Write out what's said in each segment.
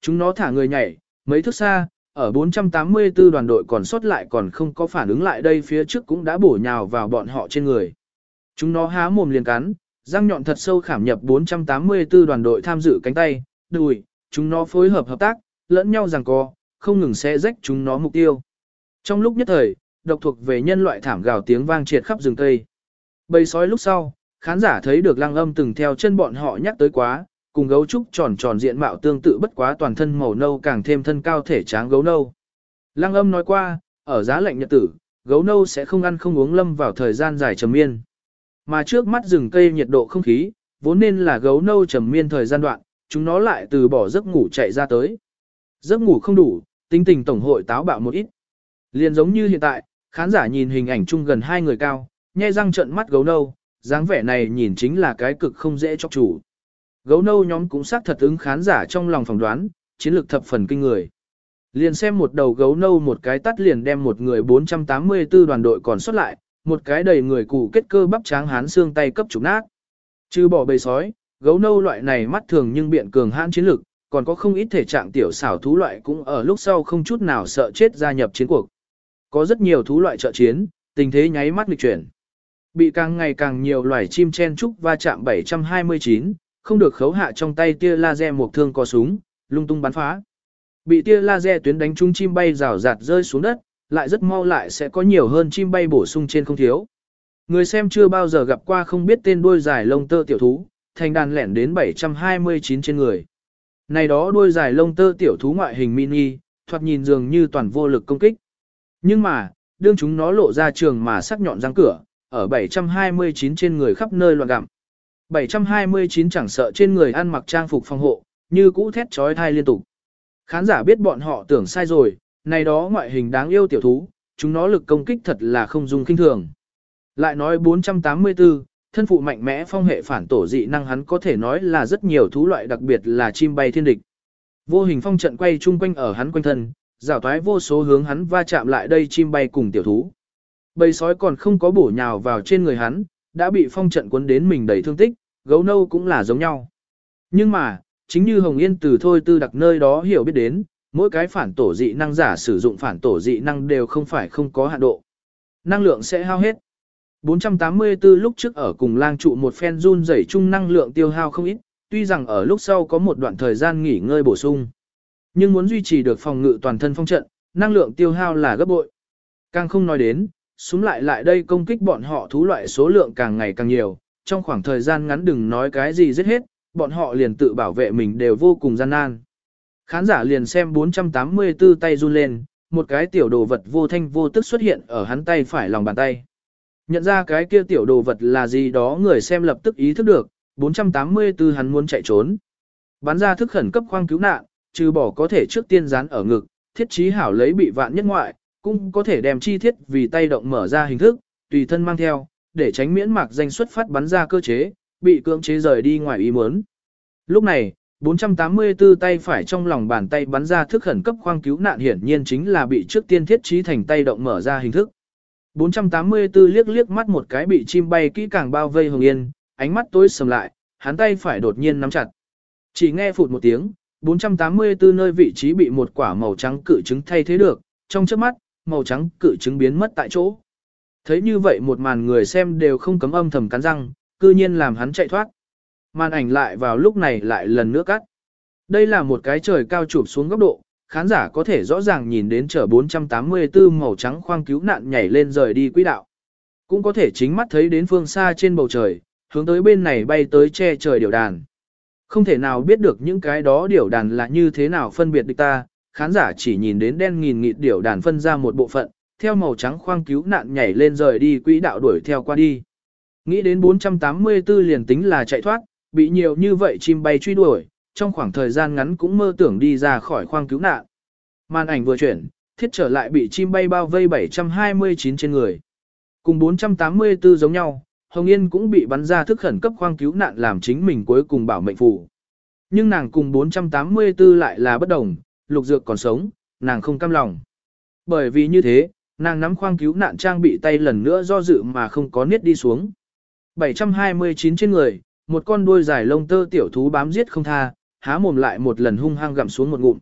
Chúng nó thả người nhảy, mấy thước xa, ở 484 đoàn đội còn sót lại còn không có phản ứng lại đây phía trước cũng đã bổ nhào vào bọn họ trên người. Chúng nó há mồm liền cắn, răng nhọn thật sâu khảm nhập 484 đoàn đội tham dự cánh tay, đùi, chúng nó phối hợp hợp tác, lẫn nhau giằng co, không ngừng xé rách chúng nó mục tiêu. Trong lúc nhất thời, độc thuộc về nhân loại thảm gào tiếng vang triệt khắp rừng cây. Bầy sói lúc sau, khán giả thấy được lăng âm từng theo chân bọn họ nhắc tới quá, cùng gấu trúc tròn tròn diện mạo tương tự bất quá toàn thân màu nâu càng thêm thân cao thể tráng gấu nâu. Lăng âm nói qua, ở giá lạnh nhật tử, gấu nâu sẽ không ăn không uống lâm vào thời gian dài trầm miên. Mà trước mắt rừng cây nhiệt độ không khí, vốn nên là gấu nâu trầm miên thời gian đoạn, chúng nó lại từ bỏ giấc ngủ chạy ra tới. Giấc ngủ không đủ, tinh tình tổng hội táo bạo một ít. Liền giống như hiện tại, khán giả nhìn hình ảnh chung gần hai người cao, nhe răng trận mắt gấu nâu, dáng vẻ này nhìn chính là cái cực không dễ cho chủ. Gấu nâu nhóm cũng xác thật ứng khán giả trong lòng phỏng đoán, chiến lược thập phần kinh người. Liền xem một đầu gấu nâu một cái tắt liền đem một người 484 đoàn đội còn xuất lại, một cái đầy người cụ kết cơ bắp tráng hán xương tay cấp trục nát. Chứ bỏ bầy sói, gấu nâu loại này mắt thường nhưng biện cường hãn chiến lực, còn có không ít thể trạng tiểu xảo thú loại cũng ở lúc sau không chút nào sợ chết gia nhập chiến cuộc. Có rất nhiều thú loại trợ chiến, tình thế nháy mắt nghịch chuyển. Bị càng ngày càng nhiều loài chim chen trúc va chạm 729, không được khấu hạ trong tay tia laser một thương có súng, lung tung bắn phá. Bị tia laser tuyến đánh trúng chim bay rào rạt rơi xuống đất, lại rất mau lại sẽ có nhiều hơn chim bay bổ sung trên không thiếu. Người xem chưa bao giờ gặp qua không biết tên đuôi dài lông tơ tiểu thú, thành đàn lẻn đến 729 trên người. Này đó đuôi dài lông tơ tiểu thú ngoại hình mini, thoạt nhìn dường như toàn vô lực công kích. Nhưng mà, đương chúng nó lộ ra trường mà sắc nhọn răng cửa, ở 729 trên người khắp nơi loạn gặm. 729 chẳng sợ trên người ăn mặc trang phục phòng hộ, như cũ thét trói thai liên tục. Khán giả biết bọn họ tưởng sai rồi, này đó ngoại hình đáng yêu tiểu thú, chúng nó lực công kích thật là không dung kinh thường. Lại nói 484, thân phụ mạnh mẽ phong hệ phản tổ dị năng hắn có thể nói là rất nhiều thú loại đặc biệt là chim bay thiên địch. Vô hình phong trận quay chung quanh ở hắn quanh thân, rào toái vô số hướng hắn va chạm lại đây chim bay cùng tiểu thú. Bầy sói còn không có bổ nhào vào trên người hắn, đã bị phong trận cuốn đến mình đầy thương tích, gấu nâu cũng là giống nhau. Nhưng mà, chính như Hồng Yên từ thôi tư đặc nơi đó hiểu biết đến, mỗi cái phản tổ dị năng giả sử dụng phản tổ dị năng đều không phải không có hạn độ. Năng lượng sẽ hao hết. 484 lúc trước ở cùng lang trụ một phen run rẩy chung năng lượng tiêu hao không ít, tuy rằng ở lúc sau có một đoạn thời gian nghỉ ngơi bổ sung. Nhưng muốn duy trì được phòng ngự toàn thân phong trận, năng lượng tiêu hao là gấp bội. Càng không nói đến, súng lại lại đây công kích bọn họ thú loại số lượng càng ngày càng nhiều, trong khoảng thời gian ngắn đừng nói cái gì giết hết, bọn họ liền tự bảo vệ mình đều vô cùng gian nan. Khán giả liền xem 484 tay run lên, một cái tiểu đồ vật vô thanh vô tức xuất hiện ở hắn tay phải lòng bàn tay. Nhận ra cái kia tiểu đồ vật là gì đó người xem lập tức ý thức được, 484 hắn muốn chạy trốn. Bắn ra thức khẩn cấp khoang cứu nạn, trừ bỏ có thể trước tiên dán ở ngực, thiết trí hảo lấy bị vạn nhất ngoại, cũng có thể đem chi tiết vì tay động mở ra hình thức, tùy thân mang theo, để tránh miễn mạc danh xuất phát bắn ra cơ chế, bị cưỡng chế rời đi ngoài ý muốn. Lúc này, 484 tay phải trong lòng bàn tay bắn ra thức khẩn cấp khoang cứu nạn hiển nhiên chính là bị trước tiên thiết trí thành tay động mở ra hình thức. 484 liếc liếc mắt một cái bị chim bay kỹ càng bao vây Hồng Yên, ánh mắt tối sầm lại, hắn tay phải đột nhiên nắm chặt. Chỉ nghe phụt một tiếng, 484 nơi vị trí bị một quả màu trắng cự trứng thay thế được, trong chớp mắt, màu trắng cự trứng biến mất tại chỗ. Thấy như vậy một màn người xem đều không cấm âm thầm cắn răng, cư nhiên làm hắn chạy thoát. Màn ảnh lại vào lúc này lại lần nữa cắt. Đây là một cái trời cao chụp xuống góc độ, khán giả có thể rõ ràng nhìn đến chở 484 màu trắng khoang cứu nạn nhảy lên rời đi quỹ đạo. Cũng có thể chính mắt thấy đến phương xa trên bầu trời, hướng tới bên này bay tới che trời điều đàn. Không thể nào biết được những cái đó điều đàn là như thế nào phân biệt địch ta, khán giả chỉ nhìn đến đen nghìn nghịt điều đàn phân ra một bộ phận, theo màu trắng khoang cứu nạn nhảy lên rời đi quỹ đạo đuổi theo qua đi. Nghĩ đến 484 liền tính là chạy thoát, bị nhiều như vậy chim bay truy đuổi, trong khoảng thời gian ngắn cũng mơ tưởng đi ra khỏi khoang cứu nạn. Màn ảnh vừa chuyển, thiết trở lại bị chim bay bao vây 729 trên người. Cùng 484 giống nhau, Hồng Yên cũng bị bắn ra thức khẩn cấp khoang cứu nạn làm chính mình cuối cùng bảo mệnh phủ Nhưng nàng cùng 484 lại là bất đồng, lục dược còn sống, nàng không cam lòng. Bởi vì như thế, nàng nắm khoang cứu nạn trang bị tay lần nữa do dự mà không có niết đi xuống. 729 trên người, một con đuôi dài lông tơ tiểu thú bám giết không tha, há mồm lại một lần hung hăng gặm xuống một ngụm.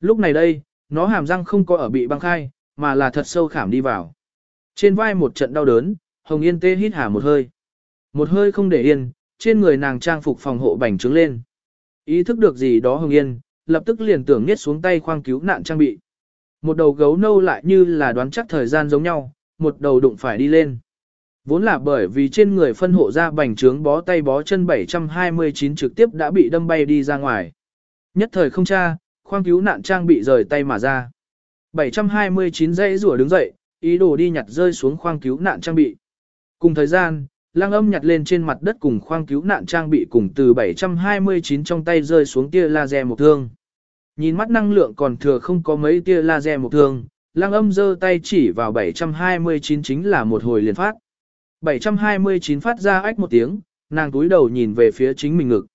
Lúc này đây, nó hàm răng không có ở bị băng khai, mà là thật sâu khảm đi vào. Trên vai một trận đau đớn, Hồng Yên tê hít hà một hơi. Một hơi không để yên, trên người nàng trang phục phòng hộ bành trướng lên. Ý thức được gì đó Hồng Yên, lập tức liền tưởng niết xuống tay khoang cứu nạn trang bị. Một đầu gấu nâu lại như là đoán chắc thời gian giống nhau, một đầu đụng phải đi lên. Vốn là bởi vì trên người phân hộ ra bành trướng bó tay bó chân 729 trực tiếp đã bị đâm bay đi ra ngoài. Nhất thời không tra, khoang cứu nạn trang bị rời tay mà ra. 729 dãy rủa đứng dậy, ý đồ đi nhặt rơi xuống khoang cứu nạn trang bị. Cùng thời gian, lang âm nhặt lên trên mặt đất cùng khoang cứu nạn trang bị cùng từ 729 trong tay rơi xuống tia laser một thương. Nhìn mắt năng lượng còn thừa không có mấy tia laser một thương, lăng âm giơ tay chỉ vào 729 chính là một hồi liền phát. 729 phát ra ách một tiếng, nàng túi đầu nhìn về phía chính mình ngực.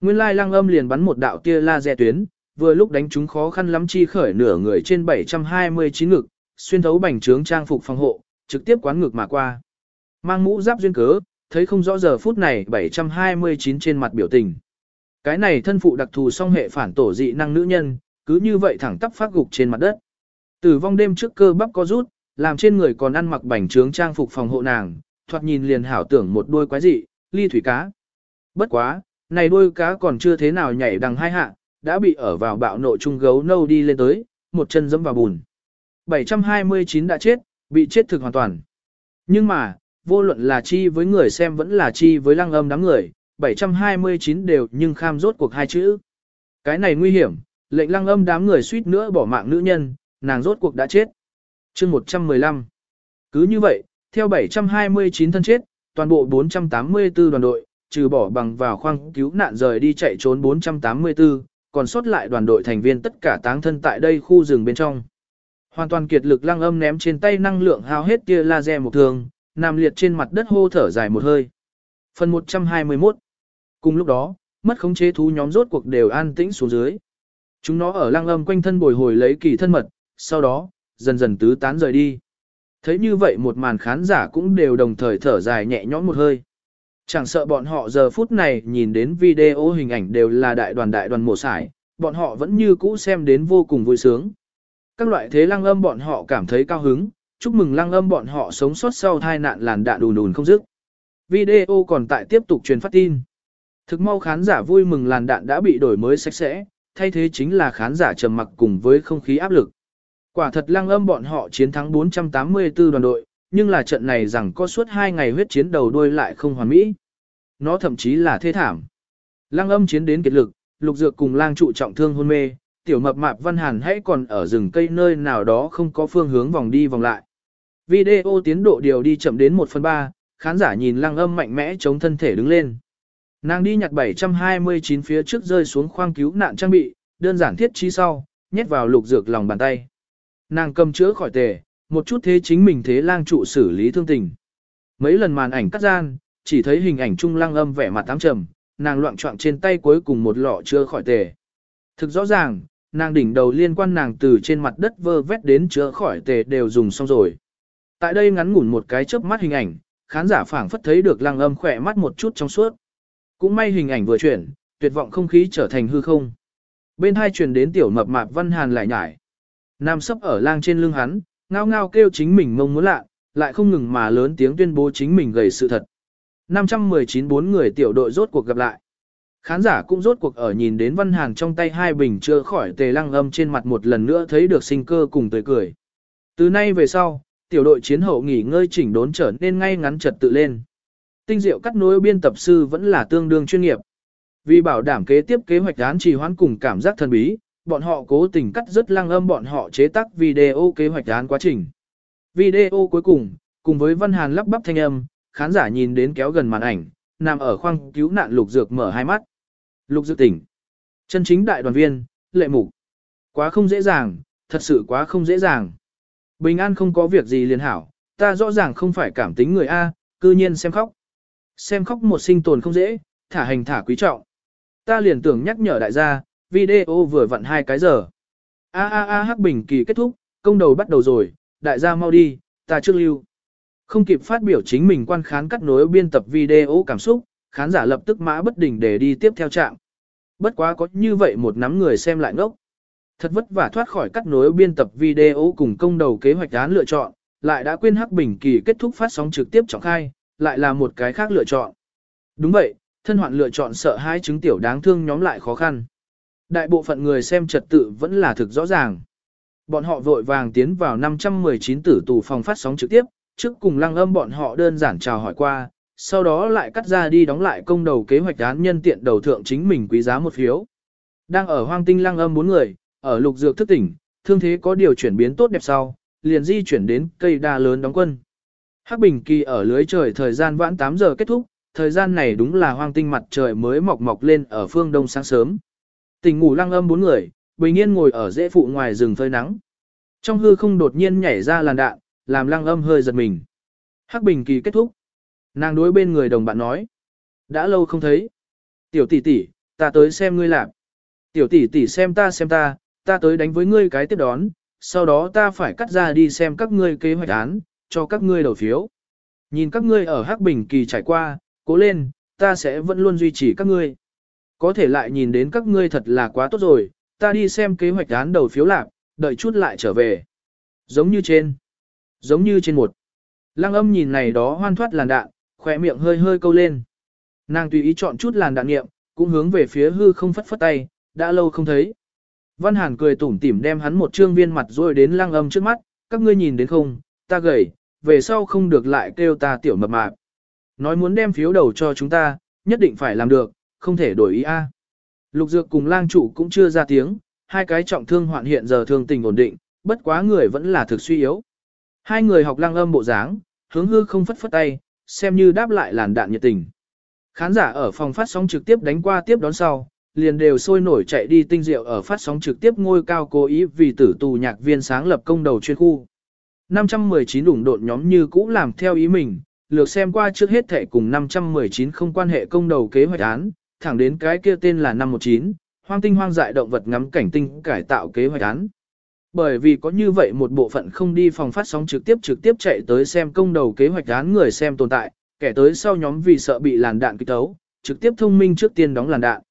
Nguyên lai lăng âm liền bắn một đạo tia laser tuyến, vừa lúc đánh chúng khó khăn lắm chi khởi nửa người trên 729 ngực, xuyên thấu bành trướng trang phục phòng hộ, trực tiếp quán ngực mà qua. Mang mũ giáp duyên cớ, thấy không rõ giờ phút này 729 trên mặt biểu tình. Cái này thân phụ đặc thù song hệ phản tổ dị năng nữ nhân, cứ như vậy thẳng tắp phát gục trên mặt đất. Tử vong đêm trước cơ bắp có rút, làm trên người còn ăn mặc bảnh trướng trang phục phòng hộ nàng, thoạt nhìn liền hảo tưởng một đôi quái dị, ly thủy cá. Bất quá, này đôi cá còn chưa thế nào nhảy đằng hai hạ, đã bị ở vào bạo nộ trung gấu nâu đi lên tới, một chân dẫm vào bùn. 729 đã chết, bị chết thực hoàn toàn. Nhưng mà, vô luận là chi với người xem vẫn là chi với lăng âm đám người, 729 đều nhưng kham rốt cuộc hai chữ. Cái này nguy hiểm, lệnh lăng âm đám người suýt nữa bỏ mạng nữ nhân, nàng rốt cuộc đã chết. chương 115. Cứ như vậy, theo 729 thân chết, toàn bộ 484 đoàn đội, trừ bỏ bằng vào khoang cứu nạn rời đi chạy trốn 484, còn sót lại đoàn đội thành viên tất cả táng thân tại đây khu rừng bên trong. Hoàn toàn kiệt lực lăng âm ném trên tay năng lượng hao hết tia laser một thường, nằm liệt trên mặt đất hô thở dài một hơi. Phần 121 Cùng lúc đó, mất khống chế thú nhóm rốt cuộc đều an tĩnh xuống dưới. Chúng nó ở lăng âm quanh thân bồi hồi lấy kỳ thân mật, sau đó, dần dần tứ tán rời đi. Thấy như vậy một màn khán giả cũng đều đồng thời thở dài nhẹ nhõm một hơi. Chẳng sợ bọn họ giờ phút này nhìn đến video hình ảnh đều là đại đoàn đại đoàn mổ sải, bọn họ vẫn như cũ xem đến vô cùng vui sướng. Các loại thế lăng âm bọn họ cảm thấy cao hứng, chúc mừng lăng âm bọn họ sống sót sau tai nạn làn đạn đùn đùn không dứt. Video còn tại tiếp tục truyền phát tin. Thực mau khán giả vui mừng làn đạn đã bị đổi mới sạch sẽ, thay thế chính là khán giả trầm mặc cùng với không khí áp lực. Quả thật lăng âm bọn họ chiến thắng 484 đoàn đội, nhưng là trận này rằng có suốt 2 ngày huyết chiến đầu đuôi lại không hoàn mỹ. Nó thậm chí là thê thảm. Lăng âm chiến đến kiệt lực, lục dược cùng lang trụ trọng thương hôn mê, tiểu mập mạp văn hàn hãy còn ở rừng cây nơi nào đó không có phương hướng vòng đi vòng lại. Video tiến độ điều đi chậm đến 1 phần 3, khán giả nhìn lăng âm mạnh mẽ chống thân thể đứng lên. Nàng đi nhặt 729 phía trước rơi xuống khoang cứu nạn trang bị, đơn giản thiết trí sau, nhét vào lục dược lòng bàn tay. Nàng cầm chữa khỏi tề, một chút thế chính mình thế lang trụ xử lý thương tình. Mấy lần màn ảnh cắt gian, chỉ thấy hình ảnh trung Lang âm vẻ mặt tám trầm, nàng loạn trọng trên tay cuối cùng một lọ chữa khỏi tề. Thực rõ ràng, nàng đỉnh đầu liên quan nàng từ trên mặt đất vơ vét đến chữa khỏi tề đều dùng xong rồi. Tại đây ngắn ngủn một cái chớp mắt hình ảnh, khán giả phảng phất thấy được Lang âm khỏe mắt một chút trong suốt. Cũng may hình ảnh vừa chuyển, tuyệt vọng không khí trở thành hư không. Bên hai truyền đến tiểu mập mạp văn hàn lại nhải. Nam sấp ở lang trên lưng hắn, ngao ngao kêu chính mình mông muốn lạ, lại không ngừng mà lớn tiếng tuyên bố chính mình gầy sự thật. 519 bốn người tiểu đội rốt cuộc gặp lại. Khán giả cũng rốt cuộc ở nhìn đến văn hàn trong tay hai bình chưa khỏi tề lăng âm trên mặt một lần nữa thấy được sinh cơ cùng tươi cười. Từ nay về sau, tiểu đội chiến hậu nghỉ ngơi chỉnh đốn trở nên ngay ngắn trật tự lên. Tinh diệu cắt nối biên tập sư vẫn là tương đương chuyên nghiệp. Vì bảo đảm kế tiếp kế hoạch án trì hoãn cùng cảm giác thần bí, bọn họ cố tình cắt rất lăng âm bọn họ chế tác video kế hoạch án quá trình. Video cuối cùng, cùng với Văn Hàn lắp bắp thanh âm, khán giả nhìn đến kéo gần màn ảnh, nằm ở khoang cứu nạn lục dược mở hai mắt. Lục dược tỉnh. Chân chính đại đoàn viên, lệ mục. Quá không dễ dàng, thật sự quá không dễ dàng. Bình an không có việc gì liền hảo, ta rõ ràng không phải cảm tính người A, cư nhiên xem khóc. Xem khóc một sinh tồn không dễ, thả hành thả quý trọng. Ta liền tưởng nhắc nhở đại gia, video vừa vặn hai cái giờ. A a a hắc bình kỳ kết thúc, công đầu bắt đầu rồi, đại gia mau đi, ta trước lưu. Không kịp phát biểu chính mình quan khán cắt nối biên tập video cảm xúc, khán giả lập tức mã bất đình để đi tiếp theo trạng. Bất quá có như vậy một nắm người xem lại ngốc. Thật vất vả thoát khỏi cắt nối biên tập video cùng công đầu kế hoạch án lựa chọn, lại đã quên Hắc Bình Kỳ kết thúc phát sóng trực tiếp trọng khai, lại là một cái khác lựa chọn. Đúng vậy, thân hoạn lựa chọn sợ hai chứng tiểu đáng thương nhóm lại khó khăn. Đại bộ phận người xem trật tự vẫn là thực rõ ràng. Bọn họ vội vàng tiến vào 519 tử tù phòng phát sóng trực tiếp, trước cùng lăng âm bọn họ đơn giản chào hỏi qua, sau đó lại cắt ra đi đóng lại công đầu kế hoạch án nhân tiện đầu thượng chính mình quý giá một phiếu. Đang ở hoang tinh lăng âm bốn người, ở lục dược thức tỉnh, thương thế có điều chuyển biến tốt đẹp sau, liền di chuyển đến cây đa lớn đóng quân. Hắc Bình Kỳ ở lưới trời thời gian vãn 8 giờ kết thúc, thời gian này đúng là hoang tinh mặt trời mới mọc mọc lên ở phương đông sáng sớm. Tỉnh ngủ lăng âm bốn người, bình yên ngồi ở dễ phụ ngoài rừng phơi nắng. Trong hư không đột nhiên nhảy ra làn đạn, làm lăng âm hơi giật mình. Hắc Bình Kỳ kết thúc. Nàng đối bên người đồng bạn nói. Đã lâu không thấy. Tiểu tỷ tỷ, ta tới xem ngươi làm. Tiểu tỷ tỷ xem ta xem ta, ta tới đánh với ngươi cái tiếp đón, sau đó ta phải cắt ra đi xem các ngươi kế hoạch án, cho các ngươi đầu phiếu. Nhìn các ngươi ở Hắc Bình Kỳ trải qua, cố lên, ta sẽ vẫn luôn duy trì các ngươi. Có thể lại nhìn đến các ngươi thật là quá tốt rồi, ta đi xem kế hoạch án đầu phiếu lạc, đợi chút lại trở về. Giống như trên. Giống như trên một. Lăng âm nhìn này đó hoan thoát làn đạn, khỏe miệng hơi hơi câu lên. Nàng tùy ý chọn chút làn đạn nghiệm, cũng hướng về phía hư không phất phất tay, đã lâu không thấy. Văn Hàn cười tủm tỉm đem hắn một trương viên mặt rồi đến lăng âm trước mắt, các ngươi nhìn đến không, ta gầy, về sau không được lại kêu ta tiểu mập mạp. Nói muốn đem phiếu đầu cho chúng ta, nhất định phải làm được, không thể đổi ý a. Lục Dược cùng lang chủ cũng chưa ra tiếng, hai cái trọng thương hoạn hiện giờ thương tình ổn định, bất quá người vẫn là thực suy yếu. Hai người học Lang âm bộ dáng, hướng hư không phất phất tay, xem như đáp lại làn đạn nhiệt tình. Khán giả ở phòng phát sóng trực tiếp đánh qua tiếp đón sau, liền đều sôi nổi chạy đi tinh diệu ở phát sóng trực tiếp ngôi cao cố ý vì tử tù nhạc viên sáng lập công đầu chuyên khu. 519 ủng độn nhóm như cũ làm theo ý mình, lược xem qua trước hết thể cùng 519 không quan hệ công đầu kế hoạch án, thẳng đến cái kia tên là 519, hoang tinh hoang dại động vật ngắm cảnh tinh cải tạo kế hoạch án. Bởi vì có như vậy một bộ phận không đi phòng phát sóng trực tiếp trực tiếp chạy tới xem công đầu kế hoạch án người xem tồn tại, kẻ tới sau nhóm vì sợ bị làn đạn kích tấu, trực tiếp thông minh trước tiên đóng làn đạn.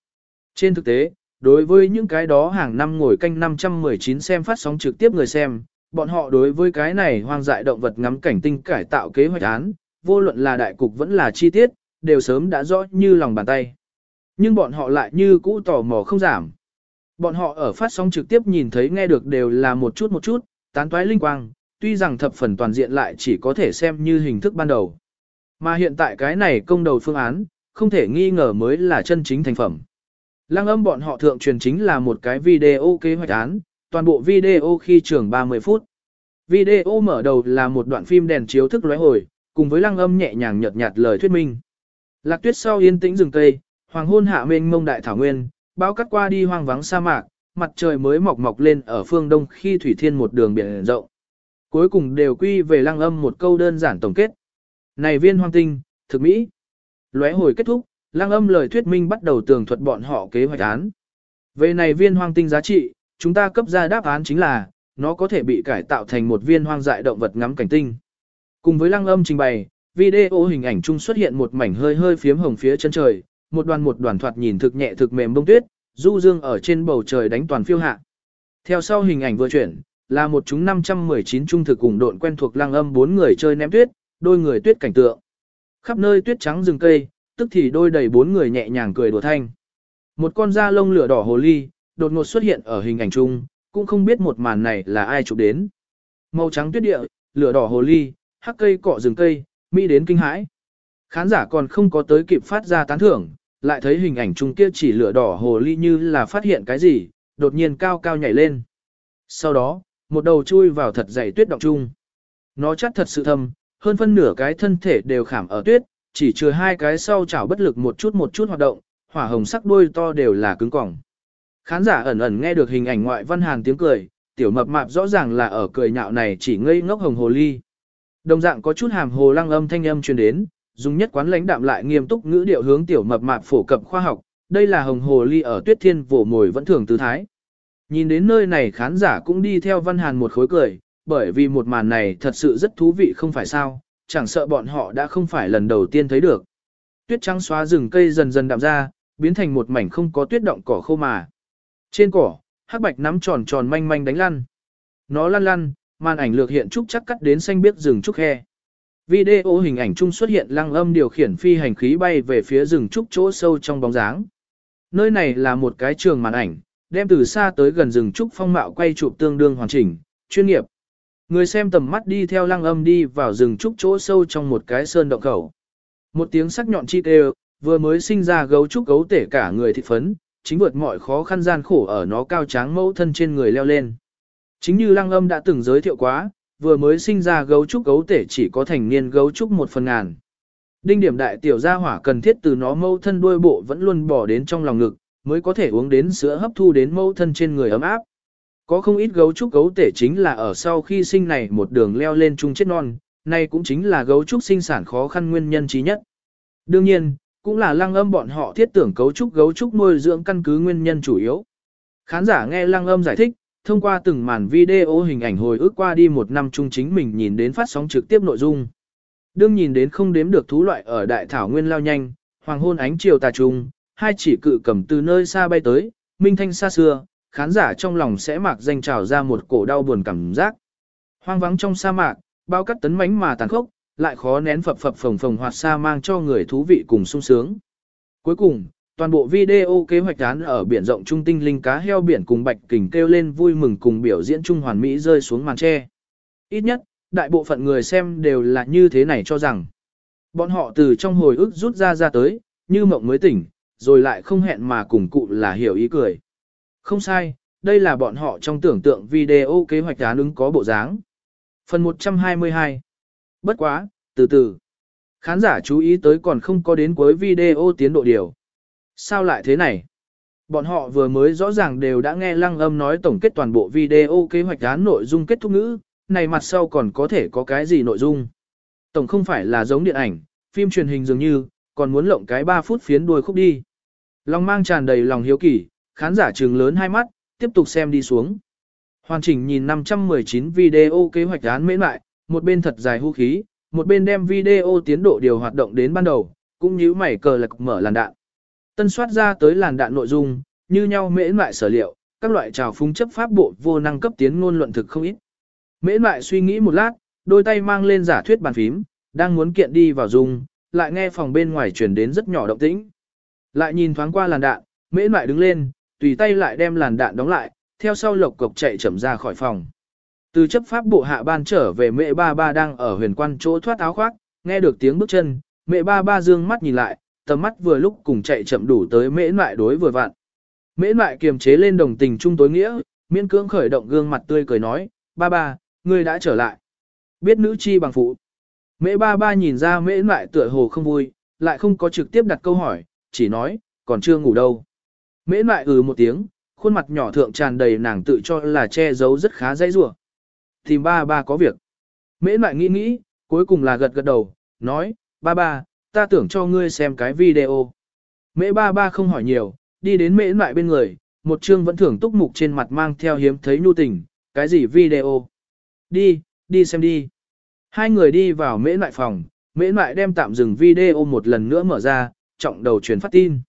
Trên thực tế, đối với những cái đó hàng năm ngồi canh 519 xem phát sóng trực tiếp người xem, bọn họ đối với cái này hoang dại động vật ngắm cảnh tinh cải tạo kế hoạch án, vô luận là đại cục vẫn là chi tiết, đều sớm đã rõ như lòng bàn tay. Nhưng bọn họ lại như cũ tò mò không giảm. Bọn họ ở phát sóng trực tiếp nhìn thấy nghe được đều là một chút một chút, tán toái linh quang, tuy rằng thập phần toàn diện lại chỉ có thể xem như hình thức ban đầu. Mà hiện tại cái này công đầu phương án, không thể nghi ngờ mới là chân chính thành phẩm. Lăng âm bọn họ thượng truyền chính là một cái video kế hoạch án, toàn bộ video khi trường 30 phút. Video mở đầu là một đoạn phim đèn chiếu thức lóe hồi, cùng với lăng âm nhẹ nhàng nhợt nhạt lời thuyết minh. Lạc tuyết sau yên tĩnh rừng cây, hoàng hôn hạ mênh mông đại thảo nguyên, bao cắt qua đi hoang vắng sa mạc, mặt trời mới mọc mọc lên ở phương đông khi thủy thiên một đường biển rộng. Cuối cùng đều quy về lăng âm một câu đơn giản tổng kết. Này viên hoang tinh, thực mỹ. Lóe hồi kết thúc, lăng âm lời thuyết minh bắt đầu tường thuật bọn họ kế hoạch án. Về này viên hoang tinh giá trị, chúng ta cấp ra đáp án chính là, nó có thể bị cải tạo thành một viên hoang dại động vật ngắm cảnh tinh. Cùng với lăng âm trình bày, video hình ảnh chung xuất hiện một mảnh hơi hơi phiếm hồng phía chân trời, một đoàn một đoàn thoạt nhìn thực nhẹ thực mềm bông tuyết, du dương ở trên bầu trời đánh toàn phiêu hạ. Theo sau hình ảnh vừa chuyển, là một chúng 519 trung thực cùng độn quen thuộc lăng âm bốn người chơi ném tuyết, đôi người tuyết cảnh tượng. Khắp nơi tuyết trắng rừng cây, tức thì đôi đầy bốn người nhẹ nhàng cười đùa thanh. Một con da lông lửa đỏ hồ ly, đột ngột xuất hiện ở hình ảnh chung, cũng không biết một màn này là ai chụp đến. Màu trắng tuyết địa, lửa đỏ hồ ly, hắc cây cọ rừng cây, mỹ đến kinh hãi. Khán giả còn không có tới kịp phát ra tán thưởng, lại thấy hình ảnh chung kia chỉ lửa đỏ hồ ly như là phát hiện cái gì, đột nhiên cao cao nhảy lên. Sau đó, một đầu chui vào thật dày tuyết động chung. Nó chắc thật sự thâm, hơn phân nửa cái thân thể đều khảm ở tuyết, chỉ trừ hai cái sau chảo bất lực một chút một chút hoạt động, hỏa hồng sắc đuôi to đều là cứng cỏng. Khán giả ẩn ẩn nghe được hình ảnh ngoại văn hàn tiếng cười, tiểu mập mạp rõ ràng là ở cười nhạo này chỉ ngây ngốc hồng hồ ly. Đồng dạng có chút hàm hồ lăng âm thanh âm truyền đến, dùng nhất quán lãnh đạm lại nghiêm túc ngữ điệu hướng tiểu mập mạp phổ cập khoa học, đây là hồng hồ ly ở tuyết thiên vỗ mồi vẫn thường tư thái. Nhìn đến nơi này khán giả cũng đi theo văn hàn một khối cười, bởi vì một màn này thật sự rất thú vị không phải sao, chẳng sợ bọn họ đã không phải lần đầu tiên thấy được. Tuyết trắng xóa rừng cây dần dần đạm ra, biến thành một mảnh không có tuyết động cỏ khô mà. Trên cỏ, hắc bạch nắm tròn tròn manh manh đánh lăn. Nó lăn lăn, màn ảnh lược hiện trúc chắc cắt đến xanh biếc rừng trúc khe. Video hình ảnh chung xuất hiện lăng âm điều khiển phi hành khí bay về phía rừng trúc chỗ sâu trong bóng dáng. Nơi này là một cái trường màn ảnh, đem từ xa tới gần rừng trúc phong mạo quay chụp tương đương hoàn chỉnh, chuyên nghiệp. Người xem tầm mắt đi theo lăng âm đi vào rừng trúc chỗ sâu trong một cái sơn động khẩu. Một tiếng sắc nhọn chi kêu, vừa mới sinh ra gấu trúc gấu tể cả người thịt phấn, chính vượt mọi khó khăn gian khổ ở nó cao tráng mẫu thân trên người leo lên. Chính như lăng âm đã từng giới thiệu quá, vừa mới sinh ra gấu trúc gấu tể chỉ có thành niên gấu trúc một phần ngàn. Đinh điểm đại tiểu gia hỏa cần thiết từ nó mẫu thân đuôi bộ vẫn luôn bỏ đến trong lòng ngực, mới có thể uống đến sữa hấp thu đến mẫu thân trên người ấm áp. Có không ít gấu trúc gấu tể chính là ở sau khi sinh này một đường leo lên chung chết non, nay cũng chính là gấu trúc sinh sản khó khăn nguyên nhân trí nhất. Đương nhiên, cũng là lăng âm bọn họ thiết tưởng cấu trúc gấu trúc nuôi dưỡng căn cứ nguyên nhân chủ yếu. Khán giả nghe lăng âm giải thích, thông qua từng màn video hình ảnh hồi ức qua đi một năm chung chính mình nhìn đến phát sóng trực tiếp nội dung. Đương nhìn đến không đếm được thú loại ở đại thảo nguyên lao nhanh, hoàng hôn ánh chiều tà trùng, hai chỉ cự cầm từ nơi xa bay tới, minh thanh xa xưa, khán giả trong lòng sẽ mạc danh trào ra một cổ đau buồn cảm giác. Hoang vắng trong sa mạc, bao cắt tấn mánh mà tàn khốc, lại khó nén phập phập phồng phồng hoạt xa mang cho người thú vị cùng sung sướng. Cuối cùng, toàn bộ video kế hoạch án ở biển rộng trung tinh linh cá heo biển cùng bạch kình kêu lên vui mừng cùng biểu diễn trung hoàn mỹ rơi xuống màn tre. Ít nhất, đại bộ phận người xem đều là như thế này cho rằng. Bọn họ từ trong hồi ức rút ra ra tới, như mộng mới tỉnh, rồi lại không hẹn mà cùng cụ là hiểu ý cười. Không sai, đây là bọn họ trong tưởng tượng video kế hoạch án ứng có bộ dáng. Phần 122 Bất quá, từ từ. Khán giả chú ý tới còn không có đến cuối video tiến độ điều. Sao lại thế này? Bọn họ vừa mới rõ ràng đều đã nghe lăng âm nói tổng kết toàn bộ video kế hoạch án nội dung kết thúc ngữ, này mặt sau còn có thể có cái gì nội dung. Tổng không phải là giống điện ảnh, phim truyền hình dường như, còn muốn lộng cái 3 phút phiến đuôi khúc đi. Long mang tràn đầy lòng hiếu kỳ, khán giả trường lớn hai mắt, tiếp tục xem đi xuống. Hoàn chỉnh nhìn 519 video kế hoạch án mễ lại, một bên thật dài hưu khí, một bên đem video tiến độ điều hoạt động đến ban đầu, cũng như mảy cờ lạc mở làn đạn. Tân soát ra tới làn đạn nội dung, như nhau mễ mại sở liệu, các loại trào phúng chấp pháp bộ vô năng cấp tiến ngôn luận thực không ít. Mễ mại suy nghĩ một lát, đôi tay mang lên giả thuyết bàn phím, đang muốn kiện đi vào dùng, lại nghe phòng bên ngoài truyền đến rất nhỏ động tĩnh. Lại nhìn thoáng qua làn đạn, mễ mại đứng lên, tùy tay lại đem làn đạn đóng lại, theo sau lộc cộc chạy chậm ra khỏi phòng. Từ chấp pháp bộ hạ ban trở về mẹ ba ba đang ở huyền quan chỗ thoát áo khoác, nghe được tiếng bước chân, mẹ ba ba dương mắt nhìn lại, tầm mắt vừa lúc cùng chạy chậm đủ tới mễ ngoại đối vừa vặn. Mễ ngoại kiềm chế lên đồng tình trung tối nghĩa, miễn cưỡng khởi động gương mặt tươi cười nói, ba ba, ngươi đã trở lại. Biết nữ chi bằng phụ. Mễ ba ba nhìn ra mễ ngoại tựa hồ không vui, lại không có trực tiếp đặt câu hỏi, chỉ nói, còn chưa ngủ đâu. Mễ ngoại ừ một tiếng, khuôn mặt nhỏ thượng tràn đầy nàng tự cho là che giấu rất khá dây rủa Tìm ba ba có việc. Mễ mại nghĩ nghĩ, cuối cùng là gật gật đầu, nói, ba ba, ta tưởng cho ngươi xem cái video. Mễ ba ba không hỏi nhiều, đi đến mễ mại bên người, một chương vẫn thưởng túc mục trên mặt mang theo hiếm thấy nhu tình, cái gì video. Đi, đi xem đi. Hai người đi vào mễ mại phòng, mễ mại đem tạm dừng video một lần nữa mở ra, trọng đầu truyền phát tin.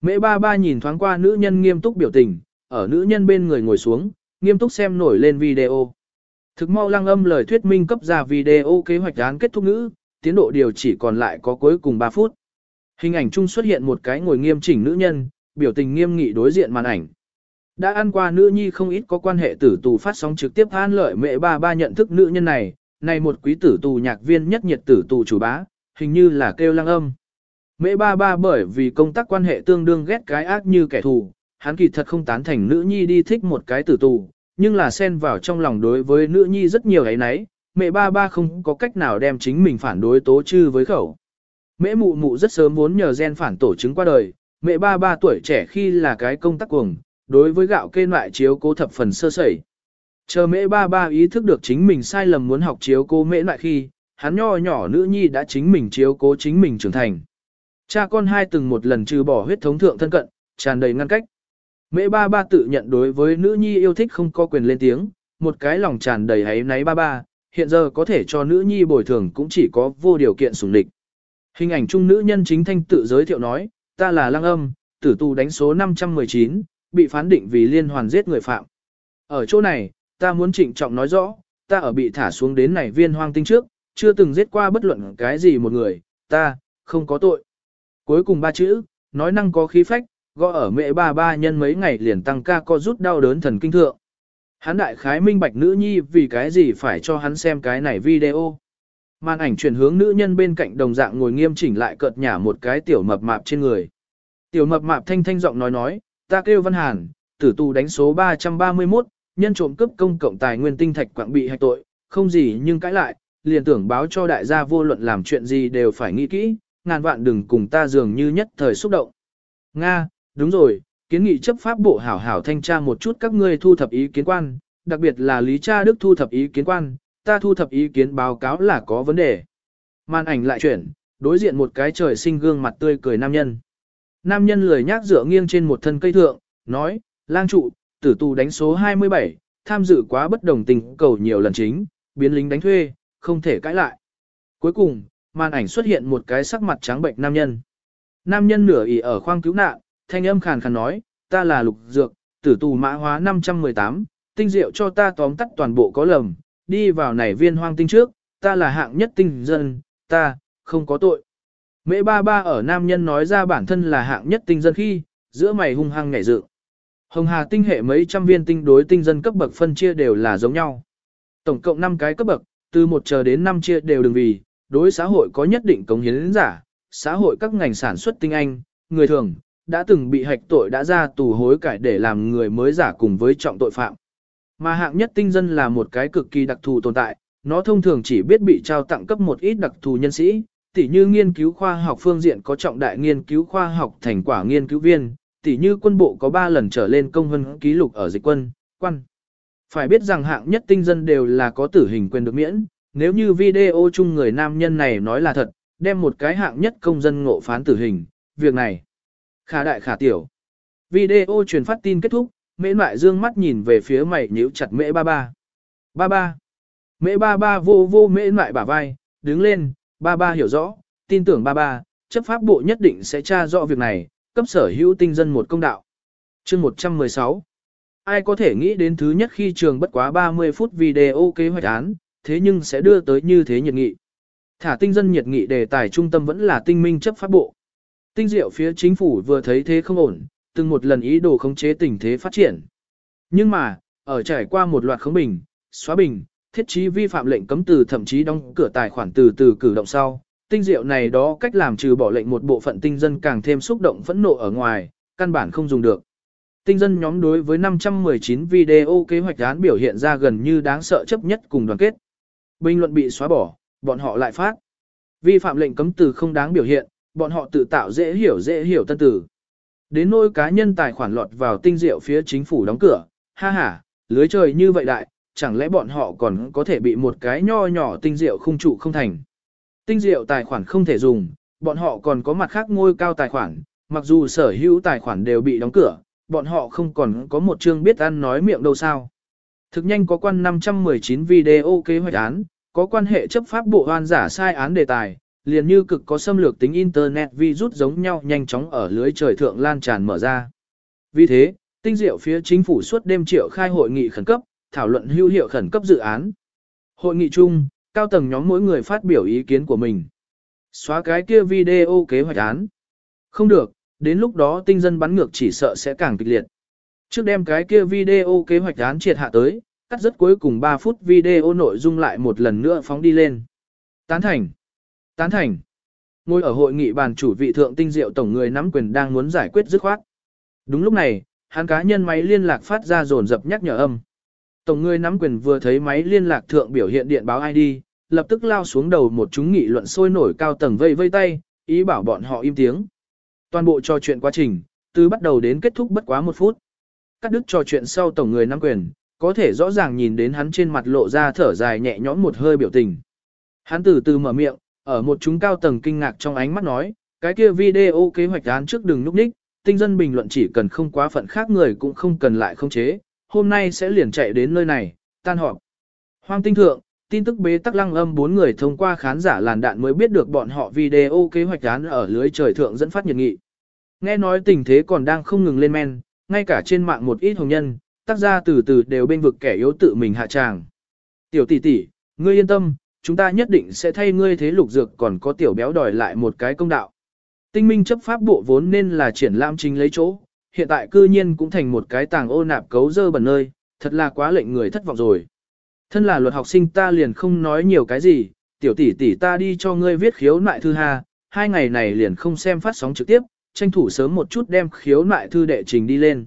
Mễ ba ba nhìn thoáng qua nữ nhân nghiêm túc biểu tình, ở nữ nhân bên người ngồi xuống, nghiêm túc xem nổi lên video. Thực mau lăng âm lời thuyết minh cấp ra video kế hoạch án kết thúc ngữ, tiến độ điều chỉ còn lại có cuối cùng 3 phút. Hình ảnh chung xuất hiện một cái ngồi nghiêm chỉnh nữ nhân, biểu tình nghiêm nghị đối diện màn ảnh. Đã ăn qua nữ nhi không ít có quan hệ tử tù phát sóng trực tiếp an lợi mẹ ba ba nhận thức nữ nhân này, này một quý tử tù nhạc viên nhất nhiệt tử tù chủ bá, hình như là kêu lăng âm. Mẹ ba ba bởi vì công tác quan hệ tương đương ghét cái ác như kẻ thù, hắn kỳ thật không tán thành nữ nhi đi thích một cái tử tù, nhưng là xen vào trong lòng đối với nữ nhi rất nhiều ấy nấy, mẹ ba ba không có cách nào đem chính mình phản đối tố chư với khẩu. Mẹ mụ mụ rất sớm muốn nhờ gen phản tổ chứng qua đời, mẹ ba ba tuổi trẻ khi là cái công tác cuồng, đối với gạo kê loại chiếu cố thập phần sơ sẩy. Chờ mẹ ba ba ý thức được chính mình sai lầm muốn học chiếu cố mẹ lại khi, hắn nho nhỏ nữ nhi đã chính mình chiếu cố chính mình trưởng thành. Cha con hai từng một lần trừ bỏ huyết thống thượng thân cận, tràn đầy ngăn cách. Mẹ ba ba tự nhận đối với nữ nhi yêu thích không có quyền lên tiếng, một cái lòng tràn đầy hấy náy ba ba, hiện giờ có thể cho nữ nhi bồi thường cũng chỉ có vô điều kiện sủng địch. Hình ảnh chung nữ nhân chính thanh tự giới thiệu nói, ta là lăng âm, tử tù đánh số 519, bị phán định vì liên hoàn giết người phạm. Ở chỗ này, ta muốn trịnh trọng nói rõ, ta ở bị thả xuống đến này viên hoang tinh trước, chưa từng giết qua bất luận cái gì một người, ta, không có tội. Cuối cùng ba chữ, nói năng có khí phách, gõ ở mẹ ba ba nhân mấy ngày liền tăng ca co rút đau đớn thần kinh thượng. Hắn đại khái minh bạch nữ nhi vì cái gì phải cho hắn xem cái này video. Màn ảnh chuyển hướng nữ nhân bên cạnh đồng dạng ngồi nghiêm chỉnh lại cợt nhả một cái tiểu mập mạp trên người. Tiểu mập mạp thanh thanh giọng nói nói, ta kêu Văn Hàn, tử tù đánh số 331, nhân trộm cướp công cộng tài nguyên tinh thạch quảng bị hạch tội, không gì nhưng cãi lại, liền tưởng báo cho đại gia vô luận làm chuyện gì đều phải nghĩ kỹ, ngàn vạn đừng cùng ta dường như nhất thời xúc động. Nga, đúng rồi, kiến nghị chấp pháp bộ hảo hảo thanh tra một chút các ngươi thu thập ý kiến quan, đặc biệt là Lý Cha Đức thu thập ý kiến quan, ta thu thập ý kiến báo cáo là có vấn đề. Màn ảnh lại chuyển, đối diện một cái trời sinh gương mặt tươi cười nam nhân. Nam nhân lười nhác dựa nghiêng trên một thân cây thượng, nói, lang trụ, tử tù đánh số 27, tham dự quá bất đồng tình cầu nhiều lần chính, biến lính đánh thuê, không thể cãi lại. Cuối cùng, màn ảnh xuất hiện một cái sắc mặt trắng bệnh nam nhân. Nam nhân nửa ỉ ở khoang cứu nạn, thanh âm khàn khàn nói, ta là lục dược, tử tù mã hóa 518, tinh diệu cho ta tóm tắt toàn bộ có lầm, đi vào nảy viên hoang tinh trước, ta là hạng nhất tinh dân, ta, không có tội. Mễ ba ba ở nam nhân nói ra bản thân là hạng nhất tinh dân khi, giữa mày hung hăng ngảy dự. Hồng Hà tinh hệ mấy trăm viên tinh đối tinh dân cấp bậc phân chia đều là giống nhau. Tổng cộng 5 cái cấp bậc, từ 1 chờ đến 5 chia đều đừng vì, đối xã hội có nhất định cống hiến giả, xã hội các ngành sản xuất tinh anh, người thường, đã từng bị hạch tội đã ra tù hối cải để làm người mới giả cùng với trọng tội phạm. Mà hạng nhất tinh dân là một cái cực kỳ đặc thù tồn tại, nó thông thường chỉ biết bị trao tặng cấp một ít đặc thù nhân sĩ, tỉ như nghiên cứu khoa học phương diện có trọng đại nghiên cứu khoa học thành quả nghiên cứu viên, tỉ như quân bộ có 3 lần trở lên công hơn ký lục ở dịch quân, quan. Phải biết rằng hạng nhất tinh dân đều là có tử hình quyền được miễn, nếu như video chung người nam nhân này nói là thật, đem một cái hạng nhất công dân ngộ phán tử hình, việc này khả đại khả tiểu. Video truyền phát tin kết thúc, mễ mại dương mắt nhìn về phía mày nhíu chặt mễ ba ba. Ba ba. Mễ ba ba vô vô mễ mại bả vai, đứng lên, ba ba hiểu rõ, tin tưởng ba ba, chấp pháp bộ nhất định sẽ tra rõ việc này, cấp sở hữu tinh dân một công đạo. chương 116 Ai có thể nghĩ đến thứ nhất khi trường bất quá 30 phút video kế hoạch án, thế nhưng sẽ đưa tới như thế nhiệt nghị. Thả tinh dân nhiệt nghị đề tài trung tâm vẫn là tinh minh chấp pháp bộ. Tinh diệu phía chính phủ vừa thấy thế không ổn, từng một lần ý đồ khống chế tình thế phát triển. Nhưng mà, ở trải qua một loạt khống bình, xóa bình, thiết chí vi phạm lệnh cấm từ thậm chí đóng cửa tài khoản từ từ cử động sau, tinh diệu này đó cách làm trừ bỏ lệnh một bộ phận tinh dân càng thêm xúc động phẫn nộ ở ngoài, căn bản không dùng được. Tinh dân nhóm đối với 519 video kế hoạch án biểu hiện ra gần như đáng sợ chấp nhất cùng đoàn kết. Bình luận bị xóa bỏ, bọn họ lại phát. Vi phạm lệnh cấm từ không đáng biểu hiện, bọn họ tự tạo dễ hiểu dễ hiểu tân tử. Đến nôi cá nhân tài khoản lọt vào tinh diệu phía chính phủ đóng cửa, ha ha, lưới trời như vậy đại, chẳng lẽ bọn họ còn có thể bị một cái nho nhỏ tinh diệu không trụ không thành. Tinh diệu tài khoản không thể dùng, bọn họ còn có mặt khác ngôi cao tài khoản, mặc dù sở hữu tài khoản đều bị đóng cửa, bọn họ không còn có một chương biết ăn nói miệng đâu sao. Thực nhanh có quan 519 video kế hoạch án, có quan hệ chấp pháp bộ hoan giả sai án đề tài, liền như cực có xâm lược tính Internet virus giống nhau nhanh chóng ở lưới trời thượng lan tràn mở ra. Vì thế, tinh diệu phía chính phủ suốt đêm triệu khai hội nghị khẩn cấp, thảo luận hữu hiệu khẩn cấp dự án. Hội nghị chung, cao tầng nhóm mỗi người phát biểu ý kiến của mình. Xóa cái kia video kế hoạch án. Không được, đến lúc đó tinh dân bắn ngược chỉ sợ sẽ càng kịch liệt. Trước đem cái kia video kế hoạch án triệt hạ tới, cắt rất cuối cùng 3 phút video nội dung lại một lần nữa phóng đi lên. Tán thành. Tán thành. Ngồi ở hội nghị bàn chủ vị thượng tinh diệu tổng người nắm quyền đang muốn giải quyết dứt khoát. Đúng lúc này, hắn cá nhân máy liên lạc phát ra rồn dập nhắc nhở âm. Tổng người nắm quyền vừa thấy máy liên lạc thượng biểu hiện điện báo ID, lập tức lao xuống đầu một chúng nghị luận sôi nổi cao tầng vây vây tay, ý bảo bọn họ im tiếng. Toàn bộ trò chuyện quá trình, từ bắt đầu đến kết thúc bất quá một phút. Cắt đứt trò chuyện sau tổng người nắm quyền, có thể rõ ràng nhìn đến hắn trên mặt lộ ra thở dài nhẹ nhõm một hơi biểu tình. Hắn từ từ mở miệng, ở một chúng cao tầng kinh ngạc trong ánh mắt nói, cái kia video kế hoạch án trước đừng núp ních, tinh dân bình luận chỉ cần không quá phận khác người cũng không cần lại không chế, hôm nay sẽ liền chạy đến nơi này, tan họp. Hoang tinh thượng, tin tức bế tắc lăng âm bốn người thông qua khán giả làn đạn mới biết được bọn họ video kế hoạch án ở lưới trời thượng dẫn phát nhiệt nghị. Nghe nói tình thế còn đang không ngừng lên men, ngay cả trên mạng một ít hồng nhân, tác gia từ từ đều bên vực kẻ yếu tự mình hạ tràng. Tiểu tỷ tỷ, ngươi yên tâm, chúng ta nhất định sẽ thay ngươi thế lục dược còn có tiểu béo đòi lại một cái công đạo. Tinh minh chấp pháp bộ vốn nên là triển lãm chính lấy chỗ, hiện tại cư nhiên cũng thành một cái tàng ô nạp cấu dơ bẩn nơi, thật là quá lệnh người thất vọng rồi. Thân là luật học sinh ta liền không nói nhiều cái gì, tiểu tỷ tỷ ta đi cho ngươi viết khiếu nại thư ha, hai ngày này liền không xem phát sóng trực tiếp, tranh thủ sớm một chút đem khiếu nại thư đệ trình đi lên.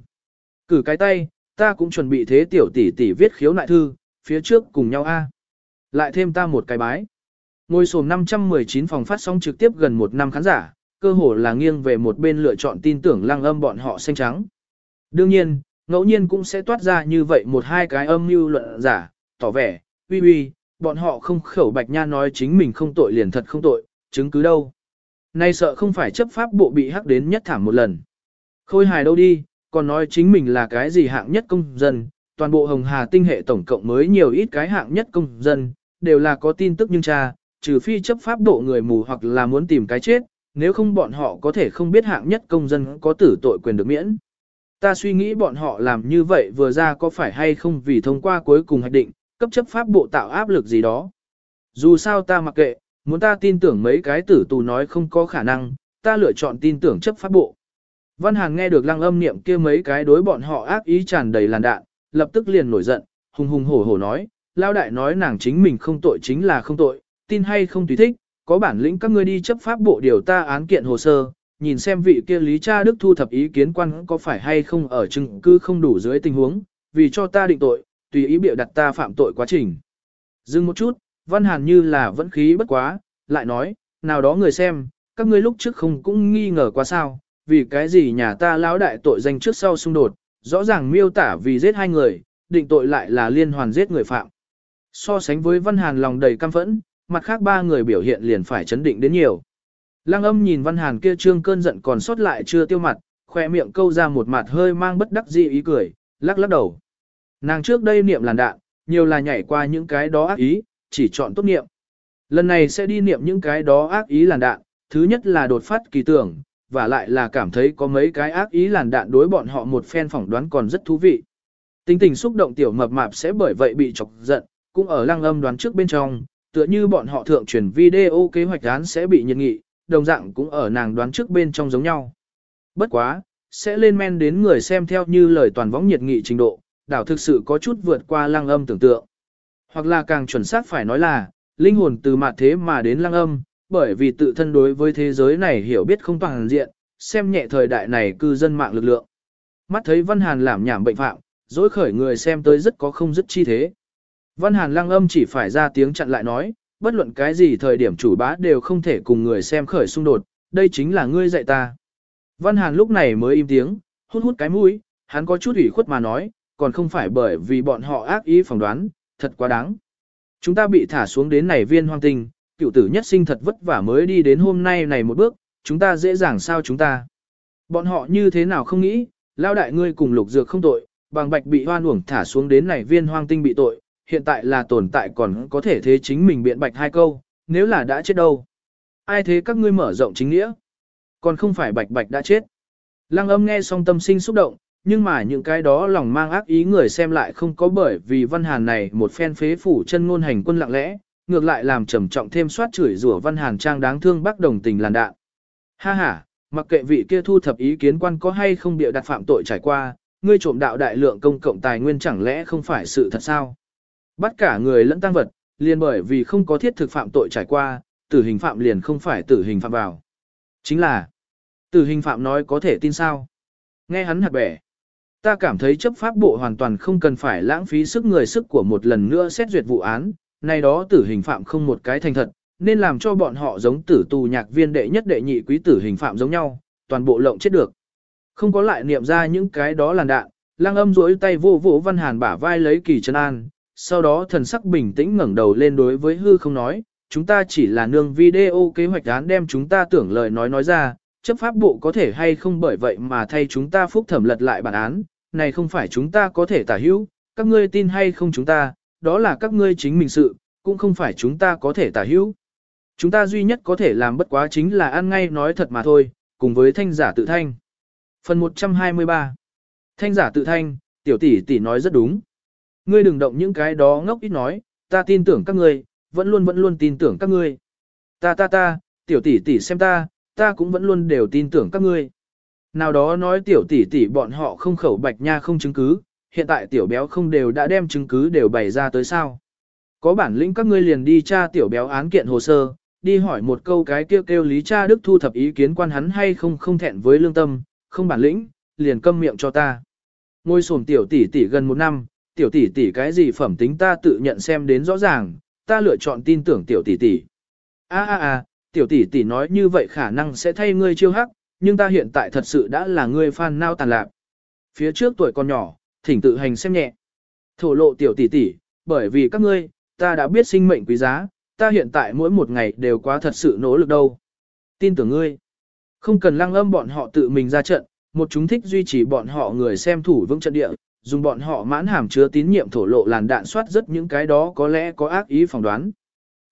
Cử cái tay, ta cũng chuẩn bị thế tiểu tỷ tỷ viết khiếu nại thư, phía trước cùng nhau a. Lại thêm ta một cái bái. Ngôi sồm 519 phòng phát sóng trực tiếp gần một năm khán giả, cơ hồ là nghiêng về một bên lựa chọn tin tưởng lăng âm bọn họ xanh trắng. Đương nhiên, ngẫu nhiên cũng sẽ toát ra như vậy một hai cái âm mưu luận giả, tỏ vẻ, uy uy, bọn họ không khẩu bạch nha nói chính mình không tội liền thật không tội, chứng cứ đâu. Nay sợ không phải chấp pháp bộ bị hắc đến nhất thảm một lần. Khôi hài đâu đi, còn nói chính mình là cái gì hạng nhất công dân, toàn bộ hồng hà tinh hệ tổng cộng mới nhiều ít cái hạng nhất công dân, đều là có tin tức nhưng cha, trừ phi chấp pháp bộ người mù hoặc là muốn tìm cái chết, nếu không bọn họ có thể không biết hạng nhất công dân có tử tội quyền được miễn. Ta suy nghĩ bọn họ làm như vậy vừa ra có phải hay không vì thông qua cuối cùng hạch định, cấp chấp pháp bộ tạo áp lực gì đó. Dù sao ta mặc kệ, muốn ta tin tưởng mấy cái tử tù nói không có khả năng, ta lựa chọn tin tưởng chấp pháp bộ. Văn Hàn nghe được lăng âm niệm kia mấy cái đối bọn họ ác ý tràn đầy làn đạn, lập tức liền nổi giận, hùng hùng hổ hổ nói, lao đại nói nàng chính mình không tội chính là không tội, tin hay không tùy thích, có bản lĩnh các ngươi đi chấp pháp bộ điều ta án kiện hồ sơ, nhìn xem vị kia Lý Cha Đức thu thập ý kiến quan có phải hay không ở chứng cứ không đủ dưới tình huống, vì cho ta định tội, tùy ý biểu đặt ta phạm tội quá trình. Dừng một chút, Văn Hàn như là vẫn khí bất quá, lại nói, nào đó người xem, các ngươi lúc trước không cũng nghi ngờ quá sao, vì cái gì nhà ta lão đại tội danh trước sau xung đột, rõ ràng miêu tả vì giết hai người, định tội lại là liên hoàn giết người phạm. So sánh với Văn Hàn lòng đầy căm phẫn, mặt khác ba người biểu hiện liền phải chấn định đến nhiều. Lăng âm nhìn Văn Hàn kia trương cơn giận còn sót lại chưa tiêu mặt, khoe miệng câu ra một mặt hơi mang bất đắc dĩ ý cười, lắc lắc đầu. Nàng trước đây niệm làn đạn, nhiều là nhảy qua những cái đó ác ý, chỉ chọn tốt niệm. Lần này sẽ đi niệm những cái đó ác ý làn đạn, thứ nhất là đột phát kỳ tưởng, và lại là cảm thấy có mấy cái ác ý làn đạn đối bọn họ một phen phỏng đoán còn rất thú vị. Tính tình xúc động tiểu mập mạp sẽ bởi vậy bị chọc giận, cũng ở lăng âm đoán trước bên trong, tựa như bọn họ thượng truyền video kế hoạch án sẽ bị nhiệt nghị, đồng dạng cũng ở nàng đoán trước bên trong giống nhau. Bất quá, sẽ lên men đến người xem theo như lời toàn võng nhiệt nghị trình độ, đảo thực sự có chút vượt qua lăng âm tưởng tượng. Hoặc là càng chuẩn xác phải nói là, linh hồn từ mặt thế mà đến lăng âm, bởi vì tự thân đối với thế giới này hiểu biết không toàn diện, xem nhẹ thời đại này cư dân mạng lực lượng. Mắt thấy Văn Hàn làm nhảm bệnh phạm, dối khởi người xem tới rất có không dứt chi thế. Văn Hàn lăng âm chỉ phải ra tiếng chặn lại nói, bất luận cái gì thời điểm chủ bá đều không thể cùng người xem khởi xung đột, đây chính là ngươi dạy ta. Văn Hàn lúc này mới im tiếng, hút hút cái mũi, hắn có chút ủy khuất mà nói, còn không phải bởi vì bọn họ ác ý phỏng đoán, thật quá đáng. Chúng ta bị thả xuống đến này viên hoang tinh, cựu tử nhất sinh thật vất vả mới đi đến hôm nay này một bước, chúng ta dễ dàng sao chúng ta. Bọn họ như thế nào không nghĩ, lao đại ngươi cùng lục dược không tội, bằng bạch bị hoan uổng thả xuống đến này viên hoang tinh bị tội, hiện tại là tồn tại còn có thể thế chính mình biện bạch hai câu, nếu là đã chết đâu. Ai thế các ngươi mở rộng chính nghĩa? Còn không phải bạch bạch đã chết. Lăng âm nghe xong tâm sinh xúc động, nhưng mà những cái đó lòng mang ác ý người xem lại không có bởi vì văn hàn này một phen phế phủ chân ngôn hành quân lặng lẽ, ngược lại làm trầm trọng thêm soát chửi rủa văn hàn trang đáng thương bác đồng tình làn đạn. Ha ha, mặc kệ vị kia thu thập ý kiến quan có hay không bịa đặt phạm tội trải qua, ngươi trộm đạo đại lượng công cộng tài nguyên chẳng lẽ không phải sự thật sao? Bắt cả người lẫn tăng vật, liền bởi vì không có thiết thực phạm tội trải qua, tử hình phạm liền không phải tử hình phạm vào. Chính là, tử hình phạm nói có thể tin sao? Nghe hắn hạt bẻ. Ta cảm thấy chấp pháp bộ hoàn toàn không cần phải lãng phí sức người sức của một lần nữa xét duyệt vụ án, này đó tử hình phạm không một cái thành thật, nên làm cho bọn họ giống tử tù nhạc viên đệ nhất đệ nhị quý tử hình phạm giống nhau, toàn bộ lộng chết được. Không có lại niệm ra những cái đó làn đạn, lang âm duỗi tay vô vỗ văn hàn bả vai lấy kỳ chân an, sau đó thần sắc bình tĩnh ngẩng đầu lên đối với hư không nói, chúng ta chỉ là nương video kế hoạch án đem chúng ta tưởng lời nói nói ra, chấp pháp bộ có thể hay không bởi vậy mà thay chúng ta phúc thẩm lật lại bản án, này không phải chúng ta có thể tả hữu, các ngươi tin hay không chúng ta, đó là các ngươi chính mình sự, cũng không phải chúng ta có thể tả hữu. Chúng ta duy nhất có thể làm bất quá chính là ăn ngay nói thật mà thôi, cùng với thanh giả tự thanh. Phần 123 Thanh giả tự thanh, tiểu tỷ tỷ nói rất đúng. Ngươi đừng động những cái đó ngốc ít nói, ta tin tưởng các ngươi, vẫn luôn vẫn luôn tin tưởng các ngươi. Ta ta ta, tiểu tỷ tỷ xem ta, ta cũng vẫn luôn đều tin tưởng các ngươi. Nào đó nói tiểu tỷ tỷ bọn họ không khẩu bạch nha không chứng cứ, hiện tại tiểu béo không đều đã đem chứng cứ đều bày ra tới sao. Có bản lĩnh các ngươi liền đi tra tiểu béo án kiện hồ sơ, đi hỏi một câu cái kêu kêu lý cha đức thu thập ý kiến quan hắn hay không không thẹn với lương tâm, không bản lĩnh, liền câm miệng cho ta. Ngôi sổm tiểu tỷ tỷ gần một năm, tiểu tỷ tỷ cái gì phẩm tính ta tự nhận xem đến rõ ràng, ta lựa chọn tin tưởng tiểu tỷ tỷ. A a a, tiểu tỷ tỷ nói như vậy khả năng sẽ thay ngươi chiêu hắc, nhưng ta hiện tại thật sự đã là ngươi fan nao tàn lạc. Phía trước tuổi còn nhỏ, thỉnh tự hành xem nhẹ. Thổ lộ tiểu tỷ tỷ, bởi vì các ngươi, ta đã biết sinh mệnh quý giá, ta hiện tại mỗi một ngày đều quá thật sự nỗ lực đâu. Tin tưởng ngươi. Không cần lăng âm bọn họ tự mình ra trận, một chúng thích duy trì bọn họ người xem thủ vững trận địa, dùng bọn họ mãn hàm chứa tín nhiệm thổ lộ làn đạn soát rất những cái đó có lẽ có ác ý phỏng đoán.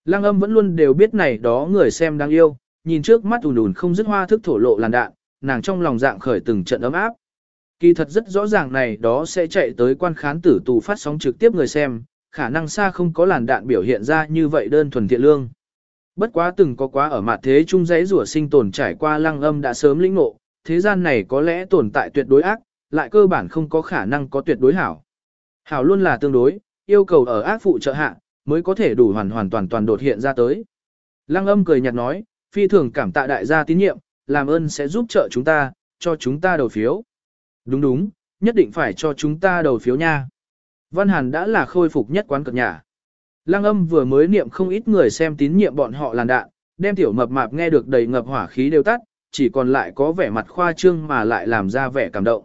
Lăng âm vẫn luôn đều biết này đó người xem đang yêu, nhìn trước mắt ùn ùn không dứt hoa thức thổ lộ làn đạn, nàng trong lòng dạng khởi từng trận ấm áp. Kỳ thật rất rõ ràng này đó sẽ chạy tới quan khán tử tù phát sóng trực tiếp người xem, khả năng xa không có làn đạn biểu hiện ra như vậy đơn thuần thiện lương. Bất quá từng có quá ở mặt thế trung giấy rủa sinh tồn trải qua lăng âm đã sớm lĩnh ngộ, thế gian này có lẽ tồn tại tuyệt đối ác, lại cơ bản không có khả năng có tuyệt đối hảo. Hảo luôn là tương đối, yêu cầu ở ác phụ trợ hạ, mới có thể đủ hoàn hoàn toàn toàn đột hiện ra tới. Lăng âm cười nhạt nói, phi thường cảm tạ đại gia tín nhiệm, làm ơn sẽ giúp trợ chúng ta, cho chúng ta đầu phiếu. Đúng đúng, nhất định phải cho chúng ta đầu phiếu nha. Văn Hàn đã là khôi phục nhất quán cực nhà. Lăng âm vừa mới niệm không ít người xem tín nhiệm bọn họ làn đạn, đem tiểu mập mạp nghe được đầy ngập hỏa khí đều tắt, chỉ còn lại có vẻ mặt khoa trương mà lại làm ra vẻ cảm động.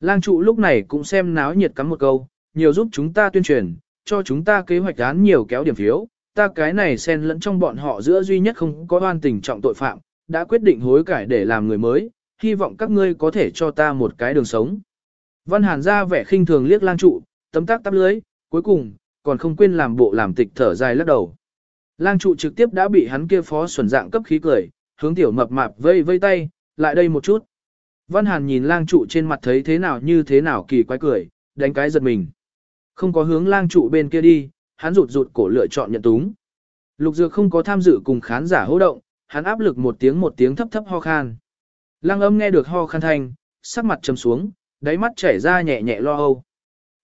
Lang trụ lúc này cũng xem náo nhiệt cắm một câu, nhiều giúp chúng ta tuyên truyền, cho chúng ta kế hoạch án nhiều kéo điểm phiếu, ta cái này xen lẫn trong bọn họ giữa duy nhất không có oan tình trọng tội phạm, đã quyết định hối cải để làm người mới, hy vọng các ngươi có thể cho ta một cái đường sống. Văn Hàn ra vẻ khinh thường liếc lang trụ, tấm tác tắp lưới, cuối cùng, còn không quên làm bộ làm tịch thở dài lắc đầu. Lang trụ trực tiếp đã bị hắn kia phó xuẩn dạng cấp khí cười, hướng tiểu mập mạp vây vây tay, lại đây một chút. Văn Hàn nhìn lang trụ trên mặt thấy thế nào như thế nào kỳ quái cười, đánh cái giật mình. Không có hướng lang trụ bên kia đi, hắn rụt rụt cổ lựa chọn nhận túng. Lục Dược không có tham dự cùng khán giả hô động, hắn áp lực một tiếng một tiếng thấp thấp ho khan. Lang âm nghe được ho khăn thanh, sắc mặt trầm xuống, đáy mắt chảy ra nhẹ nhẹ lo âu.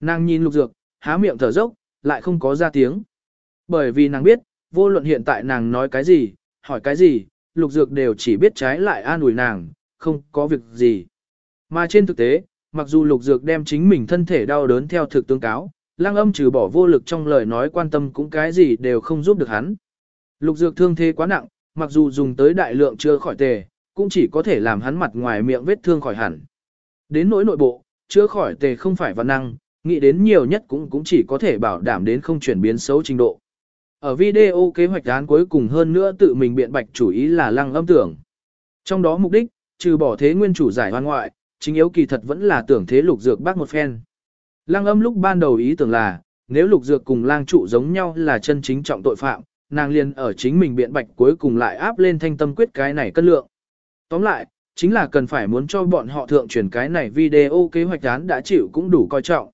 Nàng nhìn Lục Dược, há miệng thở dốc, lại không có ra tiếng. Bởi vì nàng biết, vô luận hiện tại nàng nói cái gì, hỏi cái gì, Lục Dược đều chỉ biết trái lại an ủi nàng, không có việc gì. Mà trên thực tế, mặc dù Lục Dược đem chính mình thân thể đau đớn theo thực tương cáo, lang âm trừ bỏ vô lực trong lời nói quan tâm cũng cái gì đều không giúp được hắn. Lục Dược thương thế quá nặng, mặc dù dùng tới đại lượng chưa khỏi tề, cũng chỉ có thể làm hắn mặt ngoài miệng vết thương khỏi hẳn. Đến nỗi nội bộ, chữa khỏi tề không phải văn năng, nghĩ đến nhiều nhất cũng cũng chỉ có thể bảo đảm đến không chuyển biến xấu trình độ. Ở video kế hoạch án cuối cùng hơn nữa tự mình biện bạch chủ ý là lăng âm tưởng. Trong đó mục đích, trừ bỏ thế nguyên chủ giải hoan ngoại, chính yếu kỳ thật vẫn là tưởng thế lục dược bác một phen. Lăng âm lúc ban đầu ý tưởng là, nếu lục dược cùng lang trụ giống nhau là chân chính trọng tội phạm, nàng liền ở chính mình biện bạch cuối cùng lại áp lên thanh tâm quyết cái này cân lượng. Tóm lại, chính là cần phải muốn cho bọn họ thượng truyền cái này video kế hoạch án đã chịu cũng đủ coi trọng.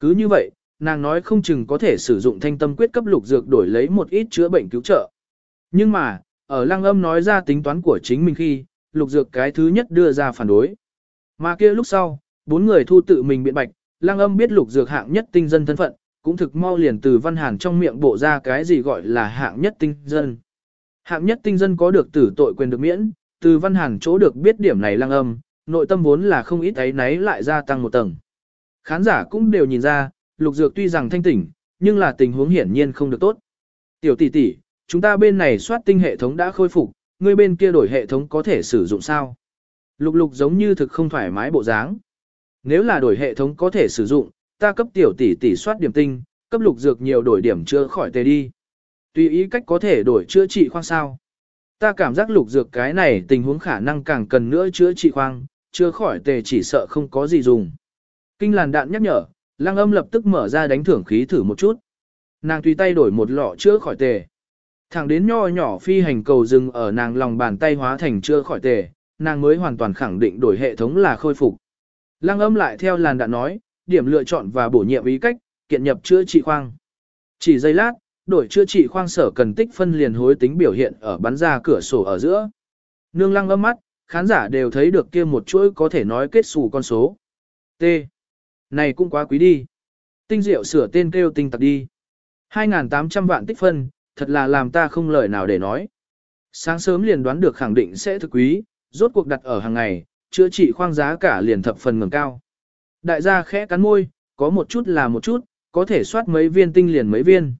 Cứ như vậy, nàng nói không chừng có thể sử dụng thanh tâm quyết cấp lục dược đổi lấy một ít chữa bệnh cứu trợ. Nhưng mà, ở lăng âm nói ra tính toán của chính mình khi, lục dược cái thứ nhất đưa ra phản đối. Mà kia lúc sau, bốn người thu tự mình biện bạch, lăng âm biết lục dược hạng nhất tinh dân thân phận, cũng thực mau liền từ văn hàn trong miệng bộ ra cái gì gọi là hạng nhất tinh dân. Hạng nhất tinh dân có được tử tội quyền được miễn, từ văn hàn chỗ được biết điểm này lăng âm, nội tâm vốn là không ít ấy náy lại gia tăng một tầng. Khán giả cũng đều nhìn ra, lục dược tuy rằng thanh tỉnh, nhưng là tình huống hiển nhiên không được tốt. Tiểu tỷ tỷ, chúng ta bên này soát tinh hệ thống đã khôi phục, người bên kia đổi hệ thống có thể sử dụng sao? Lục lục giống như thực không thoải mái bộ dáng. Nếu là đổi hệ thống có thể sử dụng, ta cấp tiểu tỷ tỷ soát điểm tinh, cấp lục dược nhiều đổi điểm chữa khỏi tê đi. Tùy ý cách có thể đổi chữa trị khoang sao. Ta cảm giác lục dược cái này tình huống khả năng càng cần nữa chữa trị khoang, chữa khỏi tề chỉ sợ không có gì dùng. Kinh làn đạn nhắc nhở, lăng âm lập tức mở ra đánh thưởng khí thử một chút. Nàng tùy tay đổi một lọ chữa khỏi tề. Thẳng đến nho nhỏ phi hành cầu rừng ở nàng lòng bàn tay hóa thành chữa khỏi tề, nàng mới hoàn toàn khẳng định đổi hệ thống là khôi phục. Lăng âm lại theo làn đạn nói, điểm lựa chọn và bổ nhiệm ý cách, kiện nhập chữa trị khoang. Chỉ giây lát, đổi chữa trị khoang sở cần tích phân liền hối tính biểu hiện ở bắn ra cửa sổ ở giữa. Nương lăng âm mắt, khán giả đều thấy được kia một chuỗi có thể nói kết xù con số. T. Này cũng quá quý đi. Tinh diệu sửa tên kêu tinh tặc đi. 2.800 vạn tích phân, thật là làm ta không lời nào để nói. Sáng sớm liền đoán được khẳng định sẽ thực quý, rốt cuộc đặt ở hàng ngày, chữa trị khoang giá cả liền thập phần ngừng cao. Đại gia khẽ cắn môi, có một chút là một chút, có thể soát mấy viên tinh liền mấy viên.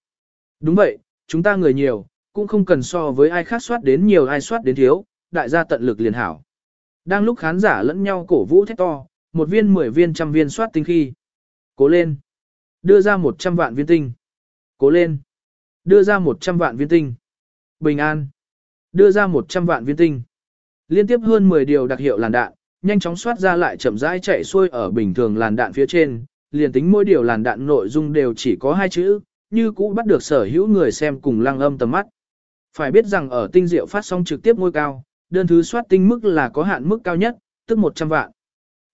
Đúng vậy, chúng ta người nhiều, cũng không cần so với ai khác soát đến nhiều ai soát đến thiếu, đại gia tận lực liền hảo. Đang lúc khán giả lẫn nhau cổ vũ thét to, một viên mười viên trăm viên soát tinh khi. Cố lên. Đưa ra một trăm vạn viên tinh. Cố lên. Đưa ra một trăm vạn viên tinh. Bình an. Đưa ra một trăm vạn viên tinh. Liên tiếp hơn 10 điều đặc hiệu làn đạn, nhanh chóng soát ra lại chậm rãi chạy xuôi ở bình thường làn đạn phía trên, liền tính mỗi điều làn đạn nội dung đều chỉ có hai chữ, như cũ bắt được sở hữu người xem cùng lăng âm tầm mắt. Phải biết rằng ở tinh diệu phát sóng trực tiếp ngôi cao, đơn thứ soát tinh mức là có hạn mức cao nhất, tức 100 vạn.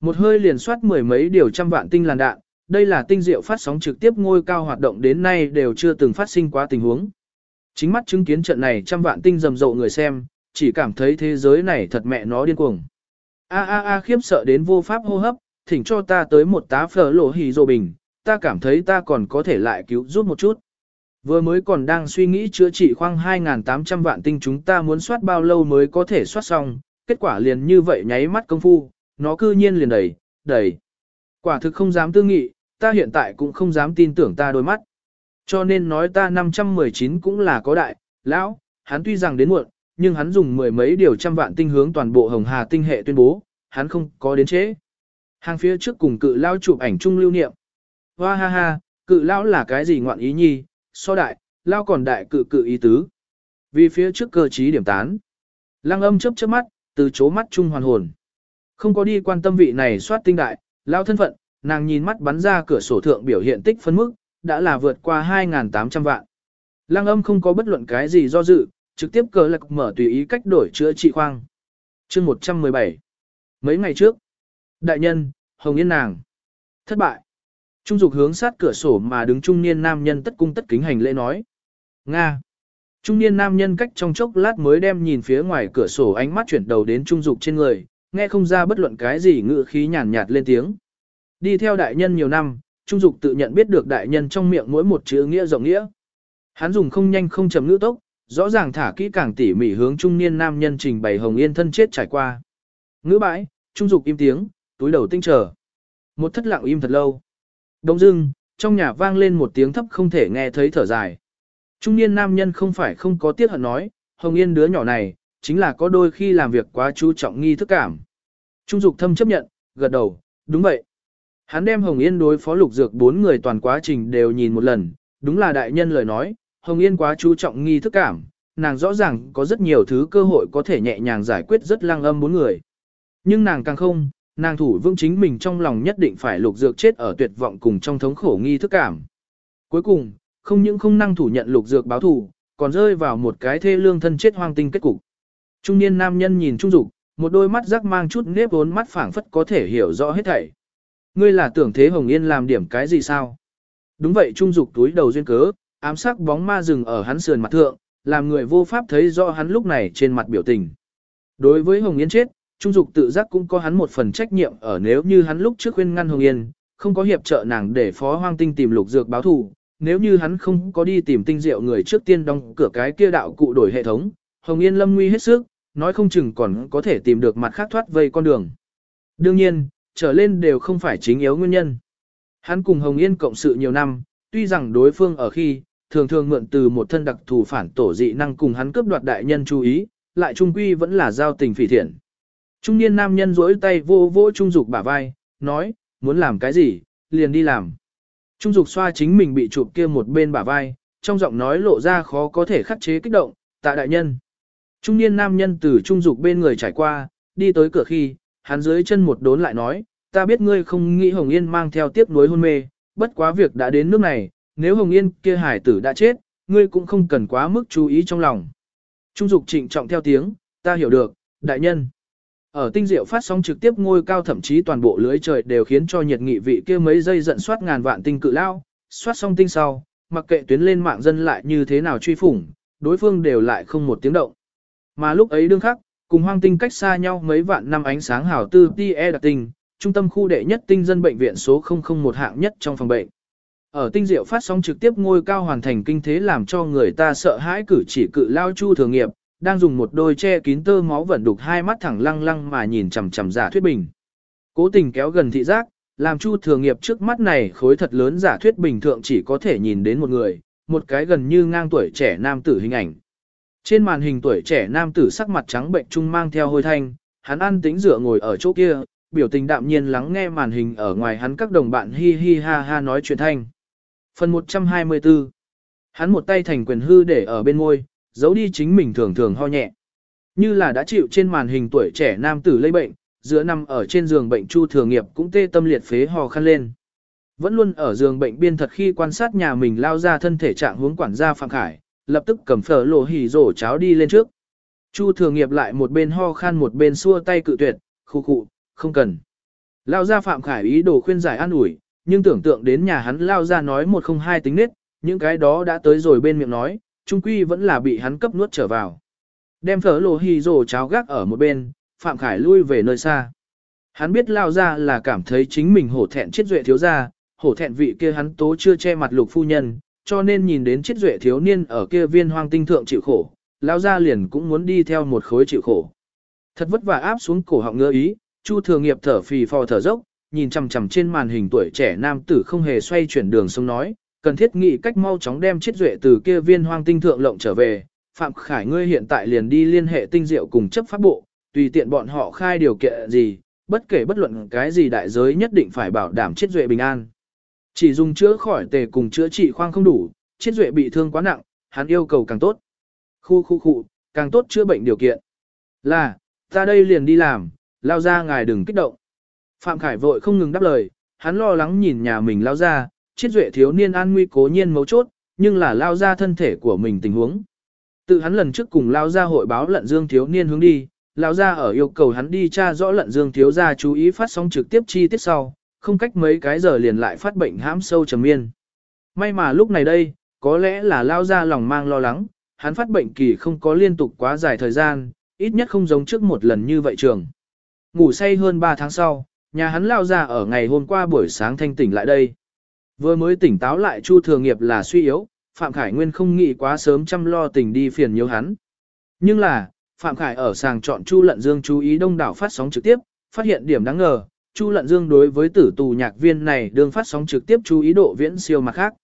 Một hơi liền soát mười mấy điều trăm vạn tinh làn đạn, đây là tinh diệu phát sóng trực tiếp ngôi cao hoạt động đến nay đều chưa từng phát sinh quá tình huống. Chính mắt chứng kiến trận này trăm vạn tinh rầm rộ người xem, chỉ cảm thấy thế giới này thật mẹ nó điên cuồng. A a a khiếp sợ đến vô pháp hô hấp, thỉnh cho ta tới một tá phở lộ hì rồ bình, ta cảm thấy ta còn có thể lại cứu giúp một chút. Vừa mới còn đang suy nghĩ chữa trị khoang 2.800 vạn tinh chúng ta muốn soát bao lâu mới có thể soát xong, kết quả liền như vậy nháy mắt công phu, nó cư nhiên liền đầy, đầy. Quả thực không dám tư nghị, ta hiện tại cũng không dám tin tưởng ta đôi mắt. Cho nên nói ta 519 cũng là có đại, lão, hắn tuy rằng đến muộn, nhưng hắn dùng mười mấy điều trăm vạn tinh hướng toàn bộ hồng hà tinh hệ tuyên bố, hắn không có đến chế. Hàng phía trước cùng cự lao chụp ảnh chung lưu niệm. Hoa ha ha, cự lão là cái gì ngoạn ý nhi, so đại, lao còn đại cự cự ý tứ. Vì phía trước cơ trí điểm tán. Lăng âm chớp chớp mắt, từ chố mắt chung hoàn hồn. Không có đi quan tâm vị này soát tinh đại, lao thân phận, nàng nhìn mắt bắn ra cửa sổ thượng biểu hiện tích phân mức, đã là vượt qua 2.800 vạn. Lăng âm không có bất luận cái gì do dự, trực tiếp cờ lạc mở tùy ý cách đổi chữa trị khoang. chương 117 Mấy ngày trước, đại nhân, Hồng Yên nàng, thất bại. Trung dục hướng sát cửa sổ mà đứng trung niên nam nhân tất cung tất kính hành lễ nói. Nga. Trung niên nam nhân cách trong chốc lát mới đem nhìn phía ngoài cửa sổ ánh mắt chuyển đầu đến trung dục trên người, nghe không ra bất luận cái gì ngữ khí nhàn nhạt lên tiếng. Đi theo đại nhân nhiều năm, trung dục tự nhận biết được đại nhân trong miệng mỗi một chữ nghĩa rộng nghĩa. Hắn dùng không nhanh không chậm ngữ tốc, rõ ràng thả kỹ càng tỉ mỉ hướng trung niên nam nhân trình bày hồng yên thân chết trải qua. Ngữ bãi, trung dục im tiếng, túi đầu tinh trở. Một thất lặng im thật lâu. Đông dưng, trong nhà vang lên một tiếng thấp không thể nghe thấy thở dài. Trung niên nam nhân không phải không có tiếc hận nói, Hồng Yên đứa nhỏ này, chính là có đôi khi làm việc quá chú trọng nghi thức cảm. Trung dục thâm chấp nhận, gật đầu, đúng vậy. Hắn đem Hồng Yên đối phó lục dược bốn người toàn quá trình đều nhìn một lần, đúng là đại nhân lời nói, Hồng Yên quá chú trọng nghi thức cảm, nàng rõ ràng có rất nhiều thứ cơ hội có thể nhẹ nhàng giải quyết rất lăng âm bốn người. Nhưng nàng càng không, nàng thủ vững chính mình trong lòng nhất định phải lục dược chết ở tuyệt vọng cùng trong thống khổ nghi thức cảm. Cuối cùng, không những không năng thủ nhận lục dược báo thù, còn rơi vào một cái thê lương thân chết hoang tinh kết cục. Trung niên nam nhân nhìn trung dục, một đôi mắt rắc mang chút nếp vốn mắt phảng phất có thể hiểu rõ hết thảy. Ngươi là tưởng thế Hồng Yên làm điểm cái gì sao? Đúng vậy trung dục túi đầu duyên cớ, ám sắc bóng ma rừng ở hắn sườn mặt thượng, làm người vô pháp thấy rõ hắn lúc này trên mặt biểu tình. Đối với Hồng Yên chết, Trung Dục tự giác cũng có hắn một phần trách nhiệm ở nếu như hắn lúc trước khuyên ngăn Hồng Yên, không có hiệp trợ nàng để phó hoang tinh tìm lục dược báo thù, nếu như hắn không có đi tìm tinh diệu người trước tiên đóng cửa cái kia đạo cụ đổi hệ thống, Hồng Yên lâm nguy hết sức, nói không chừng còn có thể tìm được mặt khác thoát vây con đường. Đương nhiên, trở lên đều không phải chính yếu nguyên nhân. Hắn cùng Hồng Yên cộng sự nhiều năm, tuy rằng đối phương ở khi, thường thường mượn từ một thân đặc thù phản tổ dị năng cùng hắn cướp đoạt đại nhân chú ý, lại trung quy vẫn là giao tình phỉ thiện. Trung niên nam nhân rỗi tay vô vô trung dục bả vai, nói, muốn làm cái gì, liền đi làm. Trung dục xoa chính mình bị chụp kia một bên bả vai, trong giọng nói lộ ra khó có thể khắc chế kích động, tạ đại nhân. Trung niên nam nhân từ trung dục bên người trải qua, đi tới cửa khi, hắn dưới chân một đốn lại nói, ta biết ngươi không nghĩ Hồng Yên mang theo tiếp nối hôn mê, bất quá việc đã đến nước này, nếu Hồng Yên kia hải tử đã chết, ngươi cũng không cần quá mức chú ý trong lòng. Trung dục trịnh trọng theo tiếng, ta hiểu được, đại nhân. Ở tinh diệu phát sóng trực tiếp ngôi cao thậm chí toàn bộ lưới trời đều khiến cho nhiệt nghị vị kia mấy giây giận soát ngàn vạn tinh cự lao, soát xong tinh sau, mặc kệ tuyến lên mạng dân lại như thế nào truy phủng, đối phương đều lại không một tiếng động. Mà lúc ấy đương khắc, cùng hoang tinh cách xa nhau mấy vạn năm ánh sáng hào tư TE đặc tinh, trung tâm khu đệ nhất tinh dân bệnh viện số 001 hạng nhất trong phòng bệnh. Ở tinh diệu phát sóng trực tiếp ngôi cao hoàn thành kinh thế làm cho người ta sợ hãi cử chỉ cự lao chu thường nghiệp, đang dùng một đôi che kín tơ máu vẩn đục hai mắt thẳng lăng lăng mà nhìn chằm chằm giả thuyết bình. Cố tình kéo gần thị giác, làm chu thường nghiệp trước mắt này khối thật lớn giả thuyết bình thượng chỉ có thể nhìn đến một người, một cái gần như ngang tuổi trẻ nam tử hình ảnh. Trên màn hình tuổi trẻ nam tử sắc mặt trắng bệnh trung mang theo hôi thanh, hắn ăn tính dựa ngồi ở chỗ kia, biểu tình đạm nhiên lắng nghe màn hình ở ngoài hắn các đồng bạn hi hi ha ha nói chuyện thanh. Phần 124 Hắn một tay thành quyền hư để ở bên môi, giấu đi chính mình thường thường ho nhẹ. Như là đã chịu trên màn hình tuổi trẻ nam tử lây bệnh, giữa năm ở trên giường bệnh Chu Thừa Nghiệp cũng tê tâm liệt phế ho khăn lên. Vẫn luôn ở giường bệnh biên thật khi quan sát nhà mình lao ra thân thể trạng hướng quản gia Phạm Khải, lập tức cầm phở lộ hỉ rổ cháo đi lên trước. Chu Thừa Nghiệp lại một bên ho khan một bên xua tay cự tuyệt, khu khụ, không cần. Lao ra Phạm Khải ý đồ khuyên giải an ủi, nhưng tưởng tượng đến nhà hắn lao ra nói một không hai tính nết, những cái đó đã tới rồi bên miệng nói, trung quy vẫn là bị hắn cấp nuốt trở vào. Đem phở lô hì rồ cháo gác ở một bên, Phạm Khải lui về nơi xa. Hắn biết lao ra là cảm thấy chính mình hổ thẹn chết duệ thiếu ra, hổ thẹn vị kia hắn tố chưa che mặt lục phu nhân, cho nên nhìn đến chết duệ thiếu niên ở kia viên hoang tinh thượng chịu khổ, lao ra liền cũng muốn đi theo một khối chịu khổ. Thật vất vả áp xuống cổ họng ngơ ý, Chu Thừa Nghiệp thở phì phò thở dốc, nhìn chằm chằm trên màn hình tuổi trẻ nam tử không hề xoay chuyển đường sông nói, cần thiết nghĩ cách mau chóng đem chiết duệ từ kia viên hoang tinh thượng lộng trở về. Phạm Khải ngươi hiện tại liền đi liên hệ tinh diệu cùng chấp pháp bộ, tùy tiện bọn họ khai điều kiện gì, bất kể bất luận cái gì đại giới nhất định phải bảo đảm chiết duệ bình an. Chỉ dùng chữa khỏi tề cùng chữa trị khoang không đủ, chiết duệ bị thương quá nặng, hắn yêu cầu càng tốt. Khu khu khu, càng tốt chữa bệnh điều kiện. Là, ta đây liền đi làm, lao ra ngài đừng kích động. Phạm Khải vội không ngừng đáp lời, hắn lo lắng nhìn nhà mình lao ra, chiết duệ thiếu niên an nguy cố nhiên mấu chốt, nhưng là lao ra thân thể của mình tình huống. Tự hắn lần trước cùng lao ra hội báo lận dương thiếu niên hướng đi, lao ra ở yêu cầu hắn đi tra rõ lận dương thiếu ra chú ý phát sóng trực tiếp chi tiết sau, không cách mấy cái giờ liền lại phát bệnh hãm sâu trầm miên. May mà lúc này đây, có lẽ là lao ra lòng mang lo lắng, hắn phát bệnh kỳ không có liên tục quá dài thời gian, ít nhất không giống trước một lần như vậy trường. Ngủ say hơn 3 tháng sau, nhà hắn lao ra ở ngày hôm qua buổi sáng thanh tỉnh lại đây. Vừa mới tỉnh táo lại Chu Thường Nghiệp là suy yếu, Phạm Khải Nguyên không nghĩ quá sớm chăm lo tình đi phiền nhiều hắn. Nhưng là, Phạm Khải ở sàng chọn Chu Lận Dương chú ý đông đảo phát sóng trực tiếp, phát hiện điểm đáng ngờ, Chu Lận Dương đối với tử tù nhạc viên này đương phát sóng trực tiếp chú ý độ viễn siêu mặt khác.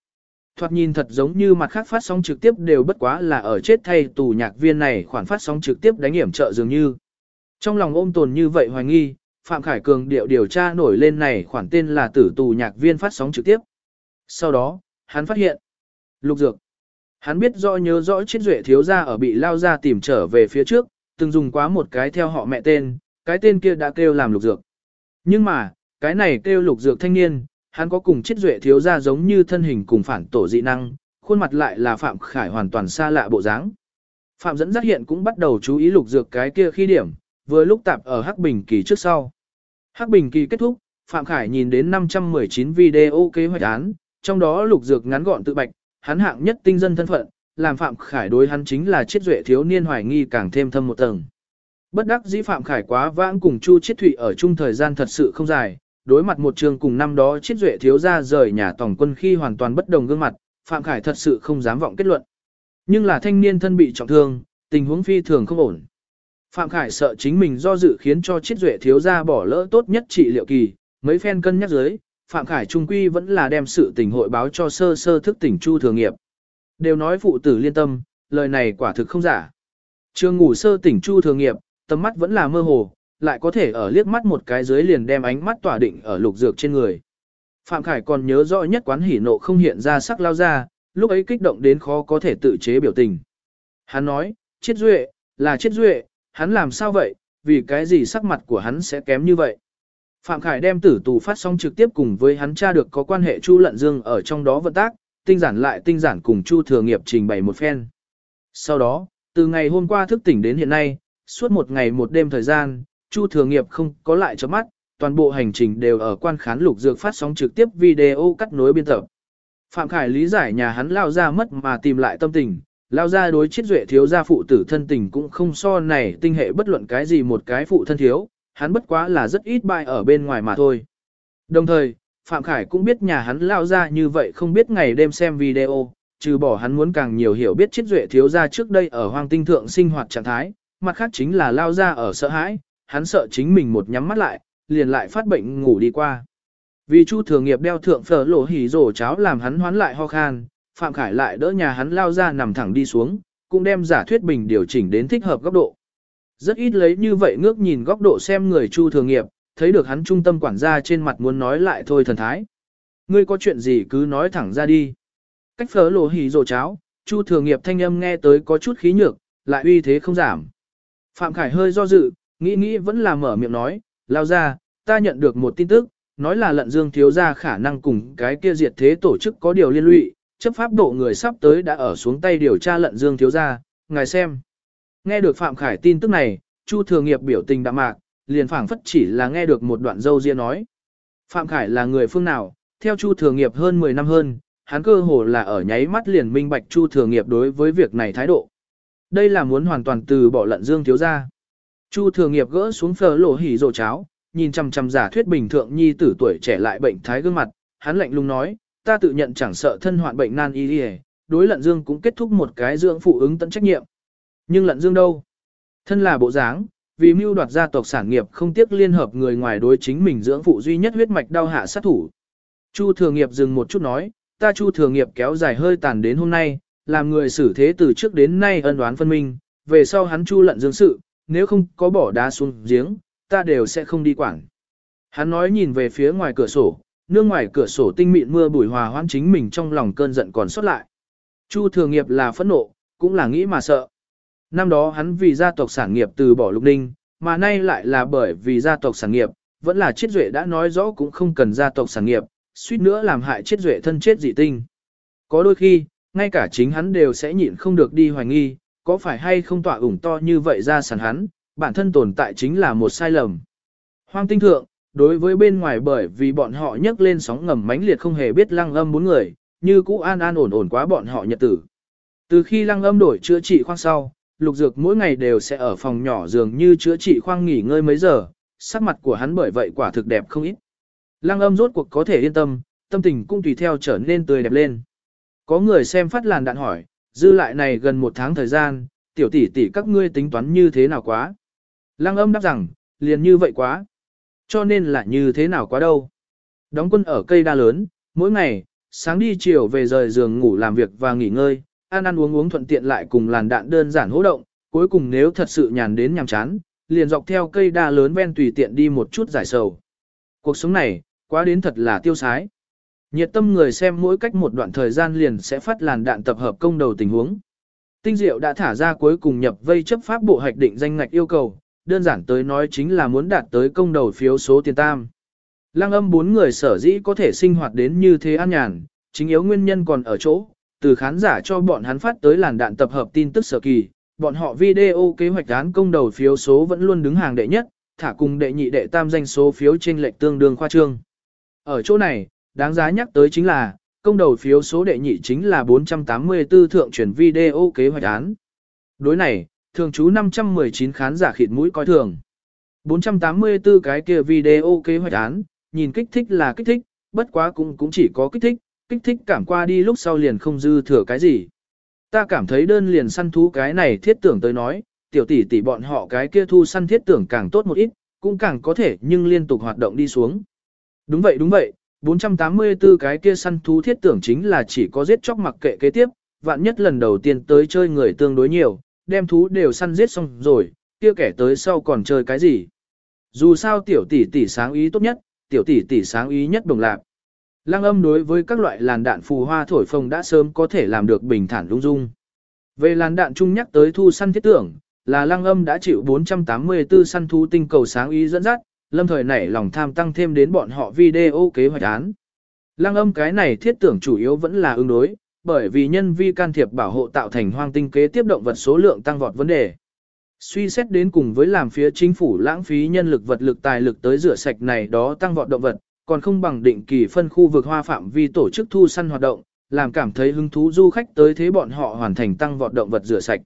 Thoạt nhìn thật giống như mặt khác phát sóng trực tiếp đều bất quá là ở chết thay tù nhạc viên này khoản phát sóng trực tiếp đánh hiểm trợ dường như. Trong lòng ôm tồn như vậy hoài nghi, Phạm Khải Cường điệu điều tra nổi lên này khoản tên là tử tù nhạc viên phát sóng trực tiếp. Sau đó, hắn phát hiện, lục dược. Hắn biết rõ nhớ rõ chiết duệ thiếu gia ở bị lao ra tìm trở về phía trước, từng dùng quá một cái theo họ mẹ tên, cái tên kia đã kêu làm lục dược. Nhưng mà, cái này kêu lục dược thanh niên, hắn có cùng chiết duệ thiếu gia giống như thân hình cùng phản tổ dị năng, khuôn mặt lại là Phạm Khải hoàn toàn xa lạ bộ dáng. Phạm dẫn giác hiện cũng bắt đầu chú ý lục dược cái kia khi điểm, vừa lúc tạp ở Hắc Bình Kỳ trước sau. Hắc Bình Kỳ kết thúc, Phạm Khải nhìn đến 519 video kế hoạch án, trong đó lục dược ngắn gọn tự bạch, hắn hạng nhất tinh dân thân phận, làm Phạm Khải đối hắn chính là chiết duệ thiếu niên hoài nghi càng thêm thâm một tầng. Bất đắc dĩ Phạm Khải quá vãng cùng Chu Chiết Thụy ở chung thời gian thật sự không dài, đối mặt một trường cùng năm đó chiết duệ thiếu ra rời nhà tổng quân khi hoàn toàn bất đồng gương mặt, Phạm Khải thật sự không dám vọng kết luận. Nhưng là thanh niên thân bị trọng thương, tình huống phi thường không ổn. Phạm Khải sợ chính mình do dự khiến cho chiết duệ thiếu ra bỏ lỡ tốt nhất trị liệu kỳ, mấy phen cân nhắc dưới, Phạm Khải Trung Quy vẫn là đem sự tình hội báo cho sơ sơ thức tỉnh Chu Thường Nghiệp. Đều nói phụ tử liên tâm, lời này quả thực không giả. Trường ngủ sơ tỉnh Chu Thường Nghiệp, tầm mắt vẫn là mơ hồ, lại có thể ở liếc mắt một cái dưới liền đem ánh mắt tỏa định ở lục dược trên người. Phạm Khải còn nhớ rõ nhất quán hỉ nộ không hiện ra sắc lao ra, lúc ấy kích động đến khó có thể tự chế biểu tình. Hắn nói, chết duệ, là chết duệ, hắn làm sao vậy, vì cái gì sắc mặt của hắn sẽ kém như vậy. Phạm Khải đem tử tù phát sóng trực tiếp cùng với hắn cha được có quan hệ Chu Lận Dương ở trong đó vận tác, tinh giản lại tinh giản cùng Chu Thừa Nghiệp trình bày một phen. Sau đó, từ ngày hôm qua thức tỉnh đến hiện nay, suốt một ngày một đêm thời gian, Chu Thừa Nghiệp không có lại cho mắt, toàn bộ hành trình đều ở quan khán lục dược phát sóng trực tiếp video cắt nối biên tập. Phạm Khải lý giải nhà hắn lao ra mất mà tìm lại tâm tình, lao ra đối chiết duệ thiếu gia phụ tử thân tình cũng không so này tinh hệ bất luận cái gì một cái phụ thân thiếu, hắn bất quá là rất ít bại ở bên ngoài mà thôi. Đồng thời, Phạm Khải cũng biết nhà hắn lao ra như vậy không biết ngày đêm xem video, trừ bỏ hắn muốn càng nhiều hiểu biết chết duệ thiếu gia trước đây ở hoang tinh thượng sinh hoạt trạng thái, mặt khác chính là lao ra ở sợ hãi, hắn sợ chính mình một nhắm mắt lại, liền lại phát bệnh ngủ đi qua. Vì Chu Thừa Nghiệp đeo thượng phở lỗ hỉ rổ cháo làm hắn hoán lại ho khan, Phạm Khải lại đỡ nhà hắn lao ra nằm thẳng đi xuống, cũng đem giả thuyết bình điều chỉnh đến thích hợp góc độ. Rất ít lấy như vậy ngước nhìn góc độ xem người Chu Thường Nghiệp, thấy được hắn trung tâm quản gia trên mặt muốn nói lại thôi thần thái. Ngươi có chuyện gì cứ nói thẳng ra đi. Cách phở lộ hỉ rồ cháo, Chu Thường Nghiệp thanh âm nghe tới có chút khí nhược, lại uy thế không giảm. Phạm Khải hơi do dự, nghĩ nghĩ vẫn là mở miệng nói, lao ra, ta nhận được một tin tức, nói là lận dương thiếu ra khả năng cùng cái kia diệt thế tổ chức có điều liên lụy, chấp pháp độ người sắp tới đã ở xuống tay điều tra lận dương thiếu ra, ngài xem. Nghe được Phạm Khải tin tức này, Chu Thừa Nghiệp biểu tình đạm mạc, liền phảng phất chỉ là nghe được một đoạn dâu riêng nói. Phạm Khải là người phương nào, theo Chu Thừa Nghiệp hơn 10 năm hơn, hắn cơ hồ là ở nháy mắt liền minh bạch Chu Thừa Nghiệp đối với việc này thái độ. Đây là muốn hoàn toàn từ bỏ lận dương thiếu ra. Chu Thừa Nghiệp gỡ xuống phở lỗ hỉ rồ cháo, nhìn chằm chằm giả thuyết bình thượng nhi tử tuổi trẻ lại bệnh thái gương mặt, hắn lạnh lùng nói, ta tự nhận chẳng sợ thân hoạn bệnh nan y đi đối lận dương cũng kết thúc một cái dưỡng phụ ứng tận trách nhiệm. Nhưng lận dương đâu? Thân là bộ dáng, vì mưu đoạt gia tộc sản nghiệp không tiếc liên hợp người ngoài đối chính mình dưỡng phụ duy nhất huyết mạch đau hạ sát thủ. Chu thừa nghiệp dừng một chút nói, ta chu thừa nghiệp kéo dài hơi tàn đến hôm nay, làm người xử thế từ trước đến nay ân đoán phân minh, về sau hắn chu lận dương sự, nếu không có bỏ đá xuống giếng, ta đều sẽ không đi quản. Hắn nói nhìn về phía ngoài cửa sổ, nương ngoài cửa sổ tinh mịn mưa bụi hòa hoãn chính mình trong lòng cơn giận còn sót lại. Chu thường nghiệp là phẫn nộ, cũng là nghĩ mà sợ. Năm đó hắn vì gia tộc sản nghiệp từ bỏ lục ninh, mà nay lại là bởi vì gia tộc sản nghiệp, vẫn là chiết duệ đã nói rõ cũng không cần gia tộc sản nghiệp, suýt nữa làm hại chiết duệ thân chết dị tinh. Có đôi khi, ngay cả chính hắn đều sẽ nhịn không được đi hoài nghi, có phải hay không tỏa ủng to như vậy ra sản hắn, bản thân tồn tại chính là một sai lầm. Hoang tinh thượng, đối với bên ngoài bởi vì bọn họ nhấc lên sóng ngầm mãnh liệt không hề biết lăng âm bốn người, như cũ an an ổn ổn quá bọn họ nhật tử. Từ khi lăng âm đổi chữa trị khoang sau, lục dược mỗi ngày đều sẽ ở phòng nhỏ dường như chữa trị khoang nghỉ ngơi mấy giờ, sắc mặt của hắn bởi vậy quả thực đẹp không ít. Lăng âm rốt cuộc có thể yên tâm, tâm tình cũng tùy theo trở nên tươi đẹp lên. Có người xem phát làn đạn hỏi, dư lại này gần một tháng thời gian, tiểu tỷ tỷ các ngươi tính toán như thế nào quá? Lăng âm đáp rằng, liền như vậy quá. Cho nên là như thế nào quá đâu. Đóng quân ở cây đa lớn, mỗi ngày, sáng đi chiều về rời giường ngủ làm việc và nghỉ ngơi, ăn ăn uống uống thuận tiện lại cùng làn đạn đơn giản hỗ động, cuối cùng nếu thật sự nhàn đến nhàm chán, liền dọc theo cây đa lớn ven tùy tiện đi một chút giải sầu. Cuộc sống này, quá đến thật là tiêu sái. Nhiệt tâm người xem mỗi cách một đoạn thời gian liền sẽ phát làn đạn tập hợp công đầu tình huống. Tinh Diệu đã thả ra cuối cùng nhập vây chấp pháp bộ hoạch định danh ngạch yêu cầu, đơn giản tới nói chính là muốn đạt tới công đầu phiếu số tiền tam. Lăng âm bốn người sở dĩ có thể sinh hoạt đến như thế an nhàn, chính yếu nguyên nhân còn ở chỗ, từ khán giả cho bọn hắn phát tới làn đạn tập hợp tin tức sở kỳ, bọn họ video kế hoạch án công đầu phiếu số vẫn luôn đứng hàng đệ nhất, thả cùng đệ nhị đệ tam danh số phiếu trên lệch tương đương khoa trương. Ở chỗ này, đáng giá nhắc tới chính là, công đầu phiếu số đệ nhị chính là 484 thượng truyền video kế hoạch án. Đối này, thường chú 519 khán giả khịt mũi coi thường. 484 cái kia video kế hoạch án, nhìn kích thích là kích thích, bất quá cũng cũng chỉ có kích thích, kích thích cảm qua đi lúc sau liền không dư thừa cái gì. Ta cảm thấy đơn liền săn thú cái này thiết tưởng tới nói, tiểu tỷ tỷ bọn họ cái kia thu săn thiết tưởng càng tốt một ít, cũng càng có thể nhưng liên tục hoạt động đi xuống. Đúng vậy đúng vậy, 484 cái kia săn thú thiết tưởng chính là chỉ có giết chóc mặc kệ kế tiếp, vạn nhất lần đầu tiên tới chơi người tương đối nhiều, đem thú đều săn giết xong rồi, kia kẻ tới sau còn chơi cái gì. Dù sao tiểu tỷ tỷ sáng ý tốt nhất, tiểu tỷ tỷ sáng ý nhất đồng lạc. Lăng âm đối với các loại làn đạn phù hoa thổi phồng đã sớm có thể làm được bình thản lung dung. Về làn đạn chung nhắc tới thu săn thiết tưởng, là lăng âm đã chịu 484 săn thú tinh cầu sáng ý dẫn dắt, lâm thời nảy lòng tham tăng thêm đến bọn họ video kế hoạch án. Lăng âm cái này thiết tưởng chủ yếu vẫn là ứng đối, bởi vì nhân vi can thiệp bảo hộ tạo thành hoang tinh kế tiếp động vật số lượng tăng vọt vấn đề. Suy xét đến cùng với làm phía chính phủ lãng phí nhân lực vật lực tài lực tới rửa sạch này đó tăng vọt động vật, còn không bằng định kỳ phân khu vực hoa phạm vi tổ chức thu săn hoạt động, làm cảm thấy hứng thú du khách tới thế bọn họ hoàn thành tăng vọt động vật rửa sạch.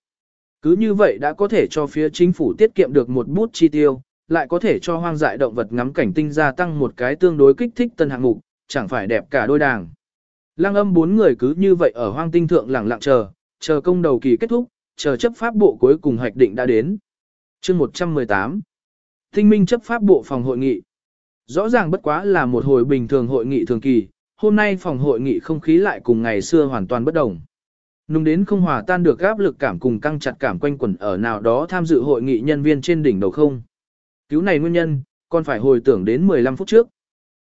Cứ như vậy đã có thể cho phía chính phủ tiết kiệm được một bút chi tiêu, lại có thể cho hoang dại động vật ngắm cảnh tinh gia tăng một cái tương đối kích thích tân hạng mục, chẳng phải đẹp cả đôi đàng. Lăng âm bốn người cứ như vậy ở hoang tinh thượng lẳng lặng chờ, chờ công đầu kỳ kết thúc, chờ chấp pháp bộ cuối cùng hoạch định đã đến. chương 118 Tinh minh chấp pháp bộ phòng hội nghị Rõ ràng bất quá là một hồi bình thường hội nghị thường kỳ, hôm nay phòng hội nghị không khí lại cùng ngày xưa hoàn toàn bất đồng. Nung đến không hòa tan được áp lực cảm cùng căng chặt cảm quanh quẩn ở nào đó tham dự hội nghị nhân viên trên đỉnh đầu không. Cứu này nguyên nhân, còn phải hồi tưởng đến 15 phút trước.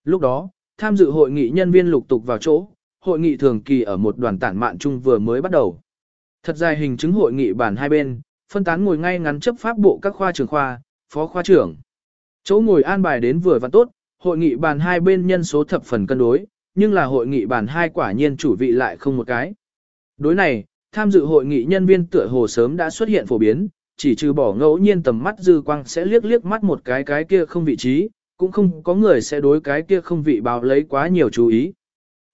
Lúc đó, tham dự hội nghị nhân viên lục tục vào chỗ, hội nghị thường kỳ ở một đoàn tản mạn chung vừa mới bắt đầu. Thật dài hình chứng hội nghị bản hai bên, phân tán ngồi ngay ngắn chấp pháp bộ các khoa trưởng khoa, phó khoa trưởng. Chỗ ngồi an bài đến vừa và tốt, hội nghị bàn hai bên nhân số thập phần cân đối, nhưng là hội nghị bàn hai quả nhiên chủ vị lại không một cái. Đối này, tham dự hội nghị nhân viên tựa hồ sớm đã xuất hiện phổ biến, chỉ trừ bỏ ngẫu nhiên tầm mắt dư quang sẽ liếc liếc mắt một cái cái kia không vị trí, cũng không có người sẽ đối cái kia không vị báo lấy quá nhiều chú ý.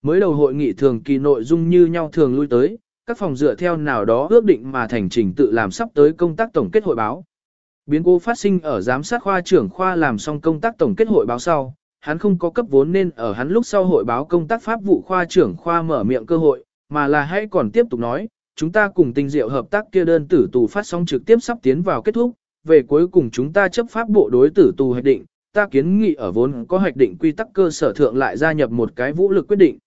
Mới đầu hội nghị thường kỳ nội dung như nhau thường lui tới, các phòng dựa theo nào đó ước định mà thành trình tự làm sắp tới công tác tổng kết hội báo. Biến cố phát sinh ở giám sát khoa trưởng khoa làm xong công tác tổng kết hội báo sau, hắn không có cấp vốn nên ở hắn lúc sau hội báo công tác pháp vụ khoa trưởng khoa mở miệng cơ hội, mà là hãy còn tiếp tục nói, chúng ta cùng tinh diệu hợp tác kia đơn tử tù phát sóng trực tiếp sắp tiến vào kết thúc, về cuối cùng chúng ta chấp pháp bộ đối tử tù hoạch định, ta kiến nghị ở vốn có hoạch định quy tắc cơ sở thượng lại gia nhập một cái vũ lực quyết định.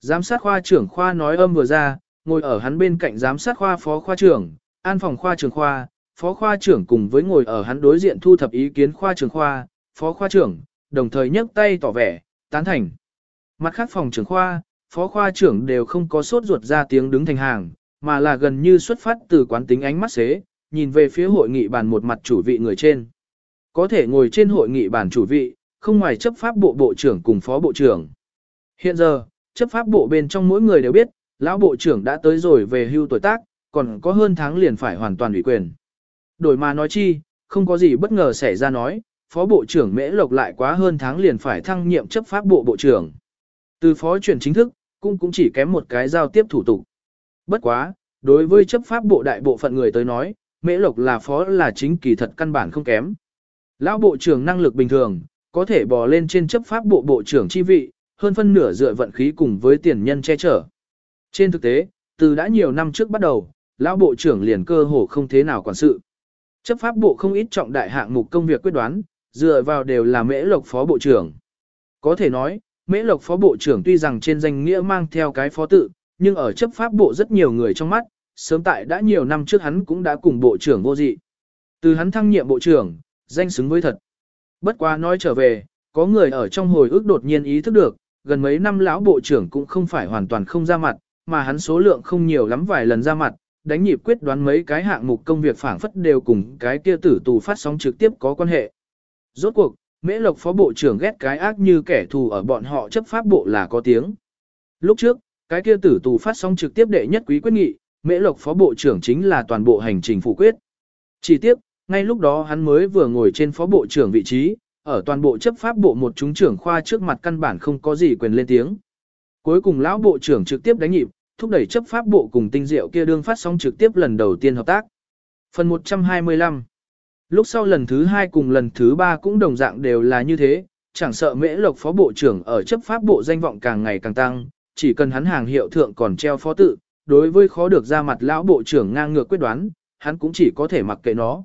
Giám sát khoa trưởng khoa nói âm vừa ra, ngồi ở hắn bên cạnh giám sát khoa phó khoa trưởng, an phòng khoa trưởng khoa, phó khoa trưởng cùng với ngồi ở hắn đối diện thu thập ý kiến khoa trưởng khoa, phó khoa trưởng, đồng thời nhấc tay tỏ vẻ, tán thành. Mặt khác phòng trưởng khoa, phó khoa trưởng đều không có sốt ruột ra tiếng đứng thành hàng, mà là gần như xuất phát từ quán tính ánh mắt xế, nhìn về phía hội nghị bàn một mặt chủ vị người trên. Có thể ngồi trên hội nghị bàn chủ vị, không ngoài chấp pháp bộ bộ trưởng cùng phó bộ trưởng. Hiện giờ, chấp pháp bộ bên trong mỗi người đều biết, lão bộ trưởng đã tới rồi về hưu tuổi tác, còn có hơn tháng liền phải hoàn toàn ủy quyền. Đổi mà nói chi, không có gì bất ngờ xảy ra nói, phó bộ trưởng Mễ Lộc lại quá hơn tháng liền phải thăng nhiệm chấp pháp bộ bộ trưởng. Từ phó chuyển chính thức, cũng cũng chỉ kém một cái giao tiếp thủ tục. Bất quá, đối với chấp pháp bộ đại bộ phận người tới nói, Mễ Lộc là phó là chính kỳ thật căn bản không kém. Lão bộ trưởng năng lực bình thường, có thể bò lên trên chấp pháp bộ bộ trưởng chi vị, hơn phân nửa dựa vận khí cùng với tiền nhân che chở. Trên thực tế, từ đã nhiều năm trước bắt đầu, lão bộ trưởng liền cơ hồ không thế nào quản sự. Chấp pháp bộ không ít trọng đại hạng mục công việc quyết đoán, dựa vào đều là Mễ Lộc phó bộ trưởng. Có thể nói, Mễ Lộc phó bộ trưởng tuy rằng trên danh nghĩa mang theo cái phó tự, nhưng ở chấp pháp bộ rất nhiều người trong mắt, sớm tại đã nhiều năm trước hắn cũng đã cùng bộ trưởng vô dị. Từ hắn thăng nhiệm bộ trưởng, danh xứng với thật. Bất quá nói trở về, có người ở trong hồi ức đột nhiên ý thức được, gần mấy năm lão bộ trưởng cũng không phải hoàn toàn không ra mặt, mà hắn số lượng không nhiều lắm vài lần ra mặt, đánh nhịp quyết đoán mấy cái hạng mục công việc phản phất đều cùng cái kia tử tù phát sóng trực tiếp có quan hệ. Rốt cuộc, Mễ Lộc phó bộ trưởng ghét cái ác như kẻ thù ở bọn họ chấp pháp bộ là có tiếng. Lúc trước, cái kia tử tù phát sóng trực tiếp đệ nhất quý quyết nghị, Mễ Lộc phó bộ trưởng chính là toàn bộ hành trình phủ quyết. Chỉ tiếc, ngay lúc đó hắn mới vừa ngồi trên phó bộ trưởng vị trí, ở toàn bộ chấp pháp bộ một chúng trưởng khoa trước mặt căn bản không có gì quyền lên tiếng. Cuối cùng lão bộ trưởng trực tiếp đánh nhịp, thúc đẩy chấp pháp bộ cùng tinh diệu kia đương phát sóng trực tiếp lần đầu tiên hợp tác. Phần 125 Lúc sau lần thứ hai cùng lần thứ ba cũng đồng dạng đều là như thế, chẳng sợ mễ lộc phó bộ trưởng ở chấp pháp bộ danh vọng càng ngày càng tăng, chỉ cần hắn hàng hiệu thượng còn treo phó tự, đối với khó được ra mặt lão bộ trưởng ngang ngược quyết đoán, hắn cũng chỉ có thể mặc kệ nó.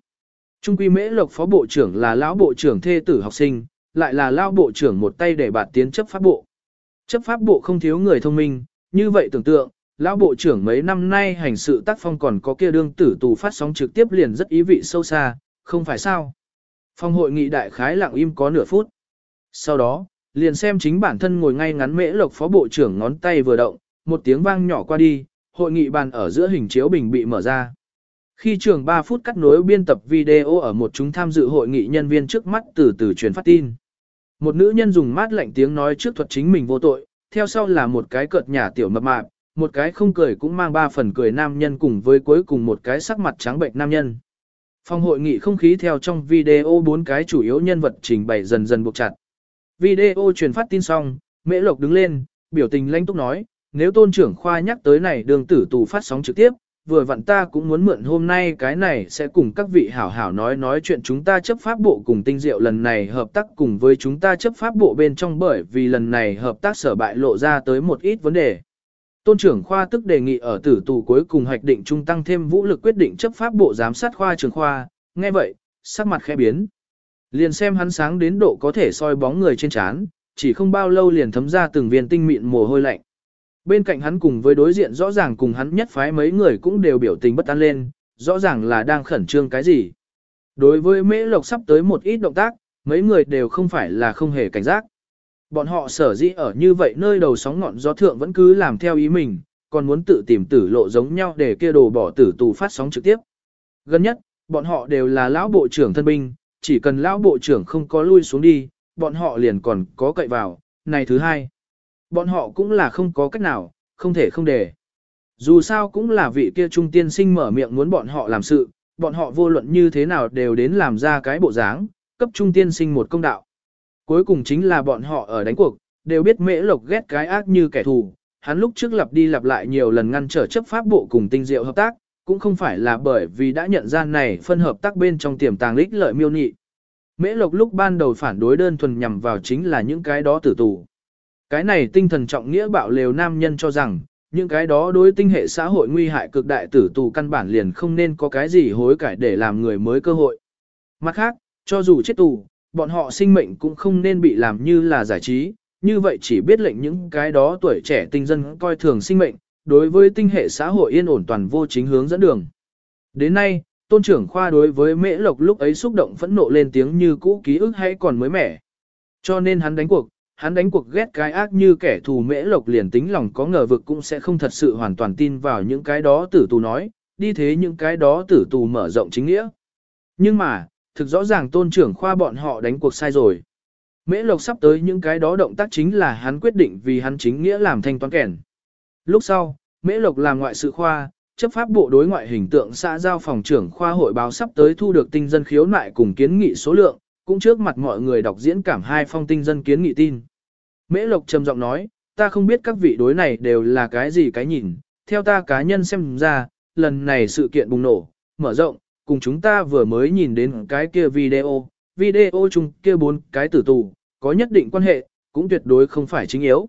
Trung quy mễ lộc phó bộ trưởng là lão bộ trưởng thê tử học sinh, lại là lão bộ trưởng một tay để bạt tiến chấp pháp bộ. Chấp pháp bộ không thiếu người thông minh, như vậy tưởng tượng, lão bộ trưởng mấy năm nay hành sự tác phong còn có kia đương tử tù phát sóng trực tiếp liền rất ý vị sâu xa, không phải sao. Phòng hội nghị đại khái lặng im có nửa phút. Sau đó, liền xem chính bản thân ngồi ngay ngắn mễ lộc phó bộ trưởng ngón tay vừa động, một tiếng vang nhỏ qua đi, hội nghị bàn ở giữa hình chiếu bình bị mở ra. Khi trường 3 phút cắt nối biên tập video ở một chúng tham dự hội nghị nhân viên trước mắt từ từ truyền phát tin. Một nữ nhân dùng mát lạnh tiếng nói trước thuật chính mình vô tội, theo sau là một cái cợt nhà tiểu mập mạp, một cái không cười cũng mang ba phần cười nam nhân cùng với cuối cùng một cái sắc mặt trắng bệnh nam nhân. Phòng hội nghị không khí theo trong video bốn cái chủ yếu nhân vật trình bày dần dần buộc chặt. Video truyền phát tin xong, Mễ Lộc đứng lên, biểu tình lãnh túc nói, nếu tôn trưởng khoa nhắc tới này đường tử tù phát sóng trực tiếp, vừa vặn ta cũng muốn mượn hôm nay cái này sẽ cùng các vị hảo hảo nói nói chuyện chúng ta chấp pháp bộ cùng tinh diệu lần này hợp tác cùng với chúng ta chấp pháp bộ bên trong bởi vì lần này hợp tác sở bại lộ ra tới một ít vấn đề. Tôn trưởng khoa tức đề nghị ở tử tù cuối cùng hoạch định trung tăng thêm vũ lực quyết định chấp pháp bộ giám sát khoa trường khoa, nghe vậy, sắc mặt khẽ biến. Liền xem hắn sáng đến độ có thể soi bóng người trên trán, chỉ không bao lâu liền thấm ra từng viên tinh mịn mồ hôi lạnh. Bên cạnh hắn cùng với đối diện rõ ràng cùng hắn nhất phái mấy người cũng đều biểu tình bất an lên, rõ ràng là đang khẩn trương cái gì. Đối với mễ lộc sắp tới một ít động tác, mấy người đều không phải là không hề cảnh giác. Bọn họ sở dĩ ở như vậy nơi đầu sóng ngọn gió thượng vẫn cứ làm theo ý mình, còn muốn tự tìm tử lộ giống nhau để kia đồ bỏ tử tù phát sóng trực tiếp. Gần nhất, bọn họ đều là lão bộ trưởng thân binh, chỉ cần lão bộ trưởng không có lui xuống đi, bọn họ liền còn có cậy vào. Này thứ hai, bọn họ cũng là không có cách nào, không thể không để. Dù sao cũng là vị kia trung tiên sinh mở miệng muốn bọn họ làm sự, bọn họ vô luận như thế nào đều đến làm ra cái bộ dáng, cấp trung tiên sinh một công đạo. Cuối cùng chính là bọn họ ở đánh cuộc, đều biết mễ lộc ghét cái ác như kẻ thù, hắn lúc trước lặp đi lặp lại nhiều lần ngăn trở chấp pháp bộ cùng tinh diệu hợp tác, cũng không phải là bởi vì đã nhận ra này phân hợp tác bên trong tiềm tàng lích lợi miêu nhị. Mễ lộc lúc ban đầu phản đối đơn thuần nhằm vào chính là những cái đó tử tù. Cái này tinh thần trọng nghĩa bạo lều nam nhân cho rằng, những cái đó đối tinh hệ xã hội nguy hại cực đại tử tù căn bản liền không nên có cái gì hối cải để làm người mới cơ hội. Mặt khác, cho dù chết tù, bọn họ sinh mệnh cũng không nên bị làm như là giải trí, như vậy chỉ biết lệnh những cái đó tuổi trẻ tinh dân coi thường sinh mệnh, đối với tinh hệ xã hội yên ổn toàn vô chính hướng dẫn đường. Đến nay, tôn trưởng khoa đối với mễ lộc lúc ấy xúc động phẫn nộ lên tiếng như cũ ký ức hay còn mới mẻ. Cho nên hắn đánh cuộc, hắn đánh cuộc ghét cái ác như kẻ thù mễ lộc liền tính lòng có ngờ vực cũng sẽ không thật sự hoàn toàn tin vào những cái đó tử tù nói, đi thế những cái đó tử tù mở rộng chính nghĩa. Nhưng mà, thực rõ ràng tôn trưởng khoa bọn họ đánh cuộc sai rồi. Mễ Lộc sắp tới những cái đó động tác chính là hắn quyết định vì hắn chính nghĩa làm thanh toán kẻn. Lúc sau, Mễ Lộc làm ngoại sự khoa, chấp pháp bộ đối ngoại hình tượng xã giao phòng trưởng khoa hội báo sắp tới thu được tinh dân khiếu nại cùng kiến nghị số lượng, cũng trước mặt mọi người đọc diễn cảm hai phong tinh dân kiến nghị tin. Mễ Lộc trầm giọng nói, ta không biết các vị đối này đều là cái gì cái nhìn, theo ta cá nhân xem ra, lần này sự kiện bùng nổ, mở rộng, cùng chúng ta vừa mới nhìn đến cái kia video, video chung kia bốn cái tử tù, có nhất định quan hệ, cũng tuyệt đối không phải chính yếu.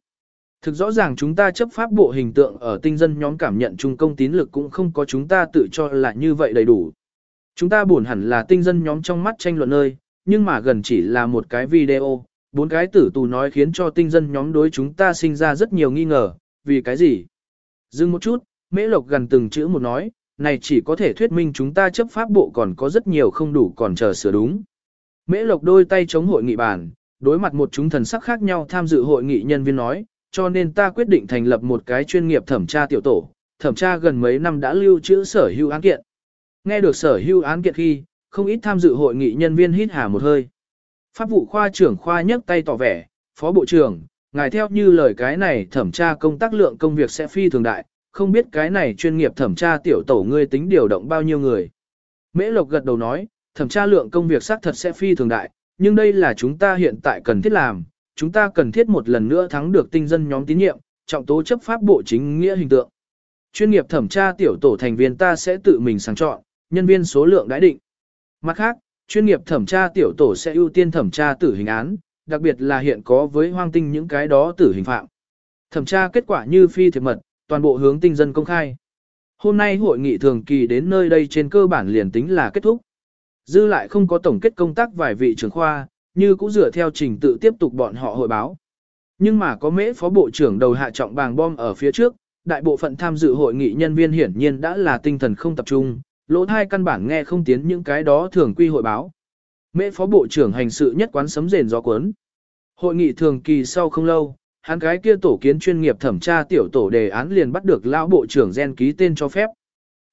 Thực rõ ràng chúng ta chấp pháp bộ hình tượng ở tinh dân nhóm cảm nhận chung công tín lực cũng không có chúng ta tự cho là như vậy đầy đủ. Chúng ta buồn hẳn là tinh dân nhóm trong mắt tranh luận nơi, nhưng mà gần chỉ là một cái video, bốn cái tử tù nói khiến cho tinh dân nhóm đối chúng ta sinh ra rất nhiều nghi ngờ, vì cái gì? Dừng một chút, Mễ Lộc gần từng chữ một nói, này chỉ có thể thuyết minh chúng ta chấp pháp bộ còn có rất nhiều không đủ còn chờ sửa đúng. Mễ Lộc đôi tay chống hội nghị bàn, đối mặt một chúng thần sắc khác nhau tham dự hội nghị nhân viên nói, cho nên ta quyết định thành lập một cái chuyên nghiệp thẩm tra tiểu tổ, thẩm tra gần mấy năm đã lưu trữ sở hữu án kiện. Nghe được sở hữu án kiện khi, không ít tham dự hội nghị nhân viên hít hà một hơi. Pháp vụ khoa trưởng khoa nhấc tay tỏ vẻ, phó bộ trưởng, ngài theo như lời cái này thẩm tra công tác lượng công việc sẽ phi thường đại, không biết cái này chuyên nghiệp thẩm tra tiểu tổ ngươi tính điều động bao nhiêu người. Mễ Lộc gật đầu nói, thẩm tra lượng công việc xác thật sẽ phi thường đại, nhưng đây là chúng ta hiện tại cần thiết làm, chúng ta cần thiết một lần nữa thắng được tinh dân nhóm tín nhiệm, trọng tố chấp pháp bộ chính nghĩa hình tượng. Chuyên nghiệp thẩm tra tiểu tổ thành viên ta sẽ tự mình sáng chọn, nhân viên số lượng đã định. Mặt khác, chuyên nghiệp thẩm tra tiểu tổ sẽ ưu tiên thẩm tra tử hình án, đặc biệt là hiện có với hoang tinh những cái đó tử hình phạm. Thẩm tra kết quả như phi thiệp mật, toàn bộ hướng tinh dân công khai. Hôm nay hội nghị thường kỳ đến nơi đây trên cơ bản liền tính là kết thúc. Dư lại không có tổng kết công tác vài vị trưởng khoa, như cũng dựa theo trình tự tiếp tục bọn họ hội báo. Nhưng mà có mễ phó bộ trưởng đầu hạ trọng bàng bom ở phía trước, đại bộ phận tham dự hội nghị nhân viên hiển nhiên đã là tinh thần không tập trung, lỗ thai căn bản nghe không tiến những cái đó thường quy hội báo. Mễ phó bộ trưởng hành sự nhất quán sấm rền gió cuốn. Hội nghị thường kỳ sau không lâu, hắn cái kia tổ kiến chuyên nghiệp thẩm tra tiểu tổ đề án liền bắt được lão bộ trưởng gen ký tên cho phép.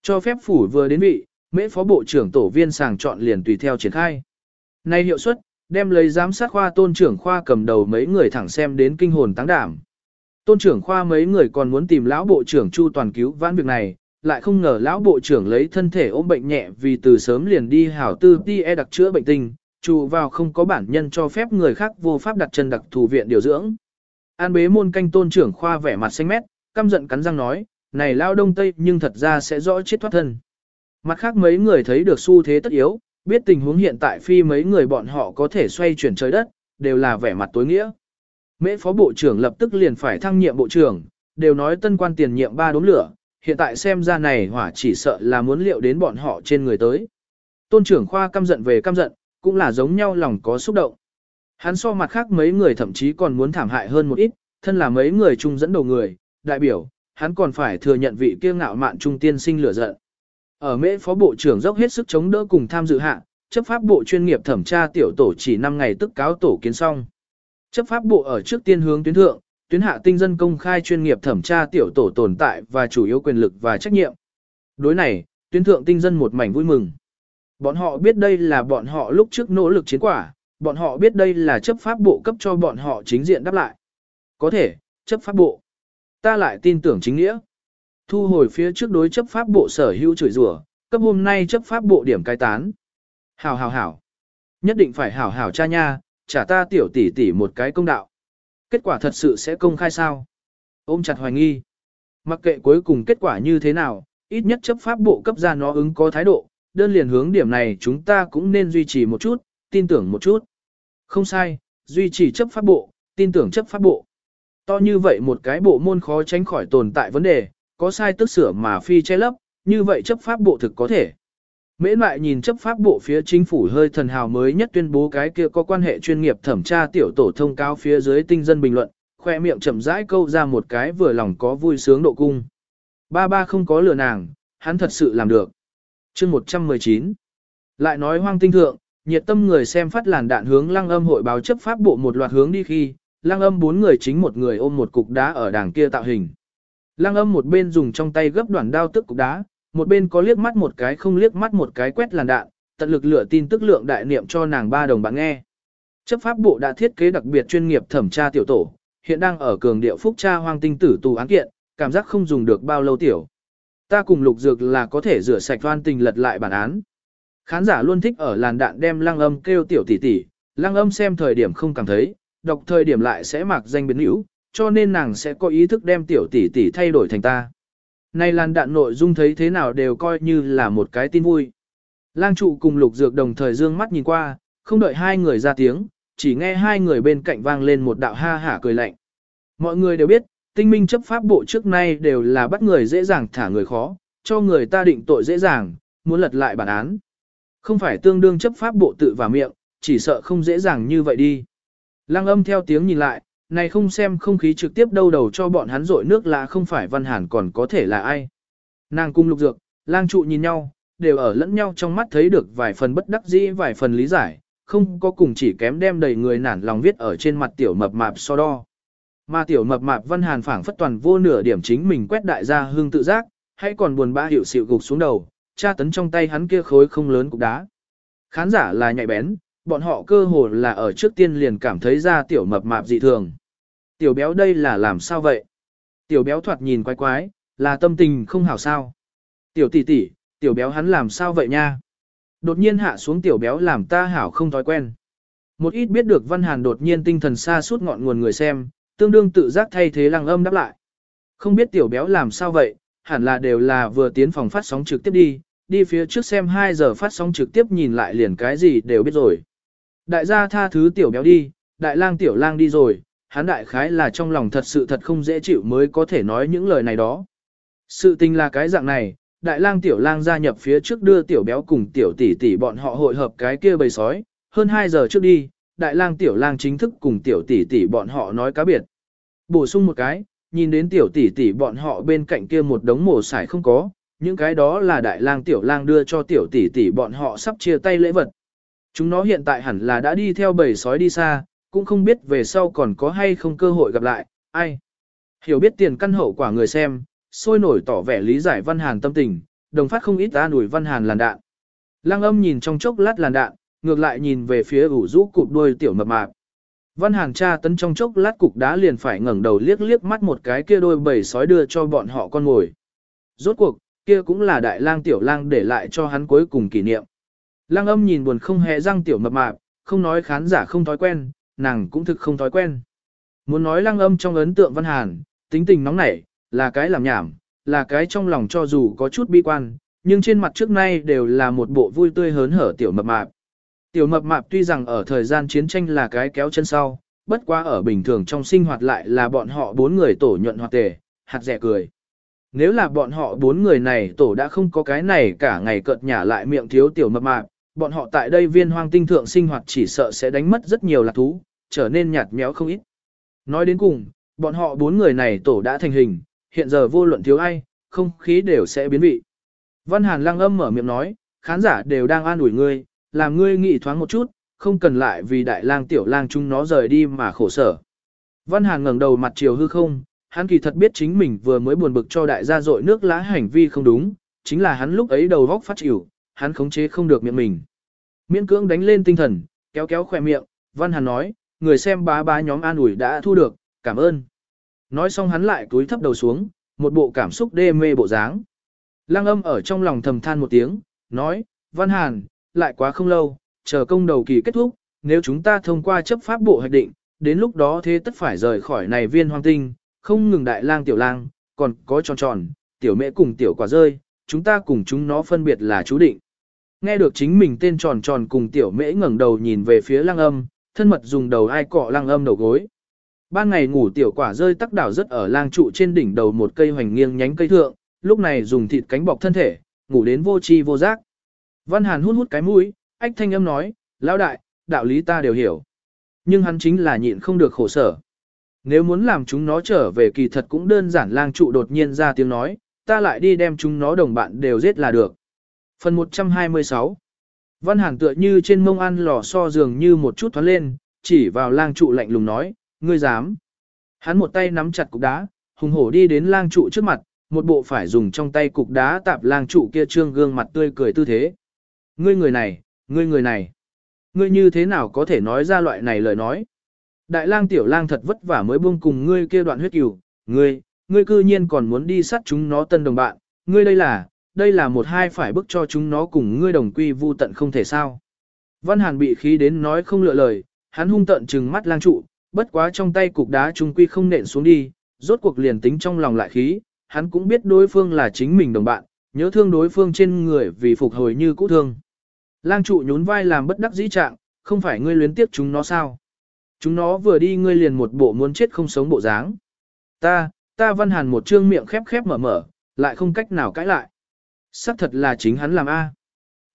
Cho phép phủ vừa đến vị, mễ phó bộ trưởng tổ viên sàng chọn liền tùy theo triển khai. Nay hiệu suất, đem lấy giám sát khoa tôn trưởng khoa cầm đầu mấy người thẳng xem đến kinh hồn táng đảm. Tôn trưởng khoa mấy người còn muốn tìm lão bộ trưởng Chu toàn cứu vãn việc này, lại không ngờ lão bộ trưởng lấy thân thể ốm bệnh nhẹ vì từ sớm liền đi hảo tư ti e đặc chữa bệnh tình, trụ vào không có bản nhân cho phép người khác vô pháp đặt chân đặc thù viện điều dưỡng. An bế môn canh tôn trưởng khoa vẻ mặt xanh mét, căm giận cắn răng nói, này lao đông tây nhưng thật ra sẽ rõ chết thoát thân. Mặt khác mấy người thấy được xu thế tất yếu, biết tình huống hiện tại phi mấy người bọn họ có thể xoay chuyển trời đất, đều là vẻ mặt tối nghĩa. Mễ phó bộ trưởng lập tức liền phải thăng nhiệm bộ trưởng, đều nói tân quan tiền nhiệm ba đốm lửa, hiện tại xem ra này hỏa chỉ sợ là muốn liệu đến bọn họ trên người tới. Tôn trưởng khoa căm giận về căm giận, cũng là giống nhau lòng có xúc động. Hắn so mặt khác mấy người thậm chí còn muốn thảm hại hơn một ít, thân là mấy người chung dẫn đầu người, đại biểu, hắn còn phải thừa nhận vị kiêu ngạo mạn trung tiên sinh lửa giận. Ở mễ phó bộ trưởng dốc hết sức chống đỡ cùng tham dự hạ, chấp pháp bộ chuyên nghiệp thẩm tra tiểu tổ chỉ 5 ngày tức cáo tổ kiến xong. Chấp pháp bộ ở trước tiên hướng tuyến thượng, tuyến hạ tinh dân công khai chuyên nghiệp thẩm tra tiểu tổ tồn tại và chủ yếu quyền lực và trách nhiệm. Đối này, tuyến thượng tinh dân một mảnh vui mừng. Bọn họ biết đây là bọn họ lúc trước nỗ lực chiến quả, bọn họ biết đây là chấp pháp bộ cấp cho bọn họ chính diện đáp lại. Có thể, chấp pháp bộ. Ta lại tin tưởng chính nghĩa. Thu hồi phía trước đối chấp pháp bộ sở hữu chửi rủa, cấp hôm nay chấp pháp bộ điểm cai tán. Hảo hảo hảo. Nhất định phải hảo hảo cha nha, trả ta tiểu tỷ tỷ một cái công đạo. Kết quả thật sự sẽ công khai sao? Ôm chặt hoài nghi. Mặc kệ cuối cùng kết quả như thế nào, ít nhất chấp pháp bộ cấp ra nó ứng có thái độ, đơn liền hướng điểm này chúng ta cũng nên duy trì một chút, tin tưởng một chút. Không sai, duy trì chấp pháp bộ, tin tưởng chấp pháp bộ. To như vậy một cái bộ môn khó tránh khỏi tồn tại vấn đề, có sai tức sửa mà phi che lấp, như vậy chấp pháp bộ thực có thể. Mễ mại nhìn chấp pháp bộ phía chính phủ hơi thần hào mới nhất tuyên bố cái kia có quan hệ chuyên nghiệp thẩm tra tiểu tổ thông cáo phía dưới tinh dân bình luận, khoe miệng chậm rãi câu ra một cái vừa lòng có vui sướng độ cung. Ba ba không có lừa nàng, hắn thật sự làm được. chương 119 Lại nói hoang tinh thượng, nhiệt tâm người xem phát làn đạn hướng lăng âm hội báo chấp pháp bộ một loạt hướng đi khi, lăng âm bốn người chính một người ôm một cục đá ở đàng kia tạo hình. Lăng âm một bên dùng trong tay gấp đoạn đao tức cục đá, một bên có liếc mắt một cái không liếc mắt một cái quét làn đạn, tận lực lựa tin tức lượng đại niệm cho nàng ba đồng bạn nghe. Chấp pháp bộ đã thiết kế đặc biệt chuyên nghiệp thẩm tra tiểu tổ, hiện đang ở cường điệu phúc tra hoang tinh tử tù án kiện, cảm giác không dùng được bao lâu tiểu. Ta cùng lục dược là có thể rửa sạch oan tình lật lại bản án. Khán giả luôn thích ở làn đạn đem lăng âm kêu tiểu tỷ tỷ, lăng âm xem thời điểm không cảm thấy, đọc thời điểm lại sẽ mặc danh biến hữu, cho nên nàng sẽ có ý thức đem tiểu tỷ tỷ thay đổi thành ta. Này làn đạn nội dung thấy thế nào đều coi như là một cái tin vui. Lang trụ cùng lục dược đồng thời dương mắt nhìn qua, không đợi hai người ra tiếng, chỉ nghe hai người bên cạnh vang lên một đạo ha hả cười lạnh. Mọi người đều biết, tinh minh chấp pháp bộ trước nay đều là bắt người dễ dàng thả người khó, cho người ta định tội dễ dàng, muốn lật lại bản án. Không phải tương đương chấp pháp bộ tự vào miệng, chỉ sợ không dễ dàng như vậy đi. Lăng âm theo tiếng nhìn lại, này không xem không khí trực tiếp đâu đầu cho bọn hắn rội nước là không phải văn hàn còn có thể là ai. Nàng cung lục dược, lang trụ nhìn nhau, đều ở lẫn nhau trong mắt thấy được vài phần bất đắc dĩ vài phần lý giải, không có cùng chỉ kém đem đầy người nản lòng viết ở trên mặt tiểu mập mạp so đo. Mà tiểu mập mạp văn hàn phảng phất toàn vô nửa điểm chính mình quét đại gia hương tự giác, hay còn buồn bã hiệu xịu gục xuống đầu, tra tấn trong tay hắn kia khối không lớn cục đá. Khán giả là nhạy bén, bọn họ cơ hồ là ở trước tiên liền cảm thấy ra tiểu mập mạp dị thường. Tiểu béo đây là làm sao vậy? Tiểu béo thoạt nhìn quái quái, là tâm tình không hảo sao. Tiểu tỷ tỷ, tiểu béo hắn làm sao vậy nha? Đột nhiên hạ xuống tiểu béo làm ta hảo không thói quen. Một ít biết được văn hàn đột nhiên tinh thần xa suốt ngọn nguồn người xem, tương đương tự giác thay thế lăng âm đáp lại. Không biết tiểu béo làm sao vậy, hẳn là đều là vừa tiến phòng phát sóng trực tiếp đi, đi phía trước xem 2 giờ phát sóng trực tiếp nhìn lại liền cái gì đều biết rồi. Đại gia tha thứ tiểu béo đi, đại lang tiểu lang đi rồi, hắn đại khái là trong lòng thật sự thật không dễ chịu mới có thể nói những lời này đó. Sự tình là cái dạng này, đại lang tiểu lang gia nhập phía trước đưa tiểu béo cùng tiểu tỷ tỷ bọn họ hội hợp cái kia bầy sói, hơn 2 giờ trước đi, đại lang tiểu lang chính thức cùng tiểu tỷ tỷ bọn họ nói cá biệt. Bổ sung một cái, nhìn đến tiểu tỷ tỷ bọn họ bên cạnh kia một đống mổ xải không có, những cái đó là đại lang tiểu lang đưa cho tiểu tỷ tỷ bọn họ sắp chia tay lễ vật. Chúng nó hiện tại hẳn là đã đi theo bầy sói đi xa, cũng không biết về sau còn có hay không cơ hội gặp lại, ai. Hiểu biết tiền căn hậu quả người xem, sôi nổi tỏ vẻ lý giải Văn Hàn tâm tình, đồng phát không ít ta đuổi Văn Hàn làn đạn. Lăng âm nhìn trong chốc lát làn đạn, ngược lại nhìn về phía ủ rũ cụp đuôi tiểu mập mạp. Văn Hàn tra tấn trong chốc lát cục đá liền phải ngẩng đầu liếc liếc mắt một cái kia đôi bầy sói đưa cho bọn họ con ngồi. Rốt cuộc, kia cũng là đại lang tiểu lang để lại cho hắn cuối cùng kỷ niệm. Lang âm nhìn buồn không hề răng tiểu mập mạp, không nói khán giả không thói quen, nàng cũng thực không thói quen. Muốn nói lang âm trong ấn tượng văn hàn, tính tình nóng nảy, là cái làm nhảm, là cái trong lòng cho dù có chút bi quan, nhưng trên mặt trước nay đều là một bộ vui tươi hớn hở tiểu mập mạp. Tiểu mập mạp tuy rằng ở thời gian chiến tranh là cái kéo chân sau, bất quá ở bình thường trong sinh hoạt lại là bọn họ bốn người tổ nhuận hoạt tề, hạt rẻ cười. Nếu là bọn họ bốn người này tổ đã không có cái này cả ngày cợt nhả lại miệng thiếu tiểu mập mạp, bọn họ tại đây viên hoang tinh thượng sinh hoạt chỉ sợ sẽ đánh mất rất nhiều lạc thú, trở nên nhạt méo không ít. Nói đến cùng, bọn họ bốn người này tổ đã thành hình, hiện giờ vô luận thiếu ai, không khí đều sẽ biến vị. Văn Hàn lăng âm mở miệng nói, khán giả đều đang an ủi ngươi, làm ngươi nghĩ thoáng một chút, không cần lại vì đại lang tiểu lang chúng nó rời đi mà khổ sở. Văn Hàn ngẩng đầu mặt chiều hư không, hắn kỳ thật biết chính mình vừa mới buồn bực cho đại gia dội nước lá hành vi không đúng, chính là hắn lúc ấy đầu vóc phát chịu, hắn khống chế không được miệng mình. Miễn cưỡng đánh lên tinh thần, kéo kéo khỏe miệng, Văn Hàn nói, người xem bá bá nhóm an ủi đã thu được, cảm ơn. Nói xong hắn lại cúi thấp đầu xuống, một bộ cảm xúc đê mê bộ dáng. Lăng âm ở trong lòng thầm than một tiếng, nói, Văn Hàn, lại quá không lâu, chờ công đầu kỳ kết thúc, nếu chúng ta thông qua chấp pháp bộ hoạch định, đến lúc đó thế tất phải rời khỏi này viên hoang tinh, không ngừng đại lang tiểu lang, còn có tròn tròn, tiểu mẹ cùng tiểu quả rơi, chúng ta cùng chúng nó phân biệt là chú định. Nghe được chính mình tên tròn tròn cùng tiểu mễ ngẩng đầu nhìn về phía lang âm, thân mật dùng đầu ai cọ lang âm đầu gối. Ban ngày ngủ tiểu quả rơi tắc đảo rất ở lang trụ trên đỉnh đầu một cây hoành nghiêng nhánh cây thượng, lúc này dùng thịt cánh bọc thân thể, ngủ đến vô chi vô giác. Văn Hàn hút hút cái mũi, ách thanh âm nói, lão đại, đạo lý ta đều hiểu. Nhưng hắn chính là nhịn không được khổ sở. Nếu muốn làm chúng nó trở về kỳ thật cũng đơn giản lang trụ đột nhiên ra tiếng nói, ta lại đi đem chúng nó đồng bạn đều giết là được. Phần 126 Văn Hàn tựa như trên mông ăn lò so dường như một chút thoáng lên, chỉ vào lang trụ lạnh lùng nói, ngươi dám. Hắn một tay nắm chặt cục đá, hùng hổ đi đến lang trụ trước mặt, một bộ phải dùng trong tay cục đá tạp lang trụ kia trương gương mặt tươi cười tư thế. Ngươi người này, ngươi người này, ngươi như thế nào có thể nói ra loại này lời nói. Đại lang tiểu lang thật vất vả mới buông cùng ngươi kia đoạn huyết cửu, ngươi, ngươi cư nhiên còn muốn đi sát chúng nó tân đồng bạn, ngươi đây là, đây là một hai phải bức cho chúng nó cùng ngươi đồng quy vu tận không thể sao. Văn Hàn bị khí đến nói không lựa lời, hắn hung tận trừng mắt lang trụ, bất quá trong tay cục đá trung quy không nện xuống đi, rốt cuộc liền tính trong lòng lại khí, hắn cũng biết đối phương là chính mình đồng bạn, nhớ thương đối phương trên người vì phục hồi như cũ thương. Lang trụ nhún vai làm bất đắc dĩ trạng, không phải ngươi luyến tiếp chúng nó sao? Chúng nó vừa đi ngươi liền một bộ muốn chết không sống bộ dáng. Ta, ta văn hàn một trương miệng khép khép mở mở, lại không cách nào cãi lại. Sắc thật là chính hắn làm A.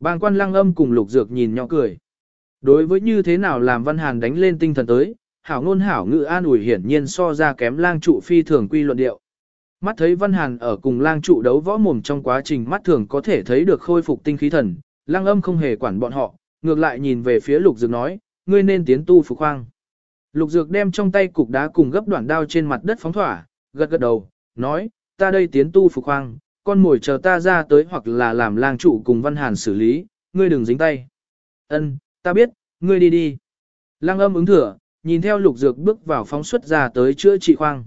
Bàng quan lăng âm cùng lục dược nhìn nhỏ cười. Đối với như thế nào làm văn hàn đánh lên tinh thần tới, hảo ngôn hảo Ngự an ủi hiển nhiên so ra kém lang trụ phi thường quy luận điệu. Mắt thấy văn hàn ở cùng lang trụ đấu võ mồm trong quá trình mắt thường có thể thấy được khôi phục tinh khí thần, lang âm không hề quản bọn họ, ngược lại nhìn về phía lục dược nói, ngươi nên tiến tu phục khoang. Lục dược đem trong tay cục đá cùng gấp đoạn đao trên mặt đất phóng thỏa, gật gật đầu, nói, ta đây tiến tu phục khoang, con mồi chờ ta ra tới hoặc là làm lang trụ cùng văn hàn xử lý, ngươi đừng dính tay. Ân, ta biết, ngươi đi đi. Lang âm ứng thừa, nhìn theo lục dược bước vào phóng xuất ra tới chữa trị khoang.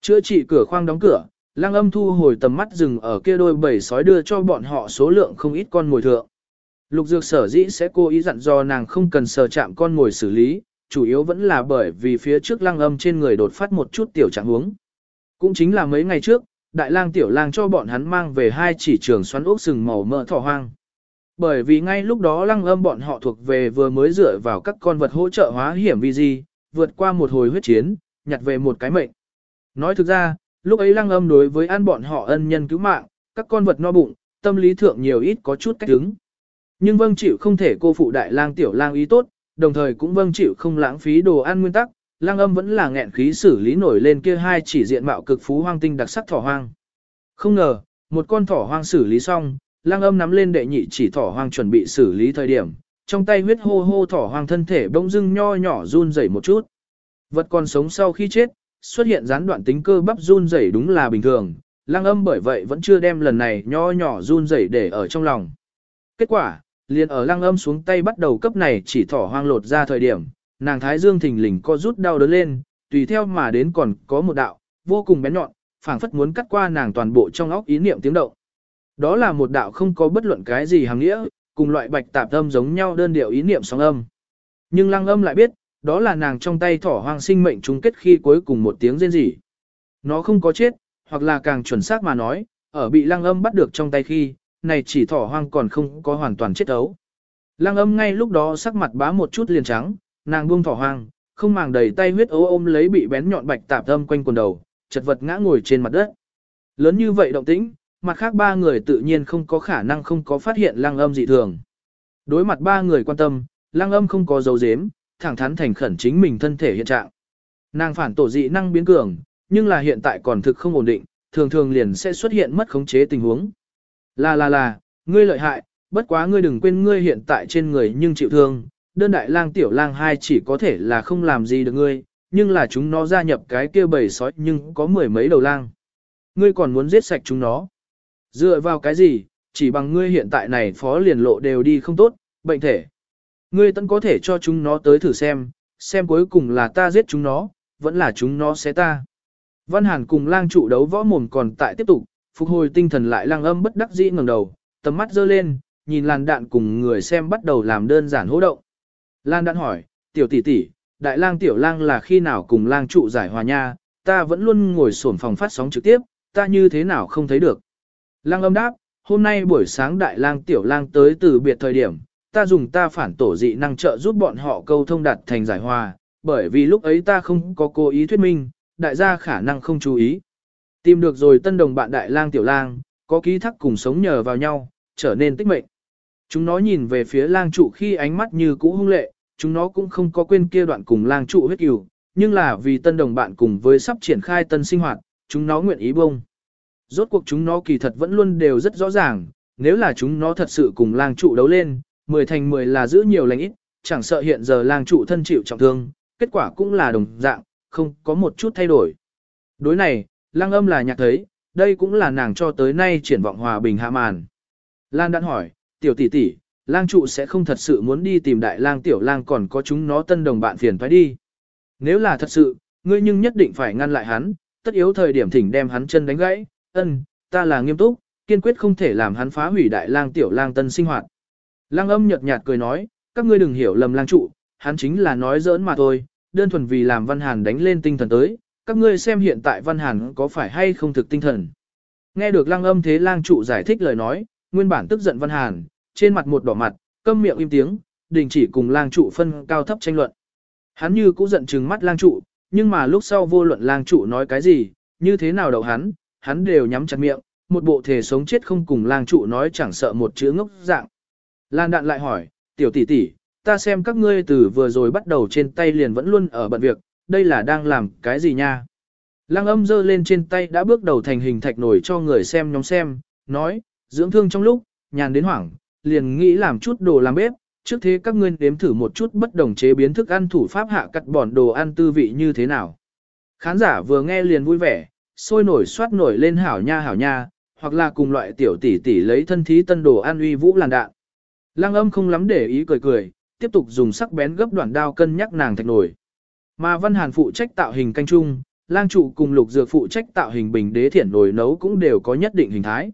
Chữa trị cửa khoang đóng cửa, lang âm thu hồi tầm mắt dừng ở kia đôi bầy sói đưa cho bọn họ số lượng không ít con mồi thượng. Lục dược sở dĩ sẽ cố ý dặn do nàng không cần sờ chạm con ngồi xử lý, chủ yếu vẫn là bởi vì phía trước lang âm trên người đột phát một chút tiểu trạng huống. Cũng chính là mấy ngày trước, đại lang tiểu lang cho bọn hắn mang về hai chỉ trường xoắn ốc sừng màu mỡ thỏ hoang. Bởi vì ngay lúc đó lăng âm bọn họ thuộc về vừa mới dựa vào các con vật hỗ trợ hóa hiểm vi di, vượt qua một hồi huyết chiến, nhặt về một cái mệnh. Nói thực ra, lúc ấy lăng âm đối với an bọn họ ân nhân cứu mạng, các con vật no bụng, tâm lý thượng nhiều ít có chút cách đứng. Nhưng vâng chịu không thể cô phụ đại lang tiểu lang ý tốt, đồng thời cũng vâng chịu không lãng phí đồ ăn nguyên tắc, lang âm vẫn là nghẹn khí xử lý nổi lên kia hai chỉ diện mạo cực phú hoang tinh đặc sắc thỏ hoang. Không ngờ, một con thỏ hoang xử lý xong, lang âm nắm lên đệ nhị chỉ thỏ hoang chuẩn bị xử lý thời điểm, trong tay huyết hô hô thỏ hoang thân thể bỗng dưng nho nhỏ run rẩy một chút. Vật còn sống sau khi chết, xuất hiện gián đoạn tính cơ bắp run rẩy đúng là bình thường, lang âm bởi vậy vẫn chưa đem lần này nho nhỏ run rẩy để ở trong lòng. Kết quả, liền ở lăng âm xuống tay bắt đầu cấp này chỉ thỏ hoang lột ra thời điểm, nàng thái dương thình lình co rút đau đớn lên, tùy theo mà đến còn có một đạo, vô cùng bén nhọn, phảng phất muốn cắt qua nàng toàn bộ trong óc ý niệm tiếng động. Đó là một đạo không có bất luận cái gì hàng nghĩa, cùng loại bạch tạp âm giống nhau đơn điệu ý niệm sóng âm. Nhưng lăng âm lại biết, đó là nàng trong tay thỏ hoang sinh mệnh chung kết khi cuối cùng một tiếng rên rỉ. Nó không có chết, hoặc là càng chuẩn xác mà nói, ở bị lăng âm bắt được trong tay khi, này chỉ thỏ hoang còn không có hoàn toàn chết ấu. Lăng âm ngay lúc đó sắc mặt bá một chút liền trắng, nàng buông thỏ hoang, không màng đầy tay huyết ố ôm lấy bị bén nhọn bạch tạp âm quanh quần đầu, chật vật ngã ngồi trên mặt đất. Lớn như vậy động tĩnh, mặt khác ba người tự nhiên không có khả năng không có phát hiện lăng âm dị thường. Đối mặt ba người quan tâm, lăng âm không có dấu dếm, thẳng thắn thành khẩn chính mình thân thể hiện trạng. Nàng phản tổ dị năng biến cường, nhưng là hiện tại còn thực không ổn định, thường thường liền sẽ xuất hiện mất khống chế tình huống. Là là là, ngươi lợi hại, bất quá ngươi đừng quên ngươi hiện tại trên người nhưng chịu thương, đơn đại lang tiểu lang hai chỉ có thể là không làm gì được ngươi, nhưng là chúng nó gia nhập cái kia bầy sói nhưng có mười mấy đầu lang. Ngươi còn muốn giết sạch chúng nó. Dựa vào cái gì, chỉ bằng ngươi hiện tại này phó liền lộ đều đi không tốt, bệnh thể. Ngươi tận có thể cho chúng nó tới thử xem, xem cuối cùng là ta giết chúng nó, vẫn là chúng nó sẽ ta. Văn Hàn cùng lang trụ đấu võ mồm còn tại tiếp tục, phục hồi tinh thần lại lang âm bất đắc dĩ ngẩng đầu, tầm mắt dơ lên, nhìn làn đạn cùng người xem bắt đầu làm đơn giản hỗ động. Lan đạn hỏi, tiểu tỷ tỷ, đại lang tiểu lang là khi nào cùng lang trụ giải hòa nha, ta vẫn luôn ngồi sổn phòng phát sóng trực tiếp, ta như thế nào không thấy được. Lang âm đáp, hôm nay buổi sáng đại lang tiểu lang tới từ biệt thời điểm, ta dùng ta phản tổ dị năng trợ giúp bọn họ câu thông đạt thành giải hòa, bởi vì lúc ấy ta không có cố ý thuyết minh, đại gia khả năng không chú ý. Tìm được rồi tân đồng bạn đại lang tiểu lang, có ký thắc cùng sống nhờ vào nhau, trở nên tích mệnh. Chúng nó nhìn về phía lang trụ khi ánh mắt như cũ hung lệ, chúng nó cũng không có quên kia đoạn cùng lang trụ huyết cửu, nhưng là vì tân đồng bạn cùng với sắp triển khai tân sinh hoạt, chúng nó nguyện ý bông. Rốt cuộc chúng nó kỳ thật vẫn luôn đều rất rõ ràng, nếu là chúng nó thật sự cùng lang trụ đấu lên, 10 thành 10 là giữ nhiều lành ít, chẳng sợ hiện giờ lang trụ thân chịu trọng thương, kết quả cũng là đồng dạng, không có một chút thay đổi. Đối này, lang âm là nhạc thấy, đây cũng là nàng cho tới nay triển vọng hòa bình hạ màn. Lan đạn hỏi, tiểu tỷ tỷ, lang trụ sẽ không thật sự muốn đi tìm đại lang tiểu lang còn có chúng nó tân đồng bạn phiền phải đi. Nếu là thật sự, ngươi nhưng nhất định phải ngăn lại hắn, tất yếu thời điểm thỉnh đem hắn chân đánh gãy, ân, ta là nghiêm túc, kiên quyết không thể làm hắn phá hủy đại lang tiểu lang tân sinh hoạt. Lang âm nhợt nhạt cười nói, các ngươi đừng hiểu lầm lang trụ, hắn chính là nói giỡn mà thôi, đơn thuần vì làm văn hàn đánh lên tinh thần tới, các ngươi xem hiện tại văn hàn có phải hay không thực tinh thần. Nghe được lang âm thế lang trụ giải thích lời nói, nguyên bản tức giận văn hàn, trên mặt một đỏ mặt, câm miệng im tiếng, đình chỉ cùng lang trụ phân cao thấp tranh luận. Hắn như cũ giận trừng mắt lang trụ, nhưng mà lúc sau vô luận lang trụ nói cái gì, như thế nào đầu hắn, hắn đều nhắm chặt miệng, một bộ thể sống chết không cùng lang trụ nói chẳng sợ một chữ ngốc dạng. Lan đạn lại hỏi, tiểu tỷ tỷ, ta xem các ngươi từ vừa rồi bắt đầu trên tay liền vẫn luôn ở bận việc, đây là đang làm cái gì nha? Lang âm giơ lên trên tay đã bước đầu thành hình thạch nổi cho người xem nhóm xem, nói, dưỡng thương trong lúc, nhàn đến hoảng, liền nghĩ làm chút đồ làm bếp, trước thế các ngươi nếm thử một chút bất đồng chế biến thức ăn thủ pháp hạ cắt bọn đồ ăn tư vị như thế nào. Khán giả vừa nghe liền vui vẻ, sôi nổi soát nổi lên hảo nha hảo nha, hoặc là cùng loại tiểu tỷ tỷ lấy thân thí tân đồ ăn uy vũ làn đạn. Lăng âm không lắm để ý cười cười, tiếp tục dùng sắc bén gấp đoạn đao cân nhắc nàng thạch nổi. Mà Văn Hàn phụ trách tạo hình canh trung, lang trụ cùng lục dược phụ trách tạo hình bình đế thiển nồi nấu cũng đều có nhất định hình thái.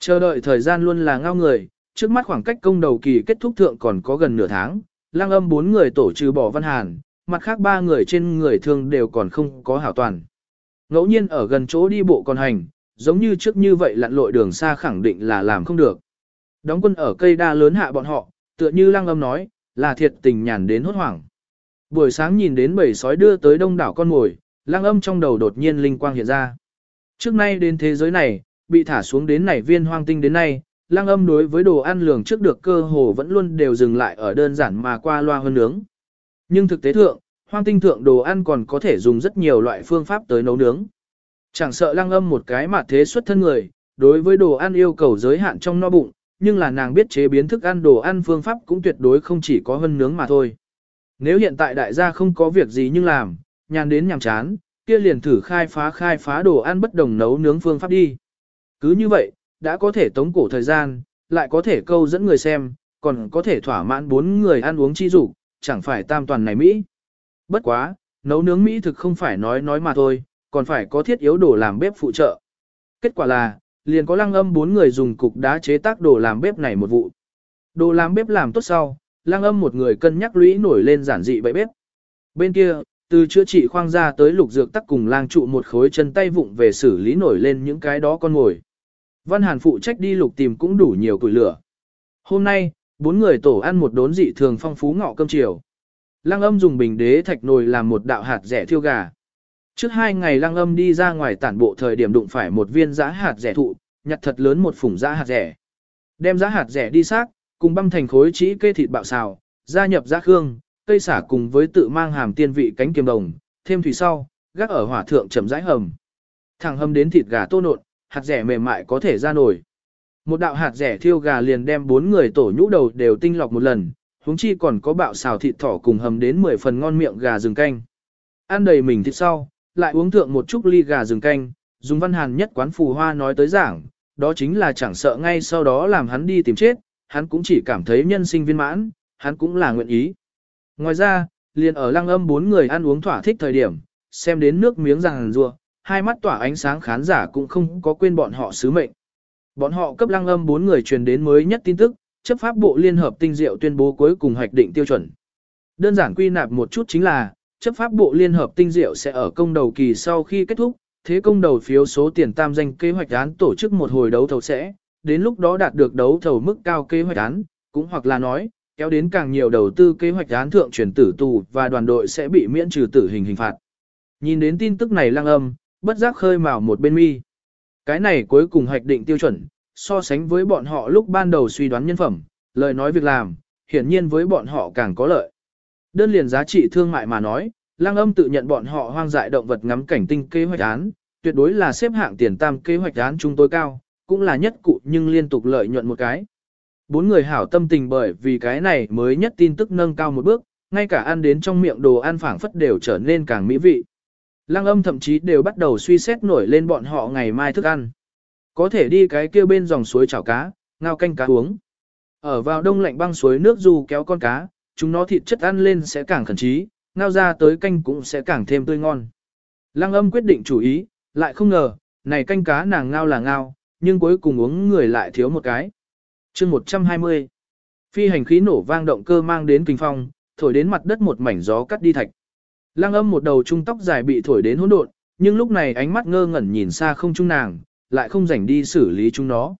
Chờ đợi thời gian luôn là ngao người, trước mắt khoảng cách công đầu kỳ kết thúc thượng còn có gần nửa tháng, lang âm bốn người tổ trừ bỏ Văn Hàn, mặt khác ba người trên người thương đều còn không có hảo toàn. Ngẫu nhiên ở gần chỗ đi bộ còn hành, giống như trước như vậy lặn lội đường xa khẳng định là làm không được. Đóng quân ở cây đa lớn hạ bọn họ, tựa như Lang âm nói, là thiệt tình nhàn đến hốt hoảng. Buổi sáng nhìn đến bầy sói đưa tới đông đảo con mồi, Lang âm trong đầu đột nhiên linh quang hiện ra. Trước nay đến thế giới này, bị thả xuống đến nảy viên hoang tinh đến nay, Lang âm đối với đồ ăn lường trước được cơ hồ vẫn luôn đều dừng lại ở đơn giản mà qua loa hơn nướng. Nhưng thực tế thượng, hoang tinh thượng đồ ăn còn có thể dùng rất nhiều loại phương pháp tới nấu nướng. Chẳng sợ Lang âm một cái mà thế xuất thân người, đối với đồ ăn yêu cầu giới hạn trong no bụng, nhưng là nàng biết chế biến thức ăn đồ ăn phương pháp cũng tuyệt đối không chỉ có hơn nướng mà thôi. Nếu hiện tại đại gia không có việc gì nhưng làm, nhàn đến nhàm chán, kia liền thử khai phá khai phá đồ ăn bất đồng nấu nướng phương pháp đi. Cứ như vậy, đã có thể tống cổ thời gian, lại có thể câu dẫn người xem, còn có thể thỏa mãn bốn người ăn uống chi dục chẳng phải tam toàn này Mỹ. Bất quá, nấu nướng Mỹ thực không phải nói nói mà thôi, còn phải có thiết yếu đồ làm bếp phụ trợ. Kết quả là, liền có lăng âm bốn người dùng cục đá chế tác đồ làm bếp này một vụ. Đồ làm bếp làm tốt sau, Lang âm một người cân nhắc lũy nổi lên giản dị bậy bếp. Bên kia, từ chữa trị khoang ra tới lục dược tắc cùng lang trụ một khối chân tay vụng về xử lý nổi lên những cái đó con ngồi. Văn Hàn phụ trách đi lục tìm cũng đủ nhiều củi lửa. Hôm nay, bốn người tổ ăn một đốn dị thường phong phú ngọ cơm chiều. Lăng âm dùng bình đế thạch nồi làm một đạo hạt rẻ thiêu gà. Trước hai ngày lăng âm đi ra ngoài tản bộ thời điểm đụng phải một viên giã hạt rẻ thụ, nhặt thật lớn một phủng giã hạt rẻ. Đem giã hạt rẻ đi xác, cùng băm thành khối chỉ kê thịt bạo xào, gia nhập giá khương, cây xả cùng với tự mang hàm tiên vị cánh kiềm đồng, thêm thủy sau, gác ở hỏa thượng chậm rãi hầm. Thẳng hầm đến thịt gà tô nộn, hạt rẻ mềm mại có thể ra nổi. Một đạo hạt rẻ thiêu gà liền đem bốn người tổ nhũ đầu đều tinh lọc một lần, huống chi còn có bạo xào thịt thỏ cùng hầm đến 10 phần ngon miệng gà rừng canh. Ăn đầy mình thịt sau, lại uống thượng một chút ly gà rừng canh, dùng văn hàn nhất quán phù hoa nói tới giảng, đó chính là chẳng sợ ngay sau đó làm hắn đi tìm chết, hắn cũng chỉ cảm thấy nhân sinh viên mãn, hắn cũng là nguyện ý. Ngoài ra, liền ở lăng âm bốn người ăn uống thỏa thích thời điểm, xem đến nước miếng ràng rùa, hai mắt tỏa ánh sáng khán giả cũng không có quên bọn họ sứ mệnh. Bọn họ cấp lăng âm bốn người truyền đến mới nhất tin tức, chấp pháp bộ liên hợp tinh diệu tuyên bố cuối cùng hoạch định tiêu chuẩn. Đơn giản quy nạp một chút chính là, chấp pháp bộ liên hợp tinh diệu sẽ ở công đầu kỳ sau khi kết thúc, thế công đầu phiếu số tiền tam danh kế hoạch án tổ chức một hồi đấu thầu sẽ, đến lúc đó đạt được đấu thầu mức cao kế hoạch án, cũng hoặc là nói, kéo đến càng nhiều đầu tư kế hoạch án thượng chuyển tử tù và đoàn đội sẽ bị miễn trừ tử hình hình phạt. Nhìn đến tin tức này Lang âm, bất giác khơi mào một bên mi. Cái này cuối cùng hoạch định tiêu chuẩn, so sánh với bọn họ lúc ban đầu suy đoán nhân phẩm, lời nói việc làm, hiển nhiên với bọn họ càng có lợi. Đơn liền giá trị thương mại mà nói, Lang Âm tự nhận bọn họ hoang dại động vật ngắm cảnh tinh kế hoạch án, tuyệt đối là xếp hạng tiền tam kế hoạch án chúng tôi cao, cũng là nhất cụ nhưng liên tục lợi nhuận một cái. Bốn người hảo tâm tình bởi vì cái này mới nhất tin tức nâng cao một bước, ngay cả ăn đến trong miệng đồ ăn phảng phất đều trở nên càng mỹ vị. Lăng âm thậm chí đều bắt đầu suy xét nổi lên bọn họ ngày mai thức ăn. Có thể đi cái kia bên dòng suối chảo cá, ngao canh cá uống. Ở vào đông lạnh băng suối nước dù kéo con cá, chúng nó thịt chất ăn lên sẽ càng khẩn trí, ngao ra tới canh cũng sẽ càng thêm tươi ngon. Lăng âm quyết định chủ ý, lại không ngờ, này canh cá nàng ngao là ngao, nhưng cuối cùng uống người lại thiếu một cái. chương 120. Phi hành khí nổ vang động cơ mang đến kinh phong, thổi đến mặt đất một mảnh gió cắt đi thạch. Lăng âm một đầu trung tóc dài bị thổi đến hỗn độn, nhưng lúc này ánh mắt ngơ ngẩn nhìn xa không trung nàng, lại không rảnh đi xử lý chúng nó.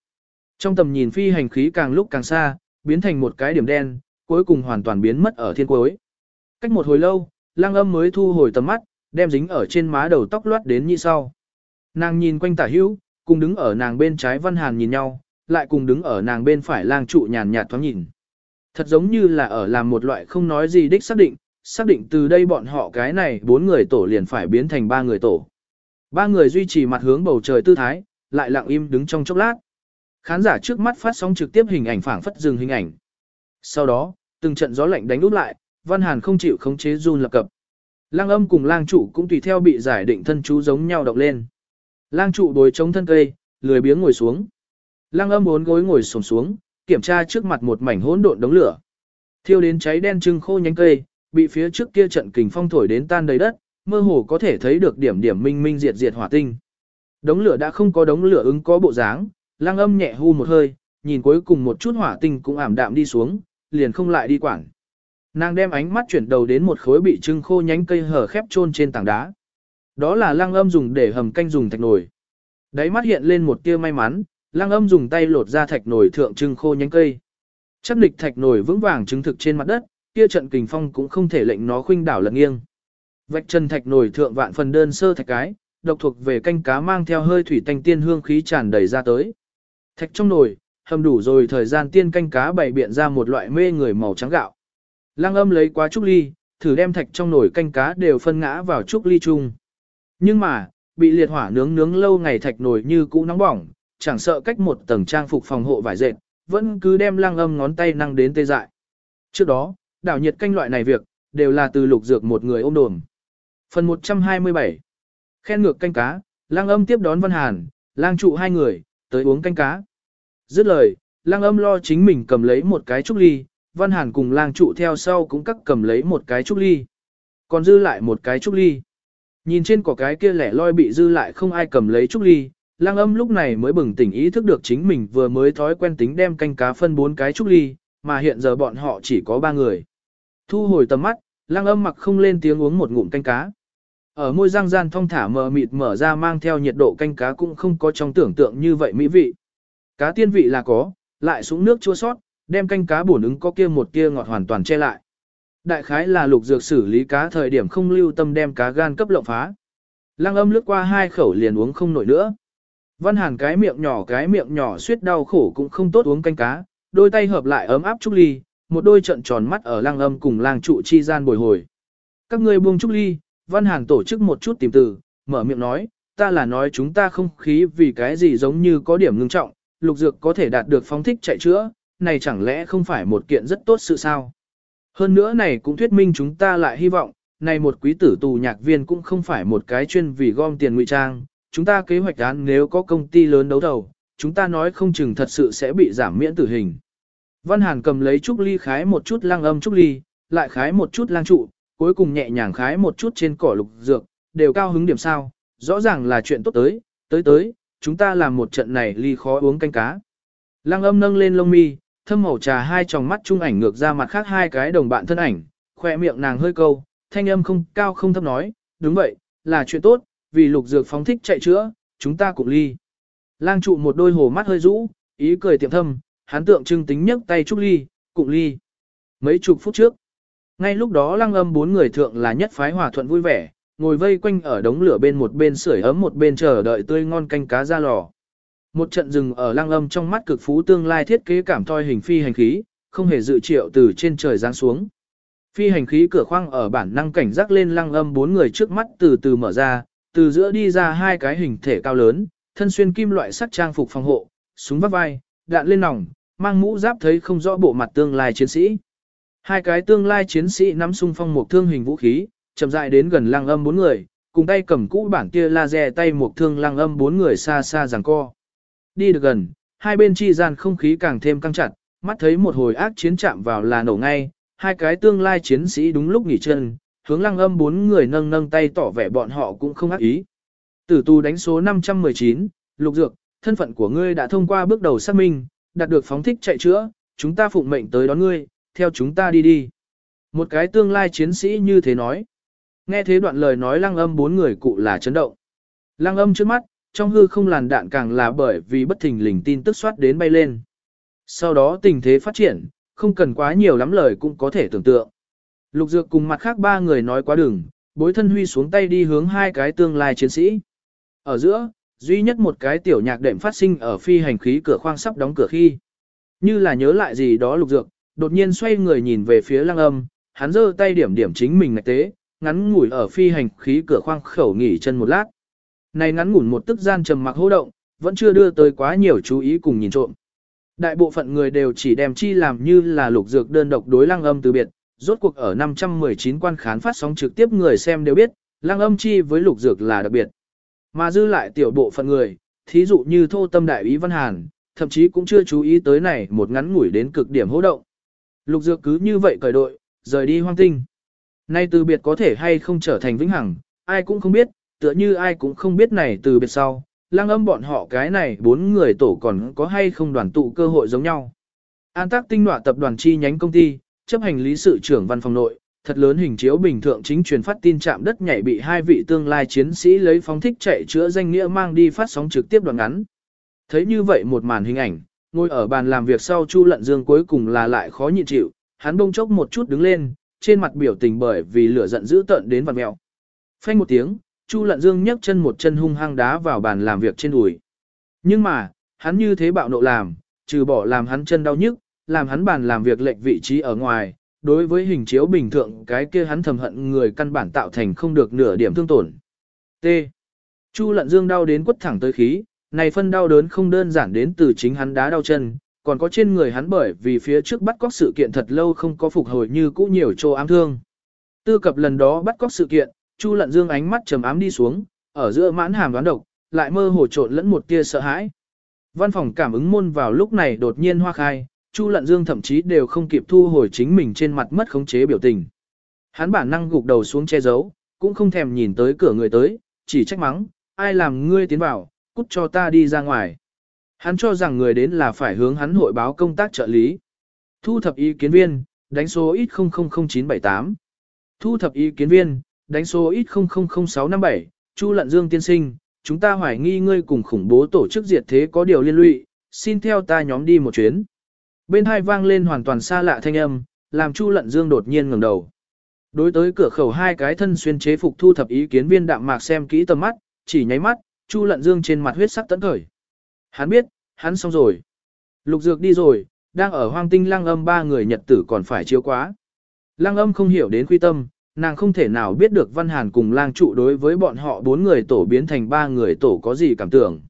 Trong tầm nhìn phi hành khí càng lúc càng xa, biến thành một cái điểm đen, cuối cùng hoàn toàn biến mất ở thiên cuối. Cách một hồi lâu, lăng âm mới thu hồi tầm mắt, đem dính ở trên má đầu tóc loát đến như sau. Nàng nhìn quanh tả hữu, cùng đứng ở nàng bên trái văn hàn nhìn nhau, lại cùng đứng ở nàng bên phải lang trụ nhàn nhạt thoáng nhìn. Thật giống như là ở làm một loại không nói gì đích xác định, xác định từ đây bọn họ cái này bốn người tổ liền phải biến thành ba người tổ. Ba người duy trì mặt hướng bầu trời tư thái, lại lặng im đứng trong chốc lát. Khán giả trước mắt phát sóng trực tiếp hình ảnh phảng phất dừng hình ảnh. Sau đó, từng trận gió lạnh đánh úp lại, Văn Hàn không chịu khống chế run lập cập. Lang âm cùng lang trụ cũng tùy theo bị giải định thân chú giống nhau động lên. Lang trụ đối chống thân cây, lười biếng ngồi xuống. Lang âm bốn gối ngồi xổm xuống, kiểm tra trước mặt một mảnh hỗn độn đống lửa. Thiêu đến cháy đen trưng khô nhánh cây, bị phía trước kia trận kình phong thổi đến tan đầy đất, mơ hồ có thể thấy được điểm điểm minh minh diệt diệt hỏa tinh. Đống lửa đã không có đống lửa ứng có bộ dáng, lang âm nhẹ hu một hơi, nhìn cuối cùng một chút hỏa tinh cũng ảm đạm đi xuống, liền không lại đi quảng. Nàng đem ánh mắt chuyển đầu đến một khối bị trưng khô nhánh cây hở khép chôn trên tảng đá. Đó là lang âm dùng để hầm canh dùng thạch nồi. Đáy mắt hiện lên một tia may mắn, lang âm dùng tay lột ra thạch nồi thượng trưng khô nhánh cây. Chắc địch thạch nồi vững vàng chứng thực trên mặt đất, kia trận kình phong cũng không thể lệnh nó khuynh đảo lật nghiêng. Vạch chân thạch nồi thượng vạn phần đơn sơ thạch cái, độc thuộc về canh cá mang theo hơi thủy tanh tiên hương khí tràn đầy ra tới. Thạch trong nồi, hầm đủ rồi thời gian tiên canh cá bày biện ra một loại mê người màu trắng gạo. Lăng âm lấy quá trúc ly, thử đem thạch trong nồi canh cá đều phân ngã vào trúc ly chung. Nhưng mà, bị liệt hỏa nướng nướng lâu ngày thạch nồi như cũ nóng bỏng, chẳng sợ cách một tầng trang phục phòng hộ vải dệt, vẫn cứ đem lăng âm ngón tay năng đến tê dại. Trước đó, đảo nhiệt canh loại này việc, đều là từ lục dược một người ôm đồm. Phần 127 Khen ngược canh cá, lang âm tiếp đón Văn Hàn, lang trụ hai người, tới uống canh cá. Dứt lời, lang âm lo chính mình cầm lấy một cái trúc ly, Văn Hàn cùng lang trụ theo sau cũng cắt cầm lấy một cái trúc ly. Còn dư lại một cái trúc ly. Nhìn trên cỏ cái kia lẻ loi bị dư lại không ai cầm lấy trúc ly, lang âm lúc này mới bừng tỉnh ý thức được chính mình vừa mới thói quen tính đem canh cá phân bốn cái trúc ly, mà hiện giờ bọn họ chỉ có ba người. Thu hồi tầm mắt, lang âm mặc không lên tiếng uống một ngụm canh cá. Ở môi răng gian thong thả mờ mịt mở ra mang theo nhiệt độ canh cá cũng không có trong tưởng tượng như vậy mỹ vị. Cá tiên vị là có, lại xuống nước chua sót, đem canh cá bổn ứng có kia một kia ngọt hoàn toàn che lại. Đại khái là lục dược xử lý cá thời điểm không lưu tâm đem cá gan cấp lộng phá. Lăng âm lướt qua hai khẩu liền uống không nổi nữa. Văn hàn cái miệng nhỏ cái miệng nhỏ suýt đau khổ cũng không tốt uống canh cá, đôi tay hợp lại ấm áp trúc ly, một đôi trận tròn mắt ở lăng âm cùng lang trụ chi gian bồi hồi. Các ngươi buông trúc ly, văn hàn tổ chức một chút tìm từ, mở miệng nói, ta là nói chúng ta không khí vì cái gì giống như có điểm ngưng trọng, lục dược có thể đạt được phóng thích chạy chữa, này chẳng lẽ không phải một kiện rất tốt sự sao? Hơn nữa này cũng thuyết minh chúng ta lại hy vọng, này một quý tử tù nhạc viên cũng không phải một cái chuyên vì gom tiền ngụy trang, chúng ta kế hoạch án nếu có công ty lớn đấu đầu, chúng ta nói không chừng thật sự sẽ bị giảm miễn tử hình. Văn Hàn cầm lấy trúc ly khái một chút lang âm trúc ly, lại khái một chút lang trụ, cuối cùng nhẹ nhàng khái một chút trên cỏ lục dược, đều cao hứng điểm sao, rõ ràng là chuyện tốt tới, tới tới, chúng ta làm một trận này ly khó uống canh cá. lang âm nâng lên lông mi, thâm màu trà hai tròng mắt trung ảnh ngược ra mặt khác hai cái đồng bạn thân ảnh, khoe miệng nàng hơi câu, thanh âm không cao không thấp nói, đúng vậy, là chuyện tốt, vì lục dược phóng thích chạy chữa, chúng ta cùng ly. Lang trụ một đôi hồ mắt hơi rũ, ý cười tiệm thâm, hắn tượng trưng tính nhấc tay trúc ly, cùng ly. Mấy chục phút trước, ngay lúc đó lăng âm bốn người thượng là nhất phái hòa thuận vui vẻ, ngồi vây quanh ở đống lửa bên một bên sưởi ấm một bên chờ đợi tươi ngon canh cá ra lò. Một trận rừng ở lăng âm trong mắt cực phú tương lai thiết kế cảm thoi hình phi hành khí, không hề dự triệu từ trên trời giáng xuống. Phi hành khí cửa khoang ở bản năng cảnh giác lên lăng âm bốn người trước mắt từ từ mở ra, từ giữa đi ra hai cái hình thể cao lớn, thân xuyên kim loại sắt trang phục phòng hộ, súng vắt vai, đạn lên nòng, mang mũ giáp thấy không rõ bộ mặt tương lai chiến sĩ. Hai cái tương lai chiến sĩ nắm sung phong một thương hình vũ khí, chậm rãi đến gần lăng âm bốn người, cùng tay cầm cũ bản kia laser tay một thương lăng âm bốn người xa xa giằng co. Đi được gần, hai bên chi gian không khí càng thêm căng chặt, mắt thấy một hồi ác chiến chạm vào là nổ ngay, hai cái tương lai chiến sĩ đúng lúc nghỉ chân, hướng lăng âm bốn người nâng nâng tay tỏ vẻ bọn họ cũng không ác ý. Tử tù đánh số 519, lục dược, thân phận của ngươi đã thông qua bước đầu xác minh, đạt được phóng thích chạy chữa, chúng ta phụng mệnh tới đón ngươi, theo chúng ta đi đi. Một cái tương lai chiến sĩ như thế nói. Nghe thế đoạn lời nói lăng âm bốn người cụ là chấn động. Lăng âm trước mắt, trong hư không làn đạn càng là bởi vì bất thình lình tin tức soát đến bay lên. Sau đó tình thế phát triển, không cần quá nhiều lắm lời cũng có thể tưởng tượng. Lục Dược cùng mặt khác ba người nói quá đường bối thân huy xuống tay đi hướng hai cái tương lai chiến sĩ. Ở giữa, duy nhất một cái tiểu nhạc đệm phát sinh ở phi hành khí cửa khoang sắp đóng cửa khi. Như là nhớ lại gì đó Lục Dược, đột nhiên xoay người nhìn về phía lăng âm, hắn giơ tay điểm điểm chính mình ngạch tế, ngắn ngủi ở phi hành khí cửa khoang khẩu nghỉ chân một lát. Này ngắn ngủn một tức gian trầm mặc hô động, vẫn chưa đưa tới quá nhiều chú ý cùng nhìn trộm. Đại bộ phận người đều chỉ đem chi làm như là lục dược đơn độc đối lăng âm từ biệt, rốt cuộc ở 519 quan khán phát sóng trực tiếp người xem đều biết, lăng âm chi với lục dược là đặc biệt. Mà dư lại tiểu bộ phận người, thí dụ như thô tâm đại ý văn hàn, thậm chí cũng chưa chú ý tới này một ngắn ngủi đến cực điểm hô động. Lục dược cứ như vậy cởi đội, rời đi hoang tinh. Nay từ biệt có thể hay không trở thành vĩnh hằng, ai cũng không biết, tựa như ai cũng không biết này từ biệt sau, lang âm bọn họ cái này bốn người tổ còn có hay không đoàn tụ cơ hội giống nhau. An tác tinh nọa tập đoàn chi nhánh công ty, chấp hành lý sự trưởng văn phòng nội, thật lớn hình chiếu bình thường chính truyền phát tin chạm đất nhảy bị hai vị tương lai chiến sĩ lấy phóng thích chạy chữa danh nghĩa mang đi phát sóng trực tiếp đoạn ngắn. Thấy như vậy một màn hình ảnh, ngồi ở bàn làm việc sau Chu Lận Dương cuối cùng là lại khó nhịn chịu, hắn bông chốc một chút đứng lên, trên mặt biểu tình bởi vì lửa giận dữ tợn đến vặn mèo. Phanh một tiếng, Chu Lận Dương nhấc chân một chân hung hăng đá vào bàn làm việc trên đùi. Nhưng mà, hắn như thế bạo nộ làm, trừ bỏ làm hắn chân đau nhức, làm hắn bàn làm việc lệch vị trí ở ngoài, đối với hình chiếu bình thường cái kia hắn thầm hận người căn bản tạo thành không được nửa điểm thương tổn. T. Chu Lận Dương đau đến quất thẳng tới khí, này phân đau đớn không đơn giản đến từ chính hắn đá đau chân, còn có trên người hắn bởi vì phía trước bắt cóc sự kiện thật lâu không có phục hồi như cũ nhiều chỗ ám thương. Tư cập lần đó bắt cóc sự kiện, Chu Lận Dương ánh mắt trầm ám đi xuống, ở giữa mãn hàm đoán độc, lại mơ hồ trộn lẫn một tia sợ hãi. Văn phòng cảm ứng môn vào lúc này đột nhiên hoa khai, Chu Lận Dương thậm chí đều không kịp thu hồi chính mình trên mặt mất khống chế biểu tình. Hắn bản năng gục đầu xuống che giấu, cũng không thèm nhìn tới cửa người tới, chỉ trách mắng, ai làm ngươi tiến vào, cút cho ta đi ra ngoài. Hắn cho rằng người đến là phải hướng hắn hội báo công tác trợ lý. Thu thập ý kiến viên, đánh số ít 000978. Thu thập ý kiến viên, đánh số ít 000657, Chu Lận Dương tiên sinh, chúng ta hoài nghi ngươi cùng khủng bố tổ chức diệt thế có điều liên lụy, xin theo ta nhóm đi một chuyến. Bên hai vang lên hoàn toàn xa lạ thanh âm, làm Chu Lận Dương đột nhiên ngẩng đầu. Đối tới cửa khẩu hai cái thân xuyên chế phục thu thập ý kiến viên đạm mạc xem kỹ tầm mắt, chỉ nháy mắt, Chu Lận Dương trên mặt huyết sắc tấn khởi. Hắn biết, hắn xong rồi. Lục Dược đi rồi, đang ở hoang tinh lăng âm ba người nhật tử còn phải chiếu quá. Lăng âm không hiểu đến quy tâm, nàng không thể nào biết được Văn Hàn cùng lang trụ đối với bọn họ bốn người tổ biến thành ba người tổ có gì cảm tưởng.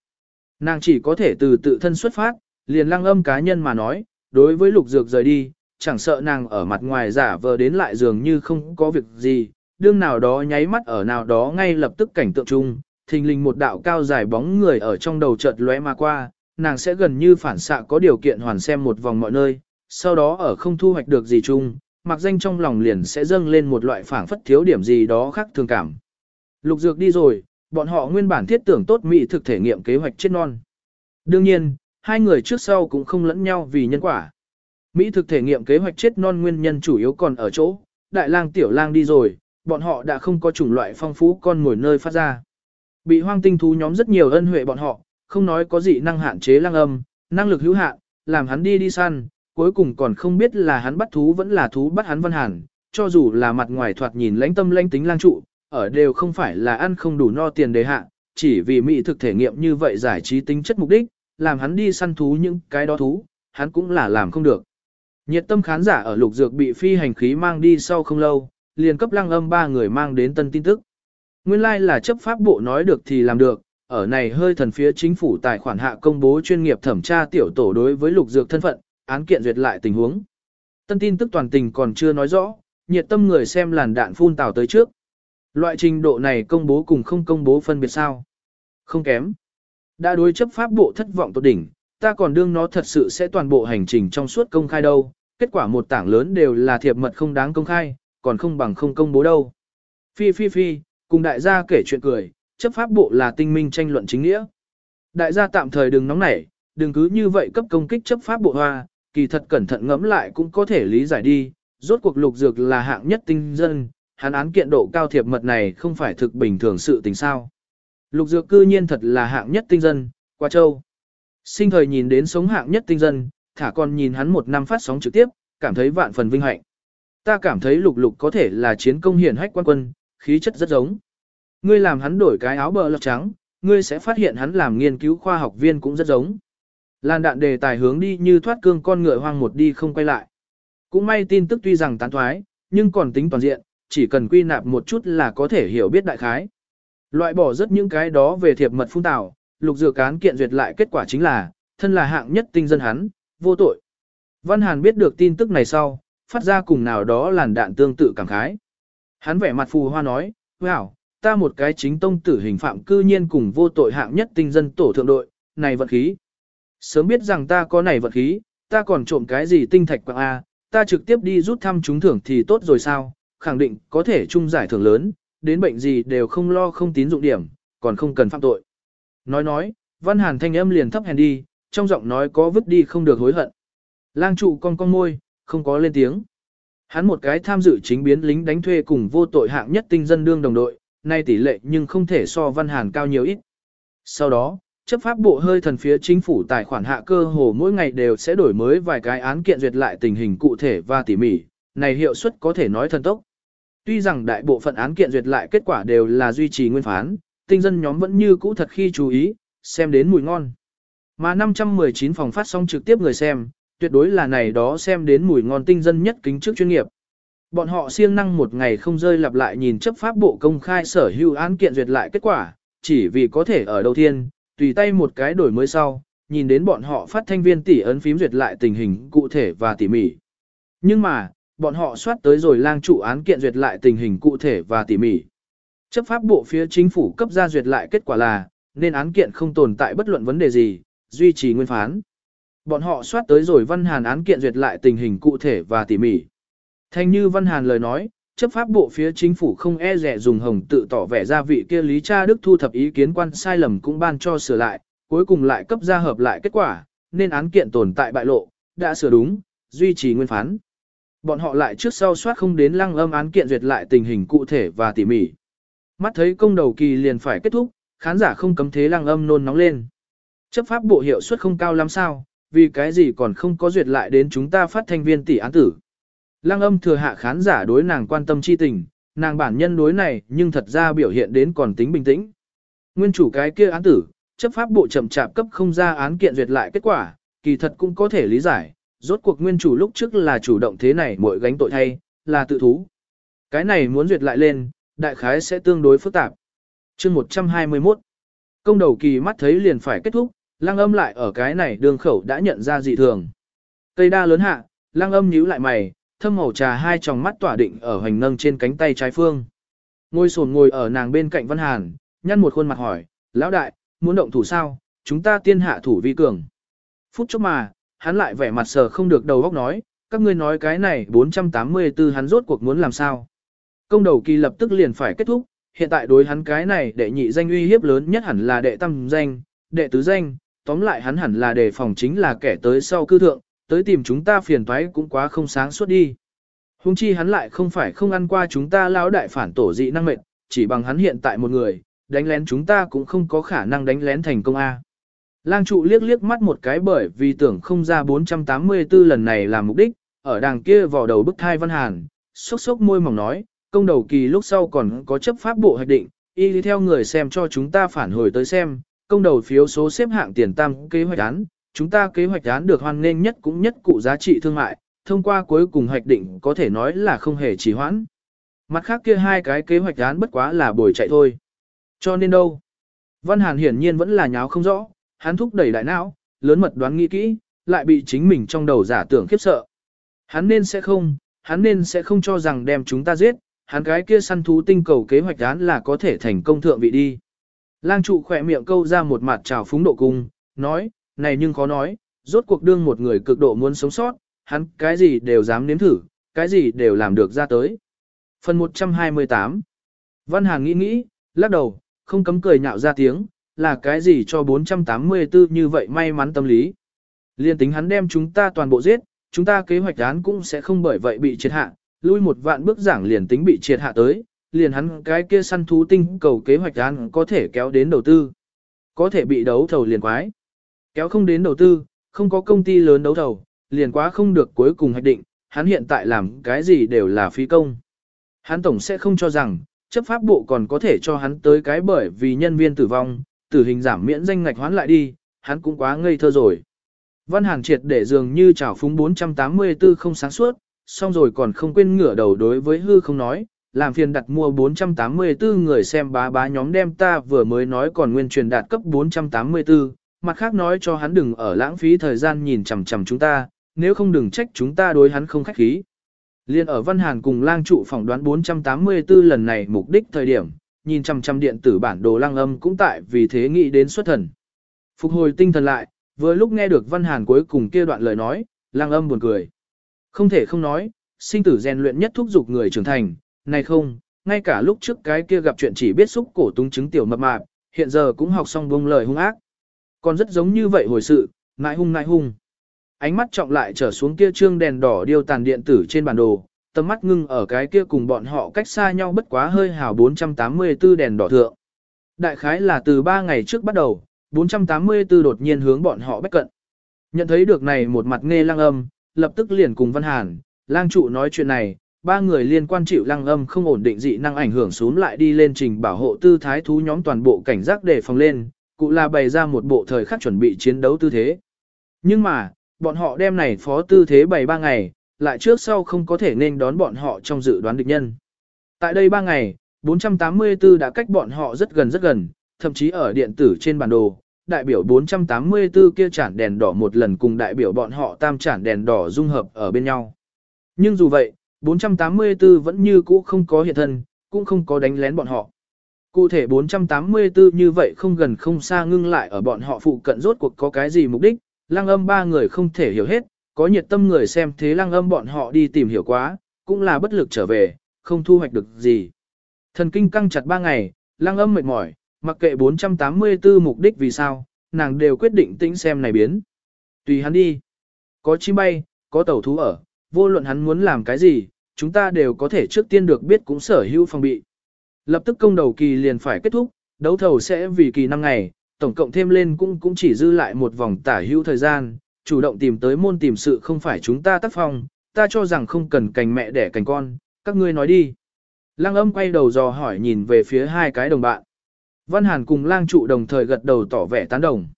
Nàng chỉ có thể từ tự thân xuất phát, liền lăng âm cá nhân mà nói, đối với lục dược rời đi, chẳng sợ nàng ở mặt ngoài giả vờ đến lại dường như không có việc gì, đương nào đó nháy mắt ở nào đó ngay lập tức cảnh tượng chung, thình lình một đạo cao dài bóng người ở trong đầu chợt lóe mà qua, nàng sẽ gần như phản xạ có điều kiện hoàn xem một vòng mọi nơi, sau đó ở không thu hoạch được gì chung, mặc danh trong lòng liền sẽ dâng lên một loại phảng phất thiếu điểm gì đó khác thường cảm. Lục dược đi rồi, bọn họ nguyên bản thiết tưởng tốt mỹ thực thể nghiệm kế hoạch chết non. Đương nhiên, hai người trước sau cũng không lẫn nhau vì nhân quả. Mỹ thực thể nghiệm kế hoạch chết non nguyên nhân chủ yếu còn ở chỗ, đại lang tiểu lang đi rồi, bọn họ đã không có chủng loại phong phú con ngồi nơi phát ra. Bị hoang tinh thú nhóm rất nhiều ân huệ bọn họ, không nói có gì năng hạn chế lang âm, năng lực hữu hạn, làm hắn đi đi săn, cuối cùng còn không biết là hắn bắt thú vẫn là thú bắt hắn văn hàn, cho dù là mặt ngoài thoạt nhìn lãnh tâm lãnh tính lang trụ, ở đều không phải là ăn không đủ no tiền đề hạ, chỉ vì mỹ thực thể nghiệm như vậy giải trí tính chất mục đích, làm hắn đi săn thú những cái đó thú, hắn cũng là làm không được. Nhiệt tâm khán giả ở lục dược bị phi hành khí mang đi sau không lâu, liền cấp lăng âm ba người mang đến tân tin tức. Nguyên lai like là chấp pháp bộ nói được thì làm được, ở này hơi thần phía chính phủ tài khoản hạ công bố chuyên nghiệp thẩm tra tiểu tổ đối với lục dược thân phận, án kiện duyệt lại tình huống. Tân tin tức toàn tình còn chưa nói rõ, nhiệt tâm người xem làn đạn phun tào tới trước. Loại trình độ này công bố cùng không công bố phân biệt sao? Không kém. Đã đối chấp pháp bộ thất vọng tột đỉnh, ta còn đương nó thật sự sẽ toàn bộ hành trình trong suốt công khai đâu, kết quả một tảng lớn đều là thiệp mật không đáng công khai, còn không bằng không công bố đâu. Phi phi phi, cùng đại gia kể chuyện cười, chấp pháp bộ là tinh minh tranh luận chính nghĩa. Đại gia tạm thời đừng nóng nảy, đừng cứ như vậy cấp công kích chấp pháp bộ hoa, kỳ thật cẩn thận ngẫm lại cũng có thể lý giải đi, rốt cuộc lục dược là hạng nhất tinh dân, hắn án kiện độ cao thiệp mật này không phải thực bình thường sự tình sao. Lục dược cư nhiên thật là hạng nhất tinh dân, qua châu. Sinh thời nhìn đến sống hạng nhất tinh dân, thả còn nhìn hắn một năm phát sóng trực tiếp, cảm thấy vạn phần vinh hạnh. Ta cảm thấy lục lục có thể là chiến công hiển hách quan quân, khí chất rất giống. Ngươi làm hắn đổi cái áo bờ lọc trắng, ngươi sẽ phát hiện hắn làm nghiên cứu khoa học viên cũng rất giống. Lan đạn đề tài hướng đi như thoát cương con ngựa hoang một đi không quay lại. Cũng may tin tức tuy rằng tán thoái, nhưng còn tính toàn diện, chỉ cần quy nạp một chút là có thể hiểu biết đại khái. Loại bỏ rất những cái đó về thiệp mật phun tảo, lục dừa cán kiện duyệt lại kết quả chính là, thân là hạng nhất tinh dân hắn, vô tội. Văn Hàn biết được tin tức này sau, phát ra cùng nào đó làn đạn tương tự cảm khái. Hắn vẻ mặt phù hoa nói, wow, ta một cái chính tông tử hình phạm cư nhiên cùng vô tội hạng nhất tinh dân tổ thượng đội, này vận khí. Sớm biết rằng ta có này vật khí, ta còn trộm cái gì tinh thạch quạng A, ta trực tiếp đi rút thăm trúng thưởng thì tốt rồi sao, khẳng định có thể chung giải thưởng lớn, đến bệnh gì đều không lo không tín dụng điểm, còn không cần phạm tội. Nói nói, văn hàn thanh âm liền thấp hèn đi, trong giọng nói có vứt đi không được hối hận. Lang trụ con con môi, không có lên tiếng. Hắn một cái tham dự chính biến lính đánh thuê cùng vô tội hạng nhất tinh dân đương đồng đội, nay tỷ lệ nhưng không thể so văn hàn cao nhiều ít. Sau đó, chấp pháp bộ hơi thần phía chính phủ tài khoản hạ cơ hồ mỗi ngày đều sẽ đổi mới vài cái án kiện duyệt lại tình hình cụ thể và tỉ mỉ, này hiệu suất có thể nói thần tốc. Tuy rằng đại bộ phận án kiện duyệt lại kết quả đều là duy trì nguyên phán, tinh dân nhóm vẫn như cũ thật khi chú ý, xem đến mùi ngon. Mà 519 phòng phát sóng trực tiếp người xem, tuyệt đối là này đó xem đến mùi ngon tinh dân nhất kính trước chuyên nghiệp. Bọn họ siêng năng một ngày không rơi lặp lại nhìn chấp pháp bộ công khai sở hữu án kiện duyệt lại kết quả, chỉ vì có thể ở đầu tiên, tùy tay một cái đổi mới sau, nhìn đến bọn họ phát thanh viên tỉ ấn phím duyệt lại tình hình cụ thể và tỉ mỉ. Nhưng mà, bọn họ soát tới rồi lang trụ án kiện duyệt lại tình hình cụ thể và tỉ mỉ. Chấp pháp bộ phía chính phủ cấp ra duyệt lại kết quả là, nên án kiện không tồn tại bất luận vấn đề gì, duy trì nguyên phán. Bọn họ soát tới rồi văn hàn án kiện duyệt lại tình hình cụ thể và tỉ mỉ. Thanh như văn hàn lời nói, chấp pháp bộ phía chính phủ không e rẻ dùng hồng tự tỏ vẻ ra vị kia Lý Cha Đức thu thập ý kiến quan sai lầm cũng ban cho sửa lại, cuối cùng lại cấp ra hợp lại kết quả, nên án kiện tồn tại bại lộ, đã sửa đúng, duy trì nguyên phán. Bọn họ lại trước sau soát không đến lăng âm án kiện duyệt lại tình hình cụ thể và tỉ mỉ. Mắt thấy công đầu kỳ liền phải kết thúc, khán giả không cấm thế lăng âm nôn nóng lên. Chấp pháp bộ hiệu suất không cao lắm sao, vì cái gì còn không có duyệt lại đến chúng ta phát thanh viên tỷ án tử. Lăng âm thừa hạ khán giả đối nàng quan tâm chi tình, nàng bản nhân đối này nhưng thật ra biểu hiện đến còn tính bình tĩnh. Nguyên chủ cái kia án tử, chấp pháp bộ chậm chạp cấp không ra án kiện duyệt lại kết quả, kỳ thật cũng có thể lý giải, rốt cuộc nguyên chủ lúc trước là chủ động thế này mỗi gánh tội thay, là tự thú. Cái này muốn duyệt lại lên, đại khái sẽ tương đối phức tạp. chương 121 Công đầu kỳ mắt thấy liền phải kết thúc, lăng âm lại ở cái này đường khẩu đã nhận ra dị thường. Cây đa lớn hạ, lăng âm nhíu lại mày, thâm màu trà hai tròng mắt tỏa định ở hoành nâng trên cánh tay trái phương. ngôi sồn ngồi ở nàng bên cạnh Văn Hàn, nhăn một khuôn mặt hỏi, lão đại, muốn động thủ sao, chúng ta tiên hạ thủ vi cường. Phút chốc mà, hắn lại vẻ mặt sờ không được đầu óc nói, các ngươi nói cái này 484 hắn rốt cuộc muốn làm sao. Công đầu kỳ lập tức liền phải kết thúc, hiện tại đối hắn cái này đệ nhị danh uy hiếp lớn nhất hẳn là đệ tam danh, đệ tứ danh, tóm lại hắn hẳn là đề phòng chính là kẻ tới sau cư thượng, tới tìm chúng ta phiền toái cũng quá không sáng suốt đi. Hùng chi hắn lại không phải không ăn qua chúng ta lão đại phản tổ dị năng mệnh, chỉ bằng hắn hiện tại một người, đánh lén chúng ta cũng không có khả năng đánh lén thành công A. Lang trụ liếc liếc mắt một cái bởi vì tưởng không ra 484 lần này là mục đích, ở đàng kia vò đầu bức thai văn hàn, sốc sốc môi mỏng nói, công đầu kỳ lúc sau còn có chấp pháp bộ hoạch định, y đi theo người xem cho chúng ta phản hồi tới xem, công đầu phiếu số xếp hạng tiền tam kế hoạch án, chúng ta kế hoạch án được hoan nghênh nhất cũng nhất cụ giá trị thương mại, thông qua cuối cùng hoạch định có thể nói là không hề trì hoãn. Mặt khác kia hai cái kế hoạch án bất quá là bồi chạy thôi. Cho nên đâu? Văn Hàn hiển nhiên vẫn là nháo không rõ, hắn thúc đẩy đại não, lớn mật đoán nghĩ kỹ, lại bị chính mình trong đầu giả tưởng khiếp sợ. Hắn nên sẽ không, hắn nên sẽ không cho rằng đem chúng ta giết, hắn cái kia săn thú tinh cầu kế hoạch án là có thể thành công thượng vị đi. Lang trụ khỏe miệng câu ra một mặt trào phúng độ cung, nói, này nhưng khó nói, rốt cuộc đương một người cực độ muốn sống sót, hắn cái gì đều dám nếm thử, cái gì đều làm được ra tới. Phần 128 Văn Hàng nghĩ nghĩ, lắc đầu, không cấm cười nhạo ra tiếng, là cái gì cho 484 như vậy may mắn tâm lý. Liên tính hắn đem chúng ta toàn bộ giết, chúng ta kế hoạch án cũng sẽ không bởi vậy bị triệt hạ, lui một vạn bước giảng liền tính bị triệt hạ tới, liền hắn cái kia săn thú tinh cầu kế hoạch án có thể kéo đến đầu tư. Có thể bị đấu thầu liền quái. Kéo không đến đầu tư, không có công ty lớn đấu thầu, liền quá không được cuối cùng hạch định, hắn hiện tại làm cái gì đều là phí công. Hắn tổng sẽ không cho rằng, chấp pháp bộ còn có thể cho hắn tới cái bởi vì nhân viên tử vong, tử hình giảm miễn danh ngạch hoán lại đi, hắn cũng quá ngây thơ rồi. Văn Hàn triệt để dường như trào phúng 484 không sáng suốt, xong rồi còn không quên ngửa đầu đối với hư không nói, làm phiền đặt mua 484 người xem bá bá nhóm đem ta vừa mới nói còn nguyên truyền đạt cấp 484, mặt khác nói cho hắn đừng ở lãng phí thời gian nhìn chằm chằm chúng ta, nếu không đừng trách chúng ta đối hắn không khách khí. Liên ở Văn Hàn cùng lang trụ phỏng đoán 484 lần này mục đích thời điểm, nhìn chằm chằm điện tử bản đồ lang âm cũng tại vì thế nghĩ đến xuất thần. Phục hồi tinh thần lại, vừa lúc nghe được Văn Hàn cuối cùng kia đoạn lời nói, lang âm buồn cười. Không thể không nói, sinh tử rèn luyện nhất thúc dục người trưởng thành, này không, ngay cả lúc trước cái kia gặp chuyện chỉ biết xúc cổ tung chứng tiểu mập mạp, hiện giờ cũng học xong buông lời hung ác. Còn rất giống như vậy hồi sự, ngại hung ngại hung. Ánh mắt trọng lại trở xuống kia trương đèn đỏ điêu tàn điện tử trên bản đồ, tầm mắt ngưng ở cái kia cùng bọn họ cách xa nhau bất quá hơi hào 484 đèn đỏ thượng. Đại khái là từ 3 ngày trước bắt đầu, 484 đột nhiên hướng bọn họ bách cận. Nhận thấy được này một mặt nghe lăng âm, lập tức liền cùng Văn Hàn, lang trụ nói chuyện này, ba người liên quan chịu lăng âm không ổn định dị năng ảnh hưởng xuống lại đi lên trình bảo hộ tư thái thú nhóm toàn bộ cảnh giác để phòng lên, cụ là bày ra một bộ thời khắc chuẩn bị chiến đấu tư thế. Nhưng mà, bọn họ đem này phó tư thế bày ba ngày, lại trước sau không có thể nên đón bọn họ trong dự đoán địch nhân. Tại đây ba ngày, 484 đã cách bọn họ rất gần rất gần, thậm chí ở điện tử trên bản đồ, đại biểu 484 kia chản đèn đỏ một lần cùng đại biểu bọn họ tam chản đèn đỏ dung hợp ở bên nhau. Nhưng dù vậy, 484 vẫn như cũ không có hiện thân, cũng không có đánh lén bọn họ. Cụ thể 484 như vậy không gần không xa ngưng lại ở bọn họ phụ cận rốt cuộc có cái gì mục đích, lăng âm ba người không thể hiểu hết, có nhiệt tâm người xem thế lăng âm bọn họ đi tìm hiểu quá, cũng là bất lực trở về, không thu hoạch được gì. Thần kinh căng chặt ba ngày, lang âm mệt mỏi, mặc kệ 484 mục đích vì sao, nàng đều quyết định tĩnh xem này biến. Tùy hắn đi. Có chim bay, có tàu thú ở, vô luận hắn muốn làm cái gì, chúng ta đều có thể trước tiên được biết cũng sở hữu phòng bị. Lập tức công đầu kỳ liền phải kết thúc, đấu thầu sẽ vì kỳ 5 ngày, tổng cộng thêm lên cũng cũng chỉ dư lại một vòng tả hữu thời gian, chủ động tìm tới môn tìm sự không phải chúng ta tác phong, ta cho rằng không cần cành mẹ đẻ cành con, các ngươi nói đi. Lăng âm quay đầu dò hỏi nhìn về phía hai cái đồng bạn. Văn Hàn cùng lang trụ đồng thời gật đầu tỏ vẻ tán đồng.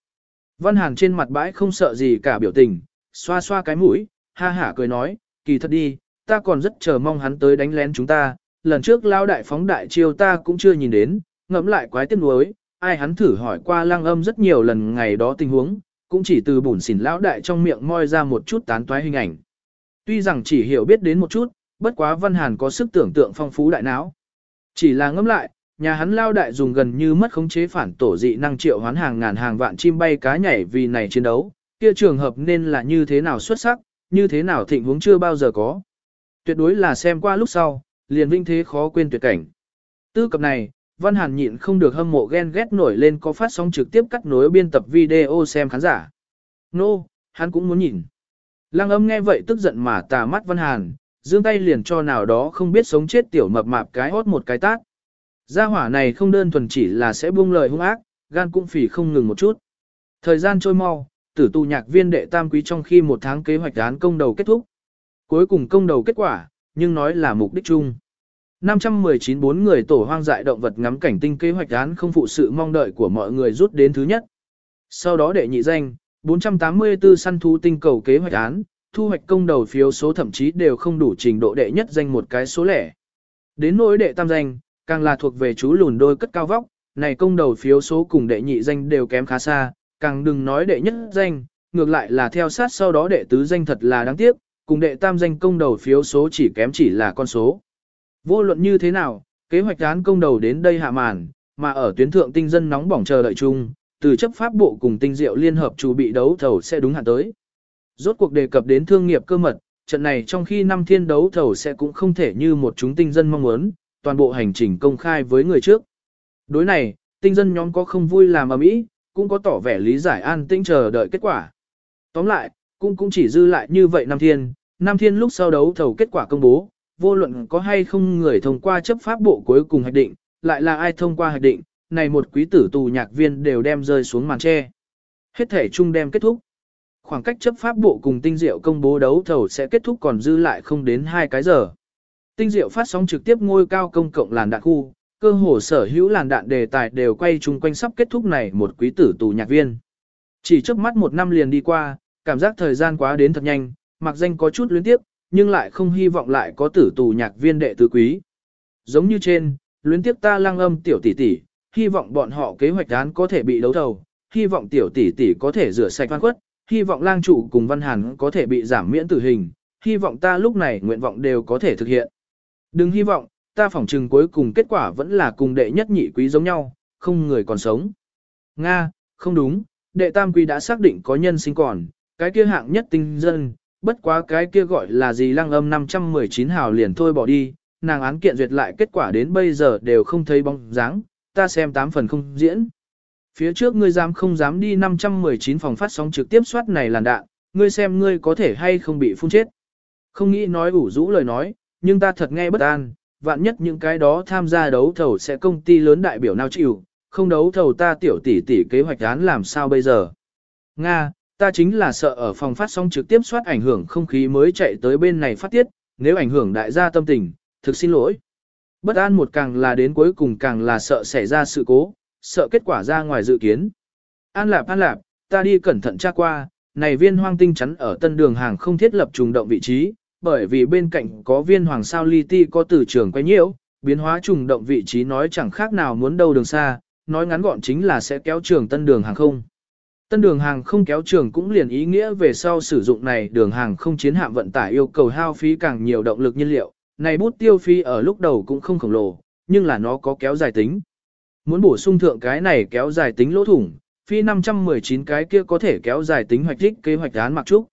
Văn Hàn trên mặt bãi không sợ gì cả biểu tình, xoa xoa cái mũi, ha hả cười nói, kỳ thật đi, ta còn rất chờ mong hắn tới đánh lén chúng ta, lần trước lao đại phóng đại chiêu ta cũng chưa nhìn đến, ngẫm lại quái tiếc nuối, ai hắn thử hỏi qua lang âm rất nhiều lần ngày đó tình huống, cũng chỉ từ bùn xỉn lão đại trong miệng moi ra một chút tán toái hình ảnh. Tuy rằng chỉ hiểu biết đến một chút, bất quá Văn Hàn có sức tưởng tượng phong phú đại não. Chỉ là ngẫm lại, nhà hắn lao đại dùng gần như mất khống chế phản tổ dị năng triệu hoán hàng ngàn hàng vạn chim bay cá nhảy vì này chiến đấu, kia trường hợp nên là như thế nào xuất sắc, như thế nào thịnh huống chưa bao giờ có. Tuyệt đối là xem qua lúc sau, liền vinh thế khó quên tuyệt cảnh. Tư cập này, Văn Hàn nhịn không được hâm mộ ghen ghét nổi lên có phát sóng trực tiếp cắt nối biên tập video xem khán giả. Nô, no, hắn cũng muốn nhìn. Lăng âm nghe vậy tức giận mà tà mắt Văn Hàn, dương tay liền cho nào đó không biết sống chết tiểu mập mạp cái hót một cái tát. Gia hỏa này không đơn thuần chỉ là sẽ buông lời hung ác, gan cũng phỉ không ngừng một chút. Thời gian trôi mau, tử tù nhạc viên đệ tam quý trong khi một tháng kế hoạch án công đầu kết thúc. Cuối cùng công đầu kết quả, nhưng nói là mục đích chung. 519 bốn người tổ hoang dại động vật ngắm cảnh tinh kế hoạch án không phụ sự mong đợi của mọi người rút đến thứ nhất. Sau đó đệ nhị danh, 484 săn thú tinh cầu kế hoạch án, thu hoạch công đầu phiếu số thậm chí đều không đủ trình độ đệ nhất danh một cái số lẻ. Đến nỗi đệ tam danh, càng là thuộc về chú lùn đôi cất cao vóc, này công đầu phiếu số cùng đệ nhị danh đều kém khá xa, càng đừng nói đệ nhất danh, ngược lại là theo sát sau đó đệ tứ danh thật là đáng tiếc, cùng đệ tam danh công đầu phiếu số chỉ kém chỉ là con số. Vô luận như thế nào, kế hoạch án công đầu đến đây hạ màn, mà ở tuyến thượng tinh dân nóng bỏng chờ đợi chung, từ chấp pháp bộ cùng tinh diệu liên hợp chủ bị đấu thầu sẽ đúng hạn tới. Rốt cuộc đề cập đến thương nghiệp cơ mật, trận này trong khi năm thiên đấu thầu sẽ cũng không thể như một chúng tinh dân mong muốn, toàn bộ hành trình công khai với người trước. Đối này, tinh dân nhóm có không vui làm ở mỹ, cũng có tỏ vẻ lý giải an tĩnh chờ đợi kết quả. Tóm lại, cũng cũng chỉ dư lại như vậy năm thiên, năm thiên lúc sau đấu thầu kết quả công bố, vô luận có hay không người thông qua chấp pháp bộ cuối cùng hạch định, lại là ai thông qua hạch định, này một quý tử tù nhạc viên đều đem rơi xuống màn tre. Hết thể chung đem kết thúc. Khoảng cách chấp pháp bộ cùng tinh diệu công bố đấu thầu sẽ kết thúc còn dư lại không đến hai cái giờ. Tinh diệu phát sóng trực tiếp ngôi cao công cộng làn đạn khu, cơ hồ sở hữu làn đạn đề tài đều quay chung quanh sắp kết thúc này một quý tử tù nhạc viên. Chỉ trước mắt một năm liền đi qua, cảm giác thời gian quá đến thật nhanh, mặc danh có chút luyến tiếp, nhưng lại không hy vọng lại có tử tù nhạc viên đệ tứ quý. Giống như trên, luyến tiếp ta lăng âm tiểu tỷ tỷ, hy vọng bọn họ kế hoạch án có thể bị đấu thầu, hy vọng tiểu tỷ tỷ có thể rửa sạch văn khuất, hy vọng lang chủ cùng văn hàn có thể bị giảm miễn tử hình, hy vọng ta lúc này nguyện vọng đều có thể thực hiện. Đừng hy vọng, ta phỏng trừng cuối cùng kết quả vẫn là cùng đệ nhất nhị quý giống nhau, không người còn sống. Nga, không đúng, đệ tam quý đã xác định có nhân sinh còn, cái kia hạng nhất tinh dân, bất quá cái kia gọi là gì lăng âm 519 hào liền thôi bỏ đi, nàng án kiện duyệt lại kết quả đến bây giờ đều không thấy bóng dáng, ta xem 8 phần không diễn. Phía trước ngươi dám không dám đi 519 phòng phát sóng trực tiếp soát này làn đạn, ngươi xem ngươi có thể hay không bị phun chết. Không nghĩ nói ủ rũ lời nói, nhưng ta thật nghe bất an, vạn nhất những cái đó tham gia đấu thầu sẽ công ty lớn đại biểu nào chịu, không đấu thầu ta tiểu tỷ tỷ kế hoạch án làm sao bây giờ. Nga, ta chính là sợ ở phòng phát sóng trực tiếp soát ảnh hưởng không khí mới chạy tới bên này phát tiết, nếu ảnh hưởng đại gia tâm tình, thực xin lỗi. Bất an một càng là đến cuối cùng càng là sợ xảy ra sự cố, sợ kết quả ra ngoài dự kiến. An lạp an lạp, ta đi cẩn thận tra qua, này viên hoang tinh chắn ở tân đường hàng không thiết lập trùng động vị trí, bởi vì bên cạnh có viên hoàng sao li ti có từ trường quay nhiễu, biến hóa trùng động vị trí nói chẳng khác nào muốn đâu đường xa, nói ngắn gọn chính là sẽ kéo trường tân đường hàng không. Tân đường hàng không kéo trường cũng liền ý nghĩa về sau sử dụng này đường hàng không chiến hạm vận tải yêu cầu hao phí càng nhiều động lực nhiên liệu, này bút tiêu phí ở lúc đầu cũng không khổng lồ, nhưng là nó có kéo dài tính. Muốn bổ sung thượng cái này kéo dài tính lỗ thủng, phi 519 cái kia có thể kéo dài tính hoạch tích kế hoạch án mặc trúc.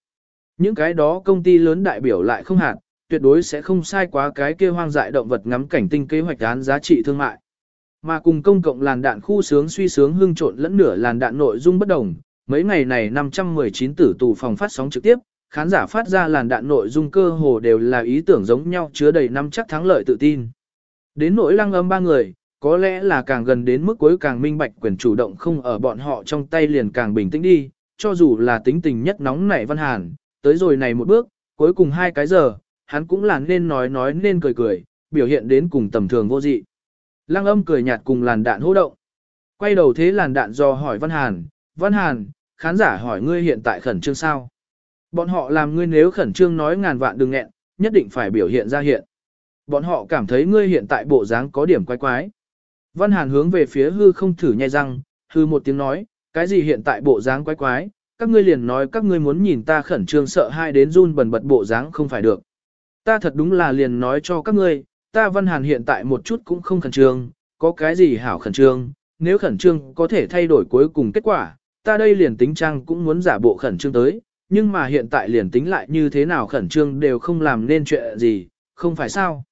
Những cái đó công ty lớn đại biểu lại không hạn, tuyệt đối sẽ không sai quá cái kia hoang dại động vật ngắm cảnh tinh kế hoạch án giá trị thương mại. Mà cùng công cộng làn đạn khu sướng suy sướng hương trộn lẫn nửa làn đạn nội dung bất đồng, mấy ngày này 519 tử tù phòng phát sóng trực tiếp, khán giả phát ra làn đạn nội dung cơ hồ đều là ý tưởng giống nhau chứa đầy năm chắc thắng lợi tự tin. Đến nỗi lăng âm ba người, có lẽ là càng gần đến mức cuối càng minh bạch quyền chủ động không ở bọn họ trong tay liền càng bình tĩnh đi, cho dù là tính tình nhất nóng nảy văn hàn, tới rồi này một bước, cuối cùng hai cái giờ, hắn cũng là nên nói nói nên cười cười, biểu hiện đến cùng tầm thường vô dị. Lăng âm cười nhạt cùng làn đạn hô động. Quay đầu thế làn đạn do hỏi Văn Hàn, Văn Hàn, khán giả hỏi ngươi hiện tại khẩn trương sao? Bọn họ làm ngươi nếu khẩn trương nói ngàn vạn đừng nghẹn, nhất định phải biểu hiện ra hiện. Bọn họ cảm thấy ngươi hiện tại bộ dáng có điểm quái quái. Văn Hàn hướng về phía hư không thử nhai răng, hư một tiếng nói, cái gì hiện tại bộ dáng quái quái, các ngươi liền nói các ngươi muốn nhìn ta khẩn trương sợ hai đến run bần bật bộ dáng không phải được. Ta thật đúng là liền nói cho các ngươi, ta Văn Hàn hiện tại một chút cũng không khẩn trương, có cái gì hảo khẩn trương, nếu khẩn trương có thể thay đổi cuối cùng kết quả, ta đây liền tính trang cũng muốn giả bộ khẩn trương tới, nhưng mà hiện tại liền tính lại như thế nào khẩn trương đều không làm nên chuyện gì, không phải sao.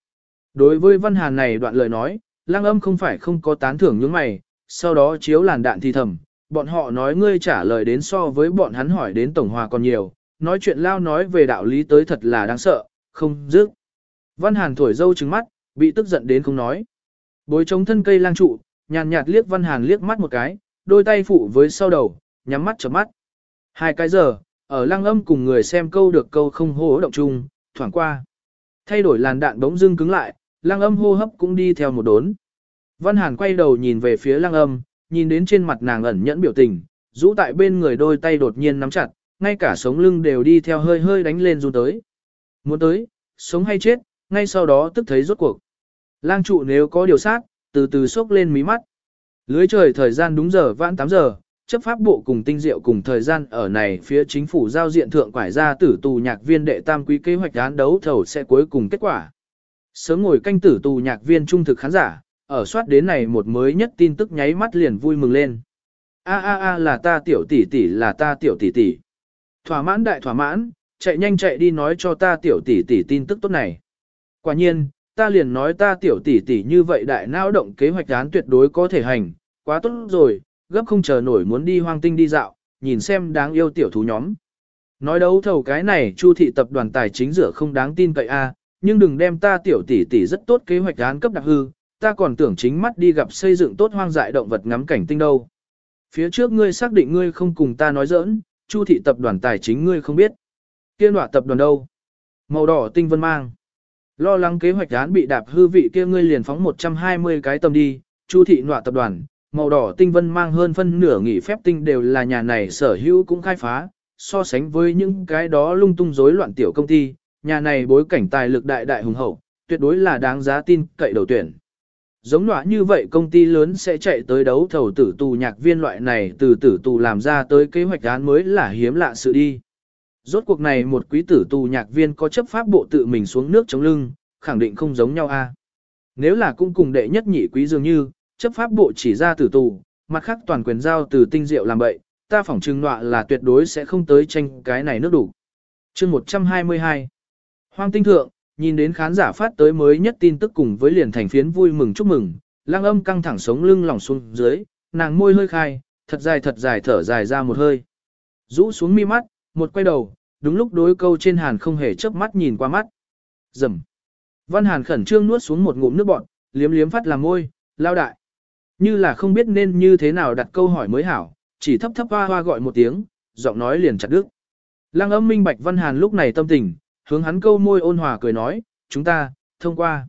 Đối với Văn Hàn này đoạn lời nói, lang âm không phải không có tán thưởng những mày, sau đó chiếu làn đạn thì thầm, bọn họ nói ngươi trả lời đến so với bọn hắn hỏi đến Tổng Hòa còn nhiều, nói chuyện lao nói về đạo lý tới thật là đáng sợ, không dứt. Văn Hàn thổi dâu trứng mắt, bị tức giận đến không nói. Bối chống thân cây lang trụ, nhàn nhạt liếc Văn Hàn liếc mắt một cái, đôi tay phụ với sau đầu, nhắm mắt chớp mắt. Hai cái giờ, ở lang âm cùng người xem câu được câu không hô động chung, thoảng qua. Thay đổi làn đạn bỗng dưng cứng lại, lang âm hô hấp cũng đi theo một đốn. Văn Hàn quay đầu nhìn về phía lang âm, nhìn đến trên mặt nàng ẩn nhẫn biểu tình, rũ tại bên người đôi tay đột nhiên nắm chặt, ngay cả sống lưng đều đi theo hơi hơi đánh lên run tới. Muốn tới, sống hay chết, ngay sau đó tức thấy rốt cuộc. Lang trụ nếu có điều sát, từ từ sốc lên mí mắt. Lưới trời thời gian đúng giờ vãn 8 giờ, chấp pháp bộ cùng tinh diệu cùng thời gian ở này phía chính phủ giao diện thượng quải ra tử tù nhạc viên đệ tam quý kế hoạch án đấu thầu sẽ cuối cùng kết quả. Sớm ngồi canh tử tù nhạc viên trung thực khán giả, ở soát đến này một mới nhất tin tức nháy mắt liền vui mừng lên. A a a là ta tiểu tỷ tỷ là ta tiểu tỷ tỷ. Thỏa mãn đại thỏa mãn, chạy nhanh chạy đi nói cho ta tiểu tỷ tỷ tin tức tốt này. Quả nhiên, ta liền nói ta tiểu tỷ tỷ như vậy đại não động kế hoạch án tuyệt đối có thể hành, quá tốt rồi, gấp không chờ nổi muốn đi hoang tinh đi dạo, nhìn xem đáng yêu tiểu thú nhóm. Nói đấu thầu cái này chu thị tập đoàn tài chính rửa không đáng tin cậy a, nhưng đừng đem ta tiểu tỷ tỷ rất tốt kế hoạch án cấp đặc hư, ta còn tưởng chính mắt đi gặp xây dựng tốt hoang dại động vật ngắm cảnh tinh đâu. Phía trước ngươi xác định ngươi không cùng ta nói giỡn, chu thị tập đoàn tài chính ngươi không biết. Kiên đoạ tập đoàn đâu? Màu đỏ tinh vân mang. Lo lắng kế hoạch án bị đạp hư vị kia ngươi liền phóng 120 cái tâm đi, chu thị nọa tập đoàn, màu đỏ tinh vân mang hơn phân nửa nghỉ phép tinh đều là nhà này sở hữu cũng khai phá, so sánh với những cái đó lung tung rối loạn tiểu công ty, nhà này bối cảnh tài lực đại đại hùng hậu, tuyệt đối là đáng giá tin cậy đầu tuyển. Giống loại như vậy công ty lớn sẽ chạy tới đấu thầu tử tù nhạc viên loại này từ tử tù làm ra tới kế hoạch án mới là hiếm lạ sự đi. Rốt cuộc này một quý tử tù nhạc viên có chấp pháp bộ tự mình xuống nước chống lưng, khẳng định không giống nhau a. Nếu là cũng cùng đệ nhất nhị quý dường như, chấp pháp bộ chỉ ra tử tù, mặt khác toàn quyền giao từ tinh diệu làm bậy, ta phỏng trừng nọa là tuyệt đối sẽ không tới tranh cái này nước đủ. chương 122 Hoang tinh thượng, nhìn đến khán giả phát tới mới nhất tin tức cùng với liền thành phiến vui mừng chúc mừng, lang âm căng thẳng sống lưng lỏng xuống dưới, nàng môi hơi khai, thật dài thật dài thở dài ra một hơi. Rũ xuống mi mắt, một quay đầu, đúng lúc đối câu trên hàn không hề chớp mắt nhìn qua mắt. Dầm. Văn hàn khẩn trương nuốt xuống một ngụm nước bọt, liếm liếm phát làm môi, lao đại. Như là không biết nên như thế nào đặt câu hỏi mới hảo, chỉ thấp thấp hoa hoa gọi một tiếng, giọng nói liền chặt đứt. Lăng âm minh bạch Văn Hàn lúc này tâm tình, hướng hắn câu môi ôn hòa cười nói, chúng ta, thông qua.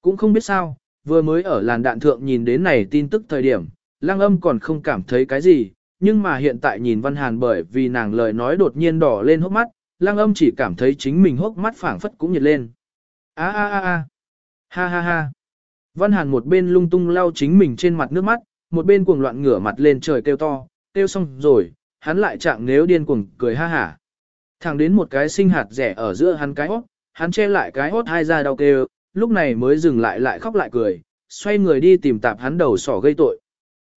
Cũng không biết sao, vừa mới ở làn đạn thượng nhìn đến này tin tức thời điểm, lăng âm còn không cảm thấy cái gì, nhưng mà hiện tại nhìn Văn Hàn bởi vì nàng lời nói đột nhiên đỏ lên hốc mắt, lăng âm chỉ cảm thấy chính mình hốc mắt phảng phất cũng nhiệt lên. a a a a ha ha ha. Văn Hàn một bên lung tung lau chính mình trên mặt nước mắt, một bên cuồng loạn ngửa mặt lên trời kêu to, kêu xong rồi, hắn lại trạng nếu điên cuồng cười ha hả. Thẳng đến một cái sinh hạt rẻ ở giữa hắn cái hốt, hắn che lại cái hốt hai ra đau kêu, lúc này mới dừng lại lại khóc lại cười, xoay người đi tìm tạp hắn đầu sỏ gây tội.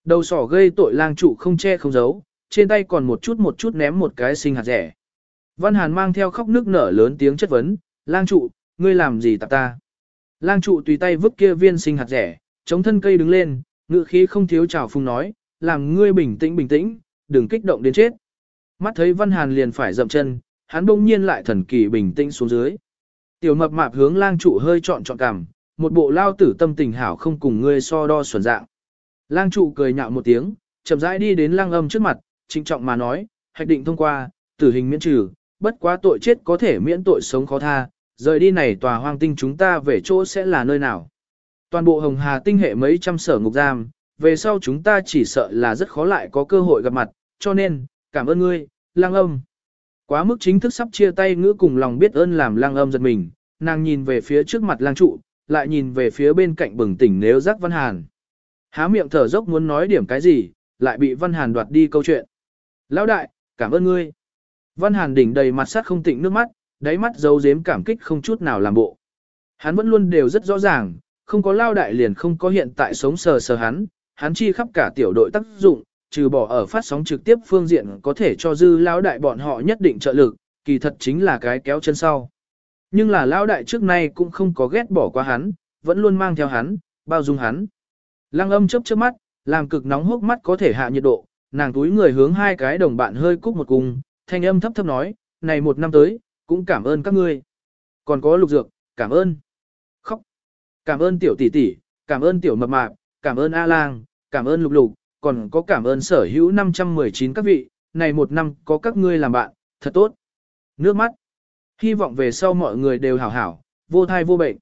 Đầu sỏ gây tội lang trụ không che không giấu, trên tay còn một chút một chút ném một cái sinh hạt rẻ. Văn Hàn mang theo khóc nước nở lớn tiếng chất vấn, lang trụ, ngươi làm gì tạp ta? Lang trụ tùy tay vứt kia viên sinh hạt rẻ, chống thân cây đứng lên, ngự khí không thiếu trào phung nói, làm ngươi bình tĩnh bình tĩnh, đừng kích động đến chết. Mắt thấy Văn Hàn liền phải dậm chân, hắn bỗng nhiên lại thần kỳ bình tĩnh xuống dưới. Tiểu mập mạp hướng lang trụ hơi trọn trọn cằm, một bộ lao tử tâm tình hảo không cùng ngươi so đo xuẩn dạng. Lang trụ cười nhạo một tiếng, chậm rãi đi đến lang âm trước mặt, trịnh trọng mà nói, hạch định thông qua, tử hình miễn trừ, bất quá tội chết có thể miễn tội sống khó tha, rời đi này tòa hoang tinh chúng ta về chỗ sẽ là nơi nào. Toàn bộ hồng hà tinh hệ mấy trăm sở ngục giam, về sau chúng ta chỉ sợ là rất khó lại có cơ hội gặp mặt, cho nên, cảm ơn ngươi, lang âm. Quá mức chính thức sắp chia tay ngữ cùng lòng biết ơn làm lang âm giật mình, nàng nhìn về phía trước mặt lang trụ, lại nhìn về phía bên cạnh bừng tỉnh nếu giác văn hàn. Há miệng thở dốc muốn nói điểm cái gì, lại bị văn hàn đoạt đi câu chuyện. Lão đại, cảm ơn ngươi. Văn hàn đỉnh đầy mặt sát không tịnh nước mắt, đáy mắt giấu giếm cảm kích không chút nào làm bộ. Hắn vẫn luôn đều rất rõ ràng, không có lao đại liền không có hiện tại sống sờ sờ hắn, hắn chi khắp cả tiểu đội tác dụng, trừ bỏ ở phát sóng trực tiếp phương diện có thể cho dư lao đại bọn họ nhất định trợ lực, kỳ thật chính là cái kéo chân sau. Nhưng là lao đại trước nay cũng không có ghét bỏ qua hắn, vẫn luôn mang theo hắn, bao dung hắn. Lăng âm chớp chớp mắt, làm cực nóng hốc mắt có thể hạ nhiệt độ, nàng túi người hướng hai cái đồng bạn hơi cúc một cung, thanh âm thấp thấp nói, này một năm tới, cũng cảm ơn các ngươi. Còn có lục dược, cảm ơn. Khóc. Cảm ơn tiểu tỷ tỷ, cảm ơn tiểu mập mạp, cảm ơn A lang, cảm ơn lục lục, còn có cảm ơn sở hữu 519 các vị, này một năm có các ngươi làm bạn, thật tốt. Nước mắt. Hy vọng về sau mọi người đều hảo hảo, vô thai vô bệnh.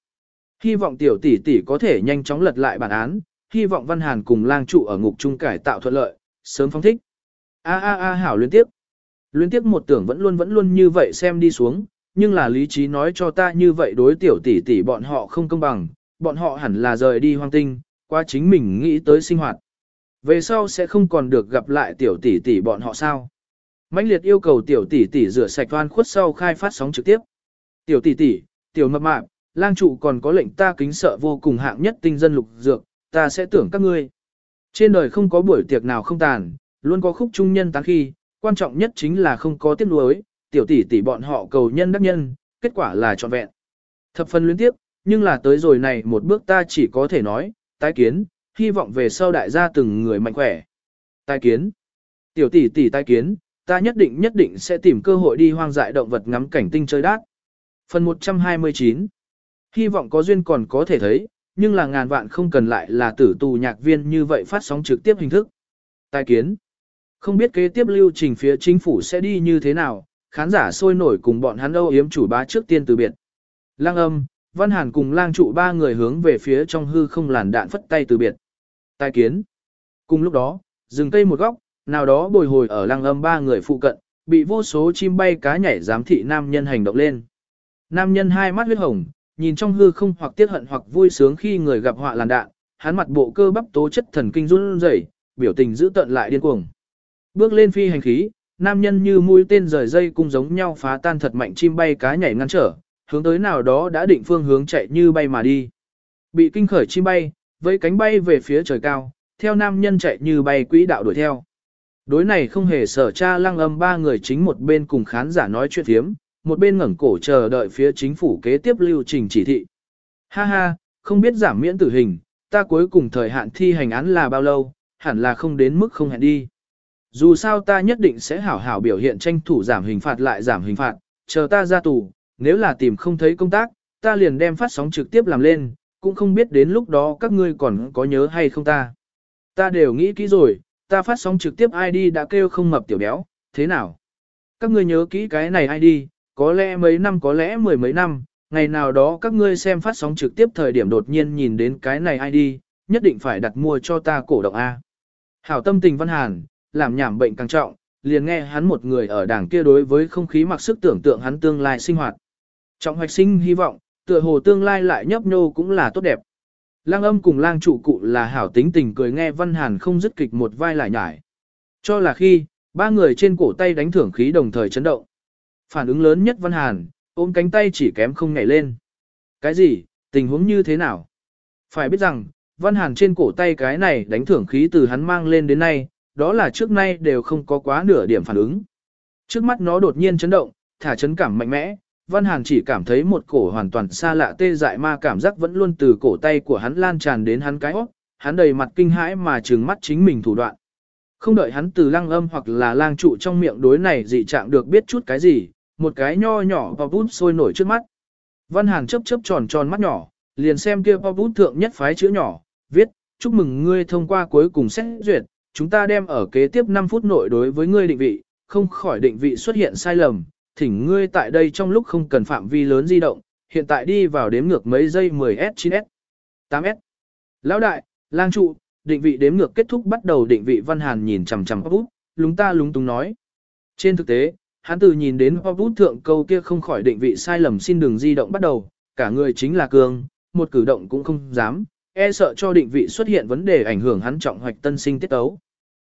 Hy vọng tiểu tỷ tỷ có thể nhanh chóng lật lại bản án, hy vọng Văn Hàn cùng lang trụ ở ngục trung cải tạo thuận lợi, sớm phóng thích. A a a hảo liên tiếp. Liên tiếp một tưởng vẫn luôn vẫn luôn như vậy xem đi xuống, nhưng là lý trí nói cho ta như vậy đối tiểu tỷ tỷ bọn họ không công bằng, bọn họ hẳn là rời đi hoang tinh, qua chính mình nghĩ tới sinh hoạt. Về sau sẽ không còn được gặp lại tiểu tỷ tỷ bọn họ sao? mãnh liệt yêu cầu tiểu tỷ tỷ rửa sạch toan khuất sau khai phát sóng trực tiếp. Tiểu tỷ tỷ, tiểu mập mạp, lang trụ còn có lệnh ta kính sợ vô cùng hạng nhất tinh dân lục dược, ta sẽ tưởng các ngươi. Trên đời không có buổi tiệc nào không tàn, luôn có khúc trung nhân tán khi, quan trọng nhất chính là không có tiếc nuối, tiểu tỷ tỷ bọn họ cầu nhân đắc nhân, kết quả là trọn vẹn. Thập phần luyến tiếp, nhưng là tới rồi này một bước ta chỉ có thể nói, tái kiến, hy vọng về sau đại gia từng người mạnh khỏe. Tái kiến. Tiểu tỷ tỷ tái kiến, ta nhất định nhất định sẽ tìm cơ hội đi hoang dại động vật ngắm cảnh tinh chơi đát. Phần 129 Hy vọng có duyên còn có thể thấy, nhưng là ngàn vạn không cần lại là tử tù nhạc viên như vậy phát sóng trực tiếp hình thức. Tài kiến Không biết kế tiếp lưu trình phía chính phủ sẽ đi như thế nào, khán giả sôi nổi cùng bọn hắn âu yếm chủ bá trước tiên từ biệt. Lang âm, Văn Hàn cùng lang trụ ba người hướng về phía trong hư không làn đạn phất tay từ biệt. Tài kiến. Cùng lúc đó, dừng cây một góc, nào đó bồi hồi ở lang âm ba người phụ cận, bị vô số chim bay cá nhảy giám thị nam nhân hành động lên. Nam nhân hai mắt huyết hồng, nhìn trong hư không hoặc tiếc hận hoặc vui sướng khi người gặp họa làn đạn, hắn mặt bộ cơ bắp tố chất thần kinh run rẩy, biểu tình giữ tận lại điên cuồng. Bước lên phi hành khí, nam nhân như mũi tên rời dây cung giống nhau phá tan thật mạnh chim bay cá nhảy ngăn trở, hướng tới nào đó đã định phương hướng chạy như bay mà đi. Bị kinh khởi chim bay, với cánh bay về phía trời cao, theo nam nhân chạy như bay quỹ đạo đuổi theo. Đối này không hề sở cha lăng âm ba người chính một bên cùng khán giả nói chuyện thiếm, một bên ngẩng cổ chờ đợi phía chính phủ kế tiếp lưu trình chỉ thị. Ha ha, không biết giảm miễn tử hình, ta cuối cùng thời hạn thi hành án là bao lâu, hẳn là không đến mức không hẹn đi. Dù sao ta nhất định sẽ hảo hảo biểu hiện tranh thủ giảm hình phạt lại giảm hình phạt, chờ ta ra tù, nếu là tìm không thấy công tác, ta liền đem phát sóng trực tiếp làm lên, cũng không biết đến lúc đó các ngươi còn có nhớ hay không ta. Ta đều nghĩ kỹ rồi, ta phát sóng trực tiếp ID đã kêu không mập tiểu béo, thế nào? Các ngươi nhớ kỹ cái này ID, có lẽ mấy năm có lẽ mười mấy năm, ngày nào đó các ngươi xem phát sóng trực tiếp thời điểm đột nhiên nhìn đến cái này ID, nhất định phải đặt mua cho ta cổ động A. Hảo tâm tình văn hàn, làm nhảm bệnh càng trọng, liền nghe hắn một người ở đảng kia đối với không khí mặc sức tưởng tượng hắn tương lai sinh hoạt. Trọng hoạch sinh hy vọng, tựa hồ tương lai lại nhấp nhô cũng là tốt đẹp. Lang âm cùng lang trụ cụ là hảo tính tình cười nghe Văn Hàn không dứt kịch một vai lại nhải. Cho là khi, ba người trên cổ tay đánh thưởng khí đồng thời chấn động. Phản ứng lớn nhất Văn Hàn, ôm cánh tay chỉ kém không nhảy lên. Cái gì, tình huống như thế nào? Phải biết rằng, Văn Hàn trên cổ tay cái này đánh thưởng khí từ hắn mang lên đến nay, đó là trước nay đều không có quá nửa điểm phản ứng. Trước mắt nó đột nhiên chấn động, thả chấn cảm mạnh mẽ, Văn Hàn chỉ cảm thấy một cổ hoàn toàn xa lạ tê dại ma cảm giác vẫn luôn từ cổ tay của hắn lan tràn đến hắn cái óc, hắn đầy mặt kinh hãi mà trừng mắt chính mình thủ đoạn. Không đợi hắn từ lăng âm hoặc là lang trụ trong miệng đối này dị trạng được biết chút cái gì, một cái nho nhỏ và bút sôi nổi trước mắt. Văn Hàn chớp chớp tròn tròn mắt nhỏ, liền xem kia pop bút thượng nhất phái chữ nhỏ, viết, chúc mừng ngươi thông qua cuối cùng xét duyệt, chúng ta đem ở kế tiếp 5 phút nội đối với ngươi định vị, không khỏi định vị xuất hiện sai lầm, thỉnh ngươi tại đây trong lúc không cần phạm vi lớn di động, hiện tại đi vào đếm ngược mấy giây 10S, 9S, 8S. Lão đại, lang trụ, định vị đếm ngược kết thúc bắt đầu định vị Văn Hàn nhìn chằm chằm bút, lúng ta lúng túng nói. Trên thực tế, hắn từ nhìn đến pop bút thượng câu kia không khỏi định vị sai lầm xin đừng di động bắt đầu, cả người chính là cường, một cử động cũng không dám, e sợ cho định vị xuất hiện vấn đề ảnh hưởng hắn trọng hoạch tân sinh tiết tấu.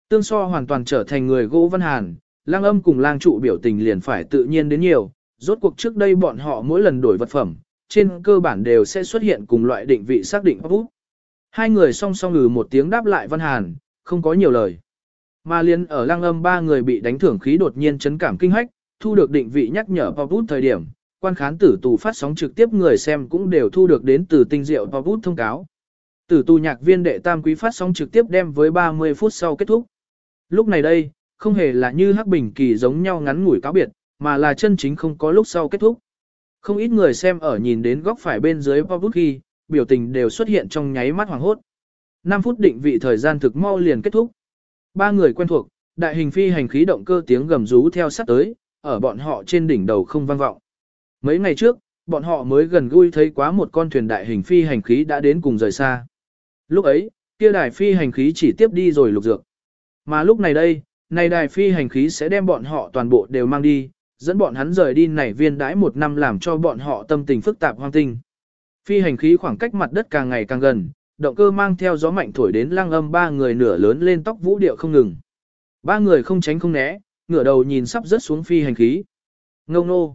Tương so hoàn toàn trở thành người gỗ văn hàn, lang âm cùng lang trụ biểu tình liền phải tự nhiên đến nhiều, rốt cuộc trước đây bọn họ mỗi lần đổi vật phẩm, trên cơ bản đều sẽ xuất hiện cùng loại định vị xác định bút. Hai người song song ngừ một tiếng đáp lại văn hàn, không có nhiều lời. Mà liên ở lăng âm ba người bị đánh thưởng khí đột nhiên chấn cảm kinh hách, thu được định vị nhắc nhở bút thời điểm, quan khán tử tù phát sóng trực tiếp người xem cũng đều thu được đến từ tinh diệu và thông cáo. Tử tù nhạc viên đệ tam quý phát sóng trực tiếp đem với 30 phút sau kết thúc. Lúc này đây, không hề là như hắc bình kỳ giống nhau ngắn ngủi cáo biệt, mà là chân chính không có lúc sau kết thúc. Không ít người xem ở nhìn đến góc phải bên dưới pop khi, biểu tình đều xuất hiện trong nháy mắt hoàng hốt. 5 phút định vị thời gian thực mau liền kết thúc. Ba người quen thuộc, đại hình phi hành khí động cơ tiếng gầm rú theo sát tới, ở bọn họ trên đỉnh đầu không vang vọng. Mấy ngày trước, bọn họ mới gần gũi thấy quá một con thuyền đại hình phi hành khí đã đến cùng rời xa. Lúc ấy, kia đài phi hành khí chỉ tiếp đi rồi lục dược. Mà lúc này đây, này đài phi hành khí sẽ đem bọn họ toàn bộ đều mang đi, dẫn bọn hắn rời đi nảy viên đãi một năm làm cho bọn họ tâm tình phức tạp hoang tinh. Phi hành khí khoảng cách mặt đất càng ngày càng gần, động cơ mang theo gió mạnh thổi đến lăng âm ba người nửa lớn lên tóc vũ điệu không ngừng. Ba người không tránh không né, ngửa đầu nhìn sắp rớt xuống phi hành khí. Ngông nô.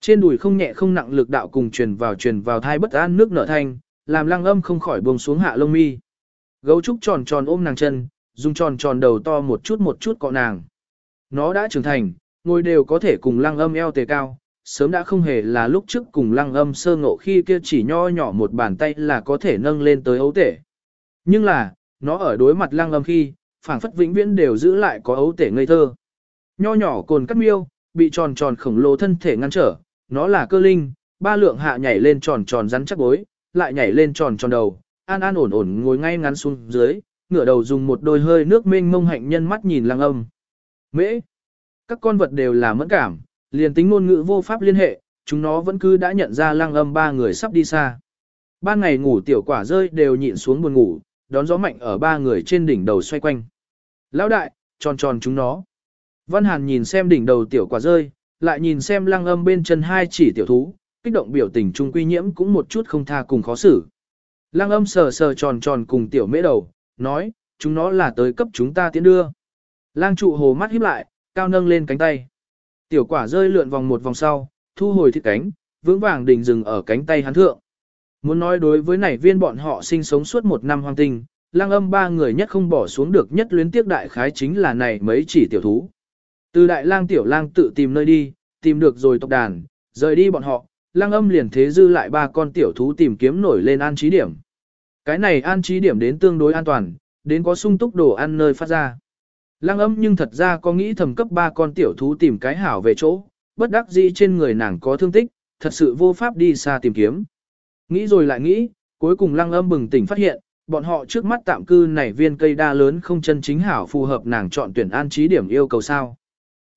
Trên đùi không nhẹ không nặng lực đạo cùng truyền vào truyền vào thai bất an nước nở thanh, làm lăng âm không khỏi buông xuống hạ lông mi. Gấu trúc tròn tròn ôm nàng chân, dùng tròn tròn đầu to một chút một chút cọ nàng. Nó đã trưởng thành, ngồi đều có thể cùng lăng âm eo tề cao, sớm đã không hề là lúc trước cùng lăng âm sơ ngộ khi kia chỉ nho nhỏ một bàn tay là có thể nâng lên tới ấu tể. Nhưng là, nó ở đối mặt lăng âm khi, phảng phất vĩnh viễn đều giữ lại có ấu tể ngây thơ. Nho nhỏ cồn cắt miêu, bị tròn tròn khổng lồ thân thể ngăn trở, nó là cơ linh, ba lượng hạ nhảy lên tròn tròn rắn chắc bối, lại nhảy lên tròn tròn đầu, an an ổn ổn ngồi ngay ngắn xuống dưới, ngửa đầu dùng một đôi hơi nước mênh mông hạnh nhân mắt nhìn lăng âm. Mễ, các con vật đều là mẫn cảm, liền tính ngôn ngữ vô pháp liên hệ, chúng nó vẫn cứ đã nhận ra lăng âm ba người sắp đi xa. Ba ngày ngủ tiểu quả rơi đều nhịn xuống buồn ngủ, đón gió mạnh ở ba người trên đỉnh đầu xoay quanh. Lão đại, tròn tròn chúng nó. Văn Hàn nhìn xem đỉnh đầu tiểu quả rơi, lại nhìn xem lăng âm bên chân hai chỉ tiểu thú, kích động biểu tình trung quy nhiễm cũng một chút không tha cùng khó xử. Lăng âm sờ sờ tròn tròn cùng tiểu mễ đầu, nói, chúng nó là tới cấp chúng ta tiến đưa. Lang trụ hồ mắt híp lại, cao nâng lên cánh tay. Tiểu quả rơi lượn vòng một vòng sau, thu hồi thịt cánh, vững vàng đình dừng ở cánh tay hắn thượng. Muốn nói đối với nảy viên bọn họ sinh sống suốt một năm hoang tinh, lang âm ba người nhất không bỏ xuống được nhất luyến tiếc đại khái chính là này mấy chỉ tiểu thú. Từ đại lang tiểu lang tự tìm nơi đi, tìm được rồi tộc đàn, rời đi bọn họ, lang âm liền thế dư lại ba con tiểu thú tìm kiếm nổi lên an trí điểm. Cái này an trí điểm đến tương đối an toàn, đến có sung túc đồ ăn nơi phát ra. Lăng âm nhưng thật ra có nghĩ thầm cấp ba con tiểu thú tìm cái hảo về chỗ, bất đắc dĩ trên người nàng có thương tích, thật sự vô pháp đi xa tìm kiếm. Nghĩ rồi lại nghĩ, cuối cùng lăng âm bừng tỉnh phát hiện, bọn họ trước mắt tạm cư này viên cây đa lớn không chân chính hảo phù hợp nàng chọn tuyển an trí điểm yêu cầu sao.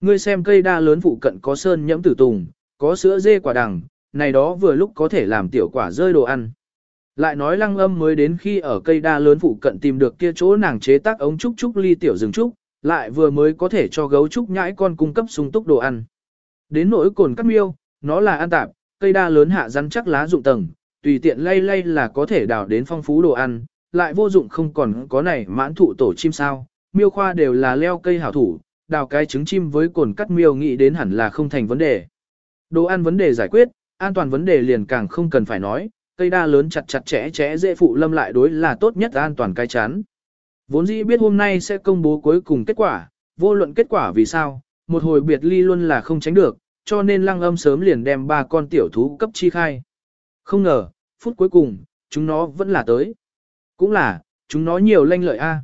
Ngươi xem cây đa lớn phụ cận có sơn nhẫm tử tùng, có sữa dê quả đằng, này đó vừa lúc có thể làm tiểu quả rơi đồ ăn. Lại nói lăng âm mới đến khi ở cây đa lớn phụ cận tìm được kia chỗ nàng chế tác ống trúc trúc ly tiểu rừng trúc, lại vừa mới có thể cho gấu trúc nhãi con cung cấp sung túc đồ ăn. Đến nỗi cồn cắt miêu, nó là ăn tạp, cây đa lớn hạ rắn chắc lá dụng tầng, tùy tiện lay lay là có thể đào đến phong phú đồ ăn, lại vô dụng không còn có này mãn thụ tổ chim sao, miêu khoa đều là leo cây hảo thủ, đào cái trứng chim với cồn cắt miêu nghĩ đến hẳn là không thành vấn đề. Đồ ăn vấn đề giải quyết, an toàn vấn đề liền càng không cần phải nói, cây đa lớn chặt chặt chẽ chẽ dễ phụ lâm lại đối là tốt nhất an toàn cái chán. Vốn dĩ biết hôm nay sẽ công bố cuối cùng kết quả, vô luận kết quả vì sao, một hồi biệt ly luôn là không tránh được, cho nên lăng âm sớm liền đem ba con tiểu thú cấp chi khai. Không ngờ, phút cuối cùng, chúng nó vẫn là tới. Cũng là, chúng nó nhiều lanh lợi a. À.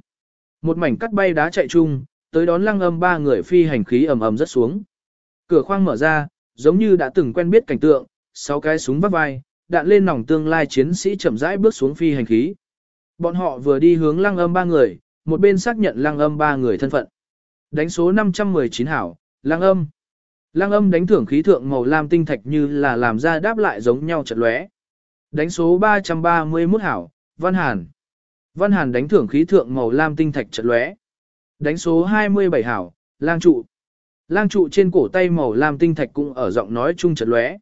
Một mảnh cắt bay đá chạy chung, tới đón lăng âm ba người phi hành khí ầm ầm rất xuống. Cửa khoang mở ra, giống như đã từng quen biết cảnh tượng, sáu cái súng vắt vai, đạn lên nòng tương lai chiến sĩ chậm rãi bước xuống phi hành khí. Bọn họ vừa đi hướng lăng âm ba người, một bên xác nhận lăng âm ba người thân phận. Đánh số 519 hảo, lăng âm. Lăng âm đánh thưởng khí thượng màu lam tinh thạch như là làm ra đáp lại giống nhau chật lóe. Đánh số 331 hảo, Văn Hàn. Văn Hàn đánh thưởng khí thượng màu lam tinh thạch chật lóe. Đánh số 27 hảo, lang trụ. Lang trụ trên cổ tay màu lam tinh thạch cũng ở giọng nói chung chật lóe.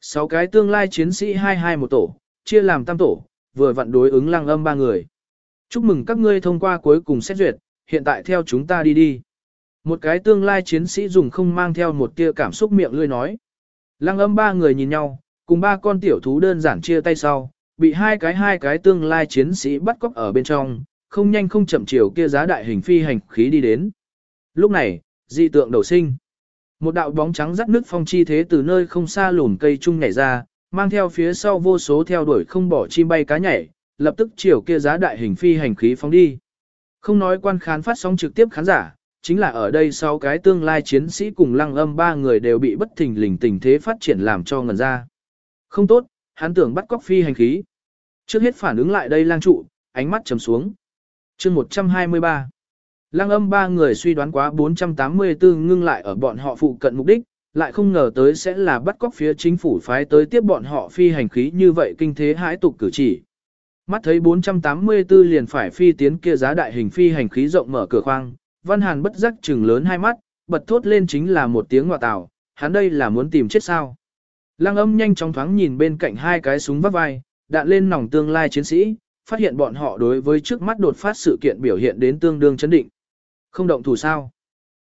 Sáu cái tương lai chiến sĩ hai hai một tổ, chia làm tam tổ, vừa vặn đối ứng lăng âm ba người. Chúc mừng các ngươi thông qua cuối cùng xét duyệt, hiện tại theo chúng ta đi đi. Một cái tương lai chiến sĩ dùng không mang theo một tia cảm xúc miệng lươi nói. Lăng âm ba người nhìn nhau, cùng ba con tiểu thú đơn giản chia tay sau, bị hai cái hai cái tương lai chiến sĩ bắt cóc ở bên trong, không nhanh không chậm chiều kia giá đại hình phi hành khí đi đến. Lúc này, dị tượng đầu sinh. Một đạo bóng trắng rắc nước phong chi thế từ nơi không xa lùn cây chung nhảy ra, mang theo phía sau vô số theo đuổi không bỏ chim bay cá nhảy, lập tức chiều kia giá đại hình phi hành khí phóng đi. Không nói quan khán phát sóng trực tiếp khán giả, chính là ở đây sau cái tương lai chiến sĩ cùng lăng âm ba người đều bị bất thình lình tình thế phát triển làm cho ngần ra. Không tốt, hắn tưởng bắt cóc phi hành khí. Trước hết phản ứng lại đây lang trụ, ánh mắt trầm xuống. chương 123. Lăng âm ba người suy đoán quá 484 ngưng lại ở bọn họ phụ cận mục đích, lại không ngờ tới sẽ là bắt cóc phía chính phủ phái tới tiếp bọn họ phi hành khí như vậy kinh thế hãi tục cử chỉ. Mắt thấy 484 liền phải phi tiến kia giá đại hình phi hành khí rộng mở cửa khoang, Văn Hàn bất giác trừng lớn hai mắt, bật thốt lên chính là một tiếng ngọa tào, hắn đây là muốn tìm chết sao. Lăng âm nhanh chóng thoáng nhìn bên cạnh hai cái súng vắt vai, đạn lên nòng tương lai chiến sĩ, phát hiện bọn họ đối với trước mắt đột phát sự kiện biểu hiện đến tương đương chấn định. Không động thủ sao?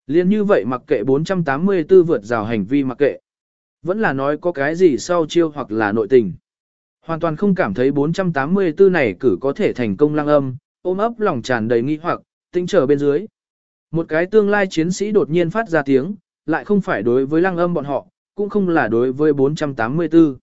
Liên như vậy mặc kệ 484 vượt rào hành vi mặc kệ. Vẫn là nói có cái gì sau chiêu hoặc là nội tình. Hoàn toàn không cảm thấy 484 này cử có thể thành công lăng âm, ôm ấp lòng tràn đầy nghi hoặc, tinh trở bên dưới. Một cái tương lai chiến sĩ đột nhiên phát ra tiếng, lại không phải đối với lăng âm bọn họ, cũng không là đối với 484.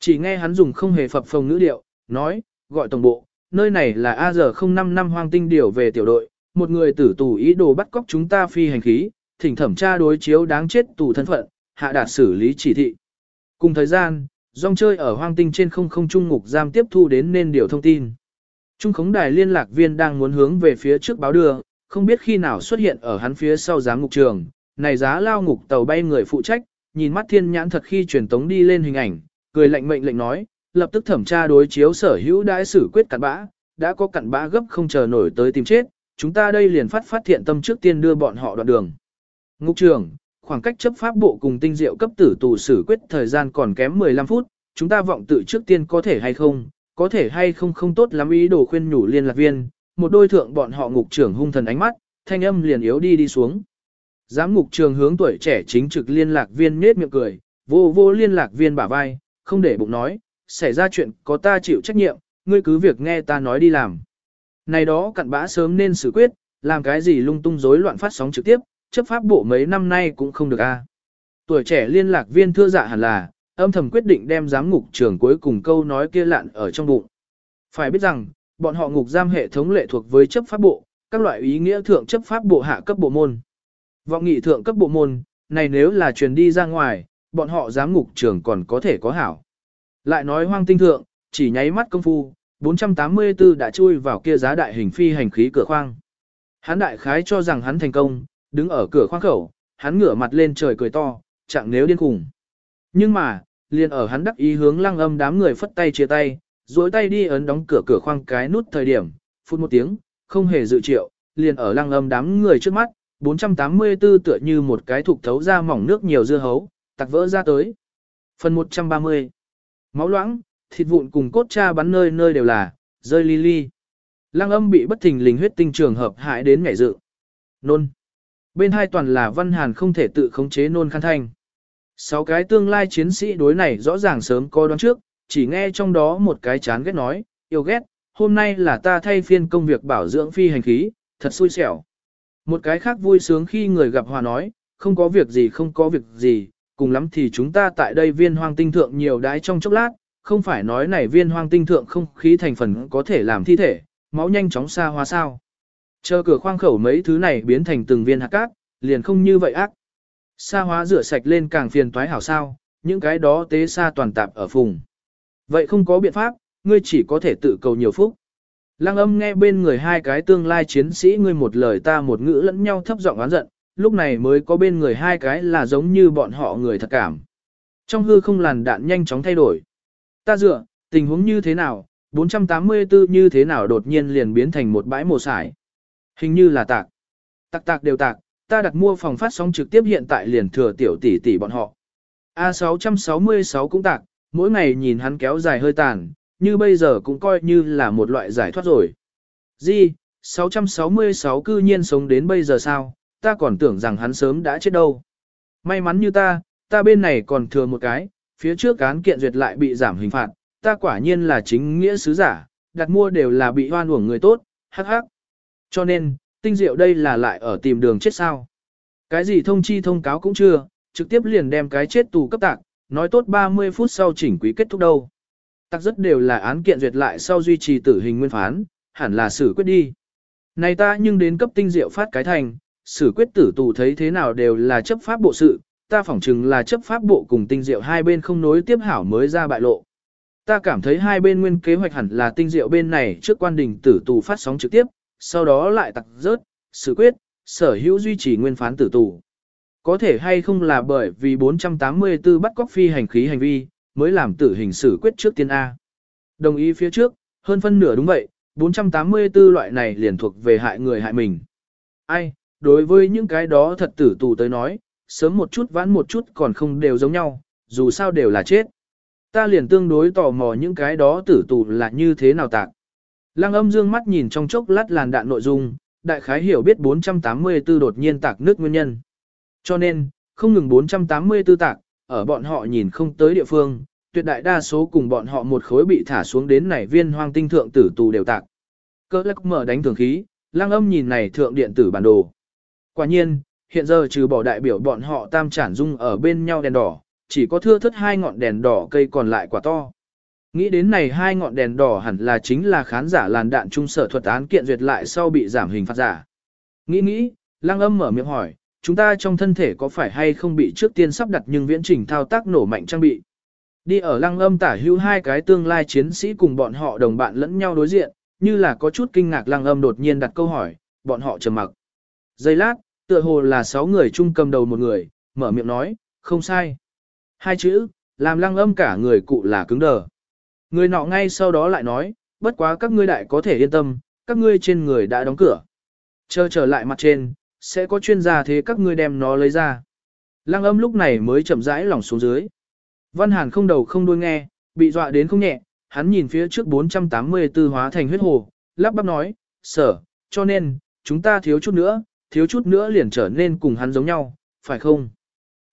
Chỉ nghe hắn dùng không hề phập phồng ngữ điệu, nói, gọi tổng bộ, nơi này là AG055 hoang tinh điều về tiểu đội, một người tử tù ý đồ bắt cóc chúng ta phi hành khí, thỉnh thẩm tra đối chiếu đáng chết tù thân phận, hạ đạt xử lý chỉ thị. Cùng thời gian, dòng chơi ở hoang tinh trên không không trung ngục giam tiếp thu đến nên điều thông tin. Trung khống đài liên lạc viên đang muốn hướng về phía trước báo đưa, không biết khi nào xuất hiện ở hắn phía sau giám ngục trường, này giá lao ngục tàu bay người phụ trách, nhìn mắt thiên nhãn thật khi truyền tống đi lên hình ảnh, cười lệnh mệnh lệnh nói, lập tức thẩm tra đối chiếu sở hữu đãi xử quyết cặn bã, đã có cặn bã gấp không chờ nổi tới tìm chết, chúng ta đây liền phát phát thiện tâm trước tiên đưa bọn họ đoạn đường. Ngục trường, khoảng cách chấp pháp bộ cùng tinh diệu cấp tử tù xử quyết thời gian còn kém 15 phút, chúng ta vọng tự trước tiên có thể hay không, có thể hay không không tốt lắm ý đồ khuyên nhủ liên lạc viên, một đôi thượng bọn họ ngục trưởng hung thần ánh mắt, thanh âm liền yếu đi đi xuống. Giám ngục trường hướng tuổi trẻ chính trực liên lạc viên nết miệng cười, vô vô liên lạc viên bả vai, không để bụng nói, xảy ra chuyện có ta chịu trách nhiệm, ngươi cứ việc nghe ta nói đi làm. Này đó cặn bã sớm nên xử quyết, làm cái gì lung tung rối loạn phát sóng trực tiếp, chấp pháp bộ mấy năm nay cũng không được a. Tuổi trẻ liên lạc viên thưa dạ hẳn là, âm thầm quyết định đem giám ngục trưởng cuối cùng câu nói kia lạn ở trong bụng. Phải biết rằng, bọn họ ngục giam hệ thống lệ thuộc với chấp pháp bộ, các loại ý nghĩa thượng chấp pháp bộ hạ cấp bộ môn. Vọng nghị thượng cấp bộ môn, này nếu là truyền đi ra ngoài, bọn họ giám ngục trưởng còn có thể có hảo. Lại nói hoang tinh thượng, chỉ nháy mắt công phu, 484 đã chui vào kia giá đại hình phi hành khí cửa khoang. Hắn đại khái cho rằng hắn thành công, đứng ở cửa khoang khẩu, hắn ngửa mặt lên trời cười to, chẳng nếu điên khủng. Nhưng mà, liền ở hắn đắc ý hướng lăng âm đám người phất tay chia tay, duỗi tay đi ấn đóng cửa cửa khoang cái nút thời điểm, phút một tiếng, không hề dự triệu, liền ở lăng âm đám người trước mắt, 484 tựa như một cái thục thấu ra mỏng nước nhiều dưa hấu, tặc vỡ ra tới. Phần 130 Máu loãng, thịt vụn cùng cốt cha bắn nơi nơi đều là, rơi li li. Lăng âm bị bất thình lình huyết tinh trường hợp hại đến ngảy dự. Nôn. Bên hai toàn là văn hàn không thể tự khống chế nôn khăn thanh. Sáu cái tương lai chiến sĩ đối này rõ ràng sớm coi đoán trước, chỉ nghe trong đó một cái chán ghét nói, yêu ghét, hôm nay là ta thay phiên công việc bảo dưỡng phi hành khí, thật xui xẻo. Một cái khác vui sướng khi người gặp hòa nói, không có việc gì không có việc gì, cùng lắm thì chúng ta tại đây viên hoang tinh thượng nhiều đái trong chốc lát, không phải nói này viên hoang tinh thượng không khí thành phần có thể làm thi thể, máu nhanh chóng xa hóa sao. Chờ cửa khoang khẩu mấy thứ này biến thành từng viên hạt cát, liền không như vậy ác. Sa hóa rửa sạch lên càng phiền toái hảo sao, những cái đó tế xa toàn tạp ở phùng. Vậy không có biện pháp, ngươi chỉ có thể tự cầu nhiều phúc. Lăng âm nghe bên người hai cái tương lai chiến sĩ ngươi một lời ta một ngữ lẫn nhau thấp giọng oán giận, lúc này mới có bên người hai cái là giống như bọn họ người thật cảm. Trong hư không làn đạn nhanh chóng thay đổi. Ta dựa, tình huống như thế nào, 484 như thế nào đột nhiên liền biến thành một bãi mồ sải. Hình như là tạc. Tạc tạc đều tạc, ta đặt mua phòng phát sóng trực tiếp hiện tại liền thừa tiểu tỷ tỷ bọn họ. A666 cũng tạc, mỗi ngày nhìn hắn kéo dài hơi tàn, như bây giờ cũng coi như là một loại giải thoát rồi. Di, 666 cư nhiên sống đến bây giờ sao, ta còn tưởng rằng hắn sớm đã chết đâu. May mắn như ta, ta bên này còn thừa một cái, phía trước án kiện duyệt lại bị giảm hình phạt, ta quả nhiên là chính nghĩa sứ giả, đặt mua đều là bị hoan uổng người tốt, hắc hắc. Cho nên, tinh diệu đây là lại ở tìm đường chết sao. Cái gì thông chi thông cáo cũng chưa, trực tiếp liền đem cái chết tù cấp tạc, nói tốt 30 phút sau chỉnh quý kết thúc đâu. Tạc rất đều là án kiện duyệt lại sau duy trì tử hình nguyên phán, hẳn là xử quyết đi. Này ta nhưng đến cấp tinh diệu phát cái thành, xử quyết tử tù thấy thế nào đều là chấp pháp bộ sự, ta phỏng chừng là chấp pháp bộ cùng tinh diệu hai bên không nối tiếp hảo mới ra bại lộ. Ta cảm thấy hai bên nguyên kế hoạch hẳn là tinh diệu bên này trước quan đình tử tù phát sóng trực tiếp, sau đó lại tặc rớt, xử quyết, sở hữu duy trì nguyên phán tử tù. Có thể hay không là bởi vì 484 bắt cóc phi hành khí hành vi, mới làm tử hình xử quyết trước tiên A. Đồng ý phía trước, hơn phân nửa đúng vậy, 484 loại này liền thuộc về hại người hại mình. Ai, đối với những cái đó thật tử tù tới nói, sớm một chút vãn một chút còn không đều giống nhau, dù sao đều là chết. Ta liền tương đối tò mò những cái đó tử tù là như thế nào tạc. Lăng âm dương mắt nhìn trong chốc lát làn đạn nội dung, đại khái hiểu biết 484 đột nhiên tạc nước nguyên nhân. Cho nên, không ngừng 484 tạc, ở bọn họ nhìn không tới địa phương, tuyệt đại đa số cùng bọn họ một khối bị thả xuống đến nảy viên hoang tinh thượng tử tù đều tạc. Cơ lắc mở đánh thường khí, lang âm nhìn này thượng điện tử bản đồ. Quả nhiên, hiện giờ trừ bỏ đại biểu bọn họ tam chản dung ở bên nhau đèn đỏ, chỉ có thưa thất hai ngọn đèn đỏ cây còn lại quả to. Nghĩ đến này hai ngọn đèn đỏ hẳn là chính là khán giả làn đạn trung sở thuật án kiện duyệt lại sau bị giảm hình phạt giả. Nghĩ nghĩ, lang âm mở miệng hỏi, chúng ta trong thân thể có phải hay không bị trước tiên sắp đặt nhưng viễn trình thao tác nổ mạnh trang bị. Đi ở lăng âm tả hữu hai cái tương lai chiến sĩ cùng bọn họ đồng bạn lẫn nhau đối diện, như là có chút kinh ngạc lăng âm đột nhiên đặt câu hỏi, bọn họ trầm mặc. Giây lát, tựa hồ là sáu người chung cầm đầu một người, mở miệng nói, không sai. Hai chữ, làm lăng âm cả người cụ là cứng đờ. Người nọ ngay sau đó lại nói, bất quá các ngươi đại có thể yên tâm, các ngươi trên người đã đóng cửa. Chờ trở lại mặt trên, sẽ có chuyên gia thế các ngươi đem nó lấy ra. Lăng âm lúc này mới chậm rãi lỏng xuống dưới. Văn Hàn không đầu không đuôi nghe, bị dọa đến không nhẹ, hắn nhìn phía trước 484 hóa thành huyết hồ, lắp bắp nói, sở, cho nên, chúng ta thiếu chút nữa, thiếu chút nữa liền trở nên cùng hắn giống nhau, phải không?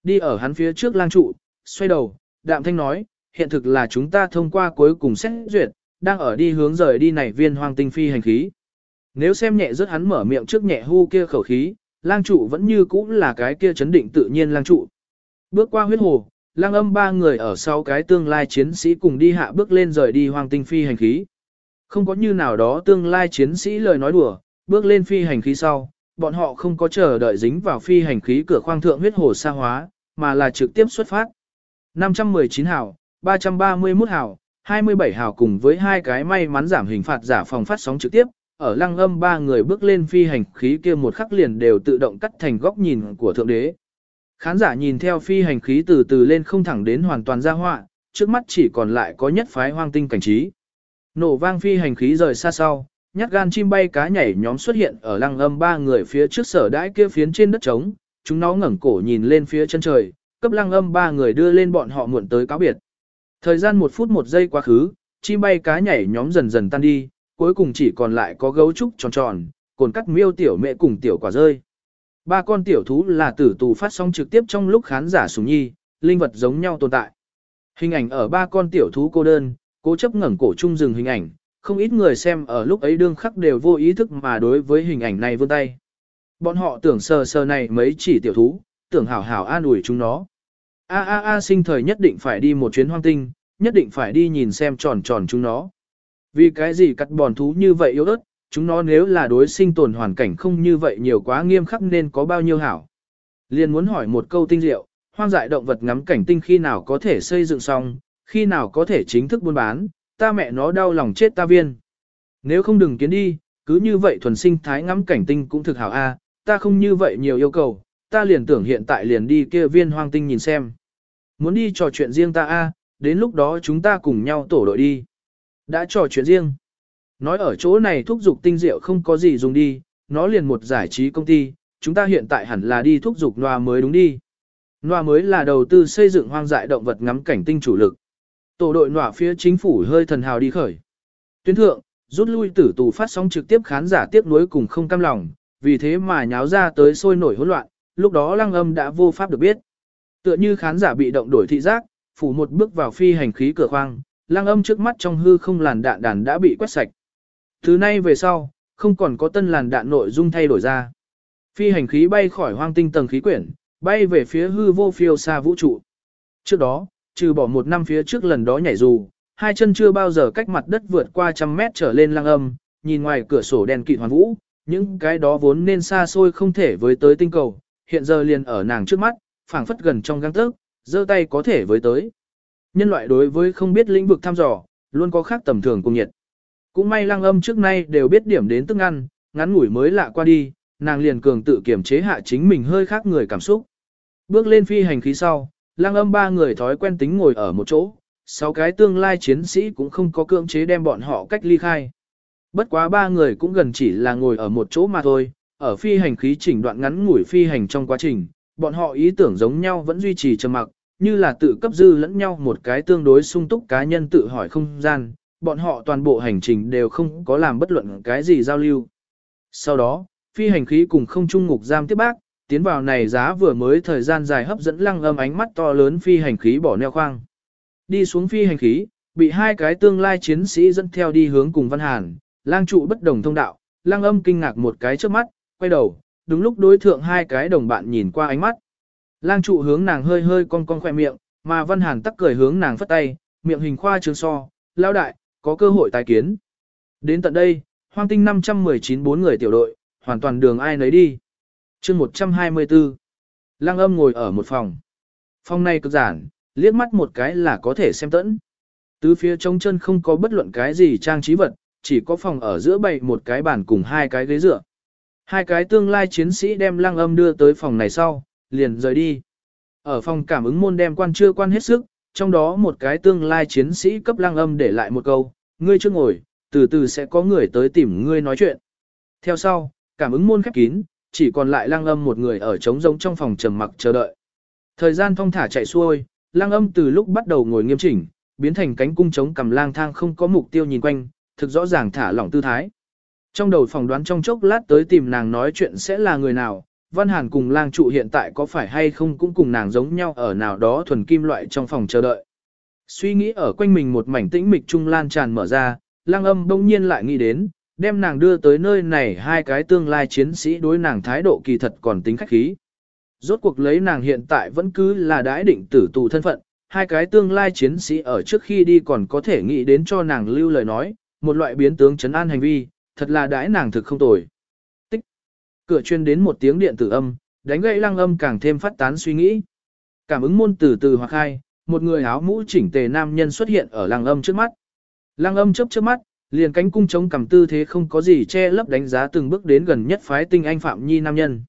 Đi ở hắn phía trước lang trụ, xoay đầu, đạm thanh nói, hiện thực là chúng ta thông qua cuối cùng xét duyệt, đang ở đi hướng rời đi này viên hoang tinh phi hành khí. Nếu xem nhẹ rất hắn mở miệng trước nhẹ hu kia khẩu khí, lang trụ vẫn như cũ là cái kia chấn định tự nhiên lang trụ. Bước qua huyết hồ, lang âm ba người ở sau cái tương lai chiến sĩ cùng đi hạ bước lên rời đi hoang tinh phi hành khí. Không có như nào đó tương lai chiến sĩ lời nói đùa, bước lên phi hành khí sau, bọn họ không có chờ đợi dính vào phi hành khí cửa khoang thượng huyết hồ xa hóa, mà là trực tiếp xuất phát. 519 hào, 331 hào, 27 hào cùng với hai cái may mắn giảm hình phạt giả phòng phát sóng trực tiếp, ở lăng âm ba người bước lên phi hành khí kia một khắc liền đều tự động cắt thành góc nhìn của thượng đế. Khán giả nhìn theo phi hành khí từ từ lên không thẳng đến hoàn toàn ra họa, trước mắt chỉ còn lại có nhất phái hoang tinh cảnh trí. Nổ vang phi hành khí rời xa sau, nhát gan chim bay cá nhảy nhóm xuất hiện ở lăng âm ba người phía trước sở đãi kia phiến trên đất trống, chúng nó ngẩng cổ nhìn lên phía chân trời, cấp lăng âm ba người đưa lên bọn họ muộn tới cáo biệt. Thời gian một phút một giây quá khứ, chim bay cá nhảy nhóm dần dần tan đi, cuối cùng chỉ còn lại có gấu trúc tròn tròn, cồn cắt miêu tiểu mẹ cùng tiểu quả rơi. Ba con tiểu thú là tử tù phát sóng trực tiếp trong lúc khán giả sùng nhi, linh vật giống nhau tồn tại. Hình ảnh ở ba con tiểu thú cô đơn, cố chấp ngẩng cổ chung dừng hình ảnh, không ít người xem ở lúc ấy đương khắc đều vô ý thức mà đối với hình ảnh này vươn tay. Bọn họ tưởng sờ sờ này mấy chỉ tiểu thú, tưởng hảo hảo an ủi chúng nó. A a a sinh thời nhất định phải đi một chuyến hoang tinh, nhất định phải đi nhìn xem tròn tròn chúng nó. Vì cái gì cắt bòn thú như vậy yếu ớt, chúng nó nếu là đối sinh tồn hoàn cảnh không như vậy nhiều quá nghiêm khắc nên có bao nhiêu hảo. Liên muốn hỏi một câu tinh diệu, hoang dại động vật ngắm cảnh tinh khi nào có thể xây dựng xong, khi nào có thể chính thức buôn bán, ta mẹ nó đau lòng chết ta viên. Nếu không đừng kiến đi, cứ như vậy thuần sinh thái ngắm cảnh tinh cũng thực hảo a, ta không như vậy nhiều yêu cầu, ta liền tưởng hiện tại liền đi kia viên hoang tinh nhìn xem. Muốn đi trò chuyện riêng ta a, đến lúc đó chúng ta cùng nhau tổ đội đi. Đã trò chuyện riêng. Nói ở chỗ này thúc dục tinh diệu không có gì dùng đi, nó liền một giải trí công ty, chúng ta hiện tại hẳn là đi thúc dục loa mới đúng đi. Loa mới là đầu tư xây dựng hoang dại động vật ngắm cảnh tinh chủ lực. Tổ đội nọa phía chính phủ hơi thần hào đi khởi. Tuyến thượng, rút lui tử tù phát sóng trực tiếp khán giả tiếp nối cùng không cam lòng, vì thế mà nháo ra tới sôi nổi hỗn loạn, lúc đó lăng âm đã vô pháp được biết. Tựa như khán giả bị động đổi thị giác, phủ một bước vào phi hành khí cửa khoang, lăng âm trước mắt trong hư không làn đạn đàn đã bị quét sạch. Thứ nay về sau, không còn có tân làn đạn nội dung thay đổi ra. Phi hành khí bay khỏi hoang tinh tầng khí quyển, bay về phía hư vô phiêu xa vũ trụ. Trước đó, trừ bỏ một năm phía trước lần đó nhảy dù, hai chân chưa bao giờ cách mặt đất vượt qua trăm mét trở lên lăng âm, nhìn ngoài cửa sổ đèn kỵ hoàn vũ, những cái đó vốn nên xa xôi không thể với tới tinh cầu, hiện giờ liền ở nàng trước mắt, phảng phất gần trong găng tức giơ tay có thể với tới. Nhân loại đối với không biết lĩnh vực thăm dò, luôn có khác tầm thường cùng nhiệt. Cũng may lăng âm trước nay đều biết điểm đến tức ăn, ngắn ngủi mới lạ qua đi, nàng liền cường tự kiểm chế hạ chính mình hơi khác người cảm xúc. Bước lên phi hành khí sau, lăng âm ba người thói quen tính ngồi ở một chỗ, sáu cái tương lai chiến sĩ cũng không có cưỡng chế đem bọn họ cách ly khai. Bất quá ba người cũng gần chỉ là ngồi ở một chỗ mà thôi, ở phi hành khí chỉnh đoạn ngắn ngủi phi hành trong quá trình, bọn họ ý tưởng giống nhau vẫn duy trì trầm mặc, như là tự cấp dư lẫn nhau một cái tương đối sung túc cá nhân tự hỏi không gian, bọn họ toàn bộ hành trình đều không có làm bất luận cái gì giao lưu. Sau đó, phi hành khí cùng không trung ngục giam tiếp bác, tiến vào này giá vừa mới thời gian dài hấp dẫn lăng âm ánh mắt to lớn phi hành khí bỏ neo khoang. Đi xuống phi hành khí, bị hai cái tương lai chiến sĩ dẫn theo đi hướng cùng Văn Hàn, lang trụ bất đồng thông đạo, lang âm kinh ngạc một cái trước mắt, quay đầu, đúng lúc đối thượng hai cái đồng bạn nhìn qua ánh mắt. Lang trụ hướng nàng hơi hơi cong cong khoe miệng, mà Văn Hàn tắc cười hướng nàng phất tay, miệng hình khoa trương so, lao đại, có cơ hội tái kiến. Đến tận đây, hoang tinh 519 bốn người tiểu đội, hoàn toàn đường ai nấy đi chương 124. Lăng âm ngồi ở một phòng. Phòng này cực giản, liếc mắt một cái là có thể xem tẫn. Tứ phía trống chân không có bất luận cái gì trang trí vật, chỉ có phòng ở giữa bày một cái bàn cùng hai cái ghế dựa. Hai cái tương lai chiến sĩ đem lăng âm đưa tới phòng này sau, liền rời đi. Ở phòng cảm ứng môn đem quan chưa quan hết sức, trong đó một cái tương lai chiến sĩ cấp lăng âm để lại một câu, ngươi chưa ngồi, từ từ sẽ có người tới tìm ngươi nói chuyện. Theo sau, cảm ứng môn khép kín, chỉ còn lại lăng âm một người ở trống rỗng trong phòng trầm mặc chờ đợi. Thời gian thong thả chạy xuôi, Lang âm từ lúc bắt đầu ngồi nghiêm chỉnh, biến thành cánh cung trống cầm lang thang không có mục tiêu nhìn quanh, thực rõ ràng thả lỏng tư thái. Trong đầu phỏng đoán trong chốc lát tới tìm nàng nói chuyện sẽ là người nào, Văn Hàn cùng lang trụ hiện tại có phải hay không cũng cùng nàng giống nhau ở nào đó thuần kim loại trong phòng chờ đợi. Suy nghĩ ở quanh mình một mảnh tĩnh mịch trung lan tràn mở ra, lang âm bỗng nhiên lại nghĩ đến, đem nàng đưa tới nơi này hai cái tương lai chiến sĩ đối nàng thái độ kỳ thật còn tính khách khí. Rốt cuộc lấy nàng hiện tại vẫn cứ là đãi định tử tù thân phận, hai cái tương lai chiến sĩ ở trước khi đi còn có thể nghĩ đến cho nàng lưu lời nói, một loại biến tướng chấn an hành vi, thật là đãi nàng thực không tồi. Tích. Cửa chuyên đến một tiếng điện tử âm, đánh gãy lăng âm càng thêm phát tán suy nghĩ. Cảm ứng môn từ từ hoặc hai, một người áo mũ chỉnh tề nam nhân xuất hiện ở lăng âm trước mắt. Lăng âm chớp chớp mắt, liền cánh cung chống cầm tư thế không có gì che lấp đánh giá từng bước đến gần nhất phái tinh anh Phạm Nhi nam nhân.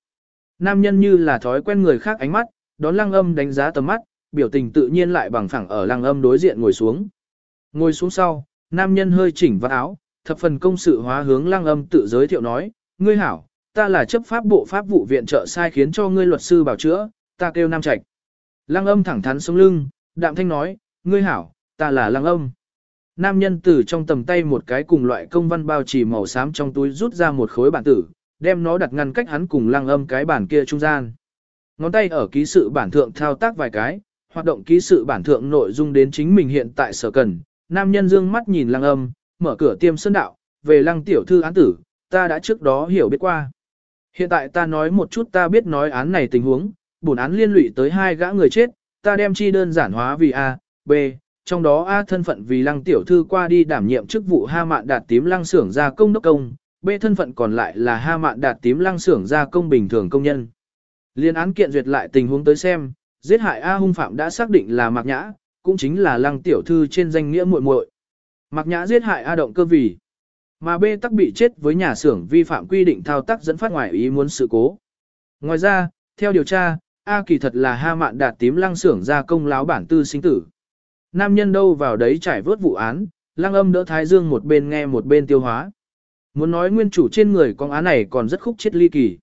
Nam nhân như là thói quen người khác ánh mắt, đón lăng âm đánh giá tầm mắt, biểu tình tự nhiên lại bằng phẳng ở lăng âm đối diện ngồi xuống. Ngồi xuống sau, nam nhân hơi chỉnh vạt áo, thập phần công sự hóa hướng lăng âm tự giới thiệu nói, ngươi hảo, ta là chấp pháp bộ pháp vụ viện trợ sai khiến cho ngươi luật sư bảo chữa, ta kêu nam trạch. Lăng âm thẳng thắn sống lưng, đạm thanh nói, ngươi hảo, ta là lăng âm. Nam nhân từ trong tầm tay một cái cùng loại công văn bao trì màu xám trong túi rút ra một khối bản tử, đem nó đặt ngăn cách hắn cùng lăng âm cái bản kia trung gian. Ngón tay ở ký sự bản thượng thao tác vài cái, hoạt động ký sự bản thượng nội dung đến chính mình hiện tại sở cần. Nam nhân dương mắt nhìn lăng âm, mở cửa tiêm sơn đạo, về lăng tiểu thư án tử, ta đã trước đó hiểu biết qua. Hiện tại ta nói một chút ta biết nói án này tình huống, bổn án liên lụy tới hai gã người chết, ta đem chi đơn giản hóa vì A, B, trong đó A thân phận vì lăng tiểu thư qua đi đảm nhiệm chức vụ ha mạn đạt tím lăng xưởng gia công đốc công, B thân phận còn lại là ha mạn đạt tím lăng xưởng gia công bình thường công nhân. Liên án kiện duyệt lại tình huống tới xem, giết hại A hung phạm đã xác định là Mạc Nhã, cũng chính là lăng tiểu thư trên danh nghĩa muội muội. Mạc Nhã giết hại A động cơ vì, mà B tắc bị chết với nhà xưởng vi phạm quy định thao tác dẫn phát ngoài ý muốn sự cố. Ngoài ra, theo điều tra, A kỳ thật là ha mạn đạt tím lăng xưởng gia công láo bản tư sinh tử. Nam nhân đâu vào đấy trải vớt vụ án, lang âm đỡ thái dương một bên nghe một bên tiêu hóa. Muốn nói nguyên chủ trên người con án này còn rất khúc chết ly kỳ.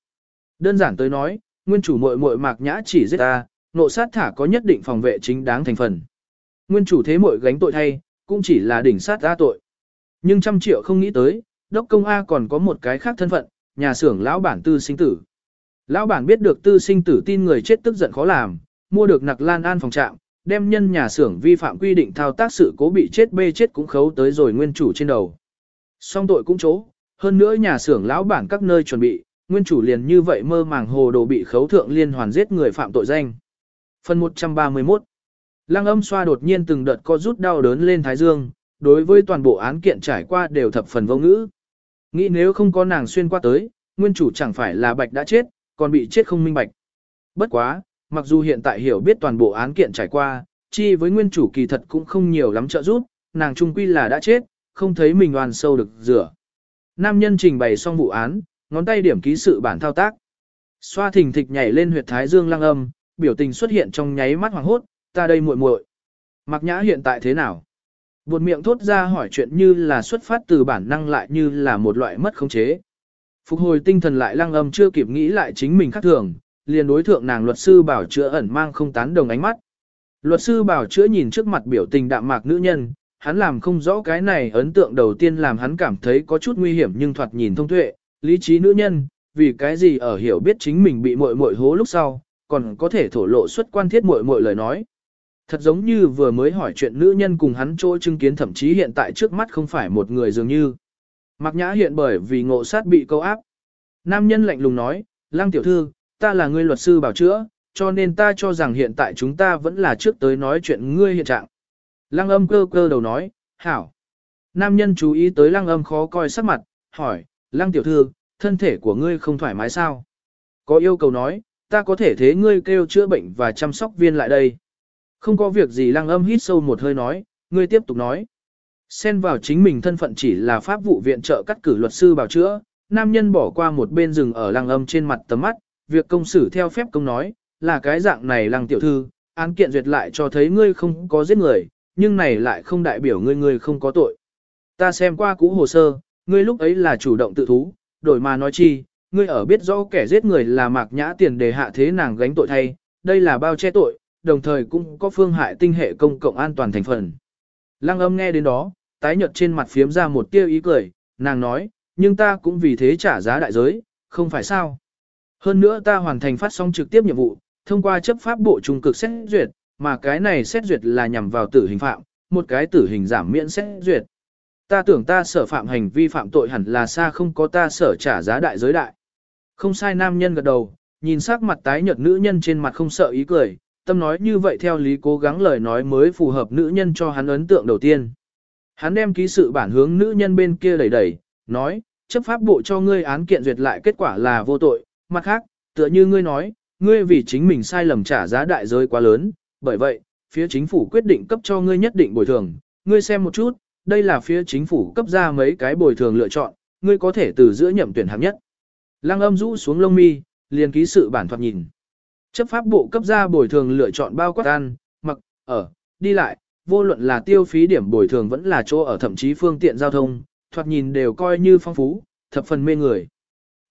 Đơn giản tới nói, nguyên chủ muội muội mạc nhã chỉ giết ta, nộ sát thả có nhất định phòng vệ chính đáng thành phần. Nguyên chủ thế muội gánh tội thay, cũng chỉ là đỉnh sát ra tội. Nhưng trăm triệu không nghĩ tới, đốc công A còn có một cái khác thân phận, nhà xưởng lão bản tư sinh tử. Lão bản biết được tư sinh tử tin người chết tức giận khó làm, mua được nặc lan an phòng trạm, đem nhân nhà xưởng vi phạm quy định thao tác sự cố bị chết bê chết cũng khấu tới rồi nguyên chủ trên đầu. Xong tội cũng chỗ, hơn nữa nhà xưởng lão bản các nơi chuẩn bị, nguyên chủ liền như vậy mơ màng hồ đồ bị khấu thượng liên hoàn giết người phạm tội danh. Phần 131 Lăng âm xoa đột nhiên từng đợt co rút đau đớn lên thái dương, đối với toàn bộ án kiện trải qua đều thập phần vô ngữ. Nghĩ nếu không có nàng xuyên qua tới, nguyên chủ chẳng phải là bạch đã chết, còn bị chết không minh bạch. Bất quá, mặc dù hiện tại hiểu biết toàn bộ án kiện trải qua, chi với nguyên chủ kỳ thật cũng không nhiều lắm trợ giúp, nàng trung quy là đã chết, không thấy mình hoàn sâu được rửa. Nam nhân trình bày xong vụ án, ngón tay điểm ký sự bản thao tác. Xoa thình thịch nhảy lên huyệt thái dương lăng âm, biểu tình xuất hiện trong nháy mắt hoàng hốt, ta đây muội muội. Mặc nhã hiện tại thế nào? Buột miệng thốt ra hỏi chuyện như là xuất phát từ bản năng lại như là một loại mất khống chế. Phục hồi tinh thần lại lăng âm chưa kịp nghĩ lại chính mình khác thường, liền đối thượng nàng luật sư bảo chữa ẩn mang không tán đồng ánh mắt. Luật sư bảo chữa nhìn trước mặt biểu tình đạm mạc nữ nhân, hắn làm không rõ cái này ấn tượng đầu tiên làm hắn cảm thấy có chút nguy hiểm nhưng thoạt nhìn thông tuệ, lý trí nữ nhân, vì cái gì ở hiểu biết chính mình bị muội muội hố lúc sau, còn có thể thổ lộ xuất quan thiết muội muội lời nói. Thật giống như vừa mới hỏi chuyện nữ nhân cùng hắn chỗ chứng kiến thậm chí hiện tại trước mắt không phải một người dường như. Mạc Nhã hiện bởi vì ngộ sát bị câu áp. Nam nhân lạnh lùng nói, lang tiểu thư, ta là người luật sư bảo chữa, cho nên ta cho rằng hiện tại chúng ta vẫn là trước tới nói chuyện ngươi hiện trạng. Lăng âm cơ cơ đầu nói, hảo. Nam nhân chú ý tới lăng âm khó coi sắc mặt, hỏi, lăng tiểu thư, thân thể của ngươi không thoải mái sao? Có yêu cầu nói, ta có thể thế ngươi kêu chữa bệnh và chăm sóc viên lại đây. Không có việc gì lăng âm hít sâu một hơi nói, ngươi tiếp tục nói. Xen vào chính mình thân phận chỉ là pháp vụ viện trợ cắt cử luật sư bảo chữa, nam nhân bỏ qua một bên rừng ở lăng âm trên mặt tấm mắt, việc công xử theo phép công nói, là cái dạng này lăng tiểu thư, án kiện duyệt lại cho thấy ngươi không có giết người, nhưng này lại không đại biểu ngươi ngươi không có tội. Ta xem qua cũ hồ sơ, ngươi lúc ấy là chủ động tự thú, đổi mà nói chi, ngươi ở biết rõ kẻ giết người là mạc nhã tiền đề hạ thế nàng gánh tội thay, đây là bao che tội, đồng thời cũng có phương hại tinh hệ công cộng an toàn thành phần. Lăng âm nghe đến đó, tái nhợt trên mặt phiếm ra một tia ý cười, nàng nói, nhưng ta cũng vì thế trả giá đại giới, không phải sao. Hơn nữa ta hoàn thành phát sóng trực tiếp nhiệm vụ, thông qua chấp pháp bộ trung cực xét duyệt, mà cái này xét duyệt là nhằm vào tử hình phạm, một cái tử hình giảm miễn xét duyệt. Ta tưởng ta sở phạm hành vi phạm tội hẳn là xa không có ta sở trả giá đại giới đại. Không sai nam nhân gật đầu, nhìn sắc mặt tái nhợt nữ nhân trên mặt không sợ ý cười, tâm nói như vậy theo lý cố gắng lời nói mới phù hợp nữ nhân cho hắn ấn tượng đầu tiên. Hắn đem ký sự bản hướng nữ nhân bên kia đẩy đẩy, nói, chấp pháp bộ cho ngươi án kiện duyệt lại kết quả là vô tội, mặt khác, tựa như ngươi nói, ngươi vì chính mình sai lầm trả giá đại giới quá lớn, bởi vậy, phía chính phủ quyết định cấp cho ngươi nhất định bồi thường, ngươi xem một chút, đây là phía chính phủ cấp ra mấy cái bồi thường lựa chọn, ngươi có thể từ giữa nhậm tuyển hạng nhất. Lăng âm rũ xuống lông mi, liền ký sự bản thoạt nhìn. Chấp pháp bộ cấp ra bồi thường lựa chọn bao quát ăn, mặc, ở, đi lại, vô luận là tiêu phí điểm bồi thường vẫn là chỗ ở thậm chí phương tiện giao thông, thoạt nhìn đều coi như phong phú, thập phần mê người.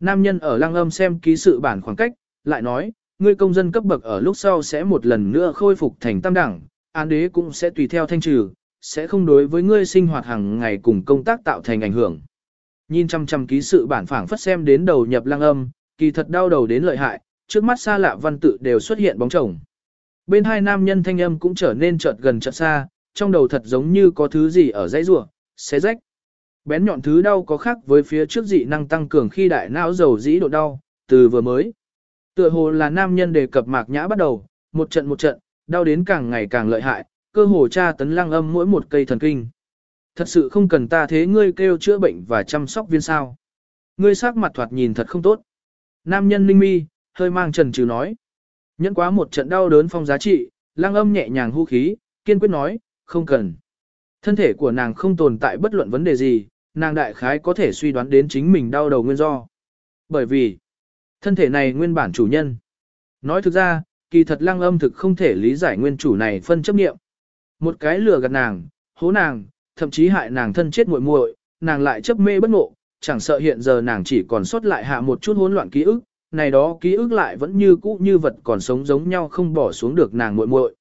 Nam nhân ở lăng âm xem ký sự bản khoảng cách, lại nói, ngươi công dân cấp bậc ở lúc sau sẽ một lần nữa khôi phục thành tam đẳng, án đế cũng sẽ tùy theo thanh trừ, sẽ không đối với ngươi sinh hoạt hàng ngày cùng công tác tạo thành ảnh hưởng. Nhìn chăm chăm ký sự bản phảng phất xem đến đầu nhập lăng âm, kỳ thật đau đầu đến lợi hại, trước mắt xa lạ văn tự đều xuất hiện bóng chồng. Bên hai nam nhân thanh âm cũng trở nên chợt gần chợt xa, trong đầu thật giống như có thứ gì ở dãy rủa, xé rách. Bén nhọn thứ đau có khác với phía trước dị năng tăng cường khi đại não dầu dĩ độ đau, từ vừa mới. Tựa hồ là nam nhân đề cập mạc nhã bắt đầu, một trận một trận, đau đến càng ngày càng lợi hại, cơ hồ tra tấn lăng âm mỗi một cây thần kinh. Thật sự không cần ta thế ngươi kêu chữa bệnh và chăm sóc viên sao. Ngươi sắc mặt thoạt nhìn thật không tốt. Nam nhân ninh mi, hơi mang trần trừ nói. Nhẫn quá một trận đau đớn phong giá trị, lăng âm nhẹ nhàng hưu khí, kiên quyết nói, không cần. Thân thể của nàng không tồn tại bất luận vấn đề gì, nàng đại khái có thể suy đoán đến chính mình đau đầu nguyên do. Bởi vì, thân thể này nguyên bản chủ nhân. Nói thực ra, kỳ thật lăng âm thực không thể lý giải nguyên chủ này phân chấp nghiệm. Một cái lừa gạt nàng, hố nàng, thậm chí hại nàng thân chết muội muội, nàng lại chấp mê bất ngộ, chẳng sợ hiện giờ nàng chỉ còn sót lại hạ một chút hỗn loạn ký ức, này đó ký ức lại vẫn như cũ như vật còn sống giống nhau không bỏ xuống được nàng muội muội.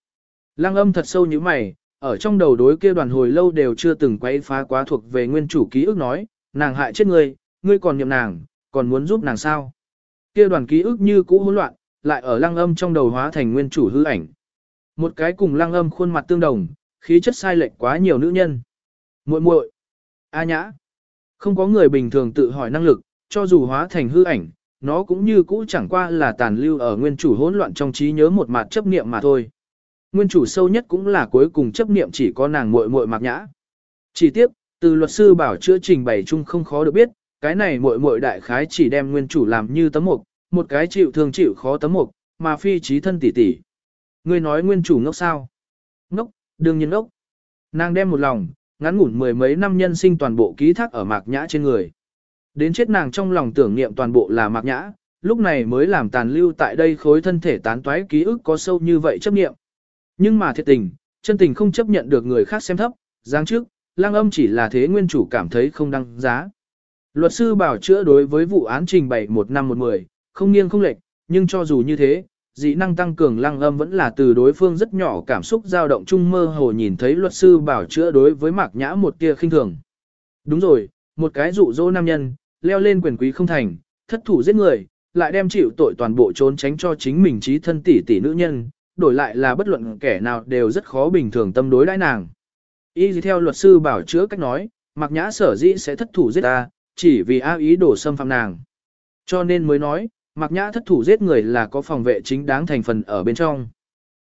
Lăng âm thật sâu như mày, ở trong đầu đối kia đoàn hồi lâu đều chưa từng quay phá quá thuộc về nguyên chủ ký ức nói, nàng hại chết ngươi, ngươi còn niệm nàng, còn muốn giúp nàng sao? Kia đoàn ký ức như cũ hỗn loạn, lại ở lăng âm trong đầu hóa thành nguyên chủ hư ảnh. Một cái cùng lăng âm khuôn mặt tương đồng, khí chất sai lệch quá nhiều nữ nhân. muội muội, A nhã. Không có người bình thường tự hỏi năng lực, cho dù hóa thành hư ảnh, nó cũng như cũ chẳng qua là tàn lưu ở nguyên chủ hỗn loạn trong trí nhớ một mặt chấp niệm mà thôi. Nguyên chủ sâu nhất cũng là cuối cùng chấp niệm chỉ có nàng muội muội mạc nhã. Chỉ tiếp, từ luật sư bảo chữa trình bày chung không khó được biết, cái này muội muội đại khái chỉ đem nguyên chủ làm như tấm mục, một cái chịu thương chịu khó tấm mục, mà phi trí thân tỷ tỷ. Ngươi nói nguyên chủ ngốc sao? Ngốc, đương nhiên ngốc. Nàng đem một lòng, ngắn ngủn mười mấy năm nhân sinh toàn bộ ký thác ở mạc nhã trên người. Đến chết nàng trong lòng tưởng niệm toàn bộ là mạc nhã, lúc này mới làm tàn lưu tại đây khối thân thể tán toái ký ức có sâu như vậy chấp niệm. Nhưng mà thiệt tình, chân tình không chấp nhận được người khác xem thấp, giáng trước, lang âm chỉ là thế nguyên chủ cảm thấy không đăng giá. Luật sư bảo chữa đối với vụ án trình bày một năm một mười, không nghiêng không lệch, nhưng cho dù như thế, dị năng tăng cường lăng âm vẫn là từ đối phương rất nhỏ cảm xúc dao động chung mơ hồ nhìn thấy luật sư bảo chữa đối với mạc nhã một tia khinh thường. Đúng rồi, một cái dụ dỗ nam nhân, leo lên quyền quý không thành, thất thủ giết người, lại đem chịu tội toàn bộ trốn tránh cho chính mình trí thân tỷ tỷ nữ nhân, đổi lại là bất luận kẻ nào đều rất khó bình thường tâm đối đãi nàng. Y theo luật sư bảo chữa cách nói, Mạc Nhã sở dĩ sẽ thất thủ giết ta, chỉ vì A ý đổ xâm phạm nàng. Cho nên mới nói, Mạc Nhã thất thủ giết người là có phòng vệ chính đáng thành phần ở bên trong.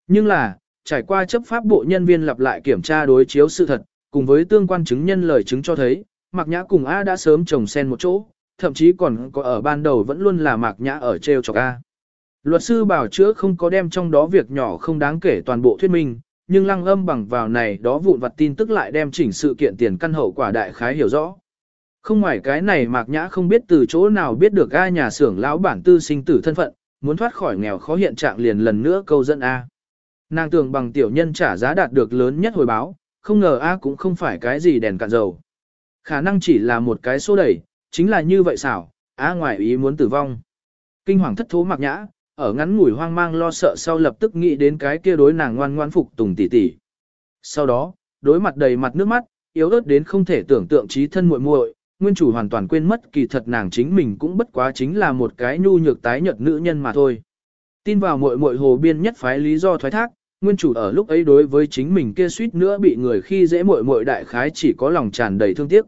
Nhưng là, trải qua chấp pháp bộ nhân viên lặp lại kiểm tra đối chiếu sự thật, cùng với tương quan chứng nhân lời chứng cho thấy, Mạc Nhã cùng A đã sớm trồng sen một chỗ, thậm chí còn có ở ban đầu vẫn luôn là Mạc Nhã ở treo chọc A. Luật sư bảo chữa không có đem trong đó việc nhỏ không đáng kể toàn bộ thuyết minh, nhưng lăng âm bằng vào này đó vụn vặt tin tức lại đem chỉnh sự kiện tiền căn hậu quả đại khái hiểu rõ. Không ngoài cái này Mạc Nhã không biết từ chỗ nào biết được A nhà xưởng lão bản tư sinh tử thân phận, muốn thoát khỏi nghèo khó hiện trạng liền lần nữa câu dẫn A. Nàng tưởng bằng tiểu nhân trả giá đạt được lớn nhất hồi báo, không ngờ A cũng không phải cái gì đèn cạn dầu. Khả năng chỉ là một cái số đẩy, chính là như vậy xảo, A ngoài ý muốn tử vong. Kinh hoàng thất thố Mạc Nhã, ở ngắn ngủi hoang mang lo sợ sau lập tức nghĩ đến cái kia đối nàng ngoan ngoan phục tùng tỉ tỉ. Sau đó, đối mặt đầy mặt nước mắt, yếu ớt đến không thể tưởng tượng trí thân muội muội, nguyên chủ hoàn toàn quên mất kỳ thật nàng chính mình cũng bất quá chính là một cái nhu nhược tái nhợt nữ nhân mà thôi. Tin vào muội muội hồ biên nhất phái lý do thoái thác, nguyên chủ ở lúc ấy đối với chính mình kia suýt nữa bị người khi dễ muội muội đại khái chỉ có lòng tràn đầy thương tiếc.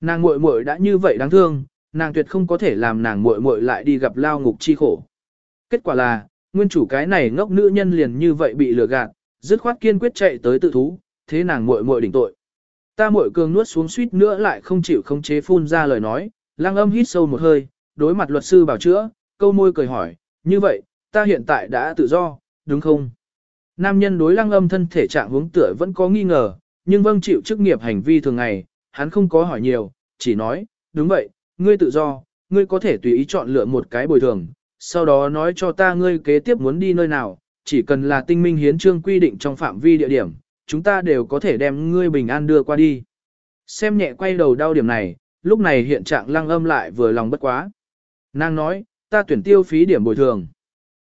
Nàng muội muội đã như vậy đáng thương, nàng tuyệt không có thể làm nàng muội muội lại đi gặp lao ngục chi khổ. Kết quả là, nguyên chủ cái này ngốc nữ nhân liền như vậy bị lừa gạt, dứt khoát kiên quyết chạy tới tự thú, thế nàng muội muội đỉnh tội. Ta muội cường nuốt xuống suýt nữa lại không chịu không chế phun ra lời nói, lang âm hít sâu một hơi, đối mặt luật sư bảo chữa, câu môi cười hỏi, như vậy, ta hiện tại đã tự do, đúng không? Nam nhân đối lăng âm thân thể trạng hướng tựa vẫn có nghi ngờ, nhưng vâng chịu chức nghiệp hành vi thường ngày, hắn không có hỏi nhiều, chỉ nói, đúng vậy, ngươi tự do, ngươi có thể tùy ý chọn lựa một cái bồi thường, sau đó nói cho ta ngươi kế tiếp muốn đi nơi nào, chỉ cần là tinh minh hiến trương quy định trong phạm vi địa điểm, chúng ta đều có thể đem ngươi bình an đưa qua đi. Xem nhẹ quay đầu đau điểm này, lúc này hiện trạng lăng âm lại vừa lòng bất quá. Nàng nói, ta tuyển tiêu phí điểm bồi thường.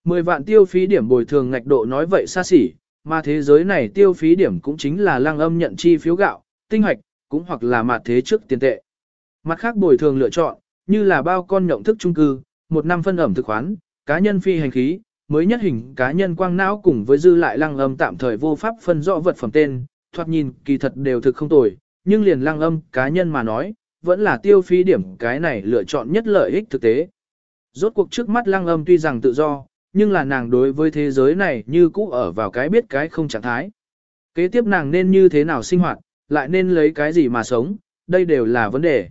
10 vạn tiêu phí điểm bồi thường ngạch độ nói vậy xa xỉ, mà thế giới này tiêu phí điểm cũng chính là lăng âm nhận chi phiếu gạo, tinh hoạch, cũng hoặc là mặt thế trước tiền tệ. Mặt khác bồi thường lựa chọn, như là bao con nhộng thức trung cư, một năm phân ẩm thực khoán, cá nhân phi hành khí, mới nhất hình cá nhân quang não cùng với dư lại lăng âm tạm thời vô pháp phân rõ vật phẩm tên, thoạt nhìn kỳ thật đều thực không tồi, nhưng liền lăng âm cá nhân mà nói, vẫn là tiêu phí điểm cái này lựa chọn nhất lợi ích thực tế. Rốt cuộc trước mắt lăng âm tuy rằng tự do, nhưng là nàng đối với thế giới này như cũ ở vào cái biết cái không trạng thái. Kế tiếp nàng nên như thế nào sinh hoạt, lại nên lấy cái gì mà sống, đây đều là vấn đề.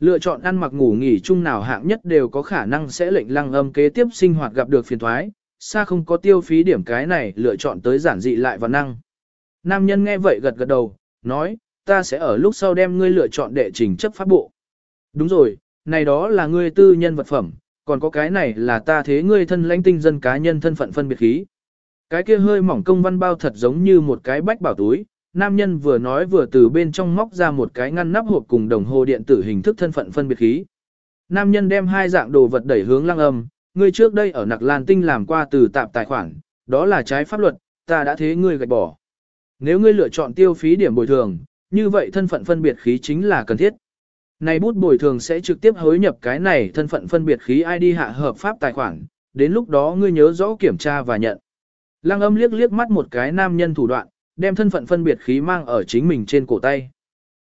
Lựa chọn ăn mặc ngủ nghỉ chung nào hạng nhất đều có khả năng sẽ lệnh lăng âm kế tiếp sinh hoạt gặp được phiền thoái, xa không có tiêu phí điểm cái này lựa chọn tới giản dị lại và năng. Nam nhân nghe vậy gật gật đầu, nói, ta sẽ ở lúc sau đem ngươi lựa chọn đệ trình chấp pháp bộ. Đúng rồi, này đó là ngươi tư nhân vật phẩm, còn có cái này là ta thế ngươi thân lãnh tinh dân cá nhân thân phận phân biệt khí. Cái kia hơi mỏng công văn bao thật giống như một cái bách bảo túi, nam nhân vừa nói vừa từ bên trong móc ra một cái ngăn nắp hộp cùng đồng hồ điện tử hình thức thân phận phân biệt khí. Nam nhân đem hai dạng đồ vật đẩy hướng lăng âm, ngươi trước đây ở nặc lan tinh làm qua từ tạm tài khoản, đó là trái pháp luật, ta đã thế ngươi gạch bỏ. Nếu ngươi lựa chọn tiêu phí điểm bồi thường, như vậy thân phận phân biệt khí chính là cần thiết. Này bút bồi thường sẽ trực tiếp hối nhập cái này thân phận phân biệt khí ID hạ hợp pháp tài khoản, đến lúc đó ngươi nhớ rõ kiểm tra và nhận. Lăng âm liếc liếc mắt một cái nam nhân thủ đoạn, đem thân phận phân biệt khí mang ở chính mình trên cổ tay.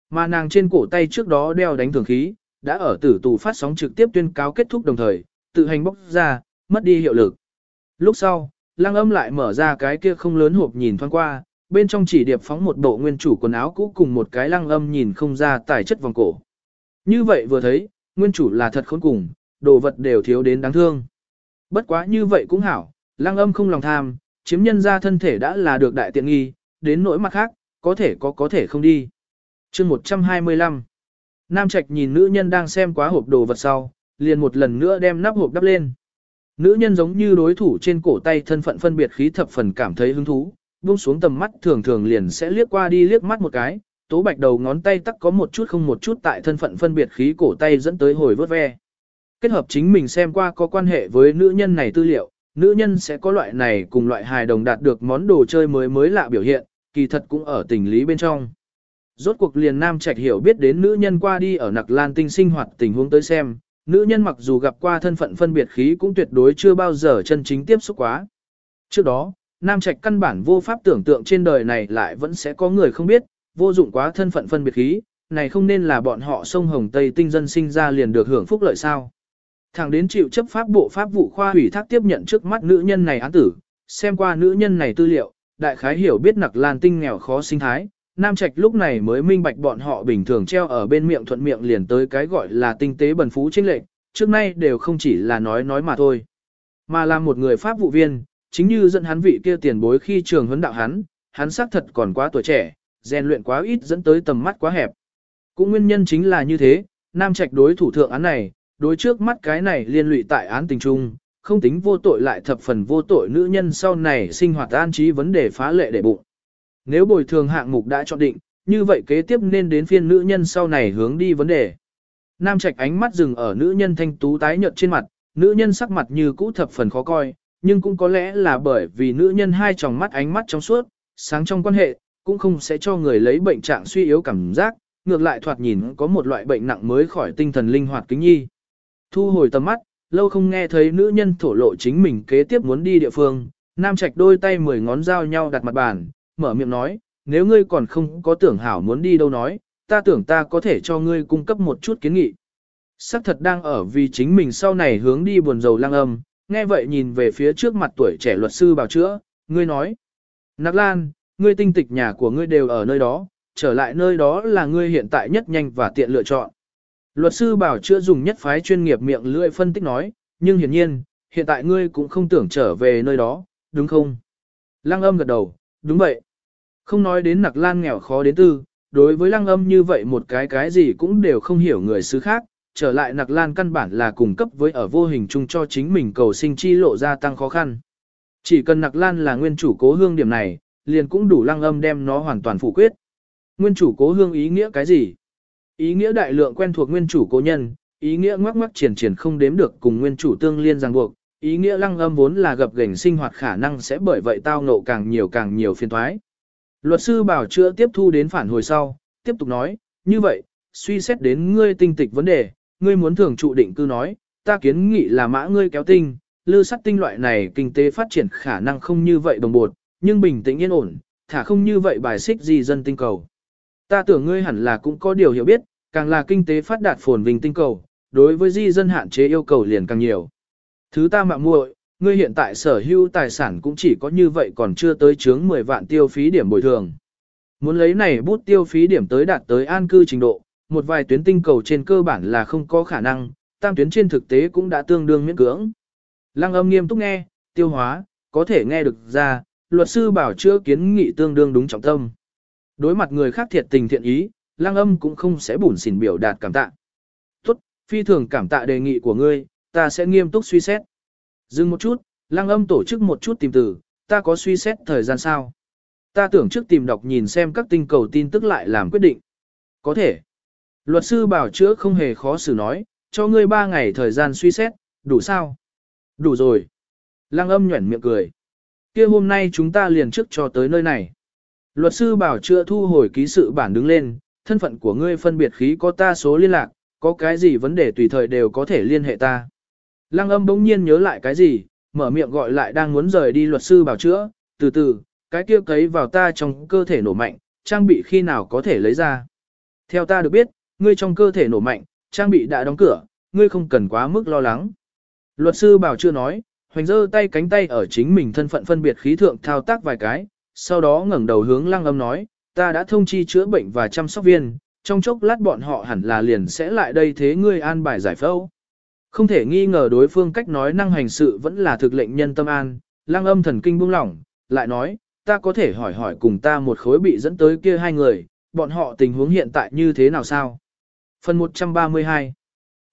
Mà nàng trên cổ tay trước đó đeo đánh thường khí, đã ở tử tù phát sóng trực tiếp tuyên cáo kết thúc đồng thời, tự hành bóc ra, mất đi hiệu lực. Lúc sau, lăng âm lại mở ra cái kia không lớn hộp nhìn thoáng qua, bên trong chỉ điệp phóng một bộ nguyên chủ quần áo cũ cùng một cái lăng âm nhìn không ra tài chất vòng cổ. Như vậy vừa thấy, nguyên chủ là thật khốn cùng, đồ vật đều thiếu đến đáng thương. Bất quá như vậy cũng hảo, lăng âm không lòng tham, chiếm nhân ra thân thể đã là được đại tiện nghi, đến nỗi mặt khác, có thể có có thể không đi. chương 125 Nam Trạch nhìn nữ nhân đang xem quá hộp đồ vật sau, liền một lần nữa đem nắp hộp đắp lên. Nữ nhân giống như đối thủ trên cổ tay thân phận phân biệt khí thập phần cảm thấy hứng thú, buông xuống tầm mắt thường thường liền sẽ liếc qua đi liếc mắt một cái, tố bạch đầu ngón tay tắc có một chút không một chút tại thân phận phân biệt khí cổ tay dẫn tới hồi vớt ve. Kết hợp chính mình xem qua có quan hệ với nữ nhân này tư liệu, nữ nhân sẽ có loại này cùng loại hài đồng đạt được món đồ chơi mới mới lạ biểu hiện, kỳ thật cũng ở tình lý bên trong. Rốt cuộc liền nam trạch hiểu biết đến nữ nhân qua đi ở nặc lan tinh sinh hoạt tình huống tới xem, nữ nhân mặc dù gặp qua thân phận phân biệt khí cũng tuyệt đối chưa bao giờ chân chính tiếp xúc quá. Trước đó, nam trạch căn bản vô pháp tưởng tượng trên đời này lại vẫn sẽ có người không biết, vô dụng quá thân phận phân biệt khí, này không nên là bọn họ sông Hồng Tây tinh dân sinh ra liền được hưởng phúc lợi sao. Thẳng đến chịu chấp pháp bộ pháp vụ khoa hủy thác tiếp nhận trước mắt nữ nhân này án tử, xem qua nữ nhân này tư liệu, đại khái hiểu biết nặc lan tinh nghèo khó sinh thái, Nam Trạch lúc này mới minh bạch bọn họ bình thường treo ở bên miệng thuận miệng liền tới cái gọi là tinh tế bần phú chính lệnh, trước nay đều không chỉ là nói nói mà thôi. Mà là một người pháp vụ viên, chính như dẫn hắn vị kia tiền bối khi trường huấn đạo hắn, hắn xác thật còn quá tuổi trẻ, rèn luyện quá ít dẫn tới tầm mắt quá hẹp. Cũng nguyên nhân chính là như thế, Nam Trạch đối thủ thượng án này, đối trước mắt cái này liên lụy tại án tình trung, không tính vô tội lại thập phần vô tội nữ nhân sau này sinh hoạt an trí vấn đề phá lệ để bụng. Nếu bồi thường hạng mục đã chọn định, như vậy kế tiếp nên đến phiên nữ nhân sau này hướng đi vấn đề. Nam Trạch ánh mắt dừng ở nữ nhân thanh tú tái nhợt trên mặt, nữ nhân sắc mặt như cũ thập phần khó coi, nhưng cũng có lẽ là bởi vì nữ nhân hai tròng mắt ánh mắt trong suốt, sáng trong quan hệ, cũng không sẽ cho người lấy bệnh trạng suy yếu cảm giác, ngược lại thoạt nhìn có một loại bệnh nặng mới khỏi tinh thần linh hoạt kính nhi. Thu hồi tầm mắt, lâu không nghe thấy nữ nhân thổ lộ chính mình kế tiếp muốn đi địa phương, Nam Trạch đôi tay mười ngón dao nhau đặt mặt bàn, mở miệng nói, nếu ngươi còn không có tưởng hảo muốn đi đâu nói, ta tưởng ta có thể cho ngươi cung cấp một chút kiến nghị. Sắc thật đang ở vì chính mình sau này hướng đi buồn rầu lang âm, nghe vậy nhìn về phía trước mặt tuổi trẻ luật sư bảo chữa, ngươi nói. Nạc Lan, ngươi tinh tịch nhà của ngươi đều ở nơi đó, trở lại nơi đó là ngươi hiện tại nhất nhanh và tiện lựa chọn. Luật sư bảo chữa dùng nhất phái chuyên nghiệp miệng lưỡi phân tích nói, nhưng hiển nhiên, hiện tại ngươi cũng không tưởng trở về nơi đó, đúng không? Lăng âm gật đầu, đúng vậy. Không nói đến nặc lan nghèo khó đến tư, đối với lăng âm như vậy một cái cái gì cũng đều không hiểu người xứ khác, trở lại nặc lan căn bản là cung cấp với ở vô hình chung cho chính mình cầu sinh chi lộ ra tăng khó khăn. Chỉ cần nặc lan là nguyên chủ cố hương điểm này, liền cũng đủ lăng âm đem nó hoàn toàn phủ quyết. Nguyên chủ cố hương ý nghĩa cái gì? Ý nghĩa đại lượng quen thuộc nguyên chủ cố nhân, ý nghĩa ngoắc ngoắc triển triển không đếm được cùng nguyên chủ tương liên ràng buộc, ý nghĩa lăng âm vốn là gặp gành sinh hoạt khả năng sẽ bởi vậy tao ngộ càng nhiều càng nhiều phiền thoái. Luật sư bảo chữa tiếp thu đến phản hồi sau, tiếp tục nói, như vậy, suy xét đến ngươi tinh tịch vấn đề, ngươi muốn thường trụ định cư nói, ta kiến nghị là mã ngươi kéo tinh, lư sắt tinh loại này kinh tế phát triển khả năng không như vậy đồng bột, nhưng bình tĩnh yên ổn, thả không như vậy bài xích gì dân tinh cầu. Ta tưởng ngươi hẳn là cũng có điều hiểu biết, càng là kinh tế phát đạt phồn vinh tinh cầu, đối với di dân hạn chế yêu cầu liền càng nhiều. Thứ ta mạng muội, ngươi hiện tại sở hữu tài sản cũng chỉ có như vậy còn chưa tới chướng 10 vạn tiêu phí điểm bồi thường. Muốn lấy này bút tiêu phí điểm tới đạt tới an cư trình độ, một vài tuyến tinh cầu trên cơ bản là không có khả năng, tam tuyến trên thực tế cũng đã tương đương miễn cưỡng. Lăng âm nghiêm túc nghe, tiêu hóa, có thể nghe được ra, luật sư bảo chữa kiến nghị tương đương đúng trọng tâm. Đối mặt người khác thiệt tình thiện ý, Lang âm cũng không sẽ bủn xỉn biểu đạt cảm tạ. Tốt, phi thường cảm tạ đề nghị của ngươi, ta sẽ nghiêm túc suy xét. Dừng một chút, Lang âm tổ chức một chút tìm từ, ta có suy xét thời gian sao? Ta tưởng trước tìm đọc nhìn xem các tinh cầu tin tức lại làm quyết định. Có thể. Luật sư bảo chữa không hề khó xử nói, cho ngươi ba ngày thời gian suy xét, đủ sao? Đủ rồi. Lăng âm nhuẩn miệng cười. kia hôm nay chúng ta liền trước cho tới nơi này. Luật sư bảo chữa thu hồi ký sự bản đứng lên, thân phận của ngươi phân biệt khí có ta số liên lạc, có cái gì vấn đề tùy thời đều có thể liên hệ ta. Lăng âm bỗng nhiên nhớ lại cái gì, mở miệng gọi lại đang muốn rời đi luật sư bảo chữa, từ từ, cái kia cấy vào ta trong cơ thể nổ mạnh, trang bị khi nào có thể lấy ra. Theo ta được biết, ngươi trong cơ thể nổ mạnh, trang bị đã đóng cửa, ngươi không cần quá mức lo lắng. Luật sư bảo chưa nói, hoành giơ tay cánh tay ở chính mình thân phận phân biệt khí thượng thao tác vài cái, sau đó ngẩng đầu hướng lăng âm nói, ta đã thông chi chữa bệnh và chăm sóc viên, trong chốc lát bọn họ hẳn là liền sẽ lại đây thế ngươi an bài giải phẫu. Không thể nghi ngờ đối phương cách nói năng hành sự vẫn là thực lệnh nhân tâm an, lăng âm thần kinh buông lỏng, lại nói, ta có thể hỏi hỏi cùng ta một khối bị dẫn tới kia hai người, bọn họ tình huống hiện tại như thế nào sao? Phần 132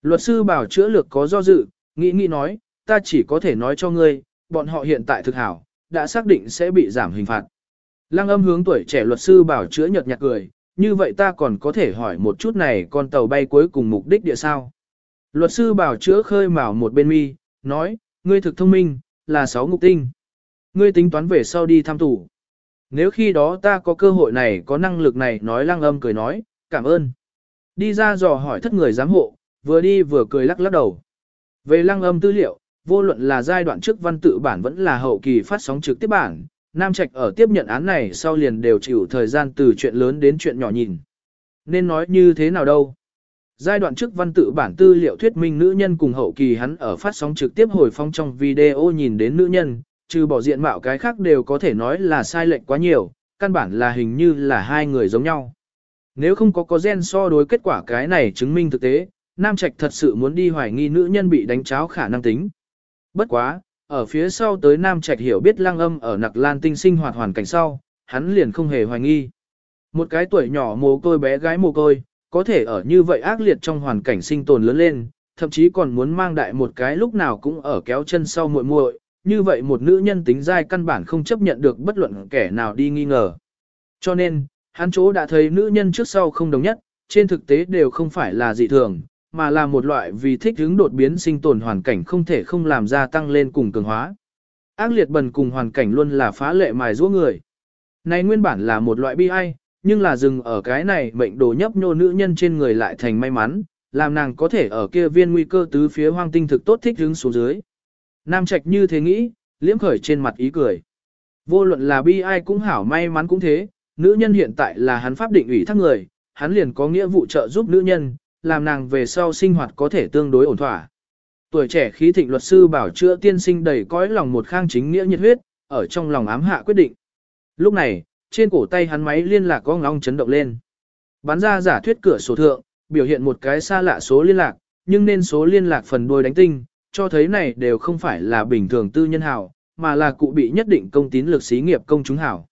Luật sư bảo chữa lược có do dự, nghĩ nghĩ nói, ta chỉ có thể nói cho ngươi, bọn họ hiện tại thực hảo, đã xác định sẽ bị giảm hình phạt. Lăng âm hướng tuổi trẻ luật sư bảo chữa nhật nhạt cười, như vậy ta còn có thể hỏi một chút này con tàu bay cuối cùng mục đích địa sao? Luật sư bảo chữa khơi mào một bên mi, nói, ngươi thực thông minh, là sáu ngục tinh. Ngươi tính toán về sau đi thăm tủ. Nếu khi đó ta có cơ hội này có năng lực này nói lăng âm cười nói, cảm ơn. Đi ra dò hỏi thất người giám hộ, vừa đi vừa cười lắc lắc đầu. Về lăng âm tư liệu, vô luận là giai đoạn trước văn tự bản vẫn là hậu kỳ phát sóng trực tiếp bản, Nam Trạch ở tiếp nhận án này sau liền đều chịu thời gian từ chuyện lớn đến chuyện nhỏ nhìn. Nên nói như thế nào đâu? Giai đoạn trước văn tự bản tư liệu thuyết minh nữ nhân cùng hậu kỳ hắn ở phát sóng trực tiếp hồi phong trong video nhìn đến nữ nhân, trừ bỏ diện mạo cái khác đều có thể nói là sai lệch quá nhiều, căn bản là hình như là hai người giống nhau. Nếu không có có gen so đối kết quả cái này chứng minh thực tế, Nam Trạch thật sự muốn đi hoài nghi nữ nhân bị đánh cháo khả năng tính. Bất quá, ở phía sau tới Nam Trạch hiểu biết lăng âm ở nặc lan tinh sinh hoạt hoàn cảnh sau, hắn liền không hề hoài nghi. Một cái tuổi nhỏ mồ côi bé gái mồ côi, có thể ở như vậy ác liệt trong hoàn cảnh sinh tồn lớn lên, thậm chí còn muốn mang đại một cái lúc nào cũng ở kéo chân sau muội muội, như vậy một nữ nhân tính dai căn bản không chấp nhận được bất luận kẻ nào đi nghi ngờ. Cho nên, hắn chỗ đã thấy nữ nhân trước sau không đồng nhất, trên thực tế đều không phải là dị thường, mà là một loại vì thích ứng đột biến sinh tồn hoàn cảnh không thể không làm ra tăng lên cùng cường hóa. Ác liệt bần cùng hoàn cảnh luôn là phá lệ mài giũa người. Này nguyên bản là một loại bi ai, nhưng là dừng ở cái này mệnh đồ nhấp nhô nữ nhân trên người lại thành may mắn, làm nàng có thể ở kia viên nguy cơ tứ phía hoang tinh thực tốt thích ứng xuống dưới. Nam Trạch như thế nghĩ, liễm khởi trên mặt ý cười. Vô luận là bi ai cũng hảo may mắn cũng thế, nữ nhân hiện tại là hắn pháp định ủy thác người, hắn liền có nghĩa vụ trợ giúp nữ nhân, làm nàng về sau sinh hoạt có thể tương đối ổn thỏa. Tuổi trẻ khí thịnh luật sư bảo chữa tiên sinh đầy cõi lòng một khang chính nghĩa nhiệt huyết, ở trong lòng ám hạ quyết định. Lúc này, trên cổ tay hắn máy liên lạc có ngóng chấn động lên. Bắn ra giả thuyết cửa sổ thượng, biểu hiện một cái xa lạ số liên lạc, nhưng nên số liên lạc phần đuôi đánh tinh, cho thấy này đều không phải là bình thường tư nhân hảo, mà là cụ bị nhất định công tín lực xí nghiệp công chúng hảo.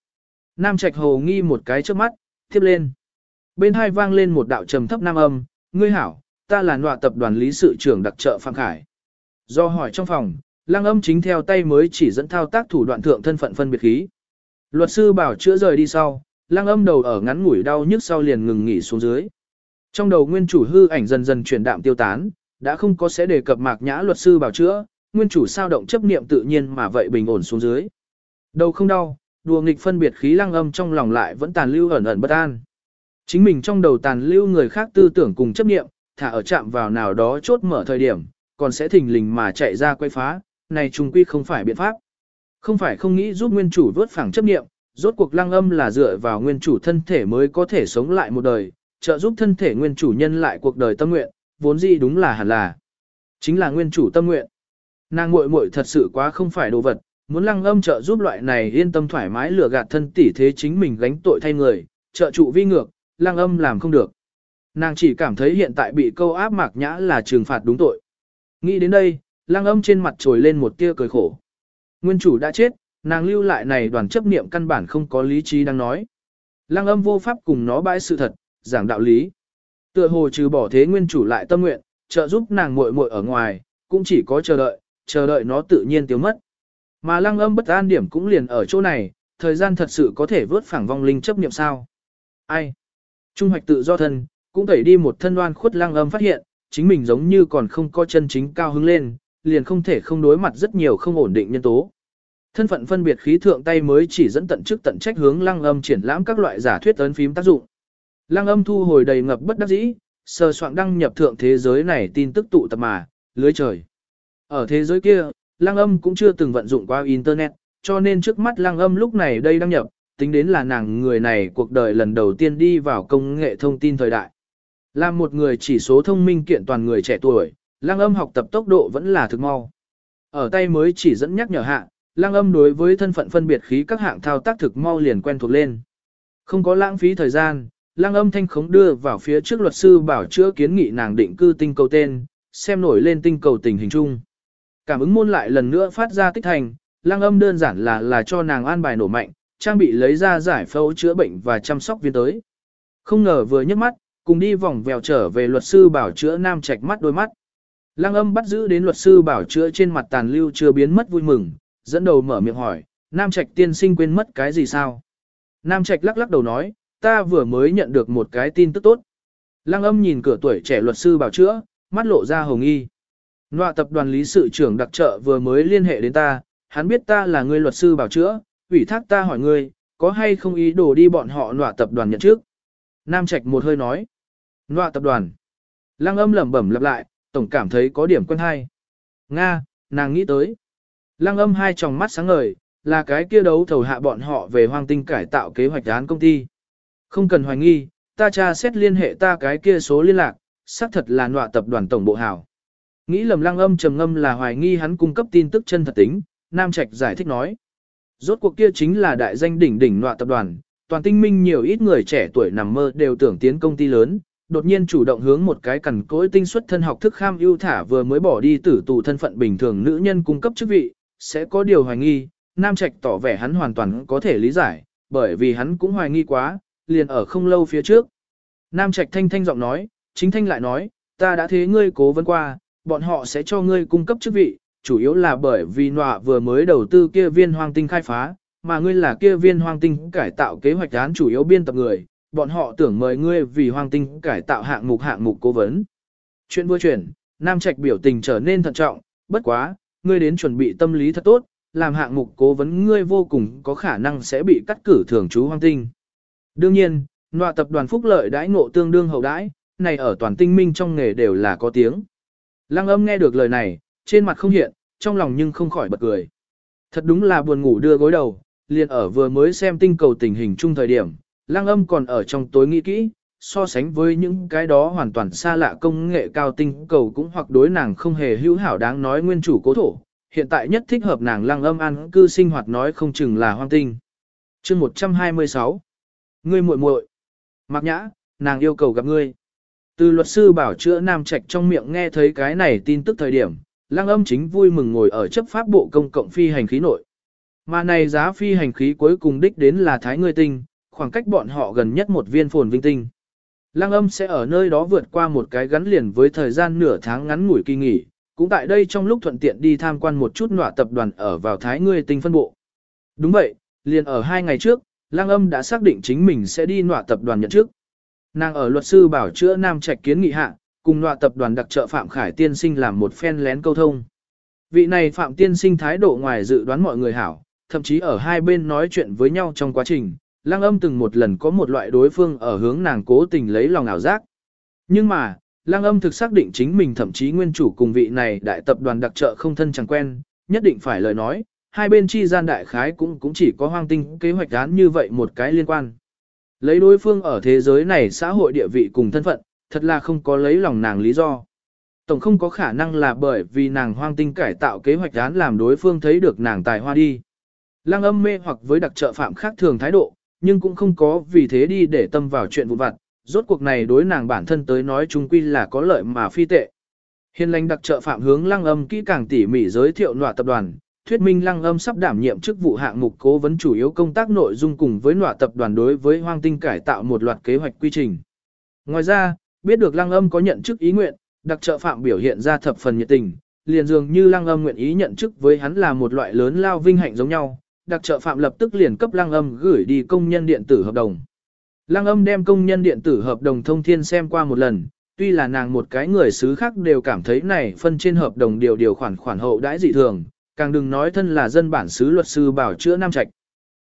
Nam Trạch Hồ nghi một cái trước mắt, tiếp lên. Bên hai vang lên một đạo trầm thấp nam âm, ngươi hảo, ta là nọa tập đoàn lý sự trưởng đặc trợ Phạm Khải. Do hỏi trong phòng, lang âm chính theo tay mới chỉ dẫn thao tác thủ đoạn thượng thân phận phân biệt khí. Luật sư bảo chữa rời đi sau, lang âm đầu ở ngắn ngủi đau nhức sau liền ngừng nghỉ xuống dưới. Trong đầu nguyên chủ hư ảnh dần dần chuyển đạm tiêu tán, đã không có sẽ đề cập mạc nhã luật sư bảo chữa, nguyên chủ sao động chấp niệm tự nhiên mà vậy bình ổn xuống dưới. Đầu không đau, đùa nghịch phân biệt khí lang âm trong lòng lại vẫn tàn lưu ẩn ẩn bất an. Chính mình trong đầu tàn lưu người khác tư tưởng cùng chấp niệm, thả ở chạm vào nào đó chốt mở thời điểm, còn sẽ thình lình mà chạy ra quay phá, này trùng quy không phải biện pháp. Không phải không nghĩ giúp nguyên chủ vớt phẳng chấp niệm, rốt cuộc lăng âm là dựa vào nguyên chủ thân thể mới có thể sống lại một đời, trợ giúp thân thể nguyên chủ nhân lại cuộc đời tâm nguyện, vốn gì đúng là hẳn là. Chính là nguyên chủ tâm nguyện. Nàng muội muội thật sự quá không phải đồ vật, muốn lăng âm trợ giúp loại này yên tâm thoải mái lừa gạt thân tỷ thế chính mình gánh tội thay người, trợ trụ vi ngược, Lang âm làm không được. Nàng chỉ cảm thấy hiện tại bị câu áp mạc nhã là trừng phạt đúng tội. Nghĩ đến đây, Lang âm trên mặt trồi lên một tia cười khổ. Nguyên chủ đã chết, nàng lưu lại này đoàn chấp niệm căn bản không có lý trí đang nói. Lang âm vô pháp cùng nó bãi sự thật, giảng đạo lý. Tựa hồ trừ bỏ thế nguyên chủ lại tâm nguyện, trợ giúp nàng muội muội ở ngoài, cũng chỉ có chờ đợi, chờ đợi nó tự nhiên tiêu mất. Mà lăng âm bất an điểm cũng liền ở chỗ này, thời gian thật sự có thể vớt phẳng vong linh chấp niệm sao. Ai? Trung hoạch tự do thân, cũng tẩy đi một thân đoan khuất lăng âm phát hiện, chính mình giống như còn không có chân chính cao hứng lên, liền không thể không đối mặt rất nhiều không ổn định nhân tố. Thân phận phân biệt khí thượng tay mới chỉ dẫn tận chức tận trách hướng lăng âm triển lãm các loại giả thuyết ấn phím tác dụng. Lăng âm thu hồi đầy ngập bất đắc dĩ, sờ soạn đăng nhập thượng thế giới này tin tức tụ tập mà, lưới trời. Ở thế giới kia, lăng âm cũng chưa từng vận dụng qua Internet, cho nên trước mắt lăng âm lúc này đây đăng nhập, tính đến là nàng người này cuộc đời lần đầu tiên đi vào công nghệ thông tin thời đại. Là một người chỉ số thông minh kiện toàn người trẻ tuổi, lăng âm học tập tốc độ vẫn là thực mau. Ở tay mới chỉ dẫn nhắc nhở hạ, lăng âm đối với thân phận phân biệt khí các hạng thao tác thực mau liền quen thuộc lên. Không có lãng phí thời gian, lăng âm thanh khống đưa vào phía trước luật sư bảo chữa kiến nghị nàng định cư tinh cầu tên, xem nổi lên tinh cầu tình hình chung. Cảm ứng môn lại lần nữa phát ra tích thành, lăng âm đơn giản là là cho nàng an bài nổ mạnh, trang bị lấy ra giải phẫu chữa bệnh và chăm sóc viên tới. Không ngờ vừa nhấc mắt, cùng đi vòng vèo trở về luật sư bảo chữa nam trạch mắt đôi mắt. Lăng âm bắt giữ đến luật sư bảo chữa trên mặt tàn lưu chưa biến mất vui mừng, dẫn đầu mở miệng hỏi, nam trạch tiên sinh quên mất cái gì sao? Nam trạch lắc lắc đầu nói, ta vừa mới nhận được một cái tin tức tốt. Lăng âm nhìn cửa tuổi trẻ luật sư bảo chữa, mắt lộ ra hồng y. Nọa tập đoàn lý sự trưởng đặc trợ vừa mới liên hệ đến ta, hắn biết ta là người luật sư bảo chữa, ủy thác ta hỏi ngươi, có hay không ý đồ đi bọn họ nọa tập đoàn nhận trước. Nam Trạch một hơi nói. Nọa tập đoàn. Lăng âm lẩm bẩm lặp lại, tổng cảm thấy có điểm quen hay. Nga, nàng nghĩ tới. Lăng âm hai tròng mắt sáng ngời, là cái kia đấu thầu hạ bọn họ về hoang tinh cải tạo kế hoạch án công ty. Không cần hoài nghi, ta tra xét liên hệ ta cái kia số liên lạc, xác thật là nọa tập đoàn tổng bộ hảo. Nghĩ lầm lăng âm trầm ngâm là hoài nghi hắn cung cấp tin tức chân thật tính, Nam Trạch giải thích nói. Rốt cuộc kia chính là đại danh đỉnh đỉnh nọa tập đoàn, toàn tinh minh nhiều ít người trẻ tuổi nằm mơ đều tưởng tiến công ty lớn, đột nhiên chủ động hướng một cái cẩn cối tinh xuất thân học thức kham ưu thả vừa mới bỏ đi tử tù thân phận bình thường nữ nhân cung cấp chức vị, sẽ có điều hoài nghi, Nam Trạch tỏ vẻ hắn hoàn toàn có thể lý giải, bởi vì hắn cũng hoài nghi quá, liền ở không lâu phía trước. Nam Trạch thanh thanh giọng nói, chính thanh lại nói, ta đã thế ngươi cố vấn qua, bọn họ sẽ cho ngươi cung cấp chức vị, chủ yếu là bởi vì nọa vừa mới đầu tư kia viên hoang tinh khai phá, mà ngươi là kia viên hoang tinh cải tạo kế hoạch án chủ yếu biên tập người, bọn họ tưởng mời ngươi vì hoang tinh cải tạo hạng mục hạng mục cố vấn. Chuyện vừa chuyển, Nam Trạch biểu tình trở nên thận trọng, bất quá, ngươi đến chuẩn bị tâm lý thật tốt, làm hạng mục cố vấn ngươi vô cùng có khả năng sẽ bị cắt cử thường trú hoang tinh. Đương nhiên, nọa tập đoàn phúc lợi đãi ngộ tương đương hậu đãi, này ở toàn tinh minh trong nghề đều là có tiếng. Lăng âm nghe được lời này, trên mặt không hiện, trong lòng nhưng không khỏi bật cười. Thật đúng là buồn ngủ đưa gối đầu, liền ở vừa mới xem tinh cầu tình hình chung thời điểm, lang âm còn ở trong tối nghĩ kỹ, so sánh với những cái đó hoàn toàn xa lạ công nghệ cao tinh cầu cũng hoặc đối nàng không hề hữu hảo đáng nói nguyên chủ cố thổ, hiện tại nhất thích hợp nàng lang âm ăn cư sinh hoạt nói không chừng là hoang tinh. chương 126 Ngươi muội muội Mạc nhã, nàng yêu cầu gặp ngươi. Từ luật sư bảo chữa nam trạch trong miệng nghe thấy cái này tin tức thời điểm, lăng âm chính vui mừng ngồi ở chấp pháp bộ công cộng phi hành khí nội. Mà này giá phi hành khí cuối cùng đích đến là Thái Ngươi Tinh, khoảng cách bọn họ gần nhất một viên phồn vinh tinh. Lăng âm sẽ ở nơi đó vượt qua một cái gắn liền với thời gian nửa tháng ngắn ngủi kỳ nghỉ, cũng tại đây trong lúc thuận tiện đi tham quan một chút nọa tập đoàn ở vào Thái Ngươi Tinh phân bộ. Đúng vậy, liền ở hai ngày trước, Lăng âm đã xác định chính mình sẽ đi nọa tập đoàn nhận trước. Nàng ở luật sư bảo chữa Nam Trạch kiến nghị hạ, cùng loại tập đoàn đặc trợ Phạm Khải tiên sinh làm một phen lén câu thông. Vị này Phạm tiên sinh thái độ ngoài dự đoán mọi người hảo, thậm chí ở hai bên nói chuyện với nhau trong quá trình, lăng âm từng một lần có một loại đối phương ở hướng nàng cố tình lấy lòng ảo giác. Nhưng mà, lăng âm thực xác định chính mình thậm chí nguyên chủ cùng vị này đại tập đoàn đặc trợ không thân chẳng quen, nhất định phải lời nói, hai bên chi gian đại khái cũng cũng chỉ có hoang tinh kế hoạch án như vậy một cái liên quan. Lấy đối phương ở thế giới này xã hội địa vị cùng thân phận, thật là không có lấy lòng nàng lý do. Tổng không có khả năng là bởi vì nàng hoang tinh cải tạo kế hoạch án làm đối phương thấy được nàng tài hoa đi. Lăng âm mê hoặc với đặc trợ phạm khác thường thái độ, nhưng cũng không có vì thế đi để tâm vào chuyện vụn vặt, rốt cuộc này đối nàng bản thân tới nói chung quy là có lợi mà phi tệ. Hiền lành đặc trợ phạm hướng lăng âm kỹ càng tỉ mỉ giới thiệu nọa tập đoàn, thuyết minh lăng âm sắp đảm nhiệm chức vụ hạng mục cố vấn chủ yếu công tác nội dung cùng với nọa tập đoàn đối với hoang tinh cải tạo một loạt kế hoạch quy trình. Ngoài ra, biết được lăng âm có nhận chức ý nguyện, đặc trợ phạm biểu hiện ra thập phần nhiệt tình, liền dường như lăng âm nguyện ý nhận chức với hắn là một loại lớn lao vinh hạnh giống nhau, đặc trợ phạm lập tức liền cấp lăng âm gửi đi công nhân điện tử hợp đồng. Lăng âm đem công nhân điện tử hợp đồng thông thiên xem qua một lần, tuy là nàng một cái người xứ khác đều cảm thấy này phân trên hợp đồng điều điều khoản khoản hậu đãi dị thường, càng đừng nói thân là dân bản xứ luật sư bảo chữa Nam Trạch.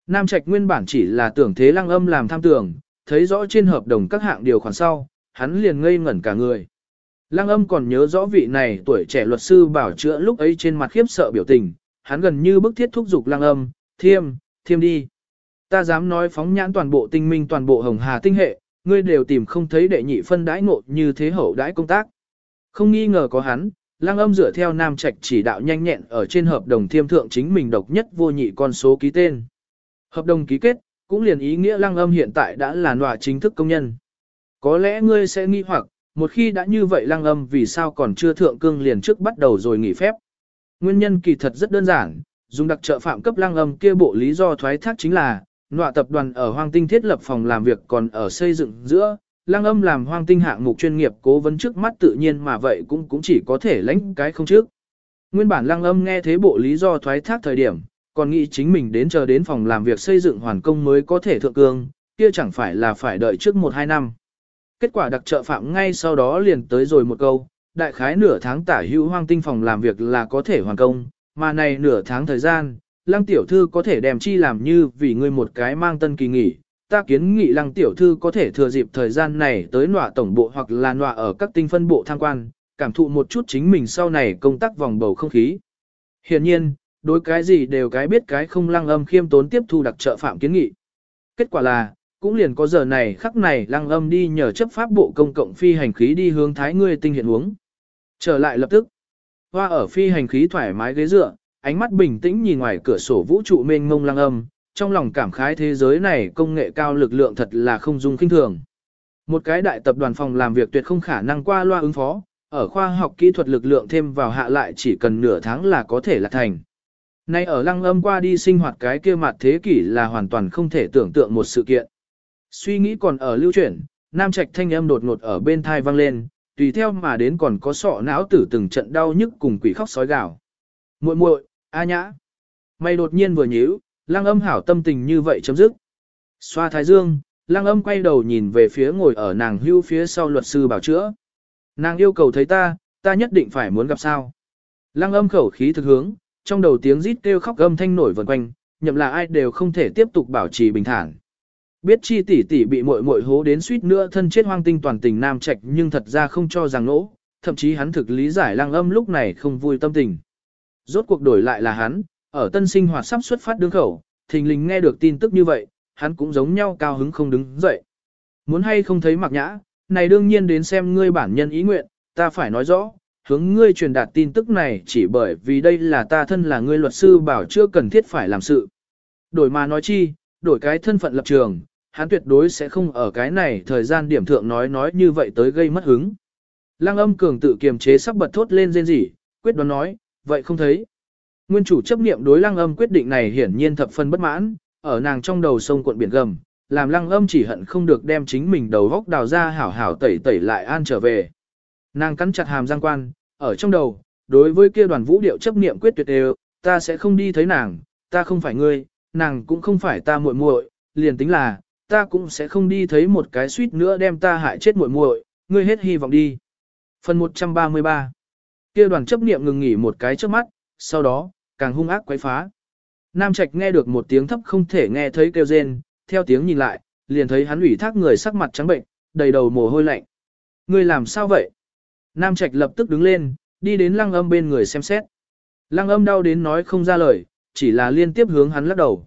Nam Trạch nguyên bản chỉ là tưởng thế lăng âm làm tham tưởng, thấy rõ trên hợp đồng các hạng điều khoản sau, hắn liền ngây ngẩn cả người. Lăng âm còn nhớ rõ vị này tuổi trẻ luật sư bảo chữa lúc ấy trên mặt khiếp sợ biểu tình, hắn gần như bức thiết thúc giục lăng âm, thiêm, thiêm đi. Ta dám nói phóng nhãn toàn bộ tinh minh toàn bộ hồng hà tinh hệ, ngươi đều tìm không thấy đệ nhị phân đãi ngộ như thế hậu đãi công tác. Không nghi ngờ có hắn, lăng âm dựa theo nam trạch chỉ đạo nhanh nhẹn ở trên hợp đồng thiêm thượng chính mình độc nhất vô nhị con số ký tên. Hợp đồng ký kết, cũng liền ý nghĩa lăng âm hiện tại đã là nọa chính thức công nhân. Có lẽ ngươi sẽ nghi hoặc, một khi đã như vậy lăng âm vì sao còn chưa thượng cương liền trước bắt đầu rồi nghỉ phép. Nguyên nhân kỳ thật rất đơn giản, dùng đặc trợ phạm cấp lăng âm kia bộ lý do thoái thác chính là, nọa tập đoàn ở hoang tinh thiết lập phòng làm việc còn ở xây dựng giữa, lăng âm làm hoang tinh hạng mục chuyên nghiệp cố vấn trước mắt tự nhiên mà vậy cũng cũng chỉ có thể lãnh cái không trước. Nguyên bản lăng âm nghe thế bộ lý do thoái thác thời điểm, còn nghĩ chính mình đến chờ đến phòng làm việc xây dựng hoàn công mới có thể thượng cương, kia chẳng phải là phải đợi trước 1-2 năm. Kết quả đặc trợ phạm ngay sau đó liền tới rồi một câu, đại khái nửa tháng tả hữu hoang tinh phòng làm việc là có thể hoàn công, mà này nửa tháng thời gian, lăng tiểu thư có thể đem chi làm như vì ngươi một cái mang tân kỳ nghỉ. Ta kiến nghị lăng tiểu thư có thể thừa dịp thời gian này tới nọa tổng bộ hoặc là nọa ở các tinh phân bộ tham quan, cảm thụ một chút chính mình sau này công tác vòng bầu không khí. Hiện nhiên, đối cái gì đều cái biết cái không lăng âm khiêm tốn tiếp thu đặc trợ phạm kiến nghị. Kết quả là, cũng liền có giờ này khắc này lăng âm đi nhờ chấp pháp bộ công cộng phi hành khí đi hướng thái ngươi tinh hiện uống Trở lại lập tức, hoa ở phi hành khí thoải mái ghế dựa, ánh mắt bình tĩnh nhìn ngoài cửa sổ vũ trụ mênh mông lăng âm, trong lòng cảm khái thế giới này công nghệ cao lực lượng thật là không dung kinh thường. Một cái đại tập đoàn phòng làm việc tuyệt không khả năng qua loa ứng phó, ở khoa học kỹ thuật lực lượng thêm vào hạ lại chỉ cần nửa tháng là có thể là thành. Nay ở lăng âm qua đi sinh hoạt cái kia mặt thế kỷ là hoàn toàn không thể tưởng tượng một sự kiện. Suy nghĩ còn ở lưu chuyển, nam trạch thanh âm đột ngột ở bên thai vang lên, tùy theo mà đến còn có sọ não tử từng trận đau nhức cùng quỷ khóc sói gào. Muội muội, a nhã. Mày đột nhiên vừa nhíu, lăng âm hảo tâm tình như vậy chấm dứt. Xoa thái dương, lăng âm quay đầu nhìn về phía ngồi ở nàng hưu phía sau luật sư bảo chữa. Nàng yêu cầu thấy ta, ta nhất định phải muốn gặp sao. Lăng âm khẩu khí thực hướng, trong đầu tiếng rít kêu khóc âm thanh nổi vần quanh, nhậm là ai đều không thể tiếp tục bảo trì bình thản. Biết chi tỷ tỷ bị muội muội hố đến suýt nữa thân chết hoang tinh toàn tình nam trạch nhưng thật ra không cho rằng nỗ, thậm chí hắn thực lý giải lăng âm lúc này không vui tâm tình. Rốt cuộc đổi lại là hắn, ở tân sinh hoạt sắp xuất phát đương khẩu, thình lình nghe được tin tức như vậy, hắn cũng giống nhau cao hứng không đứng dậy. Muốn hay không thấy mặc nhã, này đương nhiên đến xem ngươi bản nhân ý nguyện, ta phải nói rõ, hướng ngươi truyền đạt tin tức này chỉ bởi vì đây là ta thân là ngươi luật sư bảo chưa cần thiết phải làm sự. Đổi mà nói chi, đổi cái thân phận lập trường, hắn tuyệt đối sẽ không ở cái này thời gian điểm thượng nói nói như vậy tới gây mất hứng. Lăng âm cường tự kiềm chế sắp bật thốt lên rên rỉ, quyết đoán nói, vậy không thấy. Nguyên chủ chấp niệm đối lăng âm quyết định này hiển nhiên thập phân bất mãn, ở nàng trong đầu sông cuộn biển gầm, làm lăng âm chỉ hận không được đem chính mình đầu góc đào ra hảo hảo tẩy tẩy lại an trở về. Nàng cắn chặt hàm giang quan, ở trong đầu, đối với kia đoàn vũ điệu chấp niệm quyết tuyệt đều, ta sẽ không đi thấy nàng, ta không phải ngươi, nàng cũng không phải ta muội muội, liền tính là, ta cũng sẽ không đi thấy một cái suýt nữa đem ta hại chết muội muội, ngươi hết hy vọng đi. Phần 133 kia đoàn chấp niệm ngừng nghỉ một cái trước mắt, sau đó, càng hung ác quấy phá. Nam Trạch nghe được một tiếng thấp không thể nghe thấy kêu rên, theo tiếng nhìn lại, liền thấy hắn ủy thác người sắc mặt trắng bệnh, đầy đầu mồ hôi lạnh. Ngươi làm sao vậy? Nam Trạch lập tức đứng lên, đi đến lăng âm bên người xem xét. Lăng âm đau đến nói không ra lời, chỉ là liên tiếp hướng hắn lắc đầu.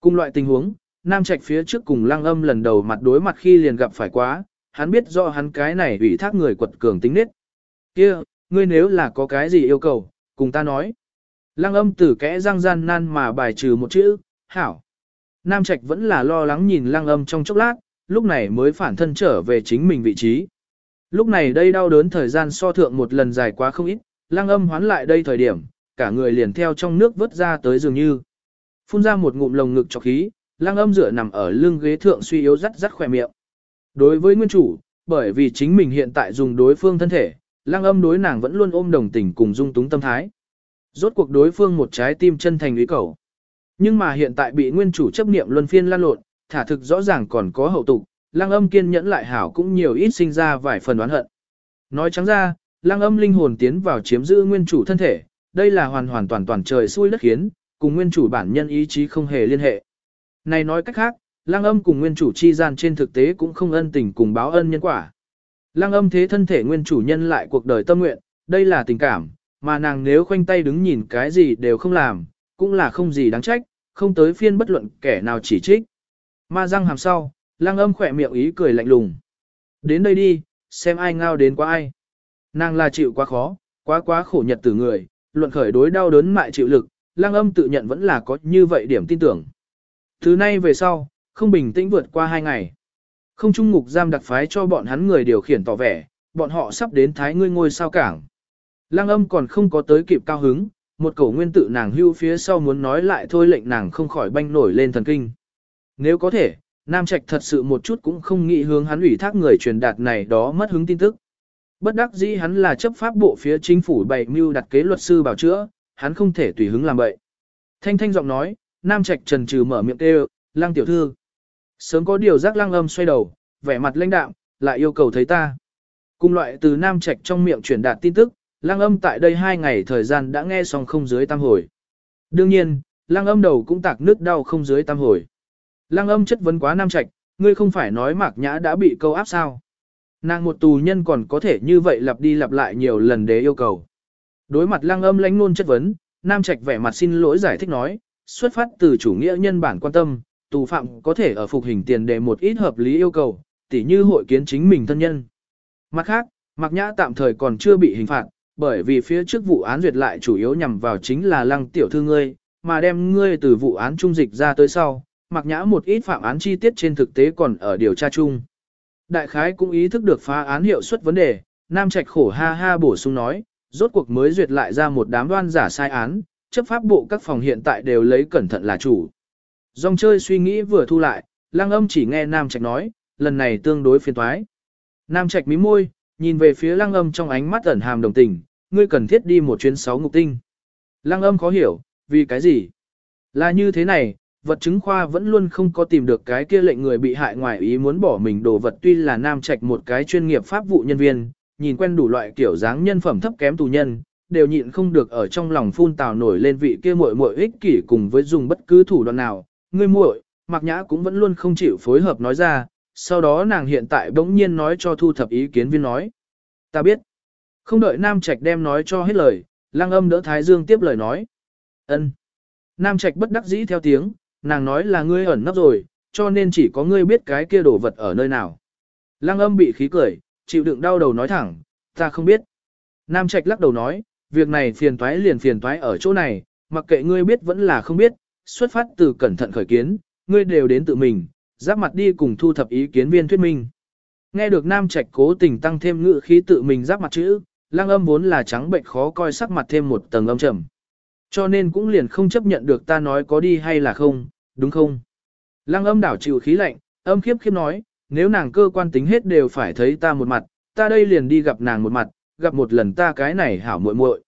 Cùng loại tình huống, Nam Trạch phía trước cùng lăng âm lần đầu mặt đối mặt khi liền gặp phải quá, hắn biết rõ hắn cái này ủy thác người quật cường tính nết. kia ngươi nếu là có cái gì yêu cầu, cùng ta nói. Lăng âm tử kẽ răng gian nan mà bài trừ một chữ, hảo. Nam Trạch vẫn là lo lắng nhìn lăng âm trong chốc lát, lúc này mới phản thân trở về chính mình vị trí. Lúc này đây đau đớn thời gian so thượng một lần dài quá không ít, lăng âm hoán lại đây thời điểm, cả người liền theo trong nước vớt ra tới dường như. Phun ra một ngụm lồng ngực cho khí, lăng âm dựa nằm ở lưng ghế thượng suy yếu rắt rắt khỏe miệng. Đối với nguyên chủ, bởi vì chính mình hiện tại dùng đối phương thân thể, lăng âm đối nàng vẫn luôn ôm đồng tình cùng dung túng tâm thái. Rốt cuộc đối phương một trái tim chân thành ý cầu. Nhưng mà hiện tại bị nguyên chủ chấp niệm luân phiên lan lộn, thả thực rõ ràng còn có hậu tục, lăng âm kiên nhẫn lại hảo cũng nhiều ít sinh ra vài phần oán hận. Nói trắng ra, lăng âm linh hồn tiến vào chiếm giữ nguyên chủ thân thể, đây là hoàn hoàn toàn toàn trời xui đất khiến, cùng nguyên chủ bản nhân ý chí không hề liên hệ. Này nói cách khác, lang âm cùng nguyên chủ chi gian trên thực tế cũng không ân tình cùng báo ân nhân quả. lang âm thế thân thể nguyên chủ nhân lại cuộc đời tâm nguyện, đây là tình cảm, mà nàng nếu khoanh tay đứng nhìn cái gì đều không làm, cũng là không gì đáng trách, không tới phiên bất luận kẻ nào chỉ trích. Ma răng hàm sau, lang âm khỏe miệng ý cười lạnh lùng. Đến đây đi, xem ai ngao đến quá ai. Nàng là chịu quá khó, quá quá khổ nhật từ người, luận khởi đối đau đớn mại chịu lực, lang âm tự nhận vẫn là có như vậy điểm tin tưởng. Thứ nay về sau, không bình tĩnh vượt qua hai ngày. Không trung ngục giam đặc phái cho bọn hắn người điều khiển tỏ vẻ, bọn họ sắp đến thái ngươi ngôi sao cảng. Lăng âm còn không có tới kịp cao hứng, một cổ nguyên tự nàng hưu phía sau muốn nói lại thôi lệnh nàng không khỏi banh nổi lên thần kinh. Nếu có thể, Nam Trạch thật sự một chút cũng không nghĩ hướng hắn ủy thác người truyền đạt này đó mất hứng tin tức. Bất đắc dĩ hắn là chấp pháp bộ phía chính phủ bày mưu đặt kế luật sư bảo chữa, hắn không thể tùy hứng làm vậy. Thanh thanh giọng nói, Nam Trạch trần trừ mở miệng kêu, lang tiểu thư. Sớm có điều giác lang âm xoay đầu, vẻ mặt lãnh đạm, lại yêu cầu thấy ta. Cùng loại từ Nam Trạch trong miệng truyền đạt tin tức, lang âm tại đây hai ngày thời gian đã nghe xong không dưới tam hồi. Đương nhiên, lang âm đầu cũng tạc nước đau không dưới tam hồi. Lang âm chất vấn quá Nam Trạch, ngươi không phải nói mạc nhã đã bị câu áp sao. Nàng một tù nhân còn có thể như vậy lặp đi lặp lại nhiều lần để yêu cầu. Đối mặt lang âm lãnh nôn chất vấn, Nam Trạch vẻ mặt xin lỗi giải thích nói, xuất phát từ chủ nghĩa nhân bản quan tâm, tù phạm có thể ở phục hình tiền để một ít hợp lý yêu cầu, tỉ như hội kiến chính mình thân nhân. Mặt khác, Mạc Nhã tạm thời còn chưa bị hình phạt, bởi vì phía trước vụ án duyệt lại chủ yếu nhằm vào chính là lăng tiểu thư ngươi, mà đem ngươi từ vụ án trung dịch ra tới sau, Mạc Nhã một ít phạm án chi tiết trên thực tế còn ở điều tra chung. Đại khái cũng ý thức được phá án hiệu suất vấn đề, Nam Trạch khổ ha ha bổ sung nói, rốt cuộc mới duyệt lại ra một đám đoan giả sai án, chấp pháp bộ các phòng hiện tại đều lấy cẩn thận là chủ. Dòng chơi suy nghĩ vừa thu lại, lăng âm chỉ nghe Nam Trạch nói, lần này tương đối phiền toái. Nam Trạch mí môi, nhìn về phía lăng âm trong ánh mắt ẩn hàm đồng tình, ngươi cần thiết đi một chuyến sáu ngục tinh. Lăng âm khó hiểu, vì cái gì? Là như thế này, vật chứng khoa vẫn luôn không có tìm được cái kia lệnh người bị hại ngoài ý muốn bỏ mình đồ vật tuy là Nam Trạch một cái chuyên nghiệp pháp vụ nhân viên, nhìn quen đủ loại kiểu dáng nhân phẩm thấp kém tù nhân, đều nhịn không được ở trong lòng phun tào nổi lên vị kia muội muội ích kỷ cùng với dùng bất cứ thủ đoạn nào. Ngươi muội, Mạc Nhã cũng vẫn luôn không chịu phối hợp nói ra, sau đó nàng hiện tại bỗng nhiên nói cho thu thập ý kiến viên nói. Ta biết. Không đợi Nam Trạch đem nói cho hết lời, Lăng Âm đỡ Thái Dương tiếp lời nói. Ân. Nam Trạch bất đắc dĩ theo tiếng, nàng nói là ngươi ẩn nấp rồi, cho nên chỉ có ngươi biết cái kia đồ vật ở nơi nào. Lăng Âm bị khí cười, chịu đựng đau đầu nói thẳng, ta không biết. Nam Trạch lắc đầu nói, việc này phiền toái liền phiền toái ở chỗ này, mặc kệ ngươi biết vẫn là không biết, xuất phát từ cẩn thận khởi kiến, ngươi đều đến tự mình, giáp mặt đi cùng thu thập ý kiến viên thuyết minh. Nghe được Nam Trạch cố tình tăng thêm ngữ khí tự mình giáp mặt chữ, lang âm vốn là trắng bệnh khó coi sắc mặt thêm một tầng âm trầm. Cho nên cũng liền không chấp nhận được ta nói có đi hay là không, đúng không? Lăng âm đảo chịu khí lạnh, âm khiếp khiếp nói, nếu nàng cơ quan tính hết đều phải thấy ta một mặt, ta đây liền đi gặp nàng một mặt, gặp một lần ta cái này hảo muội muội.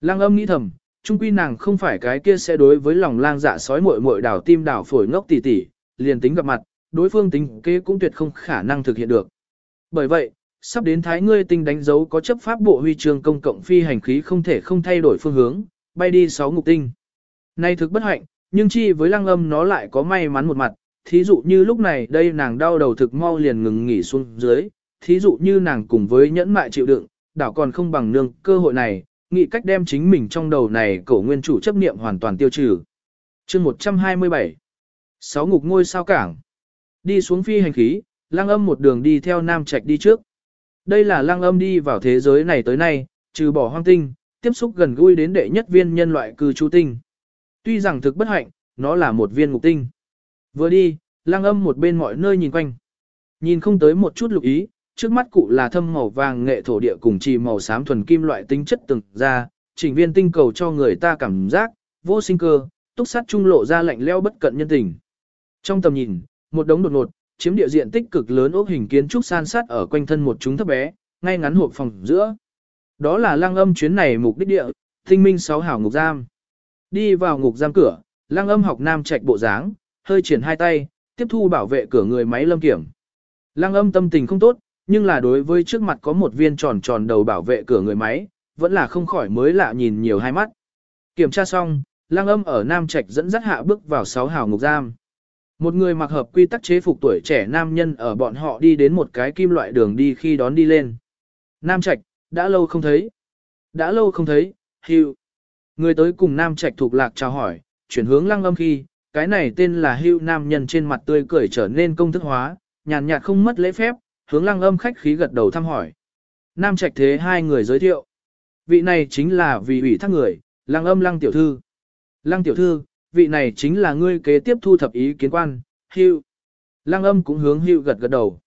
lang âm nghĩ thầm, trung quy nàng không phải cái kia sẽ đối với lòng lang dạ sói muội muội đảo tim đảo phổi ngốc tỉ tỉ, liền tính gặp mặt, đối phương tính kế cũng tuyệt không khả năng thực hiện được. Bởi vậy, sắp đến thái ngươi tinh đánh dấu có chấp pháp bộ huy chương công cộng phi hành khí không thể không thay đổi phương hướng, bay đi sáu ngục tinh. Nay thực bất hạnh, nhưng chi với lăng âm nó lại có may mắn một mặt, thí dụ như lúc này đây nàng đau đầu thực mau liền ngừng nghỉ xuống dưới, thí dụ như nàng cùng với nhẫn mại chịu đựng, đảo còn không bằng nương cơ hội này, nghĩ cách đem chính mình trong đầu này cổ nguyên chủ chấp niệm hoàn toàn tiêu trừ. chương 127 Sáu ngục ngôi sao cảng Đi xuống phi hành khí, lăng âm một đường đi theo Nam Trạch đi trước. Đây là lăng âm đi vào thế giới này tới nay, trừ bỏ hoang tinh, tiếp xúc gần gũi đến đệ nhất viên nhân loại cư trú tinh. Tuy rằng thực bất hạnh, nó là một viên ngục tinh. Vừa đi, lang âm một bên mọi nơi nhìn quanh. Nhìn không tới một chút lục ý, trước mắt cụ là thâm màu vàng nghệ thổ địa cùng trì màu xám thuần kim loại tinh chất từng ra, chỉnh viên tinh cầu cho người ta cảm giác, vô sinh cơ, túc sát trung lộ ra lạnh leo bất cận nhân tình. Trong tầm nhìn, một đống đột ngột, chiếm địa diện tích cực lớn ốc hình kiến trúc san sát ở quanh thân một chúng thấp bé, ngay ngắn hộp phòng giữa. Đó là lăng âm chuyến này mục đích địa, tinh minh sáu hảo ngục giam. Đi vào ngục giam cửa, lăng âm học nam trạch bộ dáng, hơi triển hai tay, tiếp thu bảo vệ cửa người máy lâm kiểm. Lăng âm tâm tình không tốt, nhưng là đối với trước mặt có một viên tròn tròn đầu bảo vệ cửa người máy, vẫn là không khỏi mới lạ nhìn nhiều hai mắt. Kiểm tra xong, lăng âm ở Nam Trạch dẫn dắt hạ bước vào sáu hào ngục giam. Một người mặc hợp quy tắc chế phục tuổi trẻ nam nhân ở bọn họ đi đến một cái kim loại đường đi khi đón đi lên. Nam Trạch, đã lâu không thấy. Đã lâu không thấy, Hưu. Người tới cùng Nam Trạch thuộc lạc chào hỏi, chuyển hướng lăng âm khi, cái này tên là Hưu nam nhân trên mặt tươi cười trở nên công thức hóa, nhàn nhạt không mất lễ phép, hướng lăng âm khách khí gật đầu thăm hỏi. Nam Trạch thế hai người giới thiệu. Vị này chính là vị ủy thác người, lăng âm lăng tiểu thư. Lăng tiểu thư, vị này chính là ngươi kế tiếp thu thập ý kiến quan, Hưu. Lăng âm cũng hướng Hưu gật gật đầu.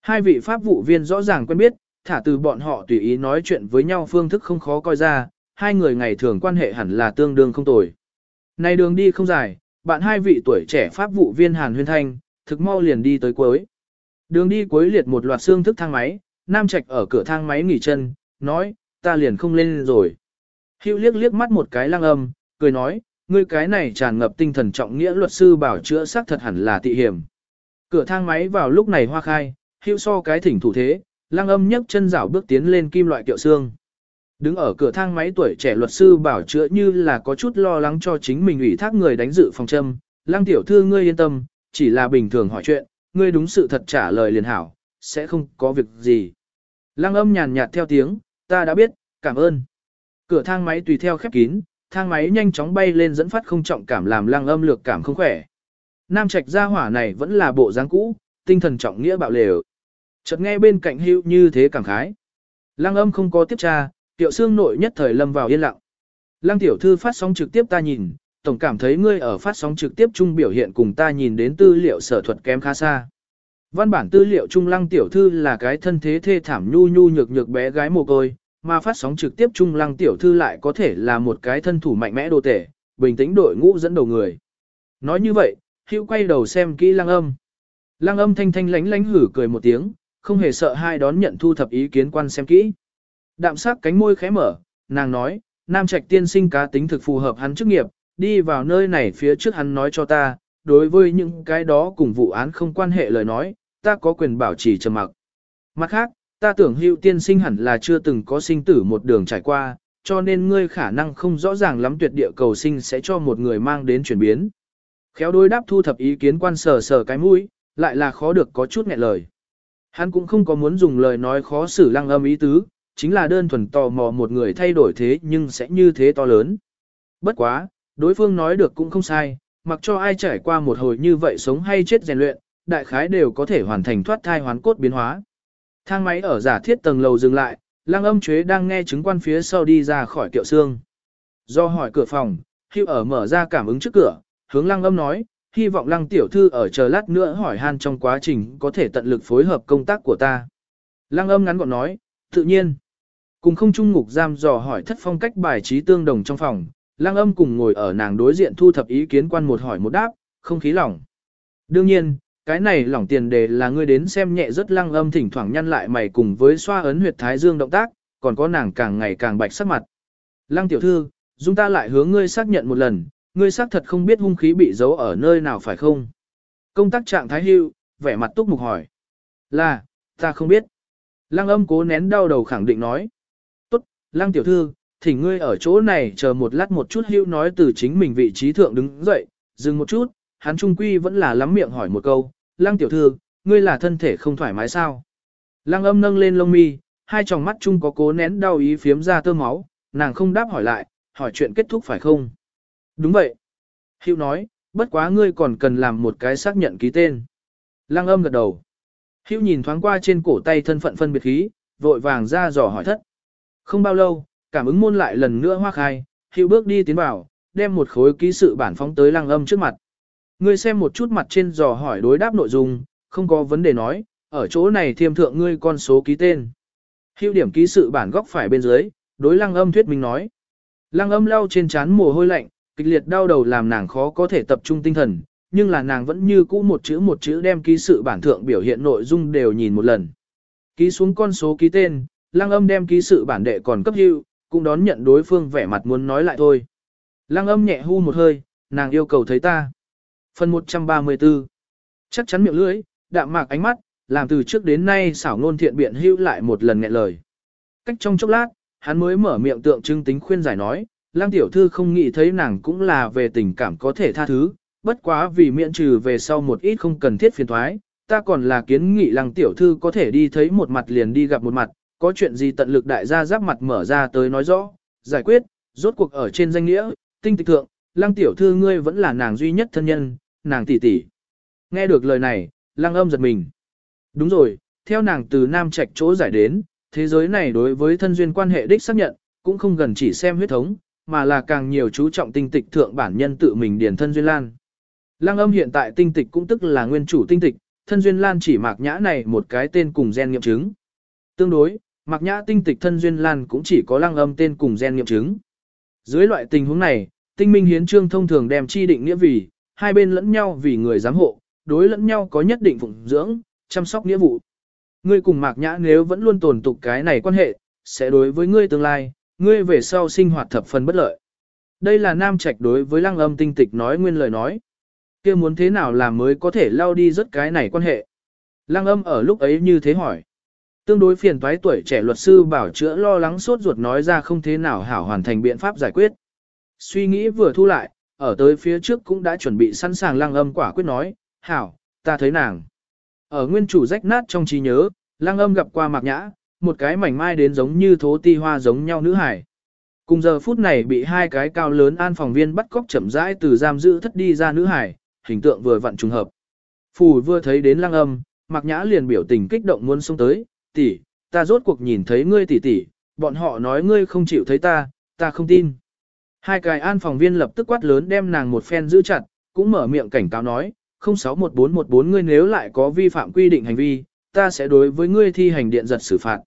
Hai vị pháp vụ viên rõ ràng quen biết, thả từ bọn họ tùy ý nói chuyện với nhau phương thức không khó coi ra, hai người ngày thường quan hệ hẳn là tương đương không tồi. Này đường đi không dài, bạn hai vị tuổi trẻ pháp vụ viên Hàn Huyên Thanh, thực mau liền đi tới cuối. Đường đi cuối liệt một loạt xương thức thang máy, Nam Trạch ở cửa thang máy nghỉ chân, nói, ta liền không lên rồi. Hữu liếc liếc mắt một cái lăng âm, cười nói, ngươi cái này tràn ngập tinh thần trọng nghĩa luật sư bảo chữa xác thật hẳn là tị hiểm. Cửa thang máy vào lúc này hoa khai, hữu so cái thỉnh thủ thế, lăng âm nhấc chân rảo bước tiến lên kim loại kiệu xương. Đứng ở cửa thang máy tuổi trẻ luật sư bảo chữa như là có chút lo lắng cho chính mình ủy thác người đánh dự phòng châm. Lăng tiểu thư ngươi yên tâm, chỉ là bình thường hỏi chuyện, ngươi đúng sự thật trả lời liền hảo, sẽ không có việc gì. Lăng âm nhàn nhạt theo tiếng, ta đã biết, cảm ơn. Cửa thang máy tùy theo khép kín, thang máy nhanh chóng bay lên dẫn phát không trọng cảm làm lăng âm lược cảm không khỏe. Nam trạch gia hỏa này vẫn là bộ dáng cũ, tinh thần trọng nghĩa bạo lều. Chợt nghe bên cạnh hữu như thế cảm khái. Lăng âm không có tiếp tra, tiểu xương nội nhất thời lâm vào yên lặng. Lăng tiểu thư phát sóng trực tiếp ta nhìn, tổng cảm thấy ngươi ở phát sóng trực tiếp chung biểu hiện cùng ta nhìn đến tư liệu sở thuật kém khá xa. Văn bản tư liệu trung lăng tiểu thư là cái thân thế thê thảm nhu nhu nhược nhược bé gái mồ côi, mà phát sóng trực tiếp trung lăng tiểu thư lại có thể là một cái thân thủ mạnh mẽ đồ tể, bình tĩnh đội ngũ dẫn đầu người. Nói như vậy, hữu quay đầu xem kỹ lăng âm. Lăng âm thanh thanh lánh lánh hử cười một tiếng, không hề sợ hai đón nhận thu thập ý kiến quan xem kỹ. Đạm sắc cánh môi khẽ mở, nàng nói, nam trạch tiên sinh cá tính thực phù hợp hắn chức nghiệp, đi vào nơi này phía trước hắn nói cho ta, đối với những cái đó cùng vụ án không quan hệ lời nói, ta có quyền bảo trì trầm mặc. Mặt khác, ta tưởng hữu tiên sinh hẳn là chưa từng có sinh tử một đường trải qua, cho nên ngươi khả năng không rõ ràng lắm tuyệt địa cầu sinh sẽ cho một người mang đến chuyển biến. Khéo đối đáp thu thập ý kiến quan sờ sờ cái mũi, lại là khó được có chút nghẹn lời. Hắn cũng không có muốn dùng lời nói khó xử lăng âm ý tứ, chính là đơn thuần tò mò một người thay đổi thế nhưng sẽ như thế to lớn. Bất quá, đối phương nói được cũng không sai, mặc cho ai trải qua một hồi như vậy sống hay chết rèn luyện, đại khái đều có thể hoàn thành thoát thai hoán cốt biến hóa. Thang máy ở giả thiết tầng lầu dừng lại, lăng âm chế đang nghe chứng quan phía sau đi ra khỏi kiệu xương. Do hỏi cửa phòng, hưu ở mở ra cảm ứng trước cửa, hướng lăng âm nói, hy vọng lăng tiểu thư ở chờ lát nữa hỏi han trong quá trình có thể tận lực phối hợp công tác của ta. Lăng âm ngắn gọn nói, tự nhiên. Cùng không trung ngục giam dò hỏi thất phong cách bài trí tương đồng trong phòng, lăng âm cùng ngồi ở nàng đối diện thu thập ý kiến quan một hỏi một đáp, không khí lỏng. Đương nhiên, cái này lỏng tiền đề là ngươi đến xem nhẹ rất lăng âm thỉnh thoảng nhăn lại mày cùng với xoa ấn huyệt thái dương động tác, còn có nàng càng ngày càng bạch sắc mặt. Lăng tiểu thư, chúng ta lại hướng ngươi xác nhận một lần, ngươi xác thật không biết hung khí bị giấu ở nơi nào phải không? Công tác trạng thái hưu, vẻ mặt túc mục hỏi. Là, ta không biết. Lăng âm cố nén đau đầu khẳng định nói. Tốt, lăng tiểu thư, thỉnh ngươi ở chỗ này chờ một lát một chút hưu nói từ chính mình vị trí thượng đứng dậy, dừng một chút, hắn trung quy vẫn là lắm miệng hỏi một câu. Lăng tiểu thư, ngươi là thân thể không thoải mái sao? Lăng âm nâng lên lông mi, hai tròng mắt chung có cố nén đau ý phiếm ra tơ máu, nàng không đáp hỏi lại, hỏi chuyện kết thúc phải không? Đúng vậy. Hữu nói, bất quá ngươi còn cần làm một cái xác nhận ký tên. Lăng âm gật đầu. Hữu nhìn thoáng qua trên cổ tay thân phận phân biệt khí, vội vàng ra dò hỏi thất. Không bao lâu, cảm ứng môn lại lần nữa hoa khai, hiệu bước đi tiến vào, đem một khối ký sự bản phóng tới lăng âm trước mặt. Ngươi xem một chút mặt trên dò hỏi đối đáp nội dung, không có vấn đề nói, ở chỗ này thiêm thượng ngươi con số ký tên. Hiệu điểm ký sự bản góc phải bên dưới, đối lăng âm thuyết minh nói. Lăng âm lau trên trán mồ hôi lạnh, kịch liệt đau đầu làm nàng khó có thể tập trung tinh thần, nhưng là nàng vẫn như cũ một chữ một chữ đem ký sự bản thượng biểu hiện nội dung đều nhìn một lần. Ký xuống con số ký tên, lăng âm đem ký sự bản đệ còn cấp hưu, cũng đón nhận đối phương vẻ mặt muốn nói lại thôi. Lăng âm nhẹ hu một hơi, nàng yêu cầu thấy ta. Phần 134 Chắc chắn miệng lưỡi, đạm mạc ánh mắt, làm từ trước đến nay xảo ngôn thiện biện hưu lại một lần nghẹn lời. Cách trong chốc lát, hắn mới mở miệng tượng trưng tính khuyên giải nói, lang tiểu thư không nghĩ thấy nàng cũng là về tình cảm có thể tha thứ, bất quá vì miễn trừ về sau một ít không cần thiết phiền thoái, ta còn là kiến nghị lăng tiểu thư có thể đi thấy một mặt liền đi gặp một mặt, có chuyện gì tận lực đại gia giáp mặt mở ra tới nói rõ, giải quyết, rốt cuộc ở trên danh nghĩa, tinh tịch thượng, lăng tiểu thư ngươi vẫn là nàng duy nhất thân nhân, nàng tỷ tỷ. Nghe được lời này, lăng âm giật mình. Đúng rồi, theo nàng từ nam trạch chỗ giải đến, thế giới này đối với thân duyên quan hệ đích xác nhận, cũng không gần chỉ xem huyết thống, mà là càng nhiều chú trọng tinh tịch thượng bản nhân tự mình điển thân duyên lan. Lăng âm hiện tại tinh tịch cũng tức là nguyên chủ tinh tịch, thân duyên lan chỉ mạc nhã này một cái tên cùng gen nghiệm chứng. Tương đối, mạc nhã tinh tịch thân duyên lan cũng chỉ có lăng âm tên cùng gen nghiệm chứng. Dưới loại tình huống này, tinh minh hiến trương thông thường đem chi định nghĩa vì, hai bên lẫn nhau vì người giám hộ, đối lẫn nhau có nhất định phụng dưỡng, chăm sóc nghĩa vụ. Ngươi cùng mạc nhã nếu vẫn luôn tồn tục cái này quan hệ, sẽ đối với ngươi tương lai, ngươi về sau sinh hoạt thập phần bất lợi. Đây là nam trạch đối với lăng âm tinh tịch nói nguyên lời nói kia muốn thế nào là mới có thể lao đi rất cái này quan hệ. Lăng âm ở lúc ấy như thế hỏi. Tương đối phiền toái tuổi trẻ luật sư bảo chữa lo lắng sốt ruột nói ra không thế nào hảo hoàn thành biện pháp giải quyết. Suy nghĩ vừa thu lại, ở tới phía trước cũng đã chuẩn bị sẵn sàng lăng âm quả quyết nói, hảo, ta thấy nàng. Ở nguyên chủ rách nát trong trí nhớ, lăng âm gặp qua mạc nhã, một cái mảnh mai đến giống như thố ti hoa giống nhau nữ hải. Cùng giờ phút này bị hai cái cao lớn an phòng viên bắt cóc chậm rãi từ giam giữ thất đi ra nữ hải, hình tượng vừa vặn trùng hợp. Phù vừa thấy đến lăng âm, Mạc Nhã liền biểu tình kích động muốn xông tới, tỷ, ta rốt cuộc nhìn thấy ngươi tỷ tỷ, bọn họ nói ngươi không chịu thấy ta, ta không tin. Hai cái an phòng viên lập tức quát lớn đem nàng một phen giữ chặt, cũng mở miệng cảnh cáo nói, 061414 ngươi nếu lại có vi phạm quy định hành vi, ta sẽ đối với ngươi thi hành điện giật xử phạt.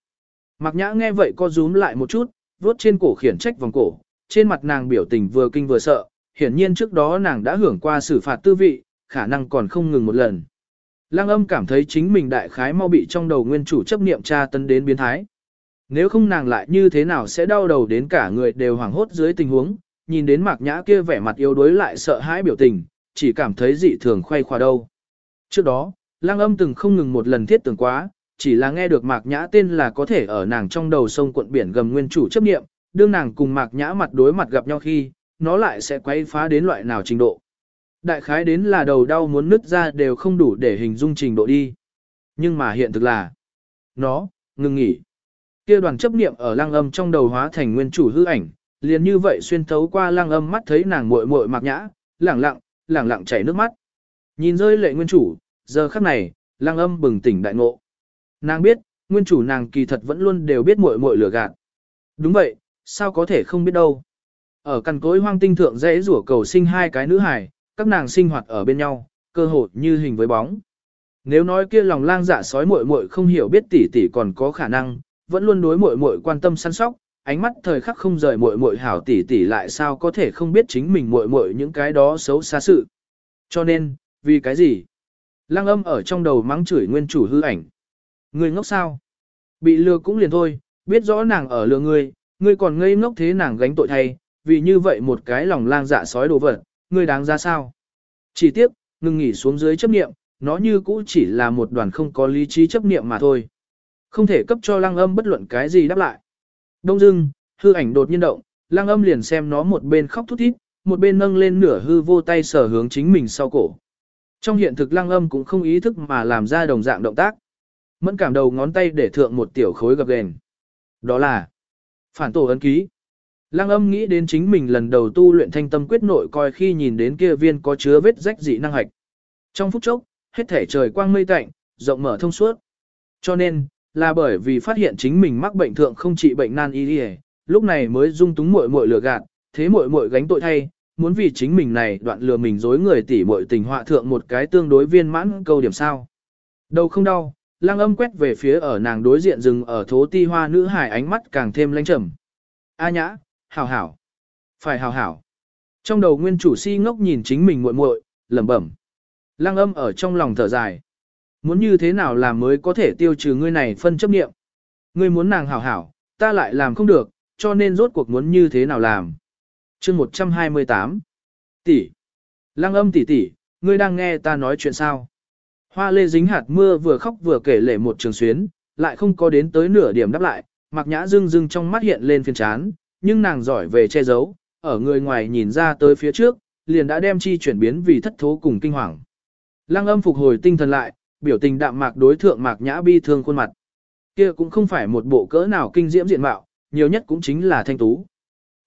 Mạc Nhã nghe vậy co rúm lại một chút, vuốt trên cổ khiển trách vòng cổ, trên mặt nàng biểu tình vừa kinh vừa sợ, hiển nhiên trước đó nàng đã hưởng qua xử phạt tư vị, khả năng còn không ngừng một lần. Lăng âm cảm thấy chính mình đại khái mau bị trong đầu nguyên chủ chấp niệm tra tấn đến biến thái. Nếu không nàng lại như thế nào sẽ đau đầu đến cả người đều hoảng hốt dưới tình huống, nhìn đến mạc nhã kia vẻ mặt yếu đuối lại sợ hãi biểu tình, chỉ cảm thấy dị thường khoay khoa đâu. Trước đó, lăng âm từng không ngừng một lần thiết tưởng quá, chỉ là nghe được mạc nhã tên là có thể ở nàng trong đầu sông quận biển gầm nguyên chủ chấp niệm, đương nàng cùng mạc nhã mặt đối mặt gặp nhau khi, nó lại sẽ quay phá đến loại nào trình độ. Đại khái đến là đầu đau muốn nứt ra đều không đủ để hình dung trình độ đi. Nhưng mà hiện thực là, nó, ngừng nghỉ. kia đoàn chấp niệm ở lăng âm trong đầu hóa thành nguyên chủ hư ảnh, liền như vậy xuyên thấu qua lăng âm mắt thấy nàng muội muội mạc nhã, lẳng lặng, lẳng lặng chảy nước mắt. Nhìn rơi lệ nguyên chủ, giờ khắc này, lăng âm bừng tỉnh đại ngộ. Nàng biết, nguyên chủ nàng kỳ thật vẫn luôn đều biết muội muội lừa gạt. Đúng vậy, sao có thể không biết đâu. Ở căn cối hoang tinh thượng dễ rủa cầu sinh hai cái nữ hài, các nàng sinh hoạt ở bên nhau, cơ hội như hình với bóng. Nếu nói kia lòng lang dạ sói muội muội không hiểu biết tỷ tỷ còn có khả năng, vẫn luôn đối muội muội quan tâm săn sóc, ánh mắt thời khắc không rời muội muội hảo tỷ tỷ lại sao có thể không biết chính mình muội muội những cái đó xấu xa sự. Cho nên, vì cái gì? Lăng âm ở trong đầu mắng chửi nguyên chủ hư ảnh. Người ngốc sao? Bị lừa cũng liền thôi, biết rõ nàng ở lừa ngươi, ngươi còn ngây ngốc thế nàng gánh tội thay, vì như vậy một cái lòng lang dạ sói đồ vật, ngươi đáng ra sao? Chỉ tiếc, ngừng nghỉ xuống dưới chấp niệm, nó như cũ chỉ là một đoàn không có lý trí chấp niệm mà thôi. Không thể cấp cho lăng âm bất luận cái gì đáp lại. Đông dưng, hư ảnh đột nhiên động, lăng âm liền xem nó một bên khóc thút thít, một bên nâng lên nửa hư vô tay sở hướng chính mình sau cổ. Trong hiện thực lăng âm cũng không ý thức mà làm ra đồng dạng động tác. Mẫn cảm đầu ngón tay để thượng một tiểu khối gập gền. Đó là phản tổ ấn ký. Lăng âm nghĩ đến chính mình lần đầu tu luyện thanh tâm quyết nội coi khi nhìn đến kia viên có chứa vết rách dị năng hạch. Trong phút chốc, hết thể trời quang mây tạnh, rộng mở thông suốt. Cho nên, là bởi vì phát hiện chính mình mắc bệnh thượng không trị bệnh nan y đi lúc này mới dung túng muội muội lừa gạt, thế muội muội gánh tội thay, muốn vì chính mình này đoạn lừa mình dối người tỷ muội tình họa thượng một cái tương đối viên mãn câu điểm sao. Đầu không đau, lăng âm quét về phía ở nàng đối diện rừng ở thố ti hoa nữ hải ánh mắt càng thêm lãnh trầm. A nhã, hảo hảo, phải hảo hảo. Trong đầu nguyên chủ si ngốc nhìn chính mình muội muội, lẩm bẩm. Lăng âm ở trong lòng thở dài. Muốn như thế nào làm mới có thể tiêu trừ ngươi này phân chấp niệm. Ngươi muốn nàng hảo hảo, ta lại làm không được, cho nên rốt cuộc muốn như thế nào làm. chương 128 Tỷ Lăng âm tỷ tỷ, ngươi đang nghe ta nói chuyện sao? Hoa lê dính hạt mưa vừa khóc vừa kể lể một trường xuyến, lại không có đến tới nửa điểm đáp lại, mặc nhã dưng dưng trong mắt hiện lên phiền chán, nhưng nàng giỏi về che giấu, ở người ngoài nhìn ra tới phía trước, liền đã đem chi chuyển biến vì thất thố cùng kinh hoàng. Lăng âm phục hồi tinh thần lại, biểu tình đạm mạc đối thượng mạc nhã bi thương khuôn mặt. Kia cũng không phải một bộ cỡ nào kinh diễm diện mạo, nhiều nhất cũng chính là thanh tú.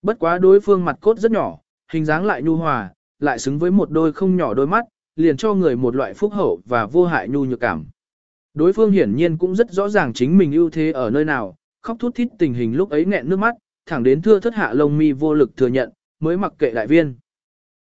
Bất quá đối phương mặt cốt rất nhỏ, hình dáng lại nhu hòa, lại xứng với một đôi không nhỏ đôi mắt, liền cho người một loại phúc hậu và vô hại nhu nhược cảm. Đối phương hiển nhiên cũng rất rõ ràng chính mình ưu thế ở nơi nào, khóc thút thít tình hình lúc ấy nghẹn nước mắt, thẳng đến thưa thất hạ lông mi vô lực thừa nhận, mới mặc kệ đại viên.